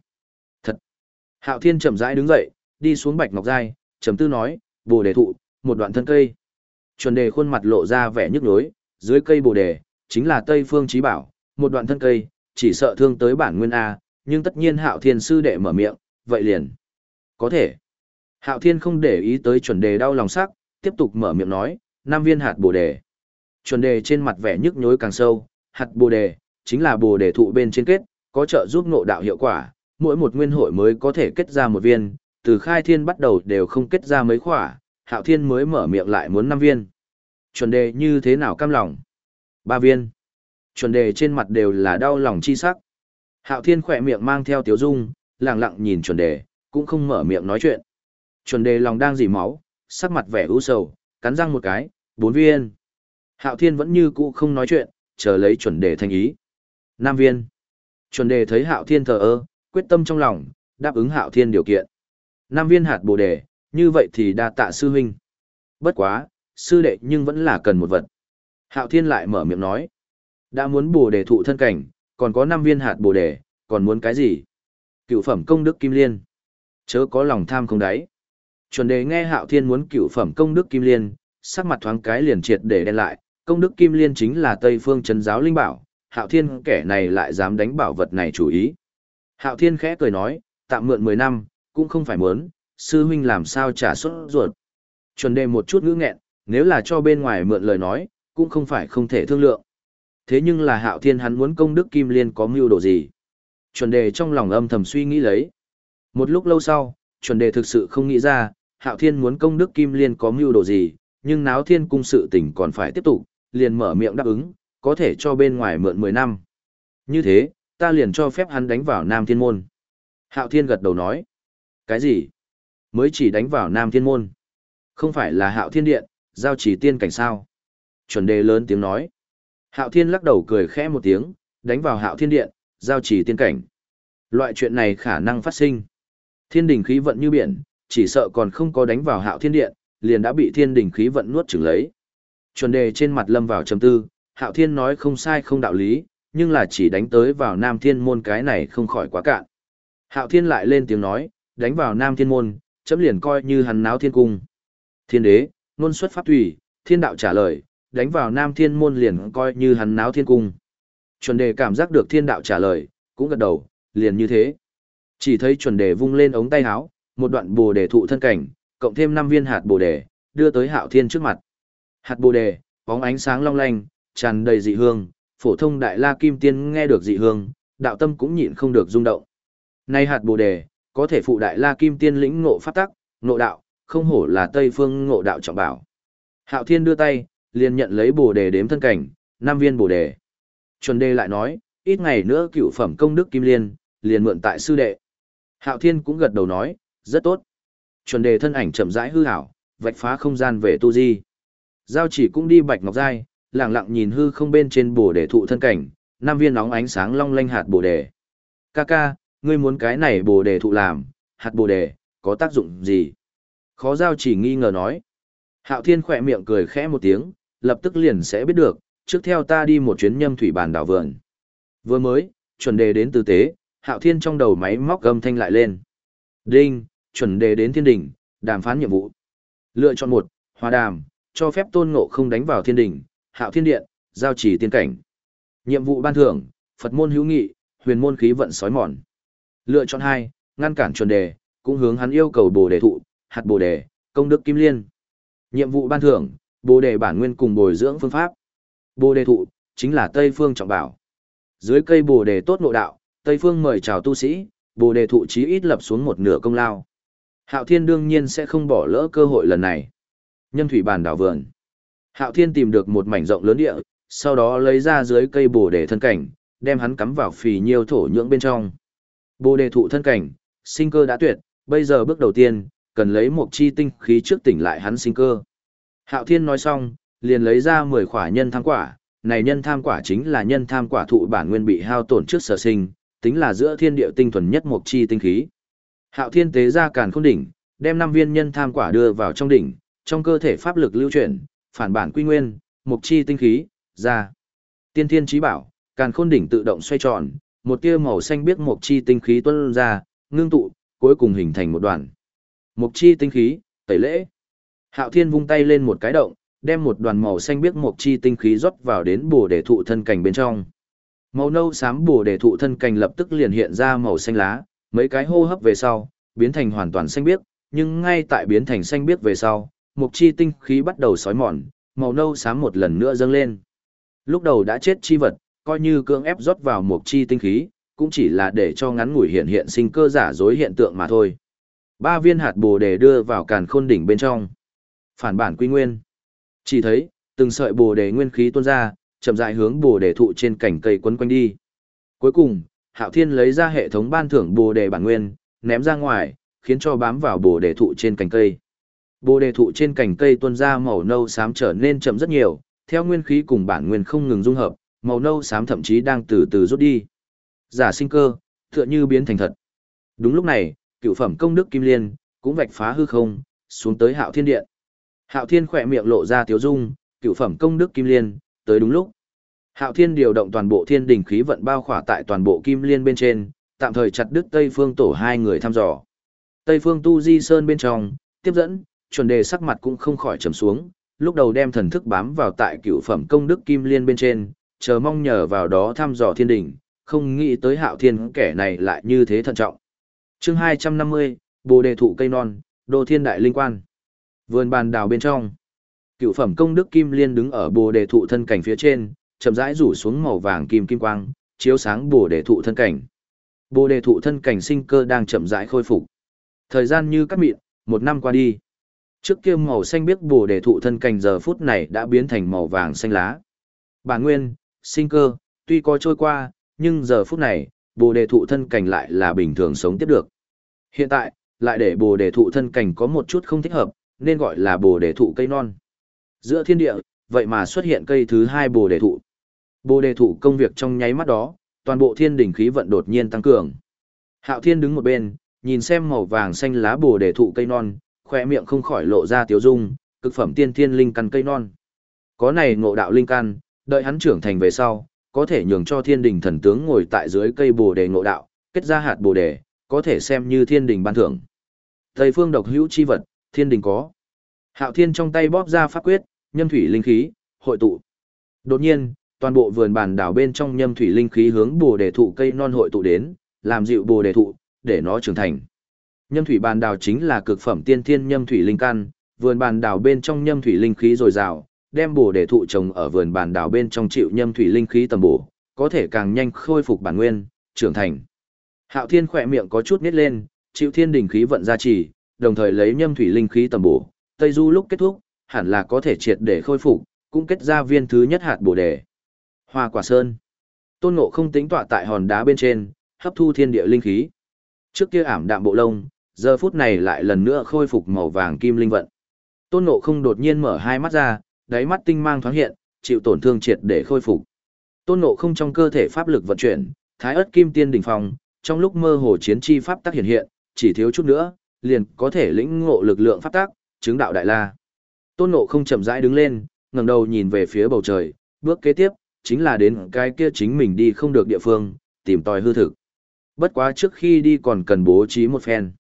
Hạo Thiên chậm rãi đứng dậy, đi xuống bạch ngọc giai, trầm tư nói, bồ đề thụ, một đoạn thân cây. Chuẩn đề khuôn mặt lộ ra vẻ nhức nhối, dưới cây bồ đề, chính là Tây Phương Chí Bảo, một đoạn thân cây, chỉ sợ thương tới bản nguyên A, nhưng tất nhiên Hạo Thiên sư đệ mở miệng, vậy liền. Có thể. Hạo Thiên không để ý tới chuẩn đề đau lòng sắc, tiếp tục mở miệng nói, năm viên hạt bồ đề. Chuẩn đề trên mặt vẻ nhức nhối càng sâu, hạt bồ đề, chính là bồ đề thụ bên trên kết, có trợ giúp ngộ đạo hiệu quả, mỗi một nguyên hội mới có thể kết ra một viên, từ khai thiên bắt đầu đều không kết ra mấy khỏa, hạo thiên mới mở miệng lại muốn năm viên. Chuẩn đề như thế nào cam lòng? Ba viên. Chuẩn đề trên mặt đều là đau lòng chi sắc. Hạo thiên khỏe miệng mang theo tiếu dung, lặng lặng nhìn chuẩn đề, cũng không mở miệng nói chuyện. Chuẩn đề lòng đang dỉ máu, sắc mặt vẻ u sầu, cắn răng một cái, bốn viên. Hạo thiên vẫn như cũ không nói chuyện, chờ lấy chuẩn đề thành ý. Nam viên. Chuẩn đề thấy hạo thiên thờ ơ, quyết tâm trong lòng, đáp ứng hạo thiên điều kiện. Nam viên hạt bồ đề, như vậy thì đa tạ sư huynh. Bất quá, sư đệ nhưng vẫn là cần một vật. Hạo thiên lại mở miệng nói. Đã muốn bồ đề thụ thân cảnh, còn có năm viên hạt bồ đề, còn muốn cái gì? Cựu phẩm công đức kim liên. Chớ có lòng tham không đáy. Chuẩn đề nghe hạo thiên muốn cựu phẩm công đức kim liên, sắc mặt thoáng cái liền triệt để đen lại, công đức kim liên chính là Tây phương trấn giáo linh bảo, hạo thiên kẻ này lại dám đánh bảo vật này chủ ý. Hạo thiên khẽ cười nói, tạm mượn 10 năm, cũng không phải muốn, sư huynh làm sao trả xuất ruột. Chuẩn đề một chút ngữ nghẹn, nếu là cho bên ngoài mượn lời nói, cũng không phải không thể thương lượng. Thế nhưng là hạo thiên hắn muốn công đức kim liên có mưu đồ gì? Chuẩn đề trong lòng âm thầm suy nghĩ lấy. Một lúc lâu sau, chuẩn đề thực sự không nghĩ ra, hạo thiên muốn công đức kim liên có mưu đồ gì, nhưng náo thiên cung sự tình còn phải tiếp tục, liền mở miệng đáp ứng, có thể cho bên ngoài mượn 10 năm. Như thế, ta liền cho phép hắn đánh vào Nam Thiên Môn. Hạo Thiên gật đầu nói. Cái gì? Mới chỉ đánh vào Nam Thiên Môn. Không phải là Hạo Thiên Điện, giao chỉ tiên cảnh sao? Chuẩn đề lớn tiếng nói. Hạo Thiên lắc đầu cười khẽ một tiếng, đánh vào Hạo Thiên Điện, giao chỉ tiên cảnh. Loại chuyện này khả năng phát sinh. Thiên đình khí vận như biển, chỉ sợ còn không có đánh vào Hạo Thiên Điện, liền đã bị thiên đình khí vận nuốt chửng lấy. Chuẩn đề trên mặt lâm vào trầm tư, Hạo Thiên nói không sai không đạo lý, nhưng là chỉ đánh tới vào Nam Thiên môn cái này không khỏi quá cạn. Hạo Thiên lại lên tiếng nói, đánh vào Nam Thiên môn, chấm liền coi như hắn náo thiên cung. Thiên đế, ngôn xuất pháp tùy thiên đạo trả lời, đánh vào Nam Thiên môn liền coi như hắn náo thiên cung. Chuẩn đề cảm giác được thiên đạo trả lời, cũng gật đầu, liền như thế. Chỉ thấy chuẩn đề vung lên ống tay áo, một đoạn bồ đề thụ thân cảnh, cộng thêm năm viên hạt bồ đề, đưa tới Hạo Thiên trước mặt. Hạt bồ đề, bóng ánh sáng long lanh, tràn đầy dị hương, phổ thông đại la kim tiên nghe được dị hương, đạo tâm cũng nhịn không được rung động. Nay hạt bồ đề, có thể phụ đại la kim tiên lĩnh ngộ pháp tắc, ngộ đạo, không hổ là Tây phương ngộ đạo trọng bảo. Hạo Thiên đưa tay, liền nhận lấy bồ đề đếm thân cảnh, năm viên bồ đề. Chuẩn đề lại nói, ít ngày nữa cựu phẩm công đức kim liên, liền mượn tại sư đệ. Hạo Thiên cũng gật đầu nói, rất tốt. Chuẩn đề thân ảnh chậm rãi hư hảo, vạch phá không gian về tu di. Giao chỉ cũng đi bạch ngọc giai, lặng lặng nhìn hư không bên trên bồ đề thụ thân cảnh, năm viên nóng ánh sáng long lanh hạt bồ đề. Ca ca, ngươi muốn cái này bồ đề thụ làm, hạt bồ đề, có tác dụng gì? Khó giao chỉ nghi ngờ nói. Hạo Thiên khỏe miệng cười khẽ một tiếng, lập tức liền sẽ biết được, trước theo ta đi một chuyến nhâm thủy bàn đảo vườn. Vừa mới, chuẩn đề đến tư tế, Hạo Thiên trong đầu máy móc gầm thanh lại lên. Đinh, chuẩn đề đến thiên đỉnh, đàm phán nhiệm vụ. Lựa chọn một, hòa đàm, cho phép tôn ngộ không đánh vào thiên đỉnh, Hạo Thiên Điện, giao chỉ tiên cảnh. Nhiệm vụ ban thưởng, Phật môn hữu nghị, huyền môn khí vận sói mòn. Lựa chọn hai, ngăn cản chuẩn đề, cũng hướng hắn yêu cầu bồ đề thụ, hạt bồ đề, công đức kim liên. Nhiệm vụ ban thưởng, bồ đề bản nguyên cùng bồi dưỡng phương pháp. Bồ đề thụ, chính là Tây Phương trọng bảo. Dưới cây bồ đề tốt nội đạo, Tây Phương mời chào tu sĩ, bồ đề thụ chí ít lập xuống một nửa công lao. Hạo Thiên đương nhiên sẽ không bỏ lỡ cơ hội lần này. Nhân thủy bản đảo vườn. Hạo Thiên tìm được một mảnh rộng lớn địa, sau đó lấy ra dưới cây bồ đề thân cảnh, đem hắn cắm vào phì nhiêu thổ nhưỡng bên trong. Bồ đề thụ thân cảnh, sinh cơ đã tuyệt, bây giờ bước đầu tiên, cần lấy một chi tinh khí trước tỉnh lại hắn sinh cơ. Hạo Thiên nói xong, liền lấy ra 10 khỏa nhân tham quả, này nhân tham quả chính là nhân tham quả thụ bản nguyên bị hao tổn trước sở sinh, tính là giữa thiên địa tinh thuần nhất một chi tinh khí. Hạo Thiên tế ra càn khôn đỉnh, đem năm viên nhân tham quả đưa vào trong đỉnh, trong cơ thể pháp lực lưu chuyển, phản bản quy nguyên, mục chi tinh khí, ra. Tiên thiên trí bảo, càn khôn đỉnh tự động xoay tròn, một tia màu xanh biếc mục chi tinh khí tuôn ra, ngưng tụ, cuối cùng hình thành một đoàn. Mục chi tinh khí, tẩy lễ. Hạo Thiên vung tay lên một cái động, đem một đoàn màu xanh biếc mục chi tinh khí rót vào đến bổ để thụ thân cành bên trong. Màu nâu xám bổ để thụ thân cành lập tức liền hiện ra màu xanh lá, mấy cái hô hấp về sau, biến thành hoàn toàn xanh biếc, nhưng ngay tại biến thành xanh biếc về sau, mục chi tinh khí bắt đầu sói mòn, màu nâu xám một lần nữa dâng lên. Lúc đầu đã chết chi vật, coi như cưỡng ép rót vào mục chi tinh khí, cũng chỉ là để cho ngắn ngủi hiện hiện sinh cơ giả dối hiện tượng mà thôi. Ba viên hạt bồ đề đưa vào càn khôn đỉnh bên trong. Phản bản quy nguyên. Chỉ thấy, từng sợi bồ đề nguyên khí tuôn ra, chậm rãi hướng bồ đề thụ trên cành cây quấn quanh đi. Cuối cùng, Hạo Thiên lấy ra hệ thống ban thưởng bồ đề bản nguyên, ném ra ngoài, khiến cho bám vào bồ đề thụ trên cành cây. Bồ đề thụ trên cành cây tuôn ra màu nâu xám trở nên chậm rất nhiều, theo nguyên khí cùng bản nguyên không ngừng dung hợp, màu nâu xám thậm chí đang từ từ rút đi. Giả sinh cơ, tựa như biến thành thật. Đúng lúc này, cựu phẩm công đức kim liên cũng vạch phá hư không, xuống tới Hạo Thiên điện. Hạo Thiên khỏe miệng lộ ra tiếu dung, cựu phẩm công đức kim liên, tới đúng lúc. Hạo Thiên điều động toàn bộ thiên đình khí vận bao khỏa tại toàn bộ kim liên bên trên, tạm thời chặt đứt Tây Phương tổ hai người thăm dò. Tây Phương Tu Di Sơn bên trong, tiếp dẫn, chuẩn đề sắc mặt cũng không khỏi trầm xuống, lúc đầu đem thần thức bám vào tại cựu phẩm công đức kim liên bên trên, chờ mong nhờ vào đó thăm dò thiên đỉnh. không nghĩ tới Hạo Thiên kẻ này lại như thế thận trọng. Chương 250, Bồ đề thụ cây non, Đô Thiên đại linh quan. Vườn bàn đào bên trong. Cựu phẩm công đức kim liên đứng ở Bồ đề thụ thân cảnh phía trên, chậm rãi rủ xuống màu vàng kim kim quang, chiếu sáng Bồ đề thụ thân cảnh. Bồ đề thụ thân cảnh sinh cơ đang chậm rãi khôi phục. Thời gian như cắt mịn, một năm qua đi. Trước kia màu xanh biếc bổ đề thụ thân cảnh giờ phút này đã biến thành màu vàng xanh lá. Bản nguyên, sinh cơ, tuy có trôi qua, nhưng giờ phút này, bồ đề thụ thân cảnh lại là bình thường sống tiếp được. Hiện tại, lại để bồ đề thụ thân cảnh có một chút không thích hợp, nên gọi là bồ đề thụ cây non. Giữa thiên địa, vậy mà xuất hiện cây thứ hai bồ đề thụ. Bồ đề thụ công việc trong nháy mắt đó, toàn bộ thiên đỉnh khí vận đột nhiên tăng cường. Hạo thiên đứng một bên, nhìn xem màu vàng xanh lá bồ đề thụ cây non, khoe miệng không khỏi lộ ra tiếu dung, cực phẩm tiên thiên linh căn cây non. Có này ngộ đạo linh căn, đợi hắn trưởng thành về sau, có thể nhường cho thiên đình thần tướng ngồi tại dưới cây bồ đề ngộ đạo, kết ra hạt bồ đề, có thể xem như thiên đình ban thưởng. Tây phương độc hữu chi vật, thiên đình có. Hạo thiên trong tay bóp ra pháp quyết, nhâm thủy linh khí, hội tụ. Đột nhiên, toàn bộ vườn bàn đảo bên trong nhâm thủy linh khí hướng bồ đề thụ cây non hội tụ đến, làm dịu bồ đề thụ, để nó trưởng thành. Nhâm thủy bàn đào chính là cực phẩm tiên thiên nhâm thủy linh căn, vườn bàn đào bên trong nhâm thủy linh khí dồi dào, đem bổ để thụ trồng ở vườn bàn đào bên trong chịu nhâm thủy linh khí tầm bổ, có thể càng nhanh khôi phục bản nguyên, trưởng thành. Hạo Thiên khỏe miệng có chút nít lên, chịu thiên đỉnh khí vận gia trì, đồng thời lấy nhâm thủy linh khí tầm bổ, Tây Du lúc kết thúc, hẳn là có thể triệt để khôi phục, cũng kết ra viên thứ nhất hạt bổ đề. Hoa quả sơn. Tôn Ngộ không tính tọa tại hòn đá bên trên, hấp thu thiên địa linh khí. Trước kia ảm đạm bộ lông, giờ phút này lại lần nữa khôi phục màu vàng kim linh vận. Tôn Ngộ không đột nhiên mở hai mắt ra, đáy mắt tinh mang thoáng hiện, chịu tổn thương triệt để khôi phục. Tôn Ngộ không trong cơ thể pháp lực vận chuyển, thái ớt kim tiên đỉnh phong, trong lúc mơ hồ chiến chi pháp tác hiện hiện, chỉ thiếu chút nữa, liền có thể lĩnh ngộ lực lượng pháp tác, chứng đạo đại la. Tôn Ngộ không chậm rãi đứng lên, ngẩng đầu nhìn về phía bầu trời, bước kế tiếp, chính là đến cái kia chính mình đi không được địa phương, tìm tòi hư thực. Bất quá trước khi đi còn cần bố trí một phen.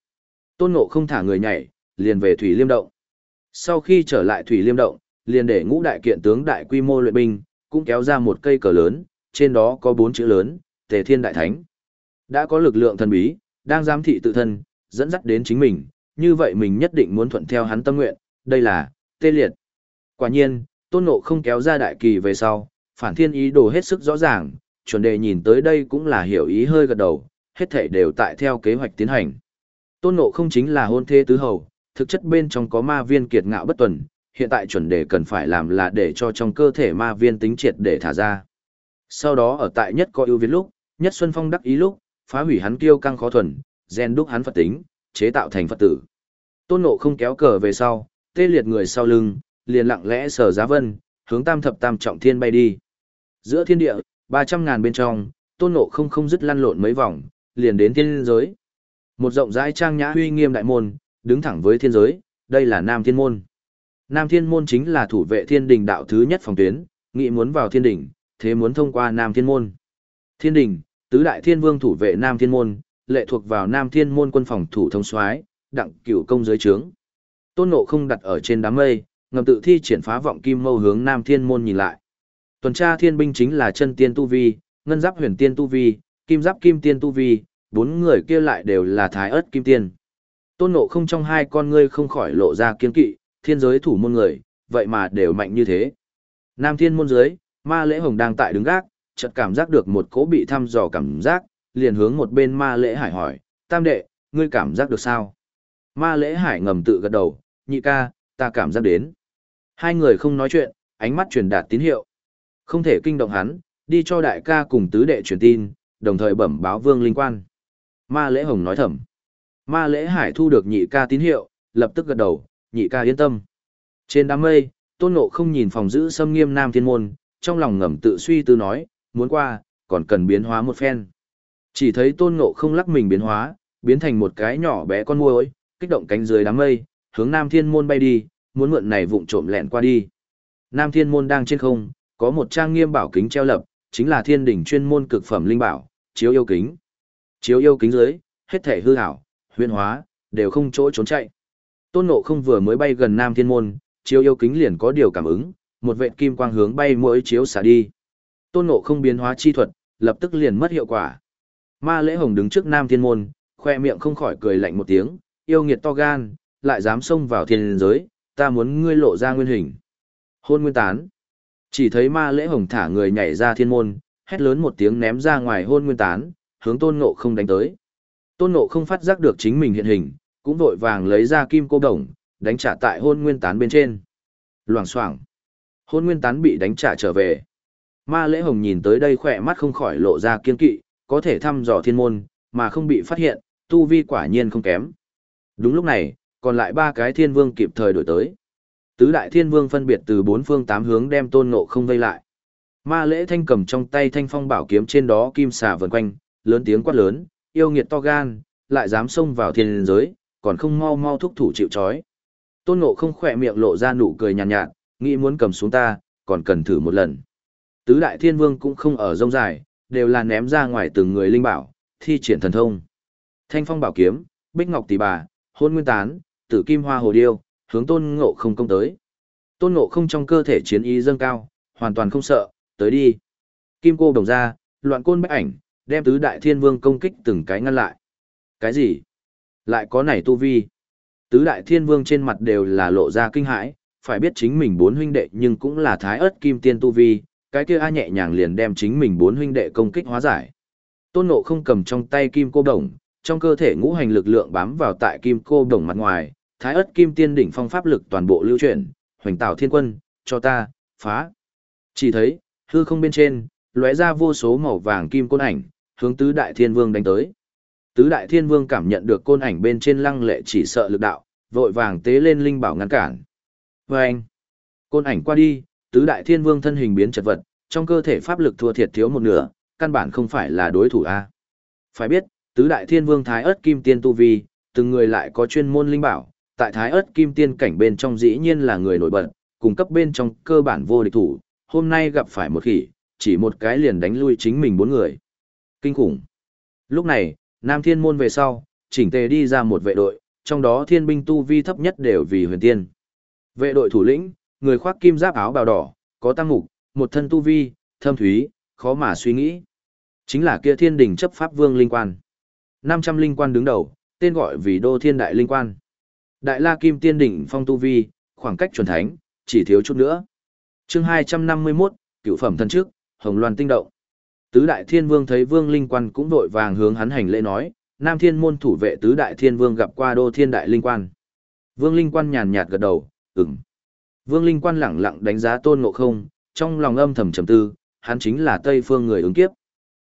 Tôn Ngộ không thả người nhảy, liền về Thủy Liêm Động. Sau khi trở lại Thủy Liêm Động, liền để ngũ đại kiện tướng đại quy mô luyện binh, cũng kéo ra một cây cờ lớn, trên đó có bốn chữ lớn, Tề Thiên Đại Thánh. Đã có lực lượng thần bí, đang giám thị tự thân, dẫn dắt đến chính mình, như vậy mình nhất định muốn thuận theo hắn tâm nguyện, đây là, tê liệt. Quả nhiên, tôn nộ không kéo ra đại kỳ về sau, phản thiên ý đồ hết sức rõ ràng, chuẩn đề nhìn tới đây cũng là hiểu ý hơi gật đầu, hết thảy đều tại theo kế hoạch tiến hành. Tôn nộ không chính là hôn thế tứ hầu, thực chất bên trong có ma viên kiệt ngạo bất tuần, hiện tại chuẩn đề cần phải làm là để cho trong cơ thể ma viên tính triệt để thả ra. Sau đó ở tại nhất có ưu việt lúc, nhất xuân phong đắc ý lúc, phá hủy hắn kiêu căng khó thuần, gen đúc hắn Phật tính, chế tạo thành Phật tử. Tôn nộ không kéo cờ về sau, tê liệt người sau lưng, liền lặng lẽ sở giá vân, hướng tam thập tam trọng thiên bay đi. Giữa thiên địa, ba trăm ngàn bên trong, tôn nộ không không dứt lăn lộn mấy vòng, liền đến thiên giới. Một rộng rãi trang nhã huy nghiêm đại môn, đứng thẳng với thiên giới, đây là Nam Thiên Môn. Nam Thiên Môn chính là thủ vệ thiên đình đạo thứ nhất phòng tuyến, nghị muốn vào thiên đình, thế muốn thông qua Nam Thiên Môn. Thiên đình, tứ đại thiên vương thủ vệ Nam Thiên Môn, lệ thuộc vào Nam Thiên Môn quân phòng thủ thông soái, đặng cửu công dưới trướng. Tôn Ngộ không đặt ở trên đám mây, ngầm tự thi triển phá vọng kim mâu hướng Nam Thiên Môn nhìn lại. Tuần tra thiên binh chính là chân tiên tu vi, ngân giáp huyền tiên tu vi, kim giáp kim tiên tu vi, bốn người kia lại đều là thái ớt kim tiên. Tôn Ngộ không trong hai con ngươi không khỏi lộ ra kiên kỵ, thiên giới thủ môn người, vậy mà đều mạnh như thế. Nam Thiên Môn giới ma lễ hồng đang tại đứng gác, chợt cảm giác được một cỗ bị thăm dò cảm giác, liền hướng một bên ma lễ hải hỏi, tam đệ, ngươi cảm giác được sao? Ma lễ hải ngầm tự gật đầu, nhị ca, ta cảm giác đến. Hai người không nói chuyện, ánh mắt truyền đạt tín hiệu. Không thể kinh động hắn, đi cho đại ca cùng tứ đệ truyền tin, đồng thời bẩm báo vương linh quan. Ma lễ hồng nói thầm. Ma lễ hải thu được nhị ca tín hiệu, lập tức gật đầu, nhị ca yên tâm. Trên đám mây, tôn ngộ không nhìn phòng giữ xâm nghiêm nam thiên môn, trong lòng ngầm tự suy tư nói, muốn qua, còn cần biến hóa một phen. Chỉ thấy tôn ngộ không lắc mình biến hóa, biến thành một cái nhỏ bé con muỗi, kích động cánh dưới đám mây, hướng Nam Thiên Môn bay đi, muốn mượn này vụng trộm lẹn qua đi. Nam Thiên Môn đang trên không, có một trang nghiêm bảo kính treo lập, chính là thiên đỉnh chuyên môn cực phẩm linh bảo, chiếu yêu kính. Chiếu yêu kính dưới, hết thể hư hảo, huyên hóa, đều không chỗ trốn chạy. Tôn Ngộ không vừa mới bay gần Nam Thiên Môn, chiếu yêu kính liền có điều cảm ứng, một vệt kim quang hướng bay mỗi chiếu xả đi. Tôn Ngộ không biến hóa chi thuật, lập tức liền mất hiệu quả. Ma Lễ Hồng đứng trước Nam Thiên Môn, khoe miệng không khỏi cười lạnh một tiếng, yêu nghiệt to gan, lại dám xông vào thiên giới, ta muốn ngươi lộ ra nguyên hình. Hôn nguyên tán. Chỉ thấy ma lễ hồng thả người nhảy ra thiên môn, hét lớn một tiếng ném ra ngoài hôn nguyên tán, hướng tôn ngộ không đánh tới. Tôn ngộ không phát giác được chính mình hiện hình, cũng vội vàng lấy ra kim cô đồng, đánh trả tại hôn nguyên tán bên trên. Loảng xoảng Hôn nguyên tán bị đánh trả trở về. Ma lễ hồng nhìn tới đây khỏe mắt không khỏi lộ ra kiên kỵ, có thể thăm dò thiên môn, mà không bị phát hiện, tu vi quả nhiên không kém. Đúng lúc này, còn lại ba cái thiên vương kịp thời đổi tới. Tứ đại thiên vương phân biệt từ bốn phương tám hướng đem tôn ngộ không vây lại. Ma lễ thanh cầm trong tay thanh phong bảo kiếm trên đó kim xà vần quanh, lớn tiếng quát lớn, yêu nghiệt to gan, lại dám xông vào thiên giới, còn không mau mau thúc thủ chịu chói. Tôn ngộ không khỏe miệng lộ ra nụ cười nhàn nhạt, nhạt, nghĩ muốn cầm xuống ta, còn cần thử một lần. Tứ đại thiên vương cũng không ở rông dài, đều là ném ra ngoài từng người linh bảo, thi triển thần thông. Thanh phong bảo kiếm, bích ngọc tỷ bà, hôn nguyên tán, tử kim hoa hồ điêu, hướng tôn ngộ không công tới. Tôn ngộ không trong cơ thể chiến ý dâng cao, hoàn toàn không sợ, tới đi. Kim cô đồng ra, loạn côn bách ảnh, đem tứ đại thiên vương công kích từng cái ngăn lại. Cái gì? Lại có này tu vi. Tứ đại thiên vương trên mặt đều là lộ ra kinh hãi, phải biết chính mình bốn huynh đệ nhưng cũng là thái ớt kim tiên tu vi, cái kia a nhẹ nhàng liền đem chính mình bốn huynh đệ công kích hóa giải. Tôn Ngộ không cầm trong tay kim cô đồng, trong cơ thể ngũ hành lực lượng bám vào tại kim cô đồng mặt ngoài, thái ớt kim tiên đỉnh phong pháp lực toàn bộ lưu chuyển, hoành tạo thiên quân, cho ta, phá. Chỉ thấy, hư không bên trên, lóe ra vô số màu vàng kim côn ảnh, hướng tứ đại thiên vương đánh tới. Tứ đại thiên vương cảm nhận được côn ảnh bên trên lăng lệ chỉ sợ lực đạo, vội vàng tế lên linh bảo ngăn cản. Vâng! côn ảnh qua đi, tứ đại thiên vương thân hình biến chật vật, trong cơ thể pháp lực thua thiệt thiếu một nửa, căn bản không phải là đối thủ a. Phải biết, tứ đại thiên vương thái ớt kim tiên tu vi, từng người lại có chuyên môn linh bảo, tại thái ớt kim tiên cảnh bên trong dĩ nhiên là người nổi bật, cung cấp bên trong cơ bản vô địch thủ, hôm nay gặp phải một khỉ, chỉ một cái liền đánh lui chính mình bốn người. Kinh khủng. Lúc này, Nam Thiên môn về sau, chỉnh tề đi ra một vệ đội, trong đó thiên binh tu vi thấp nhất đều vì huyền tiên. Vệ đội thủ lĩnh, người khoác kim giáp áo bào đỏ, có tăng mục, một thân tu vi, thâm thúy, khó mà suy nghĩ. Chính là kia thiên đình chấp pháp vương linh quan. 500 linh quan đứng đầu, tên gọi vì đô thiên đại linh quan. Đại la kim tiên đỉnh phong tu vi, khoảng cách chuẩn thánh, chỉ thiếu chút nữa. chương 251, cựu phẩm thân trước, hồng loan tinh động. Tứ đại thiên vương thấy vương linh quan cũng vội vàng hướng hắn hành lễ nói, nam thiên môn thủ vệ tứ đại thiên vương gặp qua đô thiên đại linh quan. Vương linh quan nhàn nhạt gật đầu, ừm. Vương linh quan lẳng lặng đánh giá tôn ngộ không, trong lòng âm thầm trầm tư, hắn chính là Tây phương người ứng kiếp.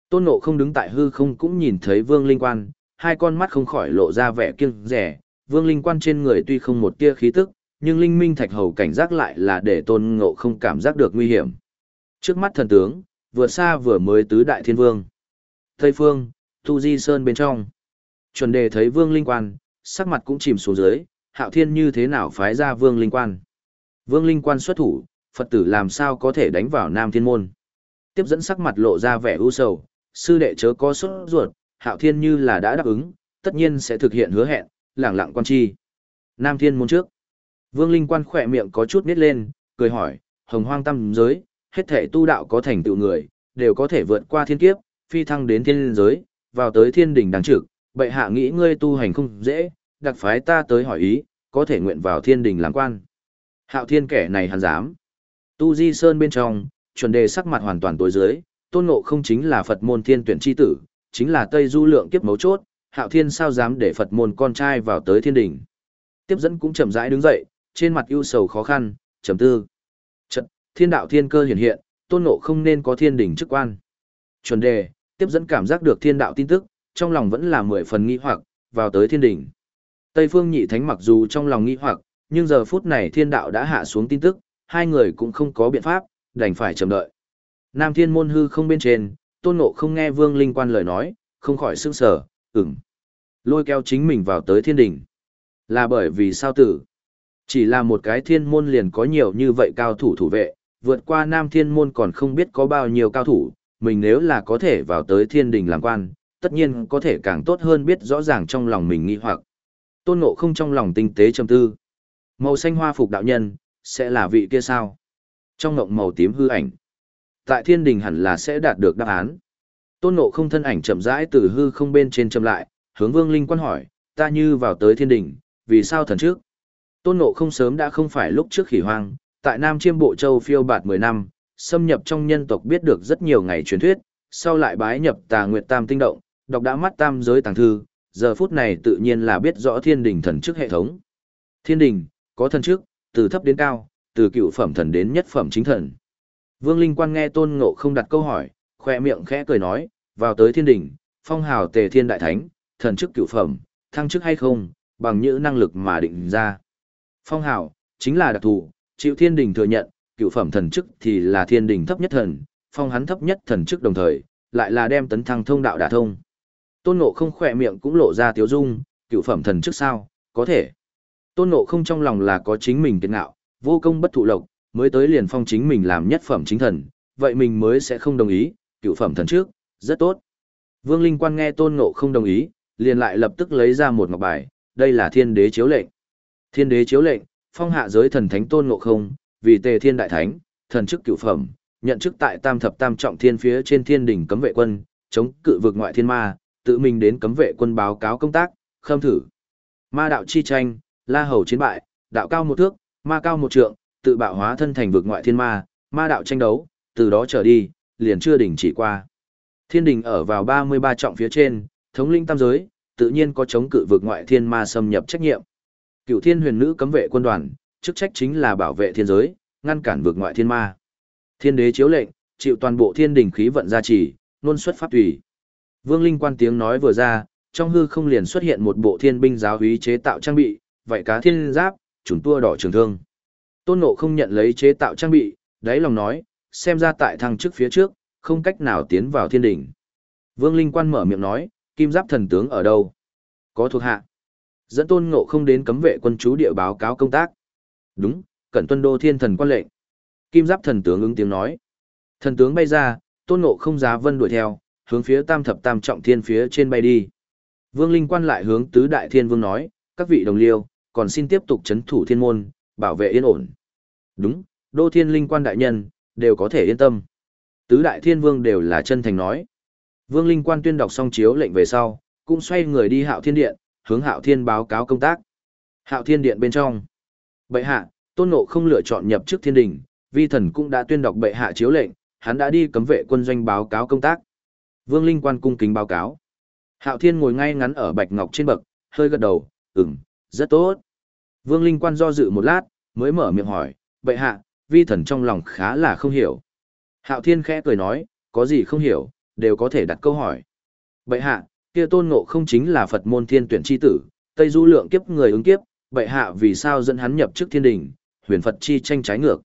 Tôn ngộ không đứng tại hư không cũng nhìn thấy vương linh quan, hai con mắt không khỏi lộ ra vẻ kiêng rẻ, vương linh quan trên người tuy không một tia khí tức, nhưng linh minh thạch hầu cảnh giác lại là để tôn ngộ không cảm giác được nguy hiểm. Trước mắt thần tướng, vừa xa vừa mới tứ đại thiên vương. Tây phương, Tu Di Sơn bên trong. Chuẩn đề thấy vương linh quan, sắc mặt cũng chìm xuống dưới, hạo thiên như thế nào phái ra vương linh quan. Vương linh quan xuất thủ, Phật tử làm sao có thể đánh vào Nam Thiên Môn. Tiếp dẫn sắc mặt lộ ra vẻ u sầu, sư đệ chớ có sốt ruột, hạo thiên như là đã đáp ứng, tất nhiên sẽ thực hiện hứa hẹn, lẳng lặng quan chi. Nam Thiên Môn trước. Vương linh quan khỏe miệng có chút nít lên, cười hỏi, hồng hoang tâm giới, hết thể tu đạo có thành tựu người, đều có thể vượt qua thiên kiếp, phi thăng đến thiên giới, vào tới thiên đỉnh đàng trực, bệ hạ nghĩ ngươi tu hành không dễ, đặc phái ta tới hỏi ý, có thể nguyện vào thiên đình làm quan. Hạo thiên kẻ này hắn dám. Tu Di Sơn bên trong, chuẩn đề sắc mặt hoàn toàn tối dưới, tôn ngộ không chính là Phật môn thiên tuyển chi tử, chính là Tây Du lượng kiếp mấu chốt, hạo thiên sao dám để Phật môn con trai vào tới thiên đình. Tiếp dẫn cũng chậm rãi đứng dậy, trên mặt ưu sầu khó khăn, trầm tư. Thiên đạo thiên cơ hiện hiện, tôn ngộ không nên có thiên đỉnh chức quan. Chuẩn đề, tiếp dẫn cảm giác được thiên đạo tin tức, trong lòng vẫn là mười phần nghi hoặc, vào tới thiên đỉnh. Tây phương nhị thánh mặc dù trong lòng nghi hoặc, nhưng giờ phút này thiên đạo đã hạ xuống tin tức, hai người cũng không có biện pháp, đành phải chờ đợi. Nam thiên môn hư không bên trên, tôn ngộ không nghe vương linh quan lời nói, không khỏi sững sờ, ừm. Lôi kéo chính mình vào tới thiên đỉnh. Là bởi vì sao tử? Chỉ là một cái thiên môn liền có nhiều như vậy cao thủ thủ vệ, vượt qua nam thiên môn còn không biết có bao nhiêu cao thủ, mình nếu là có thể vào tới thiên đình làm quan, tất nhiên có thể càng tốt hơn biết rõ ràng trong lòng mình nghi hoặc. Tôn ngộ không trong lòng tinh tế trầm tư. Màu xanh hoa phục đạo nhân, sẽ là vị kia sao? Trong ngộng màu tím hư ảnh. Tại thiên đình hẳn là sẽ đạt được đáp án. Tôn ngộ không thân ảnh chậm rãi từ hư không bên trên chậm lại, hướng vương linh quan hỏi, ta như vào tới thiên đình, vì sao thần trước? Tôn ngộ không sớm đã không phải lúc trước khỉ hoang, tại Nam Chiêm Bộ Châu phiêu bạt 10 năm, xâm nhập trong nhân tộc biết được rất nhiều ngày truyền thuyết, sau lại bái nhập Tà Nguyệt Tam Tinh Động, đọc đã mắt tam giới tàng thư, giờ phút này tự nhiên là biết rõ thiên đình thần chức hệ thống. Thiên đình, có thần chức, từ thấp đến cao, từ cựu phẩm thần đến nhất phẩm chính thần. Vương Linh Quan nghe Tôn Ngộ không đặt câu hỏi, khoe miệng khẽ cười nói, vào tới thiên đình, phong hào tề thiên đại thánh, thần chức cựu phẩm, thăng chức hay không, bằng những năng lực mà định ra. Phong hào, chính là đặc thù, chịu thiên đình thừa nhận, cựu phẩm thần chức thì là thiên đình thấp nhất thần, phong hắn thấp nhất thần chức đồng thời, lại là đem tấn thăng thông đạo đả thông. Tôn Ngộ không khỏe miệng cũng lộ ra tiếu dung, cựu phẩm thần chức sao, có thể. Tôn Ngộ không trong lòng là có chính mình kiệt ngạo, vô công bất thụ lộc, mới tới liền phong chính mình làm nhất phẩm chính thần, vậy mình mới sẽ không đồng ý, cựu phẩm thần trước, rất tốt. Vương Linh Quan nghe Tôn Ngộ không đồng ý, liền lại lập tức lấy ra một ngọc bài, đây là thiên đế chiếu lệnh. Thiên đế chiếu lệnh, phong hạ giới thần thánh Tôn Ngộ không, vì tề thiên đại thánh, thần chức cựu phẩm, nhận chức tại tam thập tam trọng thiên phía trên thiên đỉnh cấm vệ quân, chống cự vực ngoại thiên ma, tự mình đến cấm vệ quân báo cáo công tác, khâm thử. Ma đạo chi tranh, la hầu chiến bại, đạo cao một thước, ma cao một trượng, tự bạo hóa thân thành vực ngoại thiên ma, ma đạo tranh đấu, từ đó trở đi, liền chưa đỉnh chỉ qua. Thiên đình ở vào 33 trọng phía trên, thống linh tam giới, tự nhiên có chống cự vực ngoại thiên ma xâm nhập trách nhiệm. Cựu thiên huyền nữ cấm vệ quân đoàn, chức trách chính là bảo vệ thiên giới, ngăn cản vượt ngoại thiên ma. Thiên đế chiếu lệnh, chịu toàn bộ thiên đình khí vận gia trì, luôn xuất pháp tùy. Vương Linh quan tiếng nói vừa ra, trong hư không liền xuất hiện một bộ thiên binh giáo úy chế tạo trang bị, vậy cá thiên giáp, trùng tua đỏ trường thương. Tôn Ngộ không nhận lấy chế tạo trang bị, đáy lòng nói, xem ra tại thăng chức phía trước, không cách nào tiến vào thiên đỉnh. Vương Linh Quan mở miệng nói, kim giáp thần tướng ở đâu? Có thuộc hạ. Dẫn Tôn Ngộ không đến cấm vệ quân chú địa báo cáo công tác. Đúng, cẩn tuân đô thiên thần quan lệnh. Kim giáp thần tướng ứng tiếng nói. Thần tướng bay ra, Tôn Ngộ không giá vân đuổi theo, hướng phía tam thập tam trọng thiên phía trên bay đi. Vương Linh Quan lại hướng tứ đại thiên vương nói, các vị đồng liêu, còn xin tiếp tục chấn thủ thiên môn, bảo vệ yên ổn. Đúng, đô thiên linh quan đại nhân, đều có thể yên tâm. Tứ đại thiên vương đều là chân thành nói. Vương linh quan tuyên đọc xong chiếu lệnh về sau, cũng xoay người đi hạo thiên điện, hướng hạo thiên báo cáo công tác. Hạo thiên điện bên trong. Bệ hạ, tôn nộ không lựa chọn nhập chức thiên đình, vi thần cũng đã tuyên đọc bệ hạ chiếu lệnh, hắn đã đi cấm vệ quân doanh báo cáo công tác. Vương linh quan cung kính báo cáo. Hạo thiên ngồi ngay ngắn ở bạch ngọc trên bậc, hơi gật đầu, ừm, rất tốt. Vương linh quan do dự một lát, mới mở miệng hỏi, bệ hạ, vi thần trong lòng khá là không hiểu. Hạo Thiên khẽ cười nói, có gì không hiểu, đều có thể đặt câu hỏi. Bệ hạ, kia tôn ngộ không chính là Phật môn thiên tuyển chi tử, Tây Du lượng kiếp người ứng kiếp, bệ hạ vì sao dẫn hắn nhập chức thiên đình, huyền Phật chi tranh trái ngược.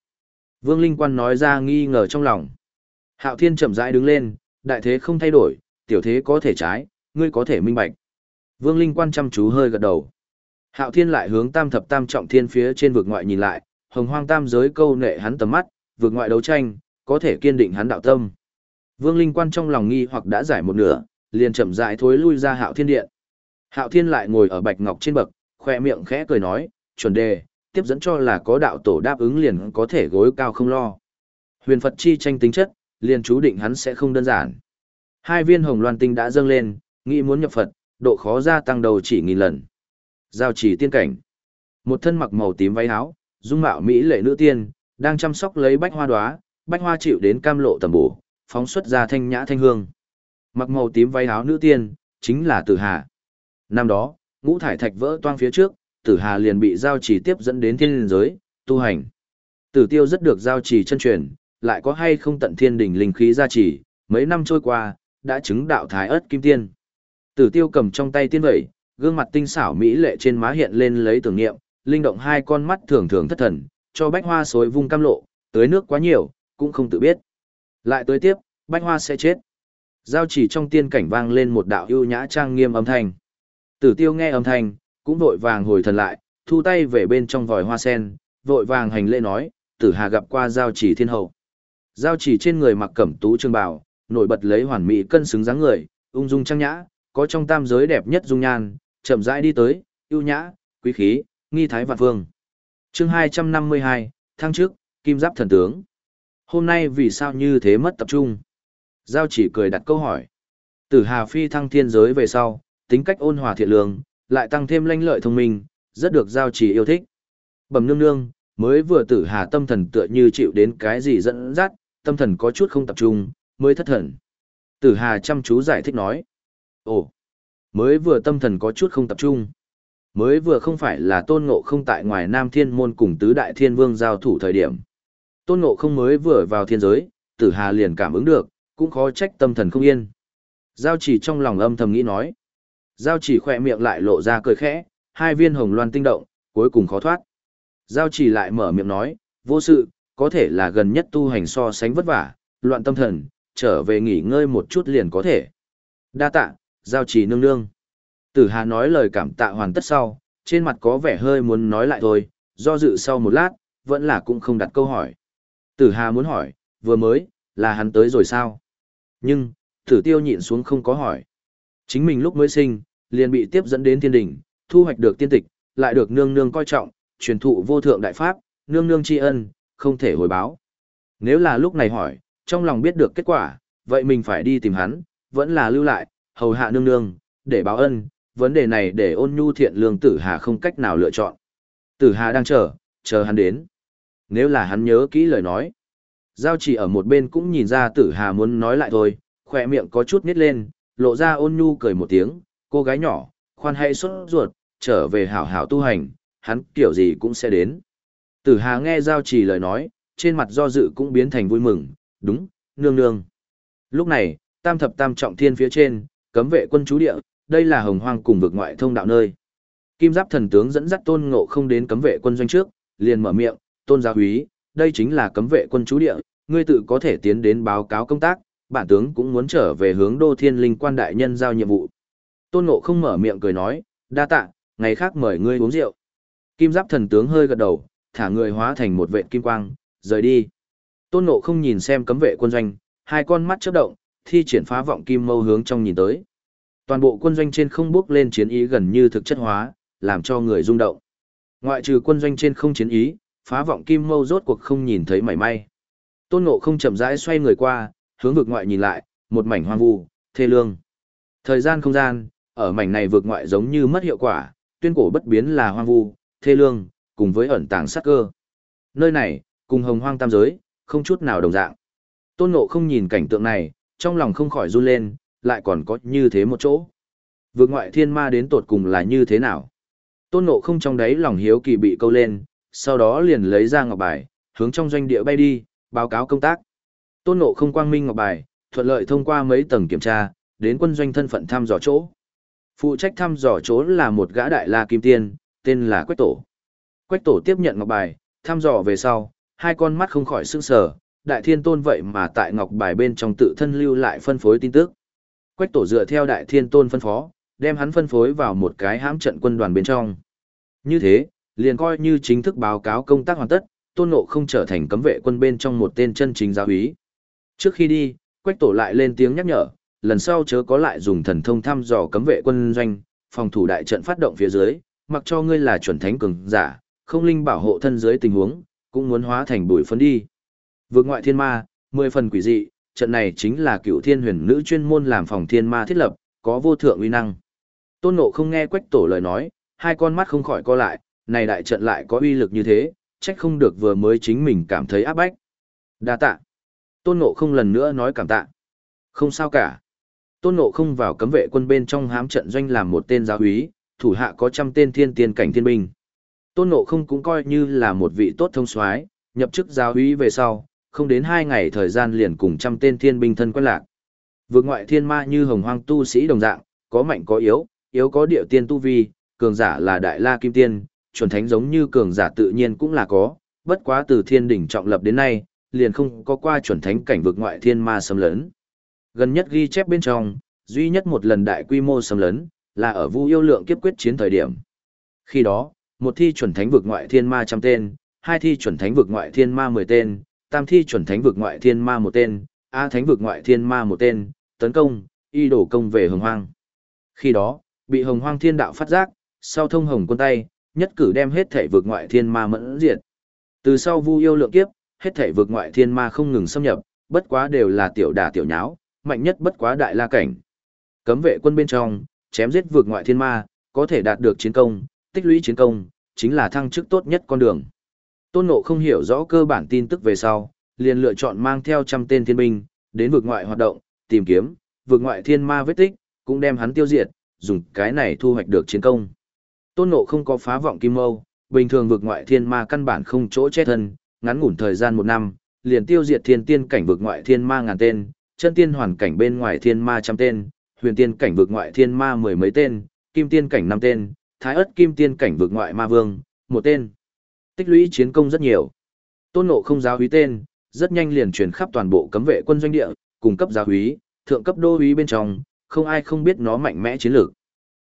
Vương Linh Quan nói ra nghi ngờ trong lòng. Hạo Thiên chậm rãi đứng lên, đại thế không thay đổi, tiểu thế có thể trái, ngươi có thể minh bạch. Vương Linh Quan chăm chú hơi gật đầu. Hạo Thiên lại hướng tam thập tam trọng thiên phía trên vực ngoại nhìn lại, hồng hoang tam giới câu nệ hắn tầm mắt, vực ngoại đấu tranh, có thể kiên định hắn đạo tâm. Vương Linh Quan trong lòng nghi hoặc đã giải một nửa, liền chậm rãi thối lui ra Hạo Thiên điện. Hạo Thiên lại ngồi ở bạch ngọc trên bậc, khoe miệng khẽ cười nói, chuẩn đề, tiếp dẫn cho là có đạo tổ đáp ứng liền có thể gối cao không lo. Huyền Phật chi tranh tính chất, liền chú định hắn sẽ không đơn giản. Hai viên hồng loan tinh đã dâng lên, nghĩ muốn nhập Phật, độ khó gia tăng đầu chỉ nghìn lần. Giao chỉ tiên cảnh. Một thân mặc màu tím váy áo, dung mạo mỹ lệ nữ tiên, đang chăm sóc lấy bách hoa đóa, bách hoa chịu đến cam lộ tầm bổ, phóng xuất ra thanh nhã thanh hương. Mặc màu tím váy áo nữ tiên, chính là Tử Hà. Năm đó, ngũ thải thạch vỡ toang phía trước, Tử Hà liền bị giao trì tiếp dẫn đến thiên giới, tu hành. Tử Tiêu rất được giao trì chân truyền, lại có hay không tận thiên đỉnh linh khí gia trì, mấy năm trôi qua, đã chứng đạo thái ớt kim tiên. Tử Tiêu cầm trong tay tiên vẩy, gương mặt tinh xảo mỹ lệ trên má hiện lên lấy tưởng niệm, linh động hai con mắt thường thường thất thần, cho bách hoa xối vung cam lộ, tưới nước quá nhiều, cũng không tự biết. Lại tới tiếp, bách hoa sẽ chết. Giao chỉ trong tiên cảnh vang lên một đạo ưu nhã trang nghiêm âm thanh. Tử tiêu nghe âm thanh, cũng vội vàng hồi thần lại, thu tay về bên trong vòi hoa sen, vội vàng hành lễ nói, tử hà gặp qua giao chỉ thiên hậu. Giao chỉ trên người mặc cẩm tú trương bào, nổi bật lấy hoàn mỹ cân xứng dáng người, ung dung trang nhã, có trong tam giới đẹp nhất dung nhan, chậm rãi đi tới, ưu nhã, quý khí, nghi thái vạn phương. chương 252, thăng trước, kim giáp thần tướng. Hôm nay vì sao như thế mất tập trung? Giao chỉ cười đặt câu hỏi. Tử Hà Phi thăng thiên giới về sau, tính cách ôn hòa thiện lương, lại tăng thêm lanh lợi thông minh, rất được giao chỉ yêu thích. Bẩm nương nương, mới vừa tử Hà tâm thần tựa như chịu đến cái gì dẫn dắt, tâm thần có chút không tập trung, mới thất thần. Tử Hà chăm chú giải thích nói. Ồ, mới vừa tâm thần có chút không tập trung. Mới vừa không phải là tôn ngộ không tại ngoài Nam Thiên Môn cùng tứ đại thiên vương giao thủ thời điểm. Tôn ngộ không mới vừa vào thiên giới, tử hà liền cảm ứng được, cũng khó trách tâm thần không yên. Giao chỉ trong lòng âm thầm nghĩ nói. Giao chỉ khỏe miệng lại lộ ra cười khẽ, hai viên hồng loan tinh động, cuối cùng khó thoát. Giao chỉ lại mở miệng nói, vô sự, có thể là gần nhất tu hành so sánh vất vả, loạn tâm thần, trở về nghỉ ngơi một chút liền có thể. Đa tạ, giao chỉ nương nương. Tử Hà nói lời cảm tạ hoàn tất sau, trên mặt có vẻ hơi muốn nói lại thôi, do dự sau một lát, vẫn là cũng không đặt câu hỏi. Tử Hà muốn hỏi, vừa mới, là hắn tới rồi sao? Nhưng, tử tiêu nhịn xuống không có hỏi. Chính mình lúc mới sinh, liền bị tiếp dẫn đến thiên đỉnh, thu hoạch được tiên tịch, lại được nương nương coi trọng, truyền thụ vô thượng đại pháp, nương nương tri ân, không thể hồi báo. Nếu là lúc này hỏi, trong lòng biết được kết quả, vậy mình phải đi tìm hắn, vẫn là lưu lại, hầu hạ nương nương, để báo ân, vấn đề này để ôn nhu thiện lương tử hà không cách nào lựa chọn. Tử hà đang chờ, chờ hắn đến. Nếu là hắn nhớ kỹ lời nói. Giao chỉ ở một bên cũng nhìn ra tử hà muốn nói lại thôi, khỏe miệng có chút nít lên, lộ ra ôn nhu cười một tiếng, cô gái nhỏ, khoan hay xuất ruột, trở về hảo hảo tu hành, hắn kiểu gì cũng sẽ đến. Tử hà nghe giao chỉ lời nói, trên mặt do dự cũng biến thành vui mừng, đúng, nương nương. Lúc này, tam thập tam trọng thiên phía trên, cấm vệ quân chú địa, đây là hồng hoang cùng vực ngoại thông đạo nơi. Kim giáp thần tướng dẫn dắt tôn ngộ không đến cấm vệ quân doanh trước, liền mở miệng, tôn gia úy, đây chính là cấm vệ quân chú địa, ngươi tự có thể tiến đến báo cáo công tác, bản tướng cũng muốn trở về hướng đô thiên linh quan đại nhân giao nhiệm vụ. Tôn ngộ không mở miệng cười nói, đa tạ, ngày khác mời ngươi uống rượu. Kim giáp thần tướng hơi gật đầu, thả người hóa thành một vệ kim quang, rời đi. Tôn ngộ không nhìn xem cấm vệ quân doanh, hai con mắt chớp động, thi triển phá vọng kim mâu hướng trong nhìn tới. Toàn bộ quân doanh trên không bước lên chiến ý gần như thực chất hóa, làm cho người rung động. Ngoại trừ quân doanh trên không chiến ý, phá vọng kim mâu rốt cuộc không nhìn thấy mảy may. Tôn Ngộ không chậm rãi xoay người qua, hướng vực ngoại nhìn lại, một mảnh hoang vu, thê lương. Thời gian không gian, ở mảnh này vực ngoại giống như mất hiệu quả, tuyên cổ bất biến là hoang vu, thê lương, cùng với ẩn tàng sát cơ. Nơi này, cùng hồng hoang tam giới, không chút nào đồng dạng. Tôn Ngộ không nhìn cảnh tượng này, trong lòng không khỏi run lên, lại còn có như thế một chỗ. Vực ngoại thiên ma đến tột cùng là như thế nào? Tôn Ngộ không trong đấy lòng hiếu kỳ bị câu lên, sau đó liền lấy ra ngọc bài, hướng trong doanh địa bay đi, báo cáo công tác. Tôn Ngộ không quang minh ngọc bài, thuận lợi thông qua mấy tầng kiểm tra, đến quân doanh thân phận thăm dò chỗ. Phụ trách thăm dò chỗ là một gã đại la kim tiên, tên là Quách Tổ. Quách Tổ tiếp nhận ngọc bài, thăm dò về sau, hai con mắt không khỏi sững sờ, đại thiên tôn vậy mà tại ngọc bài bên trong tự thân lưu lại phân phối tin tức. Quách Tổ dựa theo đại thiên tôn phân phó, đem hắn phân phối vào một cái hãm trận quân đoàn bên trong. Như thế, liền coi như chính thức báo cáo công tác hoàn tất, tôn ngộ không trở thành cấm vệ quân bên trong một tên chân chính giáo úy. Trước khi đi, Quách Tổ lại lên tiếng nhắc nhở, lần sau chớ có lại dùng thần thông thăm dò cấm vệ quân doanh, phòng thủ đại trận phát động phía dưới, mặc cho ngươi là chuẩn thánh cường giả, không linh bảo hộ thân dưới tình huống, cũng muốn hóa thành bụi phấn đi. Vượt ngoại thiên ma, mười phần quỷ dị, trận này chính là cựu thiên huyền nữ chuyên môn làm phòng thiên ma thiết lập, có vô thượng uy năng. Tôn Ngộ không nghe Quách Tổ lời nói, hai con mắt không khỏi co lại, này đại trận lại có uy lực như thế, trách không được vừa mới chính mình cảm thấy áp bách. Đa tạ. Tôn Ngộ không lần nữa nói cảm tạ. Không sao cả. Tôn Ngộ không vào cấm vệ quân bên trong hám trận doanh làm một tên giáo úy, thủ hạ có trăm tên thiên tiên cảnh thiên binh. Tôn Ngộ không cũng coi như là một vị tốt thông soái, nhập chức giáo úy về sau, không đến hai ngày thời gian liền cùng trăm tên thiên binh thân quen lạc. Vượt ngoại thiên ma như hồng hoang tu sĩ đồng dạng, có mạnh có yếu, yếu có địa tiên tu vi, cường giả là đại la kim tiên, chuẩn thánh giống như cường giả tự nhiên cũng là có, bất quá từ thiên đỉnh trọng lập đến nay, liền không có qua chuẩn thánh cảnh vực ngoại thiên ma xâm lấn. Gần nhất ghi chép bên trong, duy nhất một lần đại quy mô xâm lấn, là ở Vu Yêu Lượng kiếp quyết chiến thời điểm. Khi đó, một thi chuẩn thánh vực ngoại thiên ma trăm tên, hai thi chuẩn thánh vực ngoại thiên ma mười tên, tam thi chuẩn thánh vực ngoại thiên ma một tên, a thánh vực ngoại thiên ma một tên, tấn công, y đổ công về hồng hoang. Khi đó, bị hồng hoang thiên đạo phát giác, sau thông hồng quân tay, nhất cử đem hết thể vực ngoại thiên ma mẫn diệt. Từ sau vu yêu lượng kiếp, hết thể vực ngoại thiên ma không ngừng xâm nhập, bất quá đều là tiểu đả tiểu nháo, mạnh nhất bất quá đại la cảnh. Cấm vệ quân bên trong, chém giết vực ngoại thiên ma, có thể đạt được chiến công, tích lũy chiến công, chính là thăng chức tốt nhất con đường. Tôn Ngộ không hiểu rõ cơ bản tin tức về sau, liền lựa chọn mang theo trăm tên thiên binh, đến vực ngoại hoạt động, tìm kiếm, vực ngoại thiên ma vết tích, cũng đem hắn tiêu diệt, dùng cái này thu hoạch được chiến công. Tôn Ngộ không có phá vọng kim mâu, bình thường vực ngoại thiên ma căn bản không chỗ chết thân, ngắn ngủn thời gian một năm, liền tiêu diệt thiên tiên cảnh vực ngoại thiên ma ngàn tên, chân tiên hoàn cảnh bên ngoài thiên ma trăm tên, huyền tiên cảnh vực ngoại thiên ma mười mấy tên, kim tiên cảnh năm tên, thái ất kim tiên cảnh vực ngoại ma vương, một tên. Tích lũy chiến công rất nhiều. Tôn Ngộ không giáo húy tên, rất nhanh liền truyền khắp toàn bộ cấm vệ quân doanh địa, cùng cấp giáo húy, thượng cấp đô húy bên trong, không ai không biết nó mạnh mẽ chiến lược.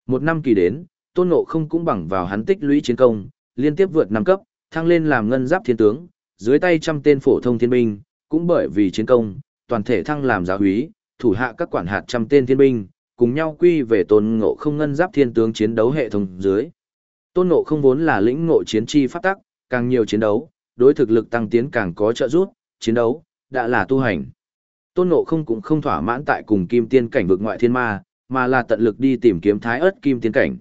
Một năm kỳ đến, Tôn Ngộ không cũng bằng vào hắn tích lũy chiến công, liên tiếp vượt năm cấp, thăng lên làm ngân giáp thiên tướng, dưới tay trăm tên phổ thông thiên binh, cũng bởi vì chiến công, toàn thể thăng làm giáo húy, thủ hạ các quản hạt trăm tên thiên binh, cùng nhau quy về Tôn Ngộ không ngân giáp thiên tướng chiến đấu hệ thống dưới. Tôn Ngộ không vốn là lĩnh ngộ chiến chi pháp tắc, càng nhiều chiến đấu, đối thực lực tăng tiến càng có trợ giúp, chiến đấu đã là tu hành. Tôn Ngộ không cũng không thỏa mãn tại cùng kim tiên cảnh vực ngoại thiên ma, mà là tận lực đi tìm kiếm thái ớt kim tiên cảnh.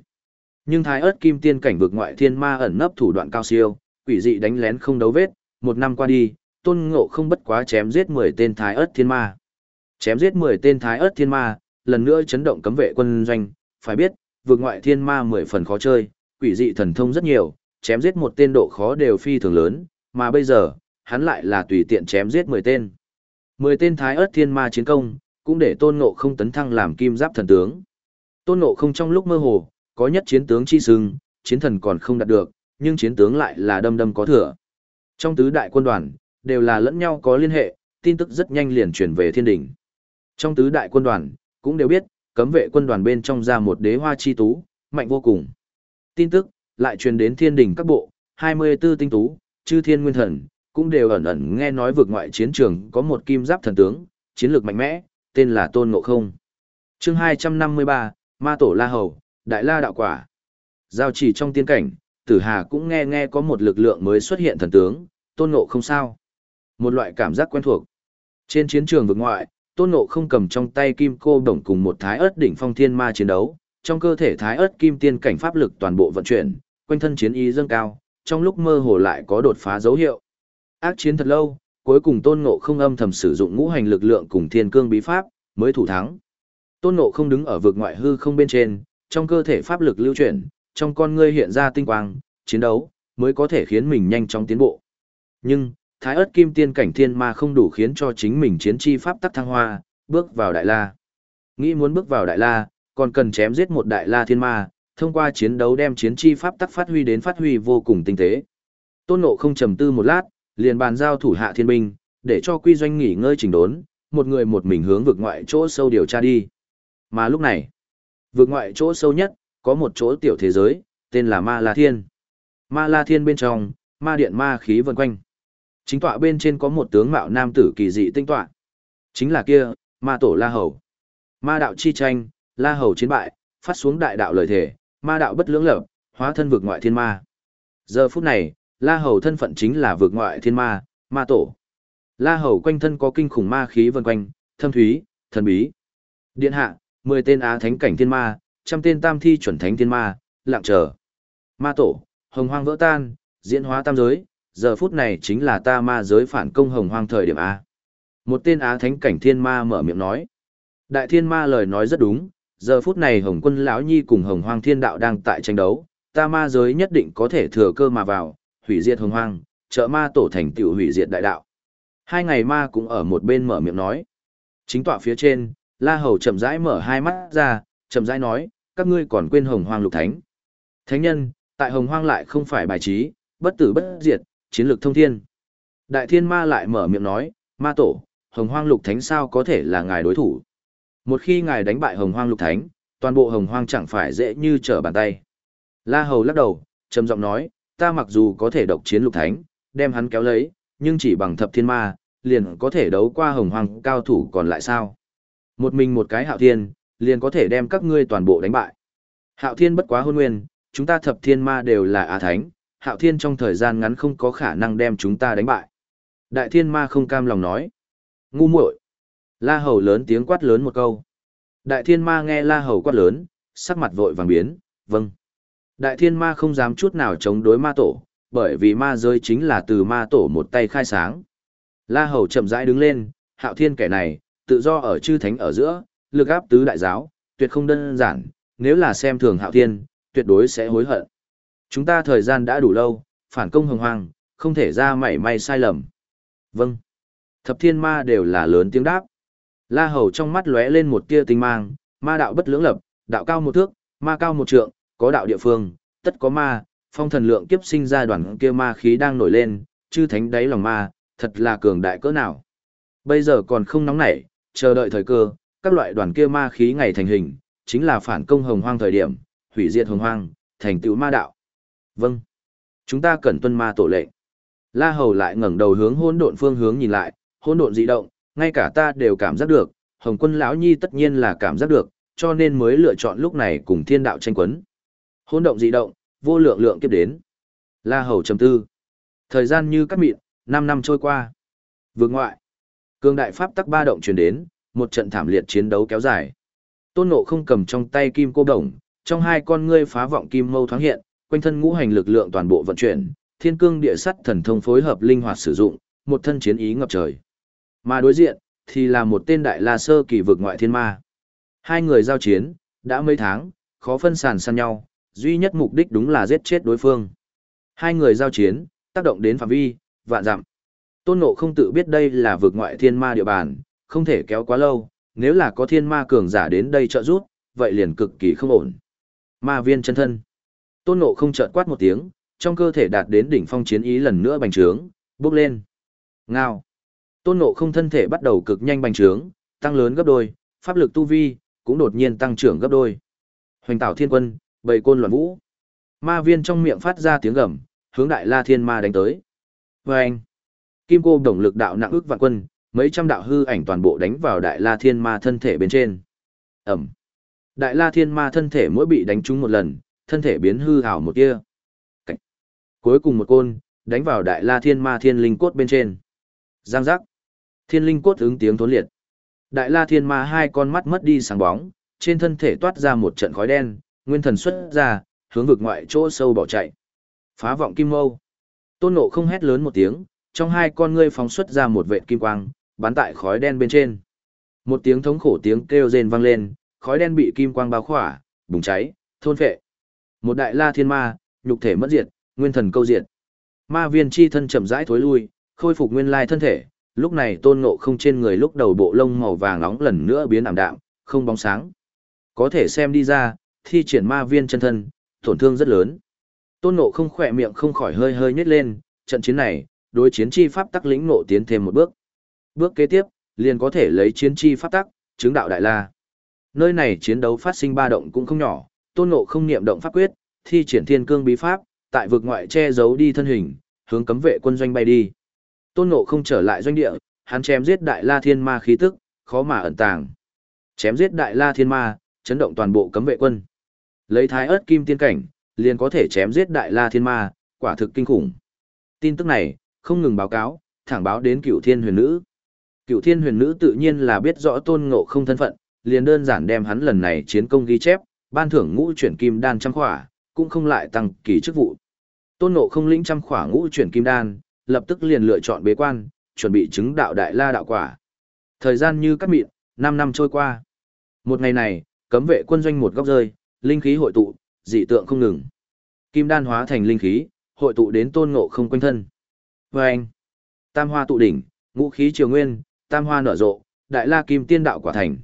Nhưng thái ớt kim tiên cảnh vực ngoại thiên ma ẩn nấp thủ đoạn cao siêu, quỷ dị đánh lén không đấu vết, một năm qua đi, tôn ngộ không bất quá chém giết 10 tên thái ớt thiên ma. Chém giết 10 tên thái ớt thiên ma, lần nữa chấn động cấm vệ quân doanh, phải biết, vực ngoại thiên ma 10 phần khó chơi, quỷ dị thần thông rất nhiều, chém giết một tên độ khó đều phi thường lớn, mà bây giờ, hắn lại là tùy tiện chém giết 10 tên. 10 tên thái ớt thiên ma chiến công, cũng để tôn ngộ không tấn thăng làm kim giáp thần tướng. Tôn ngộ không trong lúc mơ hồ, có nhất chiến tướng chi sưng, chiến thần còn không đạt được, nhưng chiến tướng lại là đâm đâm có thừa. Trong tứ đại quân đoàn, đều là lẫn nhau có liên hệ, tin tức rất nhanh liền truyền về thiên đỉnh. Trong tứ đại quân đoàn, cũng đều biết, cấm vệ quân đoàn bên trong ra một đế hoa chi tú, mạnh vô cùng. Tin tức, lại truyền đến thiên đỉnh các bộ, 24 tinh tú, chư thiên nguyên thần, cũng đều ẩn ẩn nghe nói vượt ngoại chiến trường có một kim giáp thần tướng, chiến lược mạnh mẽ, tên là Tôn Ngộ Không. chương 253, Ma Tổ La Hầu, Đại La Đạo Quả. Giao chỉ trong tiên cảnh, Tử Hà cũng nghe nghe có một lực lượng mới xuất hiện thần tướng, Tôn Ngộ Không sao. Một loại cảm giác quen thuộc. Trên chiến trường vực ngoại, Tôn Ngộ Không cầm trong tay kim cô đồng cùng một thái ớt đỉnh phong thiên ma chiến đấu, trong cơ thể thái ớt kim tiên cảnh pháp lực toàn bộ vận chuyển, quanh thân chiến ý dâng cao, trong lúc mơ hồ lại có đột phá dấu hiệu. Ác chiến thật lâu, cuối cùng Tôn Ngộ không âm thầm sử dụng ngũ hành lực lượng cùng thiên cương bí pháp, mới thủ thắng. Tôn Ngộ không đứng ở vực ngoại hư không bên trên, trong cơ thể pháp lực lưu chuyển, trong con ngươi hiện ra tinh quang, chiến đấu, mới có thể khiến mình nhanh chóng tiến bộ. Nhưng, thái ớt kim tiên cảnh thiên ma không đủ khiến cho chính mình chiến chi pháp tắc thăng hoa, bước vào đại la. Nghĩ muốn bước vào đại la, còn cần chém giết một đại la thiên ma, thông qua chiến đấu đem chiến chi pháp tắc phát huy đến phát huy vô cùng tinh tế. Tôn Ngộ không trầm tư một lát, liền bàn giao thủ hạ thiên binh, để cho quy doanh nghỉ ngơi chỉnh đốn, một người một mình hướng vực ngoại chỗ sâu điều tra đi. Mà lúc này, vượt ngoại chỗ sâu nhất, có một chỗ tiểu thế giới, tên là Ma La Thiên. Ma La Thiên bên trong, ma điện ma khí vần quanh. Chính tọa bên trên có một tướng mạo nam tử kỳ dị tinh tọa. Chính là kia, ma tổ La Hầu. Ma đạo chi tranh, La Hầu chiến bại, phát xuống đại đạo lời thể, ma đạo bất lưỡng lập, hóa thân vượt ngoại thiên ma. Giờ phút này, La Hầu thân phận chính là vượt ngoại thiên ma, ma tổ. La Hầu quanh thân có kinh khủng ma khí vần quanh, thâm thúy, thần bí. Điện hạ, 10 tên á thánh cảnh thiên ma, trăm tên tam thi chuẩn thánh thiên ma, lặng chờ. Ma tổ, hồng hoang vỡ tan, diễn hóa tam giới, giờ phút này chính là ta ma giới phản công hồng hoang thời điểm A. Một tên á thánh cảnh thiên ma mở miệng nói. Đại thiên ma lời nói rất đúng, giờ phút này hồng quân lão nhi cùng hồng hoang thiên đạo đang tại tranh đấu, ta ma giới nhất định có thể thừa cơ mà vào, hủy diệt hồng hoang, trợ ma tổ thành tựu hủy diệt đại đạo. Hai ngày ma cũng ở một bên mở miệng nói. Chính tọa phía trên, La Hầu chậm rãi mở hai mắt ra, chậm rãi nói, các ngươi còn quên hồng hoang lục thánh. Thánh nhân, tại hồng hoang lại không phải bài trí, bất tử bất diệt, chiến lược thông thiên. Đại thiên ma lại mở miệng nói, ma tổ, hồng hoang lục thánh sao có thể là ngài đối thủ. Một khi ngài đánh bại hồng hoang lục thánh, toàn bộ hồng hoang chẳng phải dễ như trở bàn tay. La Hầu lắc đầu, trầm giọng nói, ta mặc dù có thể độc chiến lục thánh, đem hắn kéo lấy, nhưng chỉ bằng thập thiên ma, liền có thể đấu qua hồng hoang cao thủ còn lại sao. Một mình một cái hạo thiên, liền có thể đem các ngươi toàn bộ đánh bại. Hạo thiên bất quá hôn nguyên, chúng ta thập thiên ma đều là á thánh, hạo thiên trong thời gian ngắn không có khả năng đem chúng ta đánh bại. Đại thiên ma không cam lòng nói. Ngu muội. La hầu lớn tiếng quát lớn một câu. Đại thiên ma nghe la hầu quát lớn, sắc mặt vội vàng biến, vâng. Đại thiên ma không dám chút nào chống đối ma tổ, bởi vì ma giới chính là từ ma tổ một tay khai sáng. La hầu chậm rãi đứng lên, hạo thiên kẻ này, tự do ở chư thánh ở giữa, lực áp tứ đại giáo, tuyệt không đơn giản, nếu là xem thường hạo thiên, tuyệt đối sẽ hối hận. Chúng ta thời gian đã đủ lâu, phản công hồng hoang, không thể ra mảy may sai lầm. Vâng. Thập thiên ma đều là lớn tiếng đáp. La hầu trong mắt lóe lên một tia tinh mang, ma đạo bất lưỡng lập, đạo cao một thước, ma cao một trượng, có đạo địa phương, tất có ma, phong thần lượng kiếp sinh ra đoàn kia ma khí đang nổi lên, chư thánh đáy lòng ma, thật là cường đại cỡ nào. Bây giờ còn không nóng nảy, chờ đợi thời cơ, các loại đoàn kia ma khí ngày thành hình, chính là phản công hồng hoang thời điểm, hủy diệt hồng hoang, thành tựu ma đạo. Vâng. Chúng ta cần tuân ma tổ lệnh. La Hầu lại ngẩng đầu hướng hỗn độn phương hướng nhìn lại, hỗn độn dị động, ngay cả ta đều cảm giác được, Hồng Quân lão nhi tất nhiên là cảm giác được, cho nên mới lựa chọn lúc này cùng thiên đạo tranh quấn. Hỗn động dị động, vô lượng lượng kiếp đến. La Hầu trầm tư. Thời gian như cắt mịn, 5 năm trôi qua. Vương ngoại. Cương đại pháp tắc ba động truyền đến, một trận thảm liệt chiến đấu kéo dài. Tôn Ngộ không cầm trong tay kim cô đồng, trong hai con ngươi phá vọng kim mâu thoáng hiện, quanh thân ngũ hành lực lượng toàn bộ vận chuyển, thiên cương địa sắt thần thông phối hợp linh hoạt sử dụng, một thân chiến ý ngập trời. Mà đối diện, thì là một tên đại la sơ kỳ vực ngoại thiên ma. Hai người giao chiến, đã mấy tháng, khó phân sàn săn nhau, duy nhất mục đích đúng là giết chết đối phương. Hai người giao chiến, tác động đến phạm vi, vạn dặm. Tôn nộ Ngộ không tự biết đây là vực ngoại thiên ma địa bàn, không thể kéo quá lâu, nếu là có thiên ma cường giả đến đây trợ giúp, vậy liền cực kỳ không ổn. Ma viên chân thân. Tôn Ngộ không chợt quát một tiếng, trong cơ thể đạt đến đỉnh phong chiến ý lần nữa bành trướng, bước lên. Ngao. Tôn Ngộ không thân thể bắt đầu cực nhanh bành trướng, tăng lớn gấp đôi, pháp lực tu vi cũng đột nhiên tăng trưởng gấp đôi. Hoành Tảo Thiên Quân, bầy côn loạn vũ. Ma viên trong miệng phát ra tiếng gầm, hướng Đại La Thiên Ma đánh tới. Và anh. Kim cô đồng lực đạo nặng ước vạn quân, mấy trăm đạo hư ảnh toàn bộ đánh vào Đại La Thiên Ma thân thể bên trên. Ẩm. Đại La Thiên Ma thân thể mỗi bị đánh trúng một lần, thân thể biến hư ảo một tia. Cảnh. Cuối cùng một côn, đánh vào Đại La Thiên Ma thiên linh cốt bên trên. Giang giác. Thiên linh cốt ứng tiếng thốn liệt. Đại La Thiên Ma hai con mắt mất đi sáng bóng, trên thân thể toát ra một trận khói đen, nguyên thần xuất ra, hướng vực ngoại chỗ sâu bỏ chạy. Phá vọng kim mâu. Tôn Nộ không hét lớn một tiếng, trong hai con ngươi phóng xuất ra một vệt kim quang, bắn tại khói đen bên trên. Một tiếng thống khổ tiếng kêu rên vang lên, khói đen bị kim quang bao khỏa, bùng cháy, thôn phệ. Một đại la thiên ma, nhục thể mất diệt, nguyên thần câu diệt. Ma viên chi thân chậm rãi thối lui, khôi phục nguyên lai thân thể, lúc này tôn ngộ không trên người lúc đầu bộ lông màu vàng nóng lần nữa biến ảm đạm, không bóng sáng. Có thể xem đi ra, thi triển ma viên chân thân, tổn thương rất lớn. Tôn ngộ không khỏe miệng không khỏi hơi hơi nhếch lên, trận chiến này, đối chiến chi pháp tắc lĩnh ngộ tiến thêm một bước. Bước kế tiếp, liền có thể lấy chiến chi pháp tắc, chứng đạo đại la. Nơi này chiến đấu phát sinh ba động cũng không nhỏ, tôn ngộ không niệm động pháp quyết, thi triển thiên cương bí pháp, tại vực ngoại che giấu đi thân hình, hướng cấm vệ quân doanh bay đi. Tôn ngộ không trở lại doanh địa, hắn chém giết đại la thiên ma khí tức, khó mà ẩn tàng. Chém giết đại la thiên ma, chấn động toàn bộ cấm vệ quân. Lấy thái ớt kim tiên cảnh, liền có thể chém giết đại la thiên ma, quả thực kinh khủng. Tin tức này, không ngừng báo cáo, thẳng báo đến cựu thiên huyền nữ. Cựu thiên huyền nữ tự nhiên là biết rõ tôn ngộ không thân phận, liền đơn giản đem hắn lần này chiến công ghi chép, ban thưởng ngũ chuyển kim đan trăm khỏa, cũng không lại tăng kỳ chức vụ. Tôn ngộ không lĩnh trăm khỏa ngũ chuyển kim đan, lập tức liền lựa chọn bế quan, chuẩn bị chứng đạo đại la đạo quả. Thời gian như cắt mịn, 5 năm trôi qua. Một ngày này, cấm vệ quân doanh một góc rơi, linh khí hội tụ, dị tượng không ngừng. Kim đan hóa thành linh khí, hội tụ đến tôn ngộ không quanh thân. Và anh, tam hoa tụ đỉnh, ngũ khí triều nguyên, tam hoa nở rộ, đại la kim tiên đạo quả thành.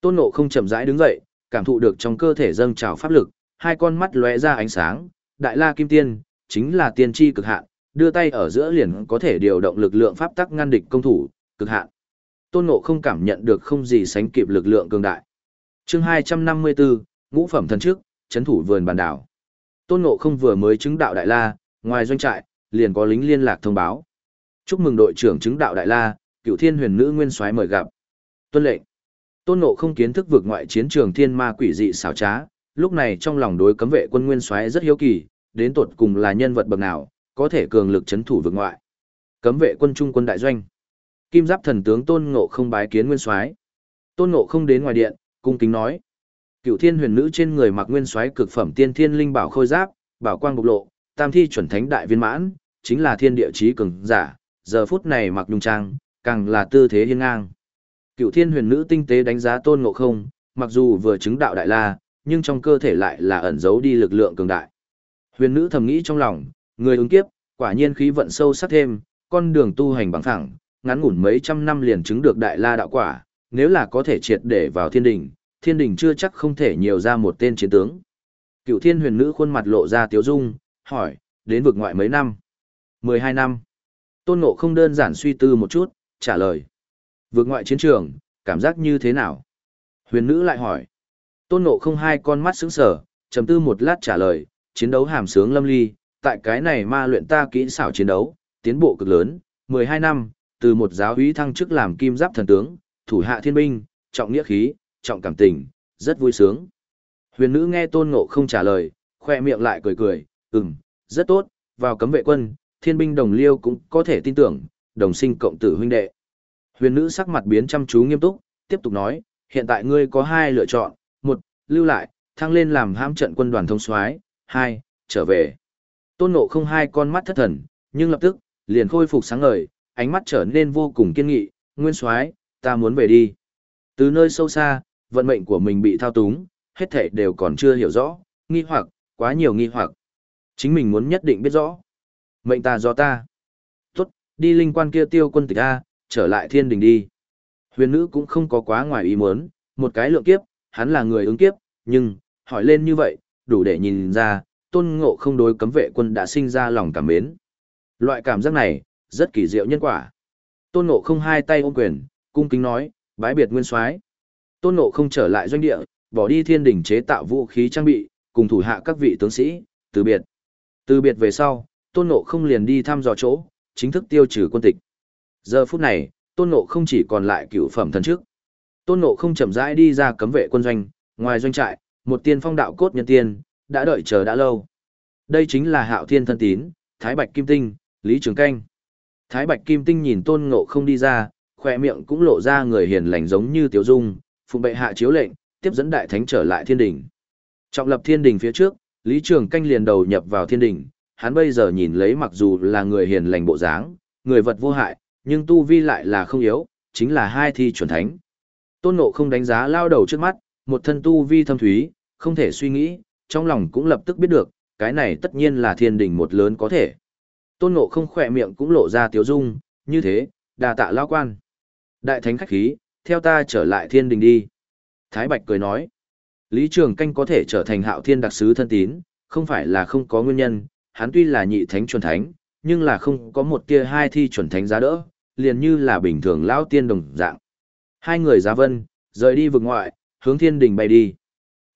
Tôn ngộ không chậm rãi đứng dậy, cảm thụ được trong cơ thể dâng trào pháp lực, hai con mắt lóe ra ánh sáng, đại la kim tiên, chính là tiên tri cực hạn, đưa tay ở giữa liền có thể điều động lực lượng pháp tắc ngăn địch công thủ, cực hạn. Tôn Ngộ không cảm nhận được không gì sánh kịp lực lượng cường đại. Chương 254, ngũ phẩm thần trước, chấn thủ vườn bàn đảo. Tôn Ngộ không vừa mới chứng đạo đại la, ngoài doanh trại, liền có lính liên lạc thông báo. Chúc mừng đội trưởng chứng đạo đại la, Cựu Thiên Huyền Nữ nguyên soái mời gặp. Tuân lệnh. Tôn Ngộ không kiến thức vượt ngoại chiến trường thiên ma quỷ dị xảo trá, lúc này trong lòng đối cấm vệ quân nguyên soái rất hiếu kỳ, đến tột cùng là nhân vật bậc nào, có thể cường lực chấn thủ vượt ngoại. Cấm vệ quân trung quân đại doanh. Kim Giáp thần tướng Tôn Ngộ không bái kiến nguyên soái. Tôn Ngộ không đến ngoài điện, cung kính nói: Cựu Thiên Huyền Nữ trên người mặc nguyên soái cực phẩm tiên thiên linh bảo khôi giáp, bảo quang bộc lộ, tam thi chuẩn thánh đại viên mãn, chính là thiên địa chí cường giả, giờ phút này mặc nhung trang, càng là tư thế hiên ngang. Cựu Thiên Huyền Nữ tinh tế đánh giá Tôn Ngộ không, mặc dù vừa chứng đạo đại la, nhưng trong cơ thể lại là ẩn giấu đi lực lượng cường đại. Huyền Nữ thầm nghĩ trong lòng, Người ứng kiếp, quả nhiên khí vận sâu sắc thêm, con đường tu hành bằng thẳng, ngắn ngủn mấy trăm năm liền chứng được đại la đạo quả, nếu là có thể triệt để vào thiên đình, thiên đình chưa chắc không thể nhiều ra một tên chiến tướng. Cựu thiên huyền nữ khuôn mặt lộ ra tiếu dung, hỏi, đến vực ngoại mấy năm? 12 năm. Tôn ngộ không đơn giản suy tư một chút, trả lời. Vượt ngoại chiến trường, cảm giác như thế nào? Huyền nữ lại hỏi. Tôn ngộ không hai con mắt sững sờ, trầm tư một lát trả lời, chiến đấu hàm sướng lâm ly, tại cái này ma luyện ta kỹ xảo chiến đấu, tiến bộ cực lớn, 12 năm, từ một giáo úy thăng chức làm kim giáp thần tướng, thủ hạ thiên binh, trọng nghĩa khí, trọng cảm tình, rất vui sướng. Huyền nữ nghe tôn ngộ không trả lời, khoe miệng lại cười cười, ừm, rất tốt, vào cấm vệ quân, thiên binh đồng liêu cũng có thể tin tưởng, đồng sinh cộng tử huynh đệ. Huyền nữ sắc mặt biến chăm chú nghiêm túc, tiếp tục nói, hiện tại ngươi có hai lựa chọn, một, lưu lại, thăng lên làm hãm trận quân đoàn thông soái, hai, trở về. Tôn Ngộ không hai con mắt thất thần, nhưng lập tức, liền khôi phục sáng ngời, ánh mắt trở nên vô cùng kiên nghị, nguyên soái ta muốn về đi. Từ nơi sâu xa, vận mệnh của mình bị thao túng, hết thảy đều còn chưa hiểu rõ, nghi hoặc, quá nhiều nghi hoặc. Chính mình muốn nhất định biết rõ. Mệnh ta do ta. Tốt, đi linh quan kia tiêu quân tịch A, trở lại thiên đình đi. Huyền nữ cũng không có quá ngoài ý muốn, một cái lượng kiếp, hắn là người ứng kiếp, nhưng, hỏi lên như vậy, đủ để nhìn ra, tôn ngộ không đối cấm vệ quân đã sinh ra lòng cảm mến. Loại cảm giác này, rất kỳ diệu nhân quả. Tôn ngộ không hai tay ôm quyền, cung kính nói, bái biệt nguyên soái Tôn ngộ không trở lại doanh địa, bỏ đi thiên đình chế tạo vũ khí trang bị, cùng thủ hạ các vị tướng sĩ, từ biệt. Từ biệt về sau, tôn ngộ không liền đi thăm dò chỗ, chính thức tiêu trừ quân tịch. Giờ phút này, tôn ngộ không chỉ còn lại cựu phẩm thần trước. Tôn ngộ không chậm rãi đi ra cấm vệ quân doanh, ngoài doanh trại, một tiên phong đạo cốt nhân tiên, đã đợi chờ đã lâu. Đây chính là hạo thiên thân tín, Thái Bạch Kim Tinh, Lý Trường Canh. Thái Bạch Kim Tinh nhìn tôn ngộ không đi ra, khỏe miệng cũng lộ ra người hiền lành giống như tiểu dung, phụng bệ hạ chiếu lệnh, tiếp dẫn đại thánh trở lại thiên đình. Trọng lập thiên đình phía trước, Lý Trường Canh liền đầu nhập vào thiên đình, hắn bây giờ nhìn lấy mặc dù là người hiền lành bộ dáng, người vật vô hại, nhưng tu vi lại là không yếu, chính là hai thi chuẩn thánh. Tôn Ngộ không đánh giá lao đầu trước mắt, một thân tu vi thâm thúy, không thể suy nghĩ, trong lòng cũng lập tức biết được, cái này tất nhiên là thiên đình một lớn có thể. Tôn Ngộ không khỏe miệng cũng lộ ra tiếu dung, như thế, đà tạ lao quan. Đại thánh khách khí, theo ta trở lại thiên đình đi. Thái Bạch cười nói, Lý Trường Canh có thể trở thành hạo thiên đặc sứ thân tín, không phải là không có nguyên nhân, hắn tuy là nhị thánh chuẩn thánh, nhưng là không có một tia hai thi chuẩn thánh giá đỡ, liền như là bình thường lão tiên đồng dạng. Hai người giá vân, rời đi vực ngoại, hướng thiên đình bay đi.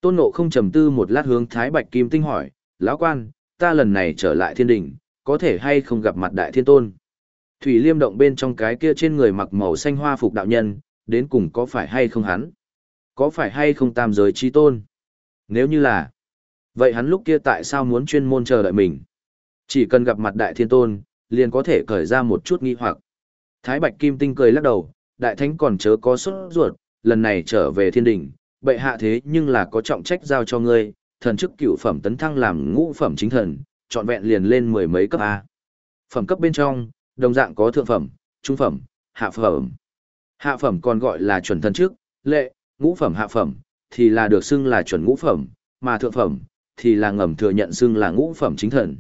Tôn Ngộ không trầm tư một lát hướng Thái Bạch Kim Tinh hỏi, lão quan, ta lần này trở lại thiên đình, có thể hay không gặp mặt đại thiên tôn? Thủy liêm động bên trong cái kia trên người mặc màu xanh hoa phục đạo nhân, đến cùng có phải hay không hắn? Có phải hay không tam giới chi tôn? Nếu như là, vậy hắn lúc kia tại sao muốn chuyên môn chờ đợi mình? Chỉ cần gặp mặt đại thiên tôn, liền có thể cởi ra một chút nghi hoặc. Thái Bạch Kim Tinh cười lắc đầu, đại thánh còn chớ có sốt ruột, lần này trở về thiên đình, bệ hạ thế nhưng là có trọng trách giao cho ngươi, thần chức cựu phẩm tấn thăng làm ngũ phẩm chính thần, trọn vẹn liền lên mười mấy cấp A. Phẩm cấp bên trong, đồng dạng có thượng phẩm, trung phẩm, hạ phẩm. Hạ phẩm còn gọi là chuẩn thần chức, lệ, ngũ phẩm hạ phẩm, thì là được xưng là chuẩn ngũ phẩm, mà thượng phẩm, thì là ngầm thừa nhận xưng là ngũ phẩm chính thần.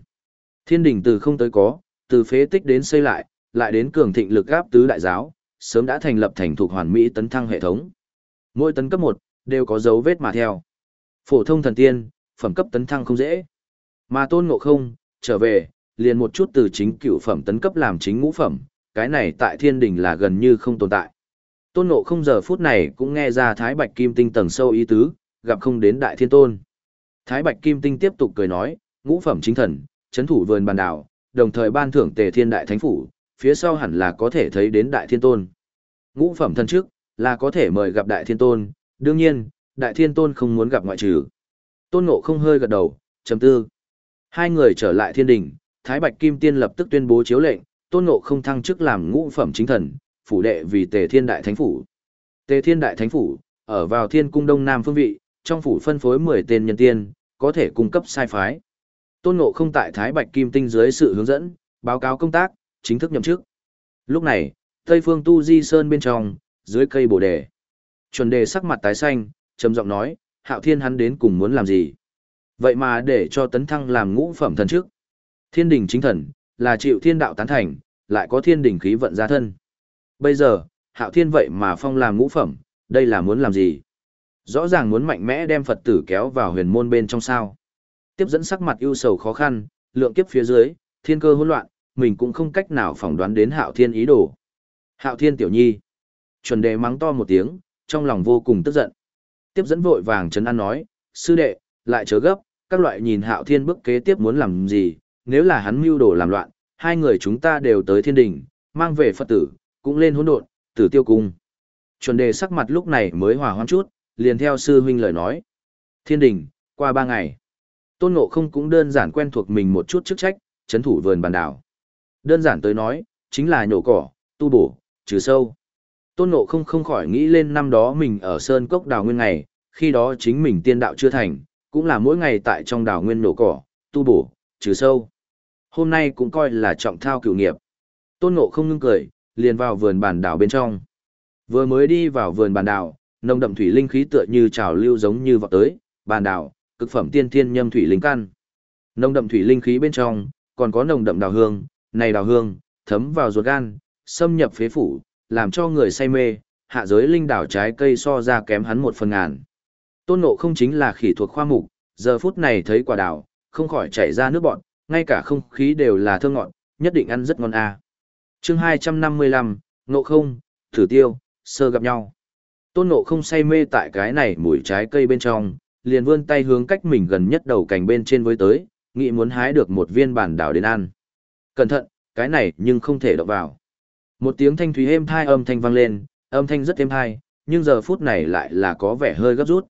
Thiên đình từ không tới có, từ phế tích đến xây lại, lại đến cường thịnh lực gáp tứ đại giáo, sớm đã thành lập thành thuộc hoàn mỹ tấn thăng hệ thống. Mỗi tấn cấp 1, đều có dấu vết mà theo. Phổ thông thần tiên, phẩm cấp tấn thăng không dễ. Mà tôn ngộ không, trở về, liền một chút từ chính cựu phẩm tấn cấp làm chính ngũ phẩm, cái này tại thiên đình là gần như không tồn tại. Tôn ngộ không giờ phút này cũng nghe ra Thái Bạch Kim Tinh tầng sâu ý tứ, gặp không đến đại thiên tôn. Thái Bạch Kim Tinh tiếp tục cười nói, ngũ phẩm chính thần, chấn thủ vườn bàn đảo, đồng thời ban thưởng tề thiên đại thánh phủ, phía sau hẳn là có thể thấy đến đại thiên tôn. Ngũ phẩm thân trước, là có thể mời gặp đại thiên tôn, đương nhiên, đại thiên tôn không muốn gặp ngoại trừ. Tôn ngộ không hơi gật đầu, trầm tư. Hai người trở lại thiên đình, Thái Bạch Kim Tiên lập tức tuyên bố chiếu lệnh, tôn ngộ không thăng chức làm ngũ phẩm chính thần, phủ đệ vì tề thiên đại thánh phủ. Tề thiên đại thánh phủ, ở vào thiên cung đông nam phương vị, trong phủ phân phối 10 tên nhân tiên, có thể cung cấp sai phái. Tôn Ngộ không tại Thái Bạch Kim Tinh dưới sự hướng dẫn, báo cáo công tác, chính thức nhậm chức. Lúc này, Tây Phương Tu Di Sơn bên trong, dưới cây bồ đề. Chuẩn đề sắc mặt tái xanh, trầm giọng nói, Hạo Thiên hắn đến cùng muốn làm gì? Vậy mà để cho Tấn Thăng làm ngũ phẩm thần trước. Thiên đình chính thần, là chịu thiên đạo tán thành, lại có thiên đình khí vận ra thân. Bây giờ, Hạo Thiên vậy mà phong làm ngũ phẩm, đây là muốn làm gì? Rõ ràng muốn mạnh mẽ đem Phật tử kéo vào huyền môn bên trong sao tiếp dẫn sắc mặt ưu sầu khó khăn, lượng kiếp phía dưới, thiên cơ hỗn loạn, mình cũng không cách nào phỏng đoán đến Hạo Thiên ý đồ. Hạo Thiên tiểu nhi. Chuẩn đệ mắng to một tiếng, trong lòng vô cùng tức giận. Tiếp dẫn vội vàng trấn an nói, sư đệ, lại chớ gấp, các loại nhìn Hạo Thiên bước kế tiếp muốn làm gì, nếu là hắn mưu đồ làm loạn, hai người chúng ta đều tới thiên đình, mang về Phật tử, cũng lên hỗn độn, tử tiêu cung. Chuẩn đề sắc mặt lúc này mới hòa hoãn chút, liền theo sư huynh lời nói. Thiên đình, qua ba ngày. Tôn Ngộ không cũng đơn giản quen thuộc mình một chút chức trách, chấn thủ vườn bàn đảo. Đơn giản tới nói, chính là nhổ cỏ, tu bổ, trừ sâu. Tôn Ngộ không không khỏi nghĩ lên năm đó mình ở Sơn Cốc Đào Nguyên ngày, khi đó chính mình tiên đạo chưa thành, cũng là mỗi ngày tại trong đào nguyên nổ cỏ, tu bổ, trừ sâu. Hôm nay cũng coi là trọng thao cựu nghiệp. Tôn Ngộ không ngưng cười, liền vào vườn bàn đảo bên trong. Vừa mới đi vào vườn bàn đảo, nồng đậm thủy linh khí tựa như trào lưu giống như vọt tới, bàn đảo, cực phẩm tiên thiên nhâm thủy linh căn. Nồng đậm thủy linh khí bên trong, còn có nồng đậm đào hương, này đào hương, thấm vào ruột gan, xâm nhập phế phủ, làm cho người say mê, hạ giới linh đảo trái cây so ra kém hắn một phần ngàn. Tôn Ngộ không chính là khỉ thuộc khoa mục, giờ phút này thấy quả đào, không khỏi chảy ra nước bọn, ngay cả không khí đều là thơm ngọt, nhất định ăn rất ngon a. À. Chương 255, Ngộ không, thử tiêu, sơ gặp nhau. Tôn Ngộ không say mê tại cái này mùi trái cây bên trong, liền vươn tay hướng cách mình gần nhất đầu cành bên trên với tới, nghĩ muốn hái được một viên bản đảo đến ăn. Cẩn thận, cái này nhưng không thể động vào. Một tiếng thanh thúy êm thai âm thanh vang lên, âm thanh rất êm thai, nhưng giờ phút này lại là có vẻ hơi gấp rút.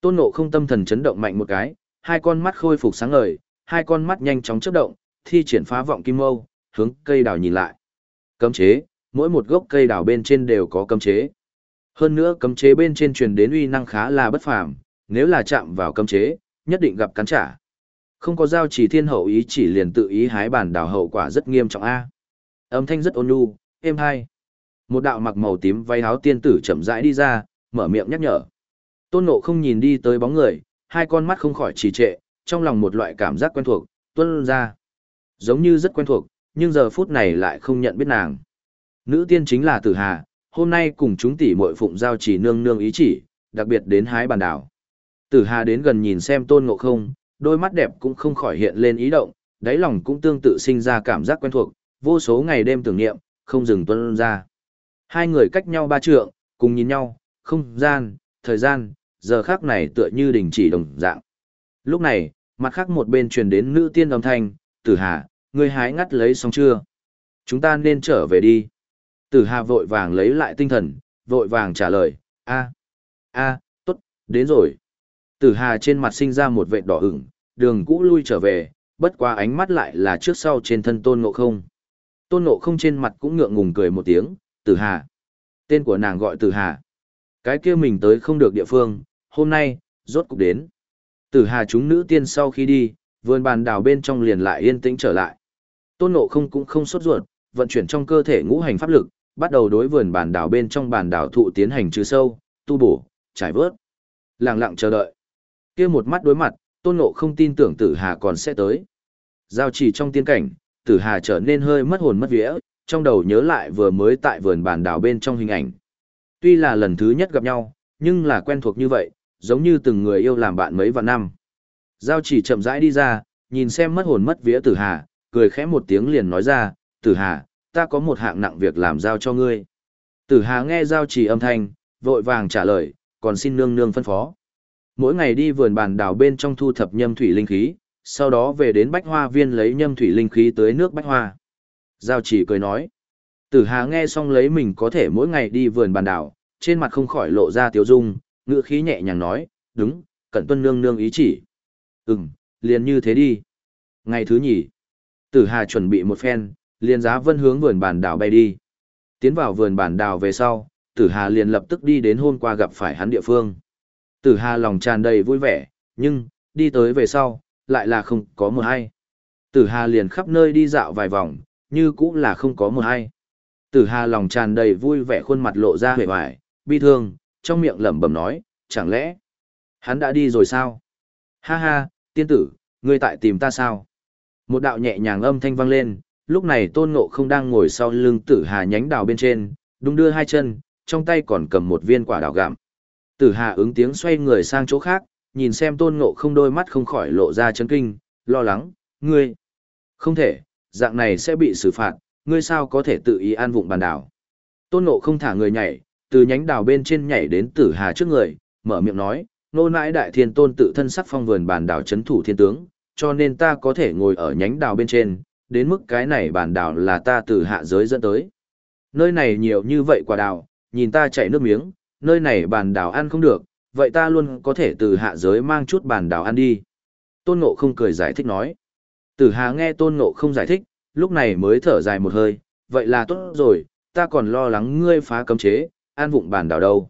Tôn Ngộ không tâm thần chấn động mạnh một cái, hai con mắt khôi phục sáng ngời, hai con mắt nhanh chóng chớp động, thi triển phá vọng kim mâu, hướng cây đào nhìn lại. Cấm chế, mỗi một gốc cây đào bên trên đều có cấm chế. Hơn nữa cấm chế bên trên truyền đến uy năng khá là bất phàm, nếu là chạm vào cấm chế, nhất định gặp cắn trả. Không có giao chỉ thiên hậu ý chỉ liền tự ý hái bản đào hậu quả rất nghiêm trọng a. Âm thanh rất ôn nhu, êm hai. Một đạo mặc màu tím váy áo tiên tử chậm rãi đi ra, mở miệng nhắc nhở. Tôn Ngộ không nhìn đi tới bóng người, hai con mắt không khỏi trì trệ, trong lòng một loại cảm giác quen thuộc, tuân ra. Giống như rất quen thuộc, nhưng giờ phút này lại không nhận biết nàng. Nữ tiên chính là Tử Hà, hôm nay cùng chúng tỷ muội phụng giao chỉ nương nương ý chỉ, đặc biệt đến hái bàn đảo. Tử Hà đến gần nhìn xem Tôn Ngộ Không, đôi mắt đẹp cũng không khỏi hiện lên ý động, đáy lòng cũng tương tự sinh ra cảm giác quen thuộc, vô số ngày đêm tưởng niệm, không dừng tuân ra. Hai người cách nhau ba trượng, cùng nhìn nhau, không gian, thời gian, giờ khác này tựa như đình chỉ đồng dạng. Lúc này, mặt khác một bên truyền đến nữ tiên âm thanh, tử hà, ngươi hái ngắt lấy xong chưa? Chúng ta nên trở về đi. Tử hà vội vàng lấy lại tinh thần, vội vàng trả lời, a a tốt, đến rồi. Tử hà trên mặt sinh ra một vệt đỏ ửng, đường cũ lui trở về, bất quá ánh mắt lại là trước sau trên thân tôn ngộ không. Tôn ngộ không trên mặt cũng ngượng ngùng cười một tiếng, tử hà. Tên của nàng gọi tử hà. Cái kia mình tới không được địa phương, hôm nay, rốt cục đến. Tử hà chúng nữ tiên sau khi đi, vườn bàn đào bên trong liền lại yên tĩnh trở lại. Tôn Ngộ không cũng không sốt ruột, vận chuyển trong cơ thể ngũ hành pháp lực, bắt đầu đối vườn bàn đào bên trong bàn đào thụ tiến hành trừ sâu, tu bổ, trải vớt. Lặng lặng chờ đợi kia một mắt đối mặt, Tôn Ngộ không tin tưởng Tử Hà còn sẽ tới. Giao chỉ trong tiên cảnh, Tử Hà trở nên hơi mất hồn mất vía, trong đầu nhớ lại vừa mới tại vườn bản đảo bên trong hình ảnh. Tuy là lần thứ nhất gặp nhau, nhưng là quen thuộc như vậy, giống như từng người yêu làm bạn mấy vạn năm. Giao chỉ chậm rãi đi ra, nhìn xem mất hồn mất vía tử hà, cười khẽ một tiếng liền nói ra, tử hà, ta có một hạng nặng việc làm giao cho ngươi. Tử hà nghe giao chỉ âm thanh, vội vàng trả lời, còn xin nương nương phân phó. Mỗi ngày đi vườn bàn đào bên trong thu thập nhâm thủy linh khí, sau đó về đến bách hoa viên lấy nhâm thủy linh khí tới nước bách hoa. Giao chỉ cười nói. Tử hà nghe xong lấy mình có thể mỗi ngày đi vườn bàn đào, trên mặt không khỏi lộ ra tiếu dung, ngữ khí nhẹ nhàng nói, đúng, cẩn tuân nương nương ý chỉ. Ừm, liền như thế đi. Ngày thứ nhì, tử hà chuẩn bị một phen, liền giá vân hướng vườn bản đảo bay đi. Tiến vào vườn bản đảo về sau, tử hà liền lập tức đi đến hôm qua gặp phải hắn địa phương. Tử hà lòng tràn đầy vui vẻ, nhưng, đi tới về sau, lại là không có một hay. Tử hà liền khắp nơi đi dạo vài vòng, như cũng là không có một hay. Tử hà lòng tràn đầy vui vẻ khuôn mặt lộ ra vẻ hoài, bi thương, trong miệng lẩm bẩm nói, chẳng lẽ hắn đã đi rồi sao? Ha ha, tiên tử, ngươi tại tìm ta sao? Một đạo nhẹ nhàng âm thanh vang lên, lúc này tôn ngộ không đang ngồi sau lưng tử hà nhánh đào bên trên, đung đưa hai chân, trong tay còn cầm một viên quả đào gạm. Tử hà ứng tiếng xoay người sang chỗ khác, nhìn xem tôn ngộ không đôi mắt không khỏi lộ ra chấn kinh, lo lắng, ngươi, không thể, dạng này sẽ bị xử phạt, ngươi sao có thể tự ý an vụng bàn đảo. Tôn ngộ không thả người nhảy, từ nhánh đào bên trên nhảy đến tử hà trước người, mở miệng nói, nô nãi đại thiên tôn tự thân sắc phong vườn bàn đảo chấn thủ thiên tướng, cho nên ta có thể ngồi ở nhánh đào bên trên, đến mức cái này bàn đảo là ta từ hạ giới dẫn tới. Nơi này nhiều như vậy quả đào, nhìn ta chảy nước miếng, nơi này bàn đảo ăn không được, vậy ta luôn có thể từ hạ giới mang chút bàn đảo ăn đi. Tôn Ngộ không cười giải thích nói. Tử Hà nghe Tôn Ngộ không giải thích, lúc này mới thở dài một hơi, vậy là tốt rồi, ta còn lo lắng ngươi phá cấm chế, an vụng bàn đảo đâu.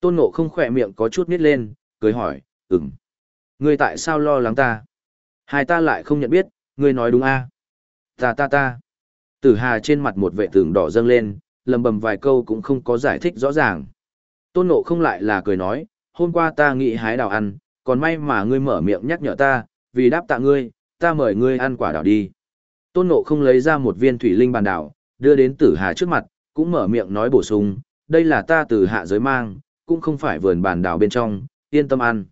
Tôn Ngộ không khỏe miệng có chút nít lên, cười hỏi, ừm. Ngươi tại sao lo lắng ta? Hai ta lại không nhận biết, ngươi nói đúng a? À? Ta ta ta. Tử Hà trên mặt một vệ tường đỏ dâng lên, lầm bầm vài câu cũng không có giải thích rõ ràng. Tôn Ngộ không lại là cười nói, hôm qua ta nghĩ hái đào ăn, còn may mà ngươi mở miệng nhắc nhở ta, vì đáp tạ ngươi, ta mời ngươi ăn quả đào đi. Tôn Ngộ không lấy ra một viên thủy linh bàn đảo, đưa đến tử hà trước mặt, cũng mở miệng nói bổ sung, đây là ta từ hạ giới mang, cũng không phải vườn bàn đảo bên trong, yên tâm ăn.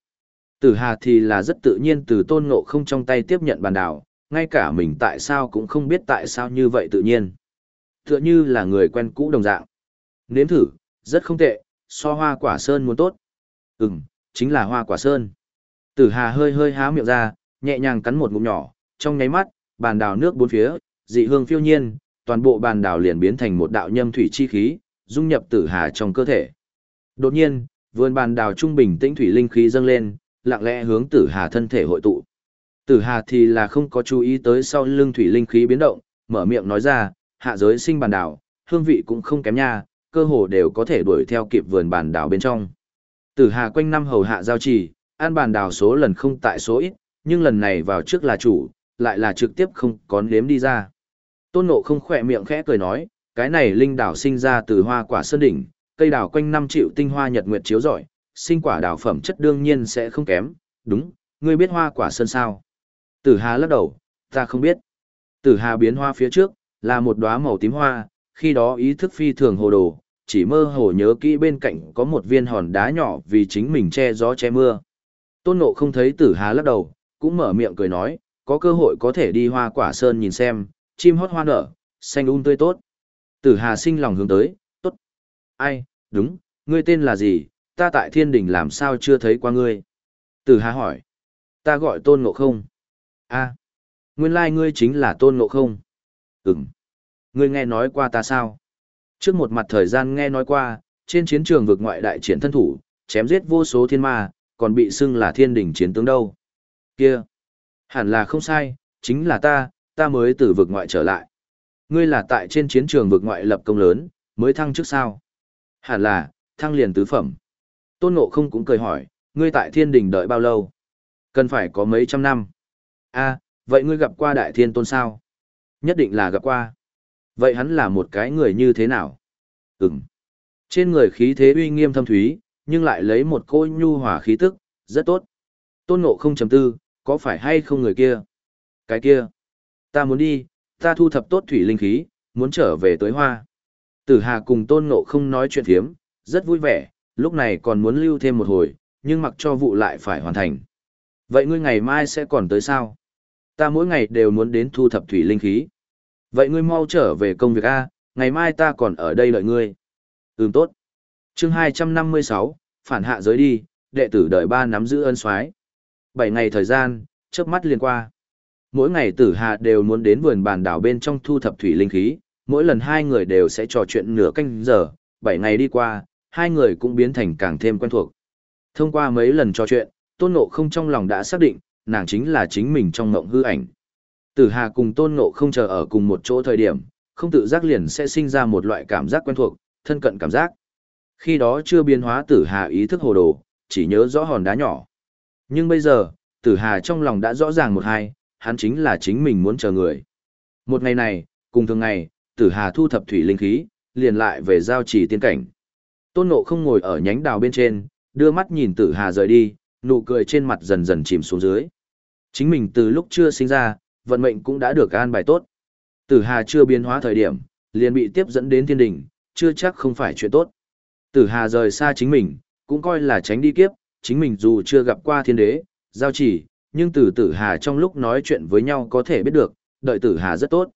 Tử hà thì là rất tự nhiên từ tôn ngộ không trong tay tiếp nhận bàn đảo, ngay cả mình tại sao cũng không biết tại sao như vậy tự nhiên. Tựa như là người quen cũ đồng dạng. Nếm thử, rất không tệ, so hoa quả sơn muốn tốt. Ừm, chính là hoa quả sơn. Tử hà hơi hơi há miệng ra, nhẹ nhàng cắn một ngụm nhỏ, trong nháy mắt, bàn đảo nước bốn phía, dị hương phiêu nhiên, toàn bộ bàn đảo liền biến thành một đạo nhâm thủy chi khí, dung nhập tử hà trong cơ thể. Đột nhiên, vườn bàn đảo trung bình tĩnh thủy linh khí dâng lên, lặng lẽ hướng tử hà thân thể hội tụ. Tử hà thì là không có chú ý tới sau lưng thủy linh khí biến động, mở miệng nói ra, hạ giới sinh bàn đảo, hương vị cũng không kém nha, cơ hồ đều có thể đuổi theo kịp vườn bàn đảo bên trong. Tử hà quanh năm hầu hạ giao trì, an bàn đảo số lần không tại số ít, nhưng lần này vào trước là chủ, lại là trực tiếp không có nếm đi ra. Tôn nộ không khỏe miệng khẽ cười nói, cái này linh đảo sinh ra từ hoa quả sơn đỉnh, cây đảo quanh năm triệu tinh hoa nhật nguyệt chiếu rọi, sinh quả đảo phẩm chất đương nhiên sẽ không kém, đúng, ngươi biết hoa quả sơn sao? Tử Hà lắc đầu, ta không biết. Tử Hà biến hoa phía trước, là một đóa màu tím hoa, khi đó ý thức phi thường hồ đồ, chỉ mơ hồ nhớ kỹ bên cạnh có một viên hòn đá nhỏ vì chính mình che gió che mưa. Tôn Ngộ không thấy Tử Hà lắc đầu, cũng mở miệng cười nói, có cơ hội có thể đi hoa quả sơn nhìn xem, chim hót hoa nở, xanh un tươi tốt. Tử Hà sinh lòng hướng tới, tốt. Ai, đúng, ngươi tên là gì, ta tại thiên đình làm sao chưa thấy qua ngươi? Tử Hà hỏi. Ta gọi tôn ngộ không. a nguyên lai ngươi chính là tôn ngộ không. Ừm. Ngươi nghe nói qua ta sao? Trước một mặt thời gian nghe nói qua, trên chiến trường vực ngoại đại triển thân thủ, chém giết vô số thiên ma, còn bị xưng là thiên đình chiến tướng đâu. Kia. Hẳn là không sai, chính là ta, ta mới từ vực ngoại trở lại. Ngươi là tại trên chiến trường vực ngoại lập công lớn, mới thăng trước sao? Hẳn là, thăng liền tứ phẩm. Tôn Ngộ không cũng cười hỏi, ngươi tại thiên đình đợi bao lâu? Cần phải có mấy trăm năm. a vậy ngươi gặp qua đại thiên tôn sao? Nhất định là gặp qua. Vậy hắn là một cái người như thế nào? Ừm. Trên người khí thế uy nghiêm thâm thúy, nhưng lại lấy một cô nhu hòa khí tức, rất tốt. Tôn Ngộ không chấm tư, có phải hay không người kia? Cái kia. Ta muốn đi, ta thu thập tốt thủy linh khí, muốn trở về tới hoa. Tử Hà cùng Tôn Ngộ không nói chuyện thiếm, rất vui vẻ, lúc này còn muốn lưu thêm một hồi, nhưng mặc cho vụ lại phải hoàn thành. Vậy ngươi ngày mai sẽ còn tới sao? Ta mỗi ngày đều muốn đến thu thập thủy linh khí. Vậy ngươi mau trở về công việc A, ngày mai ta còn ở đây đợi ngươi. Ừm tốt. chương 256, phản hạ giới đi, đệ tử đợi ba nắm giữ ân soái Bảy ngày thời gian, chớp mắt liền qua. Mỗi ngày tử hạ đều muốn đến vườn bản đảo bên trong thu thập thủy linh khí, mỗi lần hai người đều sẽ trò chuyện nửa canh giờ, bảy ngày đi qua, hai người cũng biến thành càng thêm quen thuộc. Thông qua mấy lần trò chuyện, Tôn Ngộ không trong lòng đã xác định, nàng chính là chính mình trong mộng hư ảnh. Tử Hà cùng Tôn Ngộ không chờ ở cùng một chỗ thời điểm, không tự giác liền sẽ sinh ra một loại cảm giác quen thuộc, thân cận cảm giác. Khi đó chưa biến hóa Tử Hà ý thức hồ đồ, chỉ nhớ rõ hòn đá nhỏ. Nhưng bây giờ, Tử Hà trong lòng đã rõ ràng một hai, hắn chính là chính mình muốn chờ người. Một ngày này, cùng thường ngày, Tử Hà thu thập thủy linh khí, liền lại về giao trì tiên cảnh. Tôn Ngộ không ngồi ở nhánh đào bên trên, đưa mắt nhìn Tử Hà rời đi, nụ cười trên mặt dần dần chìm xuống dưới. Chính mình từ lúc chưa sinh ra, vận mệnh cũng đã được an bài tốt. Tử Hà chưa biến hóa thời điểm, liền bị tiếp dẫn đến thiên đỉnh, chưa chắc không phải chuyện tốt. Tử Hà rời xa chính mình, cũng coi là tránh đi kiếp, chính mình dù chưa gặp qua thiên đế, giao chỉ, nhưng từ Tử Hà trong lúc nói chuyện với nhau có thể biết được, đợi Tử Hà rất tốt.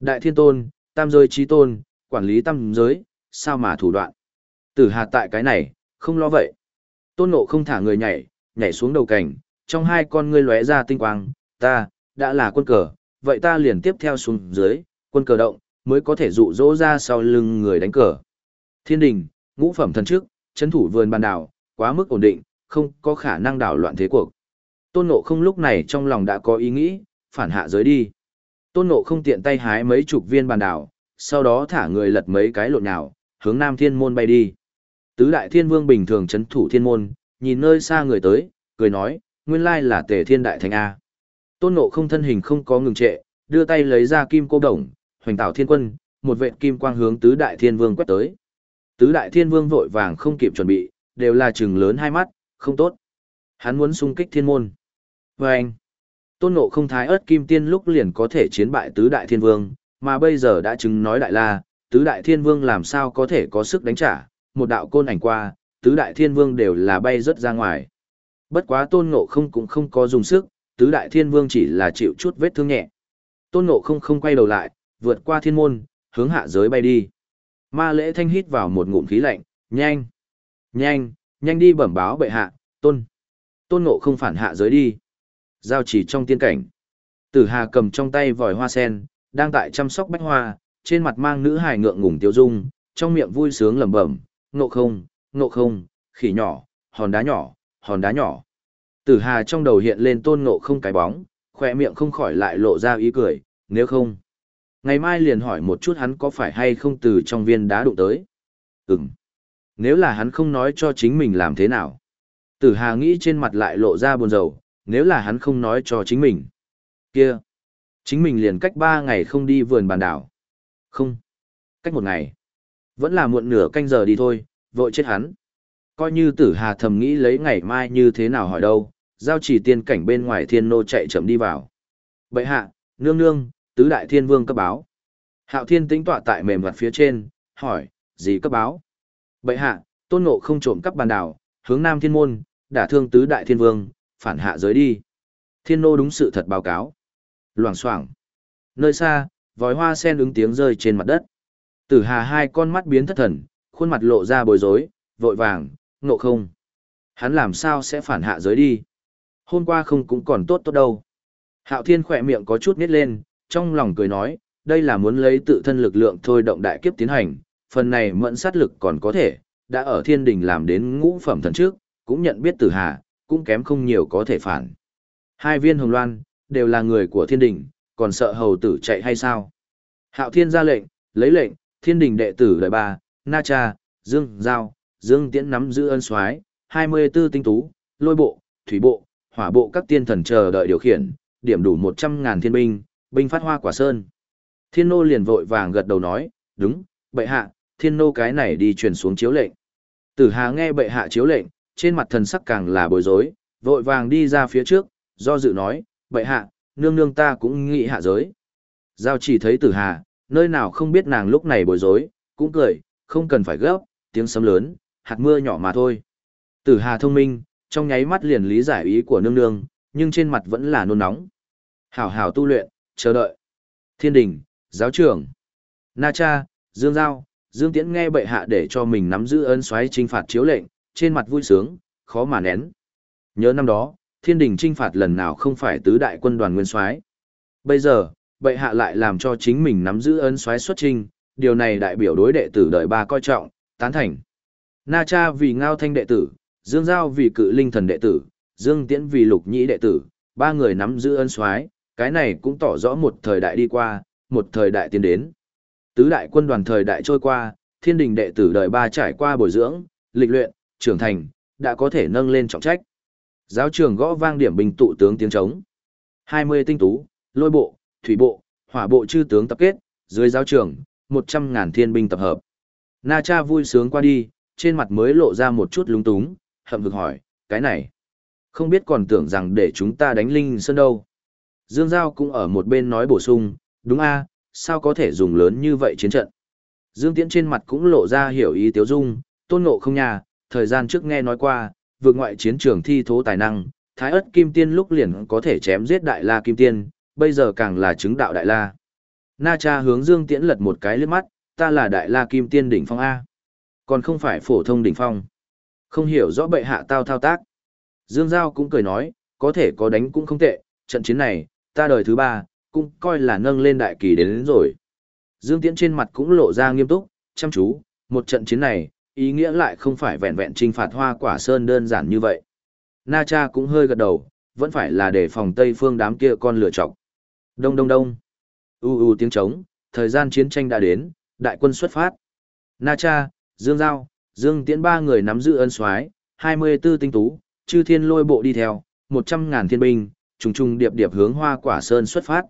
Đại thiên tôn, tam giới trí tôn, quản lý tam giới, sao mà thủ đoạn. Tử Hà tại cái này, không lo vậy. Tôn nộ không thả người nhảy, nhảy xuống đầu cảnh, trong hai con ngươi lóe ra tinh quang, ta, đã là quân cờ, vậy ta liền tiếp theo xuống dưới, quân cờ động, mới có thể dụ dỗ ra sau lưng người đánh cờ. Thiên đình, ngũ phẩm thần trước, chấn thủ vườn bàn đảo, quá mức ổn định, không có khả năng đảo loạn thế cuộc. Tôn ngộ không lúc này trong lòng đã có ý nghĩ, phản hạ giới đi. Tôn ngộ không tiện tay hái mấy chục viên bàn đảo, sau đó thả người lật mấy cái lộn nhào, hướng nam thiên môn bay đi. Tứ đại thiên vương bình thường chấn thủ thiên môn, nhìn nơi xa người tới, cười nói, nguyên lai là tề thiên đại thánh A. Tôn nộ không thân hình không có ngừng trệ, đưa tay lấy ra kim cô đồng, hoành tạo thiên quân, một vệ kim quang hướng tứ đại thiên vương quét tới. Tứ đại thiên vương vội vàng không kịp chuẩn bị, đều là trừng lớn hai mắt, không tốt. Hắn muốn xung kích thiên môn. Và anh, Tôn Ngộ không thái ớt kim tiên lúc liền có thể chiến bại tứ đại thiên vương, mà bây giờ đã chứng nói đại la, tứ đại thiên vương làm sao có thể có sức đánh trả, một đạo côn ảnh qua, tứ đại thiên vương đều là bay rớt ra ngoài. Bất quá tôn ngộ không cũng không có dùng sức, tứ đại thiên vương chỉ là chịu chút vết thương nhẹ. Tôn ngộ không không quay đầu lại, vượt qua thiên môn, hướng hạ giới bay đi. Ma lễ thanh hít vào một ngụm khí lạnh, nhanh, nhanh, nhanh đi bẩm báo bệ hạ, tôn. Tôn ngộ không phản hạ giới đi. Giao chỉ trong tiên cảnh. Tử Hà cầm trong tay vòi hoa sen, đang tại chăm sóc bách hoa, trên mặt mang nữ hài ngượng ngùng tiêu dung, trong miệng vui sướng lẩm bẩm, ngộ không, ngộ không, khỉ nhỏ, hòn đá nhỏ, hòn đá nhỏ. Tử Hà trong đầu hiện lên tôn ngộ không cái bóng, khỏe miệng không khỏi lại lộ ra ý cười, nếu không. Ngày mai liền hỏi một chút hắn có phải hay không từ trong viên đá đụng tới. Ừm. Nếu là hắn không nói cho chính mình làm thế nào. Tử Hà nghĩ trên mặt lại lộ ra buồn rầu, nếu là hắn không nói cho chính mình. Kia. Chính mình liền cách ba ngày không đi vườn bàn đảo. Không. Cách một ngày. Vẫn là muộn nửa canh giờ đi thôi, vội chết hắn. Coi như tử hà thầm nghĩ lấy ngày mai như thế nào hỏi đâu, giao chỉ tiên cảnh bên ngoài thiên nô chạy chậm đi vào. Bệ hạ, nương nương, tứ đại thiên vương cấp báo. Hạo thiên tính tọa tại mềm mặt phía trên, hỏi, gì cấp báo? Bệ hạ, tôn ngộ không trộm cắp bàn đảo, hướng nam thiên môn, đả thương tứ đại thiên vương, phản hạ giới đi. Thiên nô đúng sự thật báo cáo. Loảng xoảng. Nơi xa, vòi hoa sen ứng tiếng rơi trên mặt đất. Tử hà hai con mắt biến thất thần, khuôn mặt lộ ra bối rối, vội vàng, ngộ không. Hắn làm sao sẽ phản hạ giới đi. Hôm qua không cũng còn tốt tốt đâu. Hạo thiên khỏe miệng có chút nít lên, trong lòng cười nói, đây là muốn lấy tự thân lực lượng thôi động đại kiếp tiến hành, phần này mẫn sát lực còn có thể, đã ở thiên đình làm đến ngũ phẩm thần trước, cũng nhận biết tử hà, cũng kém không nhiều có thể phản. Hai viên hồng loan, đều là người của thiên đình, còn sợ hầu tử chạy hay sao? Hạo thiên ra lệnh, lấy lệnh, thiên đình đệ tử đời ba, Na Cha, Dương Giao, Dương Tiễn nắm giữ ân soái 24 tinh tú, lôi bộ, thủy bộ, hỏa bộ các tiên thần chờ đợi điều khiển, điểm đủ 100.000 thiên binh, binh phát hoa quả sơn. Thiên nô liền vội vàng gật đầu nói, đúng, bệ hạ, thiên nô cái này đi truyền xuống chiếu lệnh. Tử Hà nghe bệ hạ chiếu lệnh, trên mặt thần sắc càng là bối rối, vội vàng đi ra phía trước, do dự nói, bệ hạ, nương nương ta cũng nghĩ hạ giới. Giao chỉ thấy tử hà, nơi nào không biết nàng lúc này bối rối, cũng cười, không cần phải gấp, tiếng sấm lớn, hạt mưa nhỏ mà thôi. Tử hà thông minh, trong nháy mắt liền lý giải ý của nương nương, nhưng trên mặt vẫn là nôn nóng. Hảo hảo tu luyện, chờ đợi. Thiên đình, giáo trưởng. Na cha, Dương Giao, Dương Tiễn nghe bệ hạ để cho mình nắm giữ ân xoáy trinh phạt chiếu lệnh, trên mặt vui sướng, khó mà nén. Nhớ năm đó, thiên đình trinh phạt lần nào không phải tứ đại quân đoàn nguyên soái bây giờ bệ hạ lại làm cho chính mình nắm giữ ân xoáy xuất trinh điều này đại biểu đối đệ tử đợi ba coi trọng tán thành na cha vì ngao thanh đệ tử dương giao vì cự linh thần đệ tử dương tiễn vì lục nhĩ đệ tử ba người nắm giữ ân soái cái này cũng tỏ rõ một thời đại đi qua một thời đại tiến đến tứ đại quân đoàn thời đại trôi qua thiên đình đệ tử đời ba trải qua bồi dưỡng lịch luyện trưởng thành đã có thể nâng lên trọng trách Giáo trường gõ vang điểm binh tụ tướng tiếng trống. 20 tinh tú, lôi bộ, thủy bộ, hỏa bộ chư tướng tập kết, dưới giáo trường, 100 ngàn thiên binh tập hợp. Na cha vui sướng qua đi, trên mặt mới lộ ra một chút lúng túng, hậm hực hỏi, cái này, không biết còn tưởng rằng để chúng ta đánh Linh Sơn đâu. Dương Giao cũng ở một bên nói bổ sung, đúng a, sao có thể dùng lớn như vậy chiến trận. Dương Tiễn trên mặt cũng lộ ra hiểu ý tiếu dung, tôn ngộ không nhà, thời gian trước nghe nói qua, vượt ngoại chiến trường thi thố tài năng, thái ớt kim tiên lúc liền có thể chém giết đại la kim tiên, bây giờ càng là chứng đạo đại la. Na cha hướng Dương Tiễn lật một cái liếc mắt, ta là đại la kim tiên đỉnh phong A. Còn không phải phổ thông đỉnh phong. Không hiểu rõ bệ hạ tao thao tác. Dương Giao cũng cười nói, có thể có đánh cũng không tệ, trận chiến này, ta đời thứ ba, cũng coi là nâng lên đại kỳ đến, đến rồi. Dương Tiễn trên mặt cũng lộ ra nghiêm túc, chăm chú, một trận chiến này, ý nghĩa lại không phải vẹn vẹn trinh phạt hoa quả sơn đơn giản như vậy. Na cha cũng hơi gật đầu, vẫn phải là để phòng tây phương đám kia con lửa trọc. Đông đông đông. U u tiếng trống, thời gian chiến tranh đã đến, đại quân xuất phát. Na cha, Dương Giao, Dương Tiễn ba người nắm giữ ân soái, 24 tinh tú, chư thiên lôi bộ đi theo, 100 ngàn thiên binh, trùng trùng điệp điệp hướng hoa quả sơn xuất phát.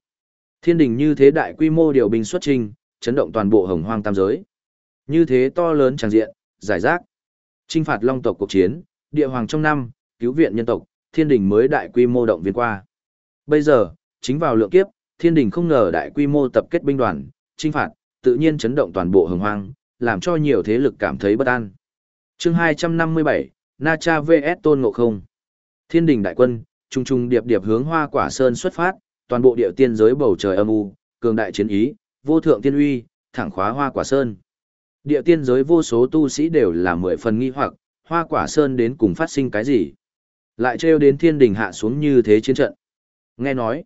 Thiên đình như thế đại quy mô điều binh xuất trình, chấn động toàn bộ hồng hoang tam giới. Như thế to lớn tràng diện, giải rác. Trinh phạt long tộc cuộc chiến, địa hoàng trong năm, cứu viện nhân tộc, thiên đình mới đại quy mô động viên qua. Bây giờ, chính vào lượng kiếp, thiên đình không ngờ đại quy mô tập kết binh đoàn, trinh phạt, tự nhiên chấn động toàn bộ hồng hoang, làm cho nhiều thế lực cảm thấy bất an. chương 257, Na Cha vs Tôn Ngộ Không. Thiên đình đại quân, trung trung điệp điệp hướng hoa quả sơn xuất phát, toàn bộ địa tiên giới bầu trời âm u, cường đại chiến ý, vô thượng tiên uy, thẳng khóa hoa quả sơn. Địa tiên giới vô số tu sĩ đều là mười phần nghi hoặc, hoa quả sơn đến cùng phát sinh cái gì? Lại trêu đến thiên đình hạ xuống như thế chiến trận. Nghe nói,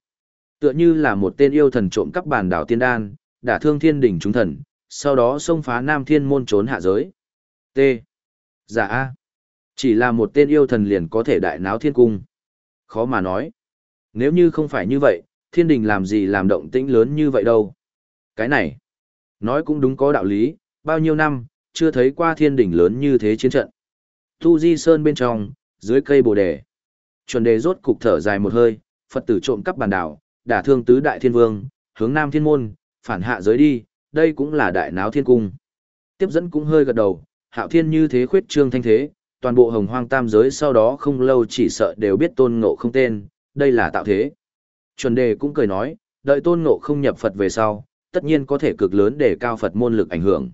tựa như là một tên yêu thần trộm cắp bản đảo tiên đan, đả thương thiên đình chúng thần, sau đó xông phá nam thiên môn trốn hạ giới. T. Giả A. Chỉ là một tên yêu thần liền có thể đại náo thiên cung. Khó mà nói. Nếu như không phải như vậy, thiên đình làm gì làm động tĩnh lớn như vậy đâu. Cái này, nói cũng đúng có đạo lý, bao nhiêu năm, chưa thấy qua thiên đình lớn như thế chiến trận. Tu Di Sơn bên trong, dưới cây bồ đề. Chuẩn đề rốt cục thở dài một hơi, Phật tử trộm cắp bàn đảo, đả thương tứ đại thiên vương, hướng nam thiên môn, phản hạ giới đi, đây cũng là đại náo thiên cung. Tiếp dẫn cũng hơi gật đầu, hạo thiên như thế khuyết trương thanh thế, toàn bộ hồng hoang tam giới sau đó không lâu chỉ sợ đều biết tôn ngộ không tên, đây là tạo thế. Chuẩn đề cũng cười nói, đợi tôn ngộ không nhập Phật về sau, tất nhiên có thể cực lớn để cao Phật môn lực ảnh hưởng.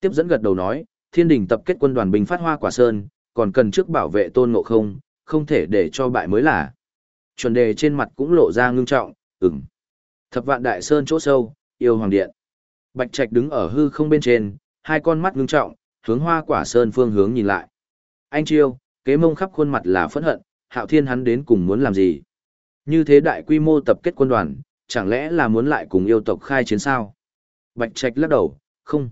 Tiếp dẫn gật đầu nói, thiên đình tập kết quân đoàn binh phát hoa quả sơn, còn cần trước bảo vệ tôn ngộ không, không thể để cho bại mới là. Chuẩn đề trên mặt cũng lộ ra ngưng trọng, ừm. Thập vạn đại sơn chỗ sâu, yêu hoàng điện. Bạch Trạch đứng ở hư không bên trên, hai con mắt ngưng trọng, hướng hoa quả sơn phương hướng nhìn lại. Anh Chiêu, kế mông khắp khuôn mặt là phẫn hận, hạo thiên hắn đến cùng muốn làm gì? Như thế đại quy mô tập kết quân đoàn, chẳng lẽ là muốn lại cùng yêu tộc khai chiến sao? Bạch Trạch lắc đầu, không.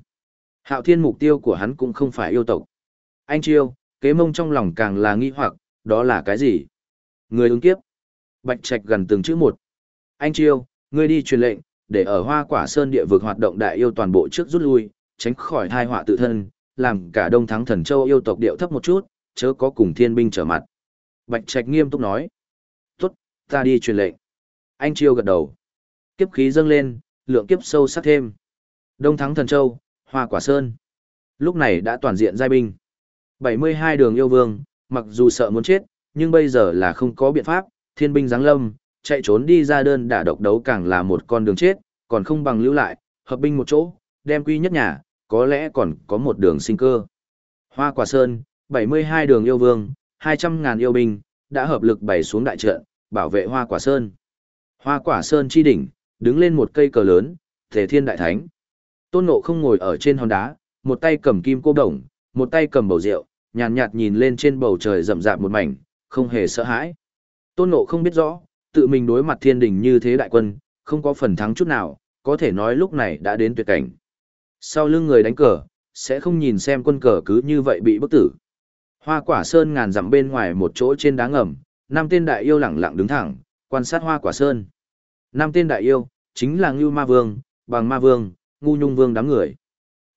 Hạo thiên mục tiêu của hắn cũng không phải yêu tộc. Anh Chiêu, kế mông trong lòng càng là nghi hoặc, đó là cái gì? Người ứng kiếp. Bạch Trạch gần từng chữ một. Anh Chiêu, ngươi đi truyền lệnh, để ở hoa quả sơn địa vực hoạt động đại yêu toàn bộ trước rút lui, tránh khỏi thai họa tự thân, làm cả đông thắng thần châu yêu tộc điệu thấp một chút, chớ có cùng thiên binh trở mặt. Bạch Trạch nghiêm túc nói. Tốt, ta đi truyền lệnh. Anh Chiêu gật đầu. Kiếp khí dâng lên, lượng kiếp sâu sắc thêm. Đông thắng thần châu, hoa quả sơn. Lúc này đã toàn diện giai binh. 72 đường yêu vương, mặc dù sợ muốn chết, nhưng bây giờ là không có biện pháp, thiên binh giáng lâm, chạy trốn đi ra đơn đả độc đấu càng là một con đường chết, còn không bằng lưu lại, hợp binh một chỗ, đem quy nhất nhà, có lẽ còn có một đường sinh cơ. Hoa quả sơn, 72 đường yêu vương, 200 ngàn yêu binh, đã hợp lực bày xuống đại trận, bảo vệ hoa quả sơn. Hoa quả sơn chi đỉnh, đứng lên một cây cờ lớn, thể thiên đại thánh. Tôn ngộ không ngồi ở trên hòn đá, một tay cầm kim cô đồng, một tay cầm bầu rượu, nhàn nhạt, nhìn lên trên bầu trời rậm rạp một mảnh, không hề sợ hãi. Tôn ngộ không biết rõ, tự mình đối mặt thiên đình như thế đại quân, không có phần thắng chút nào, có thể nói lúc này đã đến tuyệt cảnh. Sau lưng người đánh cờ, sẽ không nhìn xem quân cờ cứ như vậy bị bức tử. Hoa quả sơn ngàn dặm bên ngoài một chỗ trên đá ngầm, năm tên đại yêu lẳng lặng đứng thẳng, quan sát hoa quả sơn. Năm tên đại yêu, chính là Ngưu Ma Vương, Bằng Ma Vương, Ngu Nhung Vương đám người.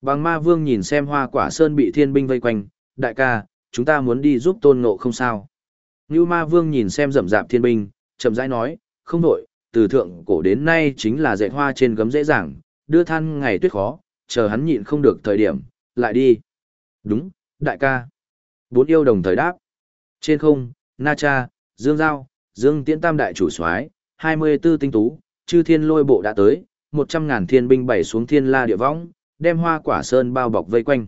Bằng Ma Vương nhìn xem hoa quả sơn bị thiên binh vây quanh, đại ca, chúng ta muốn đi giúp tôn ngộ không sao. Ngưu Ma Vương nhìn xem rậm rạp thiên binh, chậm rãi nói, không đổi, từ thượng cổ đến nay chính là dạy hoa trên gấm dễ dàng, đưa than ngày tuyết khó, chờ hắn nhịn không được thời điểm, lại đi. Đúng, đại ca. Bốn yêu đồng thời đáp. Trên không, Na Cha, Dương Giao, Dương Tiễn Tam đại chủ soái, 24 tinh tú, chư thiên lôi bộ đã tới, 100 ngàn thiên binh bảy xuống thiên la địa võng, đem hoa quả sơn bao bọc vây quanh.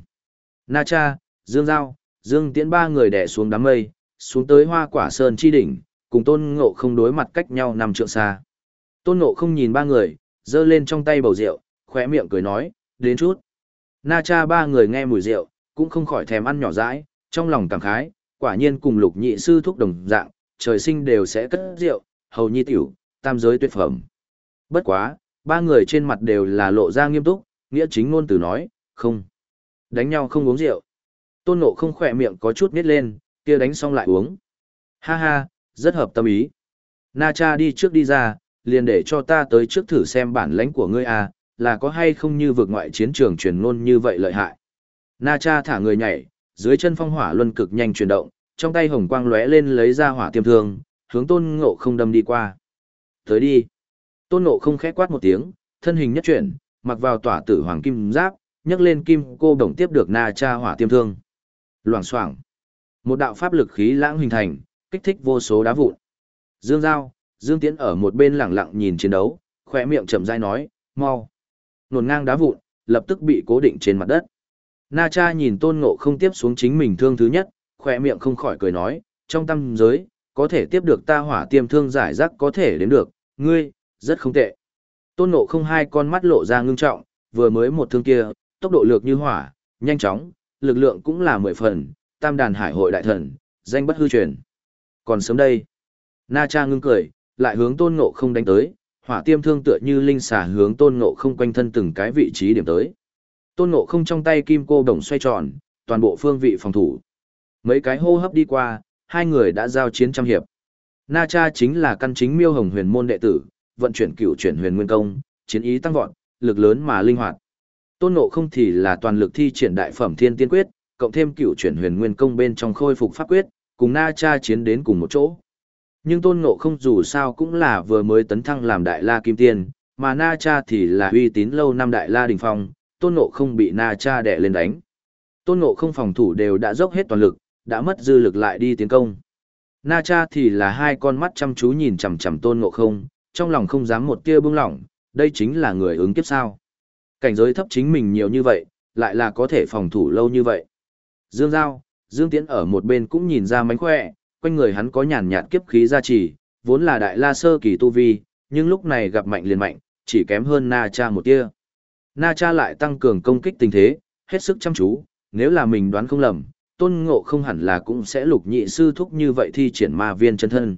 Na Cha, Dương Giao, Dương Tiễn ba người đè xuống đám mây, xuống tới hoa quả sơn chi đỉnh, cùng tôn ngộ không đối mặt cách nhau nằm trượng xa. Tôn ngộ không nhìn ba người, giơ lên trong tay bầu rượu, khỏe miệng cười nói, đến chút. Na cha ba người nghe mùi rượu, cũng không khỏi thèm ăn nhỏ dãi, trong lòng cảm khái, quả nhiên cùng lục nhị sư thúc đồng dạng, trời sinh đều sẽ cất rượu, hầu nhi tiểu, tam giới tuyệt phẩm. Bất quá, ba người trên mặt đều là lộ ra nghiêm túc, nghĩa chính ngôn từ nói, không. Đánh nhau không uống rượu. Tôn nộ không khỏe miệng có chút nít lên, kia đánh xong lại uống. Ha ha, rất hợp tâm ý. Na cha đi trước đi ra, liền để cho ta tới trước thử xem bản lãnh của ngươi à, là có hay không như vượt ngoại chiến trường truyền ngôn như vậy lợi hại. Na cha thả người nhảy, dưới chân phong hỏa luân cực nhanh chuyển động, trong tay hồng quang lóe lên lấy ra hỏa tiêm thương, hướng tôn ngộ không đâm đi qua. Tới đi. Tôn ngộ không khẽ quát một tiếng, thân hình nhất chuyển, mặc vào tỏa tử hoàng kim giáp, nhấc lên kim cô đồng tiếp được na cha hỏa tiêm thương. Loảng xoảng. Một đạo pháp lực khí lãng hình thành, kích thích vô số đá vụn. Dương Giao, Dương Tiễn ở một bên lặng lặng nhìn chiến đấu, khỏe miệng chậm rãi nói, mau. Nổn ngang đá vụn, lập tức bị cố định trên mặt đất. Na cha nhìn tôn ngộ không tiếp xuống chính mình thương thứ nhất, khỏe miệng không khỏi cười nói, trong tâm giới, có thể tiếp được ta hỏa tiêm thương giải rác có thể đến được, ngươi, rất không tệ. Tôn ngộ không hai con mắt lộ ra ngưng trọng, vừa mới một thương kia, tốc độ lược như hỏa, nhanh chóng, lực lượng cũng là mười phần, tam đàn hải hội đại thần, danh bất hư truyền. Còn sớm đây, Na Cha ngưng cười, lại hướng tôn ngộ không đánh tới, hỏa tiêm thương tựa như linh xà hướng tôn ngộ không quanh thân từng cái vị trí điểm tới. Tôn ngộ không trong tay kim cô đồng xoay tròn, toàn bộ phương vị phòng thủ. Mấy cái hô hấp đi qua, hai người đã giao chiến trăm hiệp. Na Cha chính là căn chính miêu hồng huyền môn đệ tử, vận chuyển cửu chuyển huyền nguyên công, chiến ý tăng vọt, lực lớn mà linh hoạt. Tôn Ngộ không thì là toàn lực thi triển đại phẩm thiên tiên quyết, cộng thêm cửu chuyển huyền nguyên công bên trong khôi phục pháp quyết, cùng Na Cha chiến đến cùng một chỗ. Nhưng Tôn Ngộ không dù sao cũng là vừa mới tấn thăng làm đại la kim tiên, mà Na Cha thì là uy tín lâu năm đại la đỉnh phong, Tôn Ngộ không bị Na Cha đè lên đánh. Tôn Ngộ không phòng thủ đều đã dốc hết toàn lực, đã mất dư lực lại đi tiến công. Na Cha thì là hai con mắt chăm chú nhìn chằm chằm Tôn Ngộ không, trong lòng không dám một tia bưng lỏng, đây chính là người ứng kiếp sao. Cảnh giới thấp chính mình nhiều như vậy, lại là có thể phòng thủ lâu như vậy. Dương Giao, Dương Tiễn ở một bên cũng nhìn ra mánh khỏe, quanh người hắn có nhàn nhạt kiếp khí gia trì, vốn là đại la sơ kỳ tu vi, nhưng lúc này gặp mạnh liền mạnh, chỉ kém hơn Na Cha một tia. Na Cha lại tăng cường công kích tình thế, hết sức chăm chú, nếu là mình đoán không lầm, tôn ngộ không hẳn là cũng sẽ lục nhị sư thúc như vậy thi triển ma viên chân thân.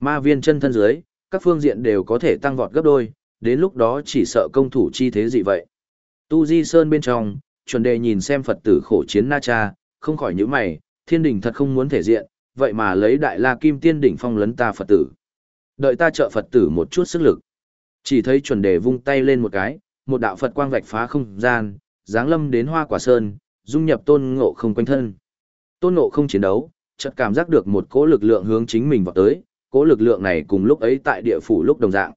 Ma viên chân thân dưới, các phương diện đều có thể tăng vọt gấp đôi, đến lúc đó chỉ sợ công thủ chi thế gì vậy. Tu Di Sơn bên trong, chuẩn đề nhìn xem Phật tử khổ chiến Na Cha, không khỏi nhíu mày, thiên đình thật không muốn thể diện, vậy mà lấy đại la kim tiên đỉnh phong lấn ta Phật tử. Đợi ta trợ Phật tử một chút sức lực. Chỉ thấy chuẩn đề vung tay lên một cái, một đạo Phật quang vạch phá không gian, giáng lâm đến hoa quả sơn, dung nhập tôn ngộ không quanh thân. Tôn ngộ không chiến đấu, chợt cảm giác được một cỗ lực lượng hướng chính mình vào tới, cỗ lực lượng này cùng lúc ấy tại địa phủ lúc đồng dạng.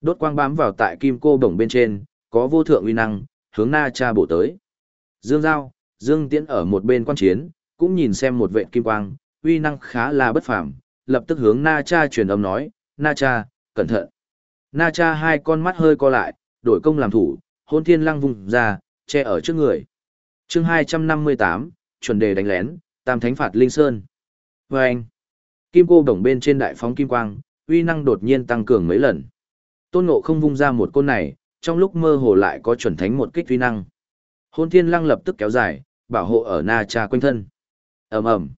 Đốt quang bám vào tại kim cô đồng bên trên, có vô thượng uy năng, hướng Na Cha bổ tới. Dương Giao, Dương Tiễn ở một bên quan chiến, cũng nhìn xem một vệ kim quang, uy năng khá là bất phàm, lập tức hướng Na Cha truyền âm nói, Na Cha, cẩn thận. Na Cha hai con mắt hơi co lại, đổi công làm thủ, hôn thiên lăng vùng ra, che ở trước người. chương 258, chuẩn đề đánh lén, tam thánh phạt Linh Sơn. Và anh, kim cô đồng bên trên đại phóng kim quang, uy năng đột nhiên tăng cường mấy lần. Tôn Ngộ không vung ra một côn này, trong lúc mơ hồ lại có chuẩn thánh một kích uy năng. Hôn thiên lăng lập tức kéo dài, bảo hộ ở Na Cha quanh thân. ầm ầm,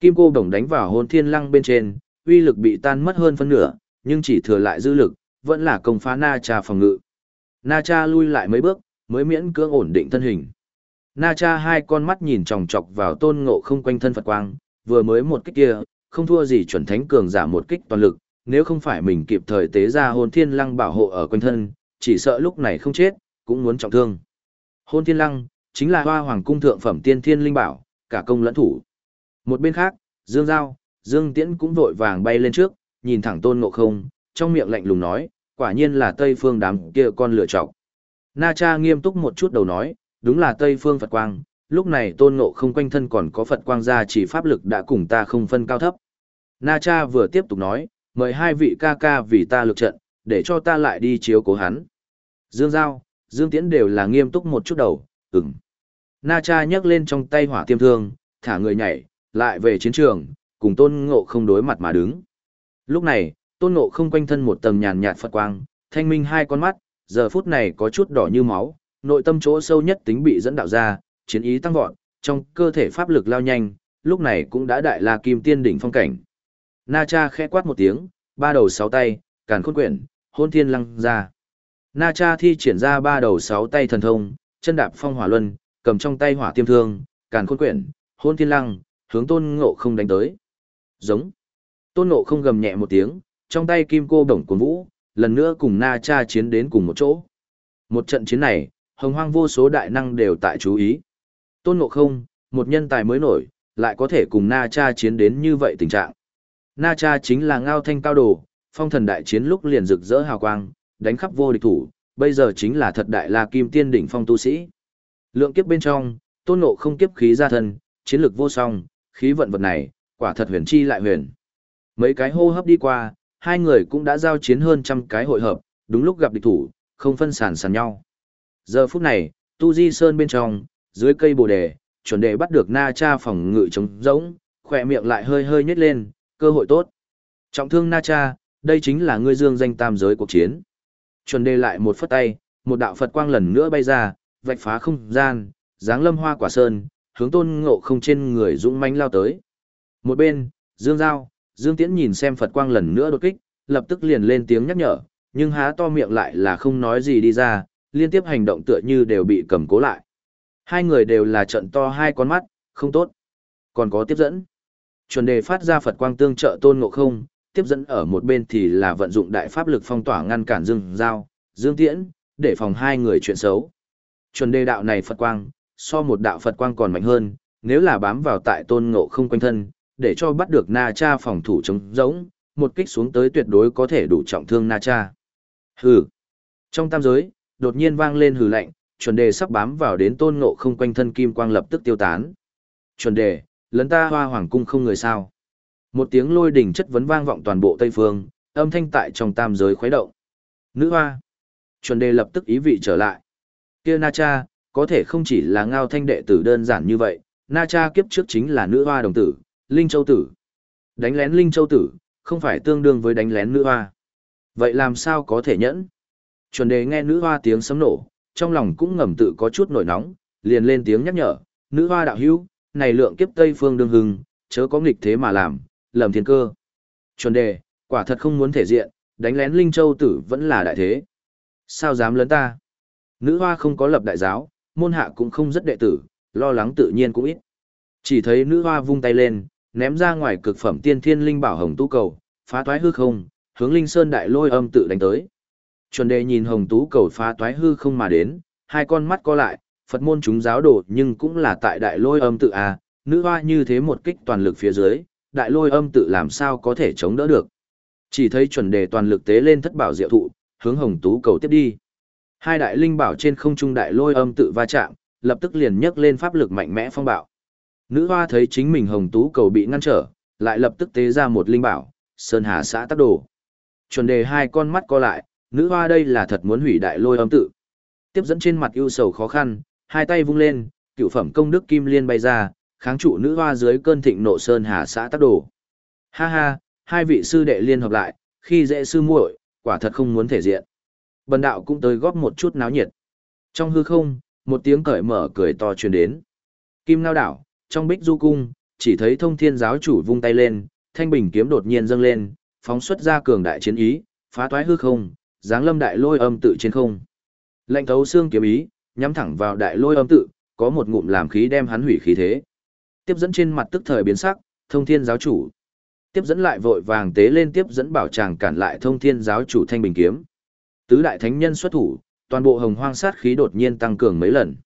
Kim cô đồng đánh vào hôn thiên lăng bên trên, uy lực bị tan mất hơn phân nửa, nhưng chỉ thừa lại dư lực, vẫn là công phá Na Cha phòng ngự. Na Cha lui lại mấy bước, mới miễn cưỡng ổn định thân hình. Na Cha hai con mắt nhìn chòng chọc vào tôn ngộ không quanh thân Phật quang, vừa mới một kích kia, không thua gì chuẩn thánh cường giả một kích toàn lực, nếu không phải mình kịp thời tế ra hồn thiên lăng bảo hộ ở quanh thân, chỉ sợ lúc này không chết, cũng muốn trọng thương. Hôn thiên lăng, chính là hoa hoàng cung thượng phẩm tiên thiên linh bảo, cả công lẫn thủ. Một bên khác, Dương Giao, Dương Tiễn cũng vội vàng bay lên trước, nhìn thẳng tôn ngộ không, trong miệng lạnh lùng nói, quả nhiên là Tây Phương đám kia con lựa chọc. Na Cha nghiêm túc một chút đầu nói, đúng là Tây Phương Phật Quang, lúc này tôn ngộ không quanh thân còn có Phật Quang ra chỉ pháp lực đã cùng ta không phân cao thấp. Na Cha vừa tiếp tục nói, mời hai vị ca ca vì ta lực trận, để cho ta lại đi chiếu cố hắn. Dương Giao, Dương Tiễn đều là nghiêm túc một chút đầu, ừm. Na Cha nhấc lên trong tay hỏa tiêm thương, thả người nhảy, lại về chiến trường, cùng tôn ngộ không đối mặt mà đứng. Lúc này, tôn ngộ không quanh thân một tầng nhàn nhạt Phật quang, thanh minh hai con mắt, giờ phút này có chút đỏ như máu, nội tâm chỗ sâu nhất tính bị dẫn đạo ra, chiến ý tăng vọt, trong cơ thể pháp lực lao nhanh, lúc này cũng đã đại la kim tiên đỉnh phong cảnh. Na Cha khẽ quát một tiếng, ba đầu sáu tay, càn khôn quyển, hôn thiên lăng ra. Na Cha thi triển ra ba đầu sáu tay thần thông, chân đạp phong hỏa luân, cầm trong tay hỏa tiêm thương, càn khôn quyển, hôn thiên lăng, hướng tôn ngộ không đánh tới. Giống. Tôn ngộ không gầm nhẹ một tiếng, trong tay kim cô đồng cuốn vũ, lần nữa cùng Na Cha chiến đến cùng một chỗ. Một trận chiến này, hồng hoang vô số đại năng đều tại chú ý. Tôn ngộ không, một nhân tài mới nổi, lại có thể cùng Na Cha chiến đến như vậy tình trạng. Na Cha chính là ngao thanh cao đồ, phong thần đại chiến lúc liền rực rỡ hào quang, đánh khắp vô địch thủ, bây giờ chính là thật đại la kim tiên đỉnh phong tu sĩ. Lượng kiếp bên trong, tôn ngộ không kiếp khí ra thân, chiến lực vô song, khí vận vật này, quả thật huyền chi lại huyền. Mấy cái hô hấp đi qua, Hai người cũng đã giao chiến hơn trăm cái hội hợp, đúng lúc gặp địch thủ, không phân sản sàn nhau. Giờ phút này, Tu Di Sơn bên trong, dưới cây bồ đề, chuẩn đề bắt được Na Cha phòng ngự trống rỗng, khỏe miệng lại hơi hơi nhếch lên, cơ hội tốt. Trọng thương Na Cha, đây chính là ngươi dương danh tam giới cuộc chiến. Chuẩn đề lại một phất tay, một đạo Phật quang lần nữa bay ra, vạch phá không gian, dáng lâm hoa quả sơn, hướng tôn ngộ không trên người dũng mãnh lao tới. Một bên, Dương Giao, Dương Tiễn nhìn xem Phật quang lần nữa đột kích, lập tức liền lên tiếng nhắc nhở, nhưng há to miệng lại là không nói gì đi ra, liên tiếp hành động tựa như đều bị cầm cố lại. Hai người đều là trận to hai con mắt, không tốt. Còn có tiếp dẫn. Chuẩn đề phát ra Phật quang tương trợ tôn ngộ không, tiếp dẫn ở một bên thì là vận dụng đại pháp lực phong tỏa ngăn cản Dương Giao, Dương Tiễn, để phòng hai người chuyện xấu. Chuẩn đề đạo này Phật quang, so một đạo Phật quang còn mạnh hơn, nếu là bám vào tại tôn ngộ không quanh thân, để cho bắt được Na Cha phòng thủ chống giống, một kích xuống tới tuyệt đối có thể đủ trọng thương Na Cha. Hừ. Trong tam giới, đột nhiên vang lên hừ lạnh, chuẩn đề sắp bám vào đến tôn ngộ không quanh thân kim quang lập tức tiêu tán. Chuẩn đề, lấn ta hoa hoàng cung không người sao. Một tiếng lôi đỉnh chất vấn vang vọng toàn bộ Tây Phương, âm thanh tại trong tam giới khuấy động. Nữ hoa. Chuẩn đề lập tức ý vị trở lại. Kia Na Cha, có thể không chỉ là ngao thanh đệ tử đơn giản như vậy, Na Cha kiếp trước chính là nữ hoa đồng tử, Linh Châu tử. Đánh lén Linh Châu tử, không phải tương đương với đánh lén nữ hoa. Vậy làm sao có thể nhẫn? Chuẩn đề nghe nữ hoa tiếng sấm nổ, trong lòng cũng ngầm tự có chút nổi nóng, liền lên tiếng nhắc nhở, nữ hoa đạo hữu, này lượng kiếp Tây Phương đương hưng, chớ có nghịch thế mà làm, lầm thiên cơ. Chuẩn đề, quả thật không muốn thể diện, đánh lén Linh Châu tử vẫn là đại thế. Sao dám lớn ta? Nữ hoa không có lập đại giáo, môn hạ cũng không rất đệ tử, lo lắng tự nhiên cũng ít. Chỉ thấy nữ hoa vung tay lên, ném ra ngoài cực phẩm tiên thiên linh bảo hồng tú cầu, phá toái hư không, hướng linh sơn đại lôi âm tự đánh tới. Chuẩn đề nhìn hồng tú cầu phá toái hư không mà đến, hai con mắt co lại, Phật môn chúng giáo đồ nhưng cũng là tại đại lôi âm tự à, nữ hoa như thế một kích toàn lực phía dưới, đại lôi âm tự làm sao có thể chống đỡ được. Chỉ thấy chuẩn đề toàn lực tế lên thất bảo diệu thụ, hướng hồng tú cầu tiếp đi. Hai đại linh bảo trên không trung đại lôi âm tự va chạm, lập tức liền nhấc lên pháp lực mạnh mẽ phong bạo. Nữ hoa thấy chính mình hồng tú cầu bị ngăn trở, lại lập tức tế ra một linh bảo, sơn hà xã tác đồ. Chuẩn đề hai con mắt co lại, nữ hoa đây là thật muốn hủy đại lôi âm tự. Tiếp dẫn trên mặt ưu sầu khó khăn, hai tay vung lên, cựu phẩm công đức kim liên bay ra, kháng trụ nữ hoa dưới cơn thịnh nộ sơn hà xã tác đồ. Ha ha, hai vị sư đệ liên hợp lại, khi dễ sư muội, quả thật không muốn thể diện. Bần đạo cũng tới góp một chút náo nhiệt. Trong hư không, một tiếng cởi mở cười to truyền đến. Kim Lao đảo, trong bích du cung, chỉ thấy thông thiên giáo chủ vung tay lên, thanh bình kiếm đột nhiên dâng lên, phóng xuất ra cường đại chiến ý, phá toái hư không, giáng lâm đại lôi âm tự trên không. Lệnh thấu xương kiếm ý, nhắm thẳng vào đại lôi âm tự, có một ngụm làm khí đem hắn hủy khí thế. Tiếp dẫn trên mặt tức thời biến sắc, thông thiên giáo chủ. Tiếp dẫn lại vội vàng tế lên tiếp dẫn bảo tràng cản lại thông thiên giáo chủ thanh bình kiếm. Tứ đại thánh nhân xuất thủ, toàn bộ hồng hoang sát khí đột nhiên tăng cường mấy lần.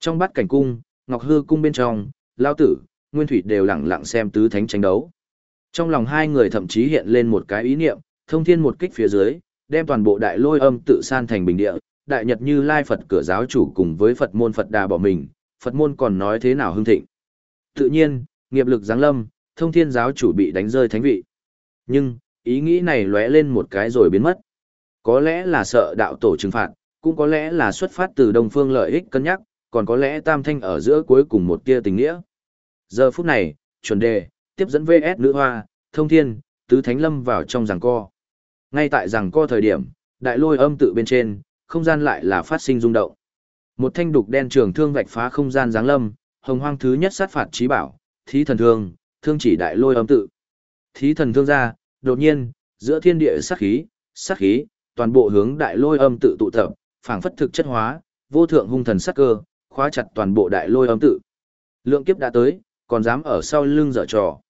Trong bát cảnh cung, ngọc hư cung bên trong, lao tử, nguyên thủy đều lặng lặng xem tứ thánh tranh đấu. Trong lòng hai người thậm chí hiện lên một cái ý niệm, thông thiên một kích phía dưới, đem toàn bộ đại lôi âm tự san thành bình địa, đại nhật như lai Phật cửa giáo chủ cùng với Phật môn Phật đà bỏ mình, Phật môn còn nói thế nào hưng thịnh. Tự nhiên, nghiệp lực giáng lâm, thông thiên giáo chủ bị đánh rơi thánh vị. Nhưng, ý nghĩ này lóe lên một cái rồi biến mất. Có lẽ là sợ đạo tổ trừng phạt, cũng có lẽ là xuất phát từ đông phương lợi ích cân nhắc, còn có lẽ tam thanh ở giữa cuối cùng một tia tình nghĩa. Giờ phút này, chuẩn đề, tiếp dẫn VS nữ hoa, thông thiên, tứ thánh lâm vào trong giằng co. Ngay tại giằng co thời điểm, đại lôi âm tự bên trên, không gian lại là phát sinh rung động. Một thanh đục đen trường thương vạch phá không gian giáng lâm, hồng hoang thứ nhất sát phạt trí bảo, thí thần thương, thương chỉ đại lôi âm tự. Thí thần thương ra, đột nhiên, giữa thiên địa sát khí, sát khí, toàn bộ hướng đại lôi âm tự tụ tập, phảng phất thực chất hóa, vô thượng hung thần sát cơ, khóa chặt toàn bộ đại lôi âm tự. Lượng kiếp đã tới, còn dám ở sau lưng dở trò.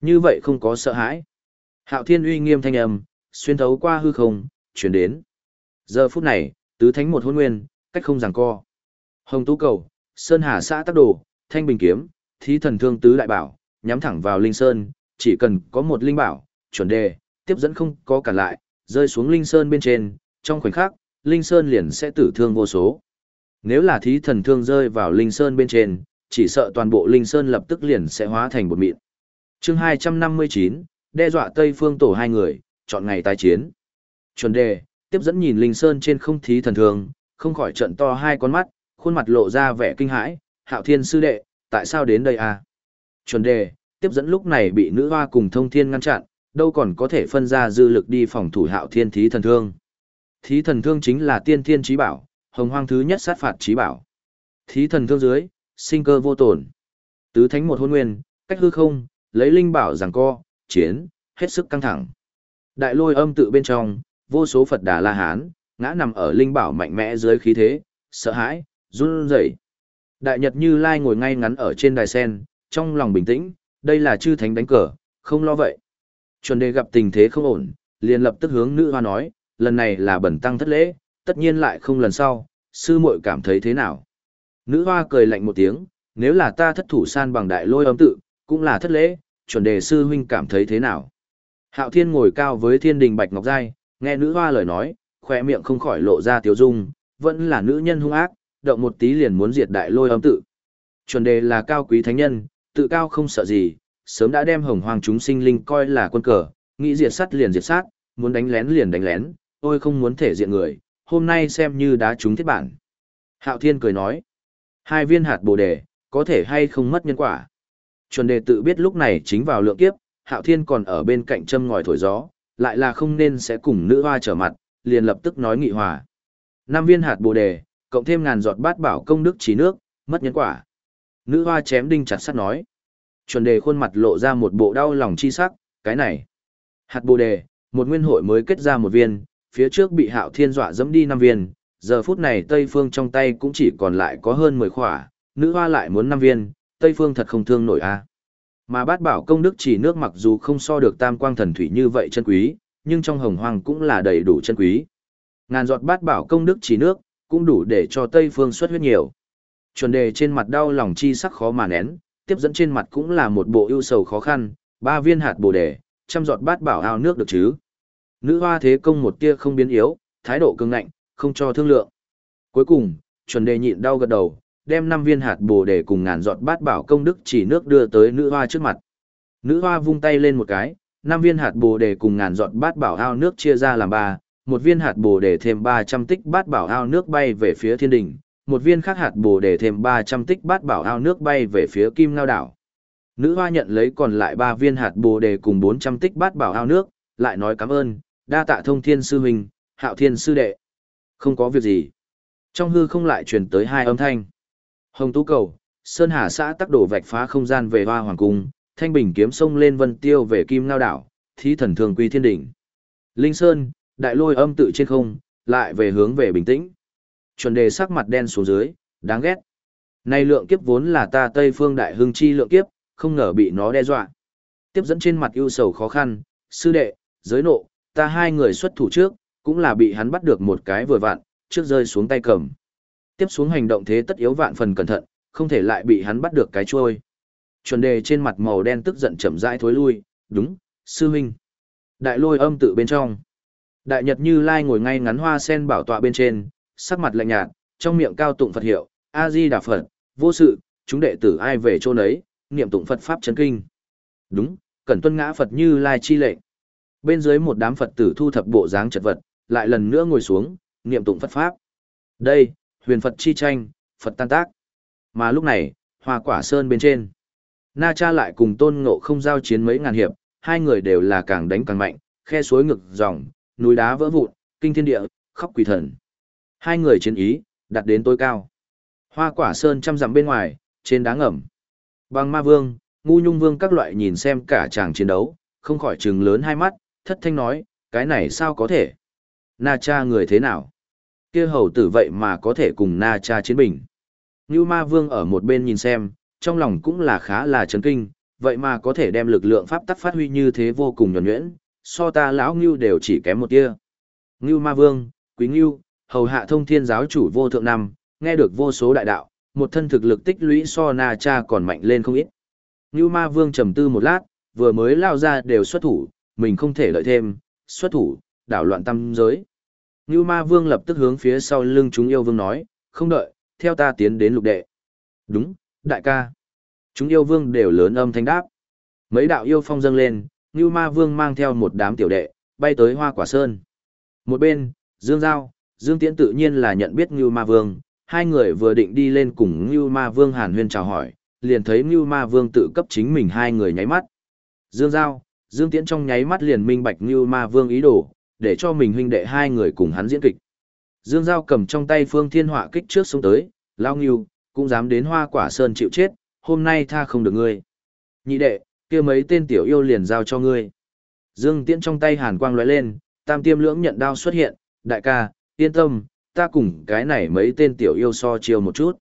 Như vậy không có sợ hãi. Hạo thiên uy nghiêm thanh âm, xuyên thấu qua hư không, chuyển đến. Giờ phút này, tứ thánh một hôn nguyên, cách không giằng co. Hồng tú cầu, sơn hà xã tác đồ, thanh bình kiếm, thí thần thương tứ đại bảo, nhắm thẳng vào linh sơn, chỉ cần có một linh bảo, chuẩn đề, tiếp dẫn không có cản lại, rơi xuống linh sơn bên trên, trong khoảnh khắc, linh sơn liền sẽ tử thương vô số. Nếu là thí thần thương rơi vào linh sơn bên trên, chỉ sợ toàn bộ linh sơn lập tức liền sẽ hóa thành bột mịn. Chương 259, đe dọa Tây Phương tổ hai người, chọn ngày tái chiến. Chuẩn đề, tiếp dẫn nhìn Linh Sơn trên không thí thần thường, không khỏi trận to hai con mắt, khuôn mặt lộ ra vẻ kinh hãi, hạo thiên sư đệ, tại sao đến đây à? Chuẩn đề, tiếp dẫn lúc này bị nữ hoa cùng thông thiên ngăn chặn, đâu còn có thể phân ra dư lực đi phòng thủ hạo thiên thí thần thương. Thí thần thương chính là tiên thiên trí bảo, hồng hoang thứ nhất sát phạt trí bảo. Thí thần thương dưới, sinh cơ vô tổn. Tứ thánh một hôn nguyên, cách hư không, lấy linh bảo giằng co, chiến, hết sức căng thẳng. Đại lôi âm tự bên trong, vô số Phật Đà La Hán, ngã nằm ở linh bảo mạnh mẽ dưới khí thế, sợ hãi, run rẩy. Đại Nhật Như Lai ngồi ngay ngắn ở trên đài sen, trong lòng bình tĩnh, đây là chư thánh đánh cờ, không lo vậy. Chuẩn đề gặp tình thế không ổn, liền lập tức hướng nữ hoa nói, lần này là bẩn tăng thất lễ, tất nhiên lại không lần sau, sư muội cảm thấy thế nào? Nữ hoa cười lạnh một tiếng, nếu là ta thất thủ san bằng đại lôi âm tự, cũng là thất lễ, chuẩn đề sư huynh cảm thấy thế nào? Hạo thiên ngồi cao với thiên đình bạch ngọc giai, nghe nữ hoa lời nói, khỏe miệng không khỏi lộ ra tiếu dung, vẫn là nữ nhân hung ác, động một tí liền muốn diệt đại lôi âm tự. Chuẩn đề là cao quý thánh nhân, tự cao không sợ gì, sớm đã đem hồng hoàng chúng sinh linh coi là quân cờ, nghĩ diệt sát liền diệt sát, muốn đánh lén liền đánh lén, tôi không muốn thể diện người, hôm nay xem như đá trúng thiết bản. Hạo Thiên cười nói, hai viên hạt bồ đề, có thể hay không mất nhân quả. Chuẩn đề tự biết lúc này chính vào lượng kiếp, Hạo Thiên còn ở bên cạnh châm ngòi thổi gió, lại là không nên sẽ cùng nữ hoa trở mặt, liền lập tức nói nghị hòa. Năm viên hạt bồ đề, cộng thêm ngàn giọt bát bảo công đức trí nước, mất nhân quả. Nữ hoa chém đinh chặt sắt nói. Chuẩn đề khuôn mặt lộ ra một bộ đau lòng chi sắc, cái này. Hạt bồ đề, một nguyên hội mới kết ra một viên, phía trước bị hạo thiên dọa dẫm đi năm viên, giờ phút này Tây Phương trong tay cũng chỉ còn lại có hơn 10 khỏa, nữ hoa lại muốn năm viên, Tây Phương thật không thương nổi a. Mà bát bảo công đức chỉ nước mặc dù không so được tam quang thần thủy như vậy chân quý, nhưng trong hồng hoàng cũng là đầy đủ chân quý. Ngàn giọt bát bảo công đức chỉ nước, cũng đủ để cho Tây Phương xuất huyết nhiều. Chuẩn đề trên mặt đau lòng chi sắc khó mà nén, tiếp dẫn trên mặt cũng là một bộ ưu sầu khó khăn, ba viên hạt bồ đề, trăm giọt bát bảo ao nước được chứ. Nữ hoa thế công một tia không biến yếu, thái độ cứng ngạnh, không cho thương lượng. Cuối cùng, chuẩn đề nhịn đau gật đầu, đem năm viên hạt bồ đề cùng ngàn giọt bát bảo công đức chỉ nước đưa tới nữ hoa trước mặt. Nữ hoa vung tay lên một cái, năm viên hạt bồ đề cùng ngàn giọt bát bảo ao nước chia ra làm ba, một viên hạt bồ đề thêm 300 tích bát bảo ao nước bay về phía thiên đình một viên khác hạt bồ đề thêm 300 tích bát bảo ao nước bay về phía kim ngao đảo. Nữ hoa nhận lấy còn lại ba viên hạt bồ đề cùng 400 tích bát bảo ao nước, lại nói cảm ơn, đa tạ thông thiên sư huynh, hạo thiên sư đệ. Không có việc gì. Trong hư không lại truyền tới hai âm thanh. Hồng Tú Cầu, Sơn Hà xã tắc đổ vạch phá không gian về hoa hoàng cung, thanh bình kiếm sông lên vân tiêu về kim ngao đảo, thí thần thường quy thiên đỉnh. Linh Sơn, đại lôi âm tự trên không, lại về hướng về bình tĩnh. Chuẩn đề sắc mặt đen xuống dưới, đáng ghét. Này lượng kiếp vốn là ta Tây Phương Đại Hưng Chi lượng kiếp, không ngờ bị nó đe dọa. Tiếp dẫn trên mặt ưu sầu khó khăn, sư đệ, giới nộ, ta hai người xuất thủ trước, cũng là bị hắn bắt được một cái vừa vặn, trước rơi xuống tay cầm. Tiếp xuống hành động thế tất yếu vạn phần cẩn thận, không thể lại bị hắn bắt được cái trôi. Chuẩn đề trên mặt màu đen tức giận chậm rãi thối lui, đúng, sư huynh. Đại lôi âm tự bên trong. Đại Nhật Như Lai ngồi ngay ngắn hoa sen bảo tọa bên trên, sắc mặt lạnh nhạt, trong miệng cao tụng Phật hiệu, A Di Đà Phật, vô sự, chúng đệ tử ai về chỗ nấy, niệm tụng Phật pháp chân kinh. Đúng, cần tuân ngã Phật Như Lai chi lệnh. Bên dưới một đám Phật tử thu thập bộ dáng chật vật, lại lần nữa ngồi xuống, niệm tụng Phật pháp. Đây, huyền Phật chi tranh, Phật tan tác. Mà lúc này, Hoa Quả Sơn bên trên, Na Cha lại cùng Tôn Ngộ không giao chiến mấy ngàn hiệp, hai người đều là càng đánh càng mạnh, khe suối ngực dòng, núi đá vỡ vụn, kinh thiên địa, khóc quỷ thần. Hai người chiến ý, đặt đến tối cao. Hoa quả sơn trăm dặm bên ngoài, trên đá ngầm. Bằng ma vương, ngu nhung vương các loại nhìn xem cả chàng chiến đấu, không khỏi trừng lớn hai mắt, thất thanh nói, cái này sao có thể? Na cha người thế nào? kia hầu tử vậy mà có thể cùng na cha chiến bình. Như ma vương ở một bên nhìn xem, trong lòng cũng là khá là chấn kinh, vậy mà có thể đem lực lượng pháp tắc phát huy như thế vô cùng nhuẩn nhuyễn, so ta lão ngưu đều chỉ kém một tia. Ngưu ma vương, quý ngưu, hầu hạ thông thiên giáo chủ vô thượng năm, nghe được vô số đại đạo, một thân thực lực tích lũy so na cha còn mạnh lên không ít. Ngưu ma vương trầm tư một lát, vừa mới lao ra đều xuất thủ, mình không thể lợi thêm, xuất thủ, đảo loạn tâm giới. Ngưu ma vương lập tức hướng phía sau lưng chúng yêu vương nói, không đợi, theo ta tiến đến lục đệ. Đúng, đại ca. Chúng yêu vương đều lớn âm thanh đáp. Mấy đạo yêu phong dâng lên, Ngưu Ma Vương mang theo một đám tiểu đệ, bay tới hoa quả sơn. Một bên, Dương Giao, Dương Tiễn tự nhiên là nhận biết Ngưu Ma Vương, hai người vừa định đi lên cùng Ngưu Ma Vương Hàn Huyên chào hỏi, liền thấy Ngưu Ma Vương tự cấp chính mình hai người nháy mắt. Dương Giao, Dương Tiễn trong nháy mắt liền minh bạch Ngưu Ma Vương ý đồ, để cho mình huynh đệ hai người cùng hắn diễn kịch. Dương Giao cầm trong tay Phương Thiên Họa kích trước xuống tới, lao Ngưu, cũng dám đến Hoa Quả Sơn chịu chết, hôm nay tha không được ngươi. Nhị đệ, kia mấy tên tiểu yêu liền giao cho ngươi. Dương Tiễn trong tay hàn quang lóe lên, tam tiêm lưỡng nhận đao xuất hiện, đại ca, yên tâm, ta cùng cái này mấy tên tiểu yêu so chiêu một chút.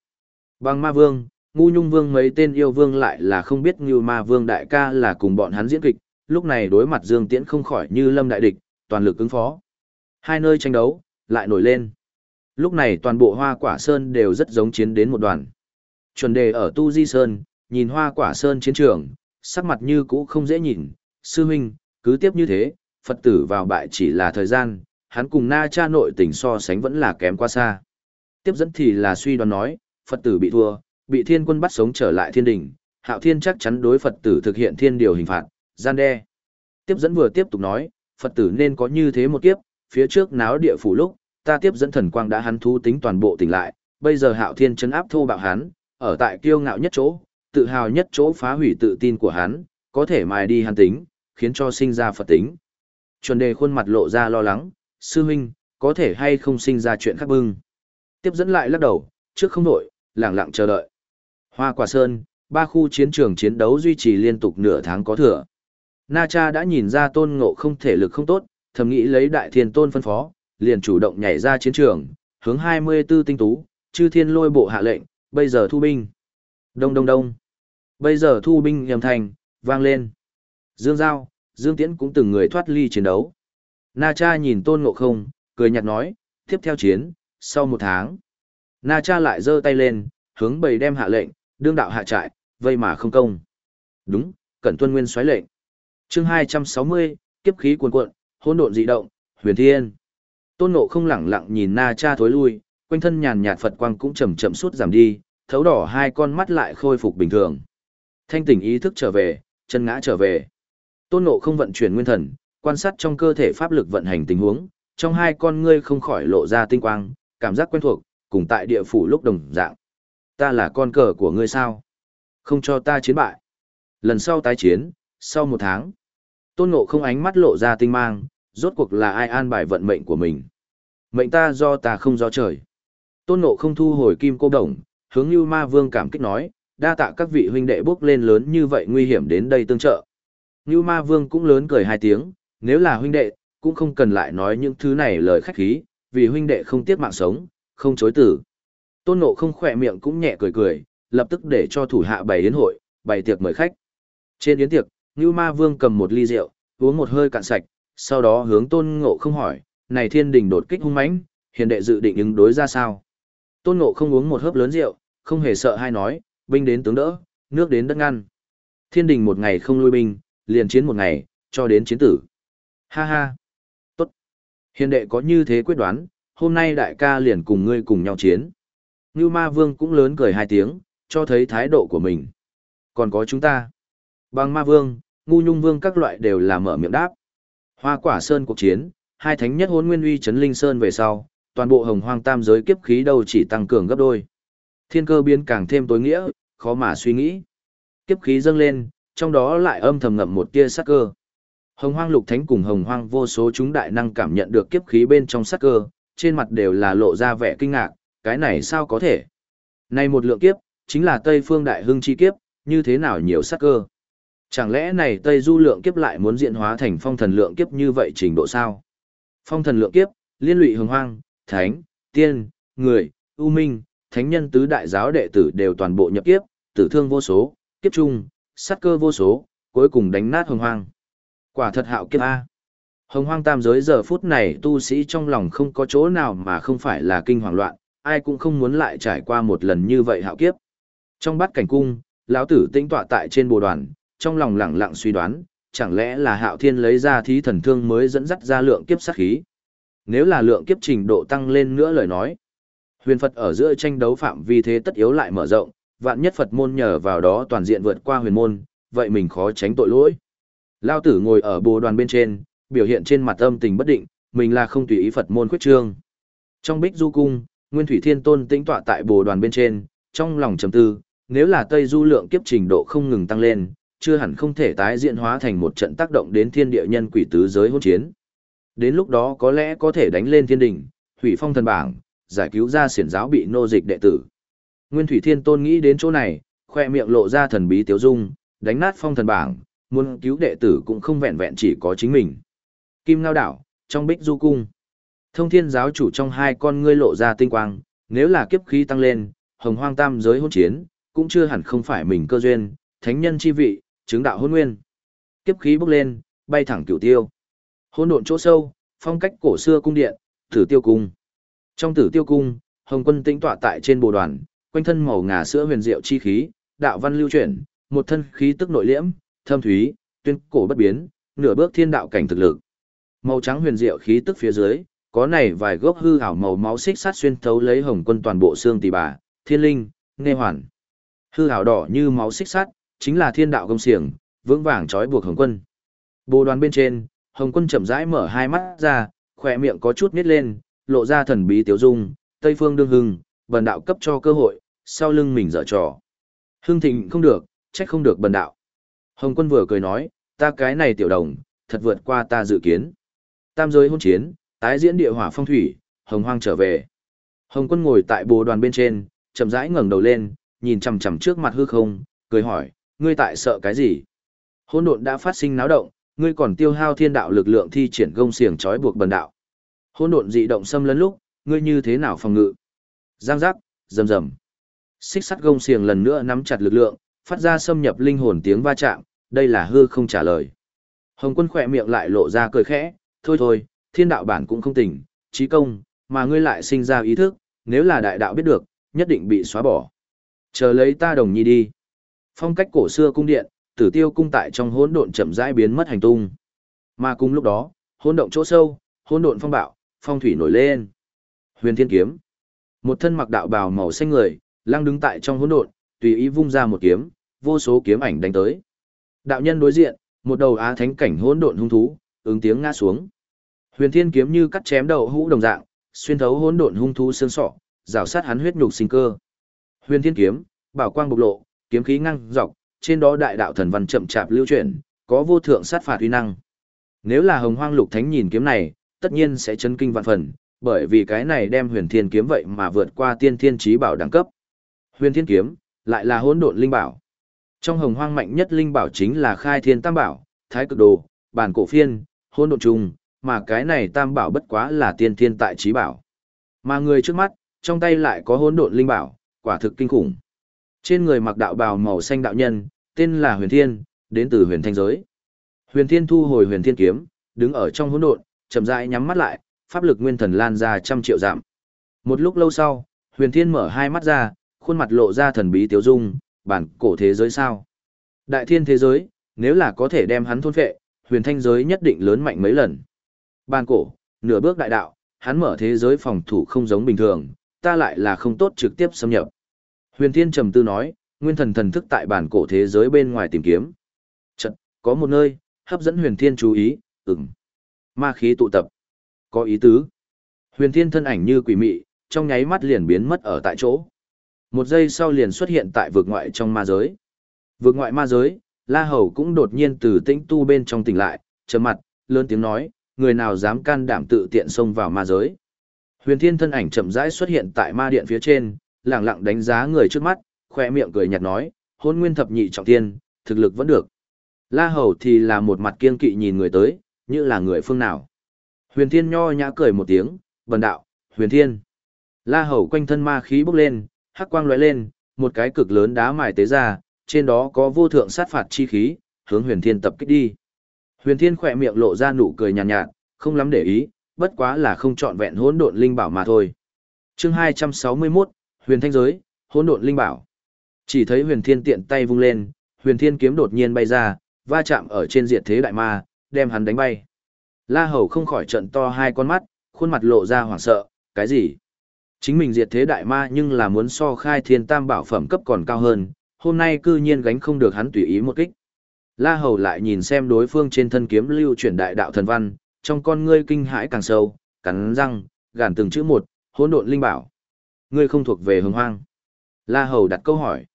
Bằng ma vương, ngu nhung vương mấy tên yêu vương lại là không biết như ma vương đại ca là cùng bọn hắn diễn kịch, lúc này đối mặt Dương Tiễn không khỏi như lâm đại địch, toàn lực ứng phó. Hai nơi tranh đấu, lại nổi lên. Lúc này toàn bộ hoa quả sơn đều rất giống chiến đến một đoàn. Chuẩn đề ở Tu Di Sơn, nhìn hoa quả sơn chiến trường, sắc mặt như cũ không dễ nhìn. Sư huynh, cứ tiếp như thế, Phật tử vào bại chỉ là thời gian, hắn cùng na cha nội tình so sánh vẫn là kém quá xa. Tiếp dẫn thì là suy đoán nói, Phật tử bị thua, bị thiên quân bắt sống trở lại thiên đình, hạo thiên chắc chắn đối Phật tử thực hiện thiên điều hình phạt, gian đe. Tiếp dẫn vừa tiếp tục nói, Phật tử nên có như thế một kiếp, phía trước náo địa phủ lúc, ta tiếp dẫn thần quang đã hắn thu tính toàn bộ tỉnh lại, bây giờ hạo thiên chấn áp thô bạo hắn, ở tại kiêu ngạo nhất chỗ, tự hào nhất chỗ phá hủy tự tin của hắn, có thể mài đi hắn tính, khiến cho sinh ra Phật tính. Chuẩn đề khuôn mặt lộ ra lo lắng, sư huynh, có thể hay không sinh ra chuyện khác bưng. Tiếp dẫn lại lắc đầu, trước không đổi, lặng lặng chờ đợi. Hoa quả sơn, ba khu chiến trường chiến đấu duy trì liên tục nửa tháng có thừa. Na Cha đã nhìn ra tôn ngộ không thể lực không tốt, thầm nghĩ lấy đại thiên tôn phân phó, liền chủ động nhảy ra chiến trường, hướng 24 tinh tú, chư thiên lôi bộ hạ lệnh, bây giờ thu binh. Đông đông đông. Bây giờ thu binh nhầm thành, vang lên. Dương Giao, Dương Tiễn cũng từng người thoát ly chiến đấu. Na Cha nhìn tôn ngộ không, cười nhạt nói, tiếp theo chiến, sau một tháng. Na Cha lại giơ tay lên, hướng bầy đem hạ lệnh, đương đạo hạ trại, vây mà không công. Đúng, cẩn tuân nguyên xoáy lệnh. chương 260, kiếp khí cuồn cuộn, hỗn độn dị động, huyền thiên. Tôn Ngộ không lẳng lặng nhìn Na Cha thối lui, quanh thân nhàn nhạt Phật quang cũng chậm chậm suốt giảm đi, thấu đỏ hai con mắt lại khôi phục bình thường. Thanh tỉnh ý thức trở về, chân ngã trở về. Tôn Ngộ không vận chuyển nguyên thần, quan sát trong cơ thể pháp lực vận hành tình huống, trong hai con ngươi không khỏi lộ ra tinh quang, cảm giác quen thuộc, cùng tại địa phủ lúc đồng dạng. Ta là con cờ của ngươi sao? Không cho ta chiến bại. Lần sau tái chiến, sau một tháng. Tôn Ngộ không ánh mắt lộ ra tinh mang, rốt cuộc là ai an bài vận mệnh của mình. Mệnh ta do ta không do trời. Tôn Ngộ không thu hồi kim cô đồng, hướng như ma vương cảm kích nói, đa tạ các vị huynh đệ bước lên lớn như vậy nguy hiểm đến đây tương trợ. Như ma vương cũng lớn cười hai tiếng, nếu là huynh đệ, cũng không cần lại nói những thứ này lời khách khí, vì huynh đệ không tiếc mạng sống, không chối tử. Tôn Ngộ không khỏe miệng cũng nhẹ cười cười, lập tức để cho thủ hạ bày yến hội, bày tiệc mời khách. Trên yến tiệc, Ngưu Ma Vương cầm một ly rượu, uống một hơi cạn sạch, sau đó hướng Tôn Ngộ không hỏi, này thiên đình đột kích hung mãnh, hiền đệ dự định ứng đối ra sao? Tôn Ngộ không uống một hớp lớn rượu, không hề sợ hay nói, binh đến tướng đỡ, nước đến đất ngăn. Thiên đình một ngày không lui binh, liền chiến một ngày, cho đến chiến tử. Ha ha. Tốt. Hiền đệ có như thế quyết đoán, hôm nay đại ca liền cùng ngươi cùng nhau chiến. Ngưu ma vương cũng lớn cười hai tiếng, cho thấy thái độ của mình. Còn có chúng ta. Bằng ma vương, ngu nhung vương các loại đều là mở miệng đáp. Hoa quả sơn cuộc chiến, hai thánh nhất hôn nguyên uy chấn linh sơn về sau, toàn bộ hồng hoang tam giới kiếp khí đâu chỉ tăng cường gấp đôi. Thiên cơ biến càng thêm tối nghĩa, khó mà suy nghĩ. Kiếp khí dâng lên, trong đó lại âm thầm ngậm một tia sắc cơ. Hồng hoang lục thánh cùng hồng hoang vô số chúng đại năng cảm nhận được kiếp khí bên trong sắc cơ, trên mặt đều là lộ ra vẻ kinh ngạc, cái này sao có thể? Này một lượng kiếp, chính là Tây phương đại hưng chi kiếp, như thế nào nhiều sắc cơ? Chẳng lẽ này Tây du lượng kiếp lại muốn diễn hóa thành phong thần lượng kiếp như vậy trình độ sao? Phong thần lượng kiếp, liên lụy hồng hoang, thánh, tiên, người, u minh, thánh nhân tứ đại giáo đệ tử đều toàn bộ nhập kiếp, tử thương vô số, kiếp trung, sát cơ vô số, cuối cùng đánh nát hồng hoang. Quả thật hạo kiếp A. Hồng hoang tam giới giờ phút này tu sĩ trong lòng không có chỗ nào mà không phải là kinh hoàng loạn, ai cũng không muốn lại trải qua một lần như vậy hạo kiếp. Trong bát cảnh cung, lão tử tĩnh tọa tại trên bồ đoàn, trong lòng lẳng lặng suy đoán, chẳng lẽ là hạo thiên lấy ra thí thần thương mới dẫn dắt ra lượng kiếp sát khí. Nếu là lượng kiếp trình độ tăng lên nữa lời nói, huyền Phật ở giữa tranh đấu phạm vi thế tất yếu lại mở rộng, vạn nhất Phật môn nhờ vào đó toàn diện vượt qua huyền môn, vậy mình khó tránh tội lỗi. Lao tử ngồi ở bồ đoàn bên trên, biểu hiện trên mặt âm tình bất định, mình là không tùy ý Phật môn khuyết trương. Trong Bích Du cung, Nguyên Thủy Thiên Tôn tĩnh tọa tại bồ đoàn bên trên, trong lòng trầm tư, nếu là Tây Du lượng kiếp trình độ không ngừng tăng lên, chưa hẳn không thể tái diễn hóa thành một trận tác động đến thiên địa nhân quỷ tứ giới hỗn chiến. Đến lúc đó có lẽ có thể đánh lên thiên đỉnh, hủy phong thần bảng, giải cứu ra xiển giáo bị nô dịch đệ tử. Nguyên Thủy Thiên Tôn nghĩ đến chỗ này, khoe miệng lộ ra thần bí tiếu dung, đánh nát phong thần bảng, muốn cứu đệ tử cũng không vẹn vẹn chỉ có chính mình. Kim Ngao Đảo, trong Bích Du Cung. Thông thiên giáo chủ trong hai con ngươi lộ ra tinh quang, nếu là kiếp khí tăng lên, hồng hoang tam giới hôn chiến, cũng chưa hẳn không phải mình cơ duyên, thánh nhân chi vị, chứng đạo hôn nguyên. Kiếp khí bốc lên, bay thẳng cửu tiêu. Hôn độn chỗ sâu, phong cách cổ xưa cung điện, tử tiêu cung. Trong tử tiêu cung, hồng quân tĩnh tọa tại trên bồ đoàn, quanh thân màu ngà sữa huyền diệu chi khí, đạo văn lưu chuyển, một thân khí tức nội liễm, thâm thúy, tuyên cổ bất biến, nửa bước thiên đạo cảnh thực lực. Màu trắng huyền diệu khí tức phía dưới, có này vài gốc hư ảo màu máu xích sát xuyên thấu lấy hồng quân toàn bộ xương tỷ bà, thiên linh, nghe hoàn. Hư ảo đỏ như máu xích sắt, chính là thiên đạo công xiềng, vững vàng trói buộc hồng quân. Bồ đoàn bên trên, hồng quân chậm rãi mở hai mắt ra, khỏe miệng có chút nít lên, lộ ra thần bí tiểu dung, Tây phương đương hưng, bần đạo cấp cho cơ hội, sau lưng mình dở trò. Hưng thịnh không được, trách không được bần đạo. Hồng quân vừa cười nói, ta cái này tiểu đồng, thật vượt qua ta dự kiến. Tam giới hôn chiến, tái diễn địa hỏa phong thủy, hồng hoang trở về. Hồng quân ngồi tại bồ đoàn bên trên, chậm rãi ngẩng đầu lên, nhìn chằm chằm trước mặt hư không, cười hỏi, ngươi tại sợ cái gì? Hôn độn đã phát sinh náo động, ngươi còn tiêu hao thiên đạo lực lượng thi triển gông xiềng trói buộc bần đạo. Hôn độn dị động xâm lấn lúc, ngươi như thế nào phòng ngự? Giang giác, rầm rầm. Xích sắt gông xiềng lần nữa nắm chặt lực lượng, phát ra xâm nhập linh hồn tiếng va chạm, đây là hư không trả lời. Hồng quân khỏe miệng lại lộ ra cười khẽ, thôi thôi, thiên đạo bản cũng không tỉnh, trí công, mà ngươi lại sinh ra ý thức, nếu là đại đạo biết được, nhất định bị xóa bỏ. Chờ lấy ta đồng nhi đi. Phong cách cổ xưa cung điện, tử tiêu cung tại trong hỗn độn chậm rãi biến mất hành tung. Mà cùng lúc đó, hỗn động chỗ sâu, hỗn độn phong bạo, phong thủy nổi lên. Huyền Thiên kiếm. Một thân mặc đạo bào màu xanh người, lang đứng tại trong hỗn độn, tùy ý vung ra một kiếm, vô số kiếm ảnh đánh tới. Đạo nhân đối diện, một đầu á thánh cảnh hỗn độn hung thú, ứng tiếng ngã xuống. Huyền Thiên kiếm như cắt chém đầu hũ đồng dạng, xuyên thấu hỗn độn hung thú xương sọ, rào sát hắn huyết nhục sinh cơ. Huyền Thiên kiếm, bảo quang bộc lộ, kiếm khí ngang dọc, trên đó đại đạo thần văn chậm chạp lưu chuyển, có vô thượng sát phạt uy năng. Nếu là Hồng Hoang Lục Thánh nhìn kiếm này, tất nhiên sẽ chấn kinh vạn phần, bởi vì cái này đem Huyền Thiên kiếm vậy mà vượt qua Tiên Thiên Chí Bảo đẳng cấp. Huyền Thiên kiếm lại là hỗn độn linh bảo. Trong Hồng Hoang mạnh nhất linh bảo chính là Khai Thiên Tam Bảo, Thái Cực Đồ, Bản Cổ Phiên, Hỗn Độn Trùng, mà cái này Tam Bảo bất quá là Tiên Thiên tại trí Bảo. Mà người trước mắt, trong tay lại có hỗn độn linh bảo, quả thực kinh khủng. Trên người mặc đạo bào màu xanh đạo nhân, tên là Huyền Thiên, đến từ Huyền Thanh giới. Huyền Thiên thu hồi Huyền Thiên kiếm, đứng ở trong hỗn độn, chậm rãi nhắm mắt lại, pháp lực nguyên thần lan ra trăm triệu giảm. Một lúc lâu sau, Huyền Thiên mở hai mắt ra, khuôn mặt lộ ra thần bí tiếu dung, bản cổ thế giới sao? Đại thiên thế giới, nếu là có thể đem hắn thôn phệ, Huyền Thanh giới nhất định lớn mạnh mấy lần. Bản cổ, nửa bước đại đạo, hắn mở thế giới phòng thủ không giống bình thường, ta lại là không tốt trực tiếp xâm nhập. Huyền Thiên trầm tư nói, nguyên thần thần thức tại bản cổ thế giới bên ngoài tìm kiếm. Chật, có một nơi, hấp dẫn Huyền Thiên chú ý, ừm. Ma khí tụ tập. Có ý tứ. Huyền Thiên thân ảnh như quỷ mị, trong nháy mắt liền biến mất ở tại chỗ. Một giây sau liền xuất hiện tại vực ngoại trong ma giới. Vực ngoại ma giới, La Hầu cũng đột nhiên từ tĩnh tu bên trong tỉnh lại, trầm mặt, lớn tiếng nói, người nào dám can đảm tự tiện xông vào ma giới. Huyền Thiên thân ảnh chậm rãi xuất hiện tại ma điện phía trên, lẳng lặng đánh giá người trước mắt, khoe miệng cười nhạt nói, hôn nguyên thập nhị trọng thiên, thực lực vẫn được. La Hầu thì là một mặt kiên kỵ nhìn người tới, như là người phương nào. Huyền Thiên nho nhã cười một tiếng, bần đạo, Huyền Thiên. La Hầu quanh thân ma khí bốc lên, hắc quang lóe lên, một cái cực lớn đá mài tế ra, trên đó có vô thượng sát phạt chi khí, hướng Huyền Thiên tập kích đi. Huyền Thiên khỏe miệng lộ ra nụ cười nhàn nhạt, nhạt, không lắm để ý, bất quá là không chọn vẹn hỗn độn linh bảo mà thôi. Chương 261, Huyền Thanh giới, hỗn độn linh bảo. Chỉ thấy Huyền Thiên tiện tay vung lên, Huyền Thiên kiếm đột nhiên bay ra, va chạm ở trên diệt thế đại ma, đem hắn đánh bay. La Hầu không khỏi trận to hai con mắt, khuôn mặt lộ ra hoảng sợ, cái gì? Chính mình diệt thế đại ma nhưng là muốn so khai thiên tam bảo phẩm cấp còn cao hơn, hôm nay cư nhiên gánh không được hắn tùy ý một kích. La Hầu lại nhìn xem đối phương trên thân kiếm lưu chuyển đại đạo thần văn, trong con ngươi kinh hãi càng sâu, cắn răng, gàn từng chữ một, hỗn độn linh bảo. Ngươi không thuộc về hồng hoang. La Hầu đặt câu hỏi.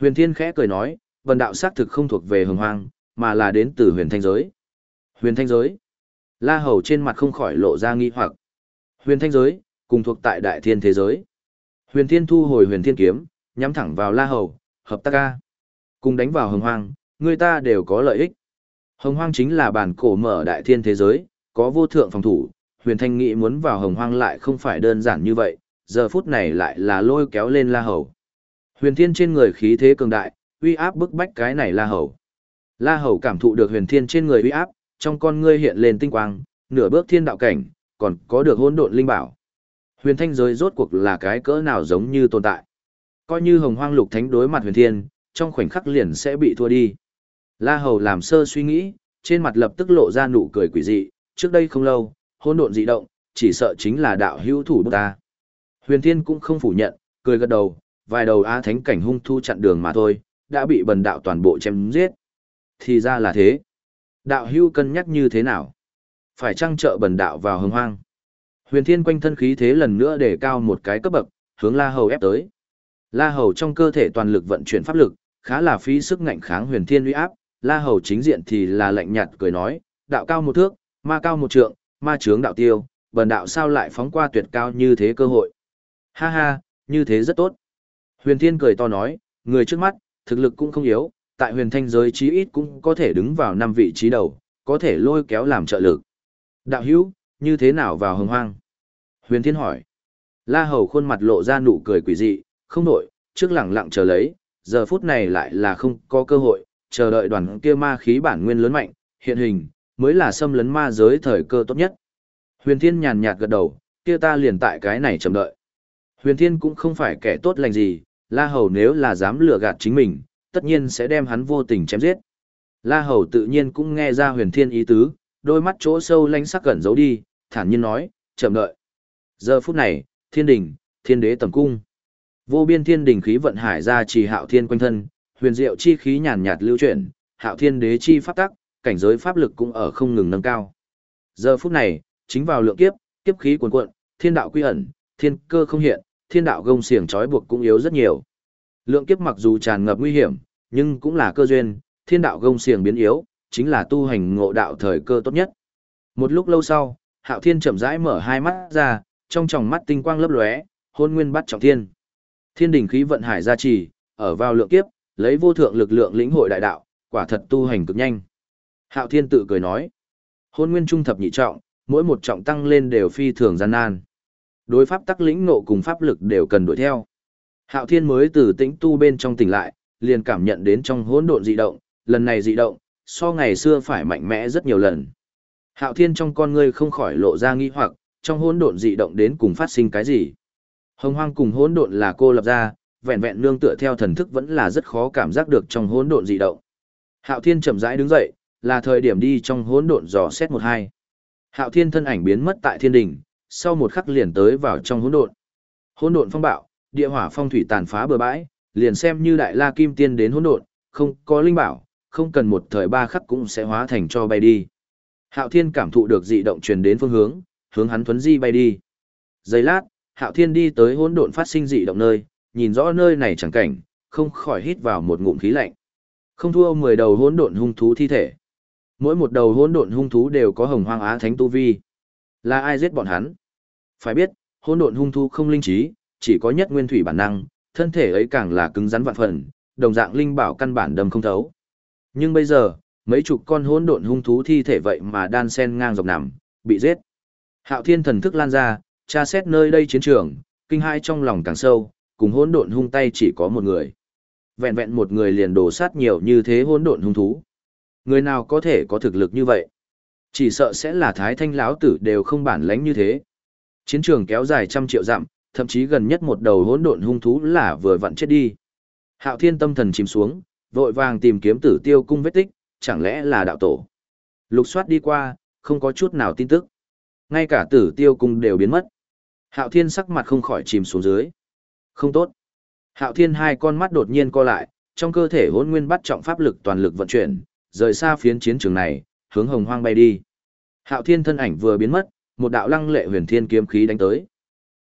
Huyền Thiên khẽ cười nói, vần đạo xác thực không thuộc về hồng hoang, mà là đến từ huyền thanh giới. Huyền thanh giới. La Hầu trên mặt không khỏi lộ ra nghi hoặc. Huyền thanh giới, cùng thuộc tại đại thiên thế giới. Huyền Thiên thu hồi huyền thiên kiếm, nhắm thẳng vào La Hầu, hợp tác ca. Cùng đánh vào hồng hoang, người ta đều có lợi ích. Hồng hoang chính là bản cổ mở đại thiên thế giới, có vô thượng phòng thủ, huyền thanh nghĩ muốn vào hồng hoang lại không phải đơn giản như vậy, giờ phút này lại là lôi kéo lên La Hầu. Huyền thiên trên người khí thế cường đại, uy áp bức bách cái này La Hầu. La Hầu cảm thụ được huyền thiên trên người uy áp, trong con ngươi hiện lên tinh quang, nửa bước thiên đạo cảnh, còn có được hỗn độn linh bảo. Huyền thanh giới rốt cuộc là cái cỡ nào giống như tồn tại. Coi như hồng hoang lục thánh đối mặt huyền thiên, trong khoảnh khắc liền sẽ bị thua đi. La Hầu làm sơ suy nghĩ, trên mặt lập tức lộ ra nụ cười quỷ dị, trước đây không lâu, hỗn độn dị động, chỉ sợ chính là đạo hữu thủ bức ta. Huyền Thiên cũng không phủ nhận, cười gật đầu, vài đầu á thánh cảnh hung thu chặn đường mà thôi, đã bị bần đạo toàn bộ chém giết. Thì ra là thế. Đạo hữu cân nhắc như thế nào? Phải trăng trợ bần đạo vào hồng hoang? Huyền Thiên quanh thân khí thế lần nữa để cao một cái cấp bậc, hướng La Hầu ép tới. La Hầu trong cơ thể toàn lực vận chuyển pháp lực, khá là phí sức ngạnh kháng Huyền Thiên uy áp, La Hầu chính diện thì là lạnh nhạt cười nói, đạo cao một thước, ma cao một trượng, ma chướng đạo tiêu, bần đạo sao lại phóng qua tuyệt cao như thế cơ hội. Ha ha, như thế rất tốt. Huyền Thiên cười to nói, người trước mắt, thực lực cũng không yếu, tại huyền thanh giới chí ít cũng có thể đứng vào năm vị trí đầu, có thể lôi kéo làm trợ lực. Đạo hữu, như thế nào vào hồng hoang? Huyền Thiên hỏi. La Hầu khuôn mặt lộ ra nụ cười quỷ dị, không nổi, trước lặng lặng chờ lấy, giờ phút này lại là không có cơ hội, chờ đợi đoàn kia ma khí bản nguyên lớn mạnh, hiện hình, mới là xâm lấn ma giới thời cơ tốt nhất. Huyền Thiên nhàn nhạt gật đầu, kia ta liền tại cái này chờ đợi. Huyền Thiên cũng không phải kẻ tốt lành gì, La Hầu nếu là dám lừa gạt chính mình, tất nhiên sẽ đem hắn vô tình chém giết. La Hầu tự nhiên cũng nghe ra Huyền Thiên ý tứ, đôi mắt chỗ sâu lánh sắc gần giấu đi, thản nhiên nói, chậm đợi. Giờ phút này, thiên đình, thiên đế tầm cung. Vô biên thiên đình khí vận hải ra trì hạo thiên quanh thân, huyền diệu chi khí nhàn nhạt lưu chuyển, hạo thiên đế chi pháp tắc, cảnh giới pháp lực cũng ở không ngừng nâng cao. Giờ phút này, chính vào lượng kiếp, kiếp khí cuồn cuộn, thiên đạo quy ẩn, thiên cơ không hiện, thiên đạo gông xiềng trói buộc cũng yếu rất nhiều. Lượng kiếp mặc dù tràn ngập nguy hiểm, nhưng cũng là cơ duyên, thiên đạo gông xiềng biến yếu, chính là tu hành ngộ đạo thời cơ tốt nhất. Một lúc lâu sau, Hạo Thiên chậm rãi mở hai mắt ra, trong tròng mắt tinh quang lấp lóe, hôn nguyên bắt trọng thiên. Thiên đỉnh khí vận hải gia trì, ở vào lượng kiếp, lấy vô thượng lực lượng lĩnh hội đại đạo, quả thật tu hành cực nhanh. Hạo Thiên tự cười nói, hôn nguyên trung thập nhị trọng, mỗi một trọng tăng lên đều phi thường gian nan. Đối pháp tắc lĩnh nộ cùng pháp lực đều cần đuổi theo. Hạo Thiên mới từ tĩnh tu bên trong tỉnh lại, liền cảm nhận đến trong hỗn độn dị động, lần này dị động, so ngày xưa phải mạnh mẽ rất nhiều lần. Hạo Thiên trong con ngươi không khỏi lộ ra nghi hoặc, trong hỗn độn dị động đến cùng phát sinh cái gì? Hồng Hoang cùng hỗn độn là cô lập ra, vẹn vẹn nương tựa theo thần thức vẫn là rất khó cảm giác được trong hỗn độn dị động. Hạo Thiên chậm rãi đứng dậy, là thời điểm đi trong hỗn độn dò xét một hai. Hạo Thiên thân ảnh biến mất tại thiên đỉnh, sau một khắc liền tới vào trong hỗn độn. Hỗn độn phong bạo, địa hỏa phong thủy tàn phá bờ bãi, liền xem như đại la kim tiên đến hỗn độn, không có linh bảo, không cần một thời ba khắc cũng sẽ hóa thành cho bay đi. Hạo Thiên cảm thụ được dị động truyền đến phương hướng, hướng hắn thuấn di bay đi. Giây lát, Hạo Thiên đi tới hỗn độn phát sinh dị động nơi, nhìn rõ nơi này chẳng cảnh, không khỏi hít vào một ngụm khí lạnh. Không thua 10 đầu hỗn độn hung thú thi thể. Mỗi một đầu hỗn độn hung thú đều có hồng hoang á thánh tu vi. Là ai giết bọn hắn? Phải biết, hỗn độn hung thú không linh trí, chỉ có nhất nguyên thủy bản năng, thân thể ấy càng là cứng rắn vạn phần, đồng dạng linh bảo căn bản đâm không thấu. Nhưng bây giờ, mấy chục con hỗn độn hung thú thi thể vậy mà đan sen ngang dọc nằm, bị giết. Hạo Thiên thần thức lan ra, tra xét nơi đây chiến trường, kinh hai trong lòng càng sâu, cùng hỗn độn hung tay chỉ có một người. Vẹn vẹn một người liền đổ sát nhiều như thế hỗn độn hung thú. Người nào có thể có thực lực như vậy? Chỉ sợ sẽ là thái thanh lão tử đều không bản lãnh như thế. Chiến trường kéo dài trăm triệu dặm, thậm chí gần nhất một đầu hỗn độn hung thú là vừa vặn chết đi. Hạo Thiên tâm thần chìm xuống, vội vàng tìm kiếm Tử Tiêu cung vết tích, chẳng lẽ là đạo tổ. Lục soát đi qua, không có chút nào tin tức. Ngay cả Tử Tiêu cung đều biến mất. Hạo Thiên sắc mặt không khỏi chìm xuống dưới. Không tốt. Hạo Thiên hai con mắt đột nhiên co lại, trong cơ thể hỗn nguyên bắt trọng pháp lực toàn lực vận chuyển, rời xa phiến chiến trường này, hướng hồng hoang bay đi. Hạo Thiên thân ảnh vừa biến mất, một đạo lăng lệ huyền thiên kiếm khí đánh tới.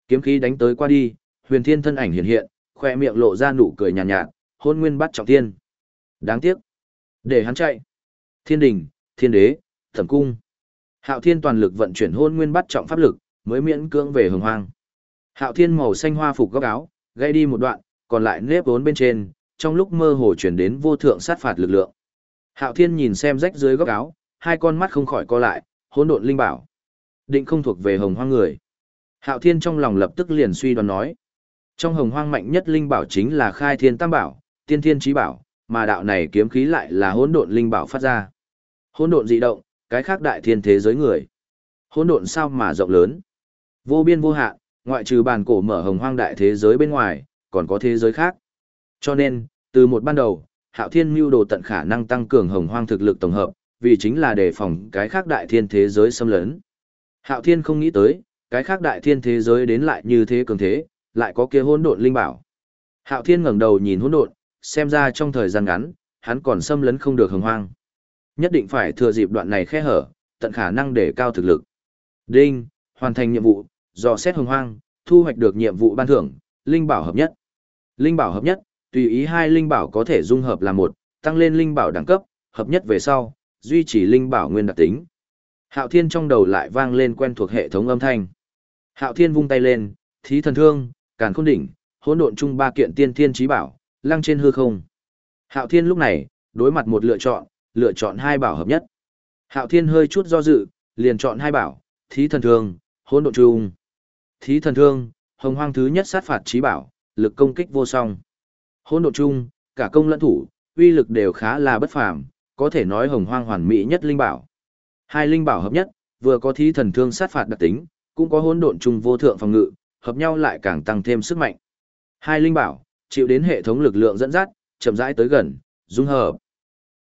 Kiếm khí đánh tới qua đi, huyền thiên thân ảnh hiện hiện, khoe miệng lộ ra nụ cười nhàn nhạt, nhạt, hôn nguyên bắt trọng thiên. Đáng tiếc. Để hắn chạy. Thiên đình, thiên đế, thẩm cung. Hạo thiên toàn lực vận chuyển hôn nguyên bắt trọng pháp lực, mới miễn cưỡng về hồng hoang. Hạo thiên màu xanh hoa phục góc áo, gây đi một đoạn, còn lại nếp vốn bên trên, trong lúc mơ hồ chuyển đến vô thượng sát phạt lực lượng. Hạo thiên nhìn xem rách dưới góc áo, hai con mắt không khỏi co lại, hỗn độn linh bảo. Định không thuộc về hồng hoang người. Hạo thiên trong lòng lập tức liền suy đoán nói. Trong hồng hoang mạnh nhất linh bảo chính là khai thiên tam bảo, tiên thiên trí bảo, mà đạo này kiếm khí lại là hỗn độn linh bảo phát ra. Hỗn độn dị động, cái khác đại thiên thế giới người. Hỗn độn sao mà rộng lớn, vô biên vô hạn, ngoại trừ bàn cổ mở hồng hoang đại thế giới bên ngoài, còn có thế giới khác. Cho nên, từ một ban đầu, Hạo Thiên mưu đồ tận khả năng tăng cường hồng hoang thực lực tổng hợp, vì chính là đề phòng cái khác đại thiên thế giới xâm lấn. Hạo Thiên không nghĩ tới, cái khác đại thiên thế giới đến lại như thế cường thế, lại có kia hỗn độn linh bảo. Hạo Thiên ngẩng đầu nhìn hỗn độn, xem ra trong thời gian ngắn, hắn còn xâm lấn không được hồng hoang. Nhất định phải thừa dịp đoạn này khe hở, tận khả năng để cao thực lực. Đinh, hoàn thành nhiệm vụ, dò xét hồng hoang, thu hoạch được nhiệm vụ ban thưởng, linh bảo hợp nhất. Linh bảo hợp nhất, tùy ý hai linh bảo có thể dung hợp là một, tăng lên linh bảo đẳng cấp, hợp nhất về sau, duy trì linh bảo nguyên đặc tính. Hạo Thiên trong đầu lại vang lên quen thuộc hệ thống âm thanh. Hạo Thiên vung tay lên, thí thần thương, càn khôn đỉnh, hỗn độn chung ba kiện tiên thiên trí bảo, lăng trên hư không. Hạo Thiên lúc này, đối mặt một lựa chọn, lựa chọn hai bảo hợp nhất. Hạo Thiên hơi chút do dự, liền chọn hai bảo, thí thần thương, hỗn độn trung. Thí thần thương, hồng hoang thứ nhất sát phạt trí bảo, lực công kích vô song. Hỗn độn trung, cả công lẫn thủ, uy lực đều khá là bất phàm, có thể nói hồng hoang hoàn mỹ nhất linh bảo. Hai linh bảo hợp nhất, vừa có thí thần thương sát phạt đặc tính, cũng có hỗn độn trung vô thượng phòng ngự, hợp nhau lại càng tăng thêm sức mạnh. Hai linh bảo, chịu đến hệ thống lực lượng dẫn dắt, chậm rãi tới gần, dung hợp.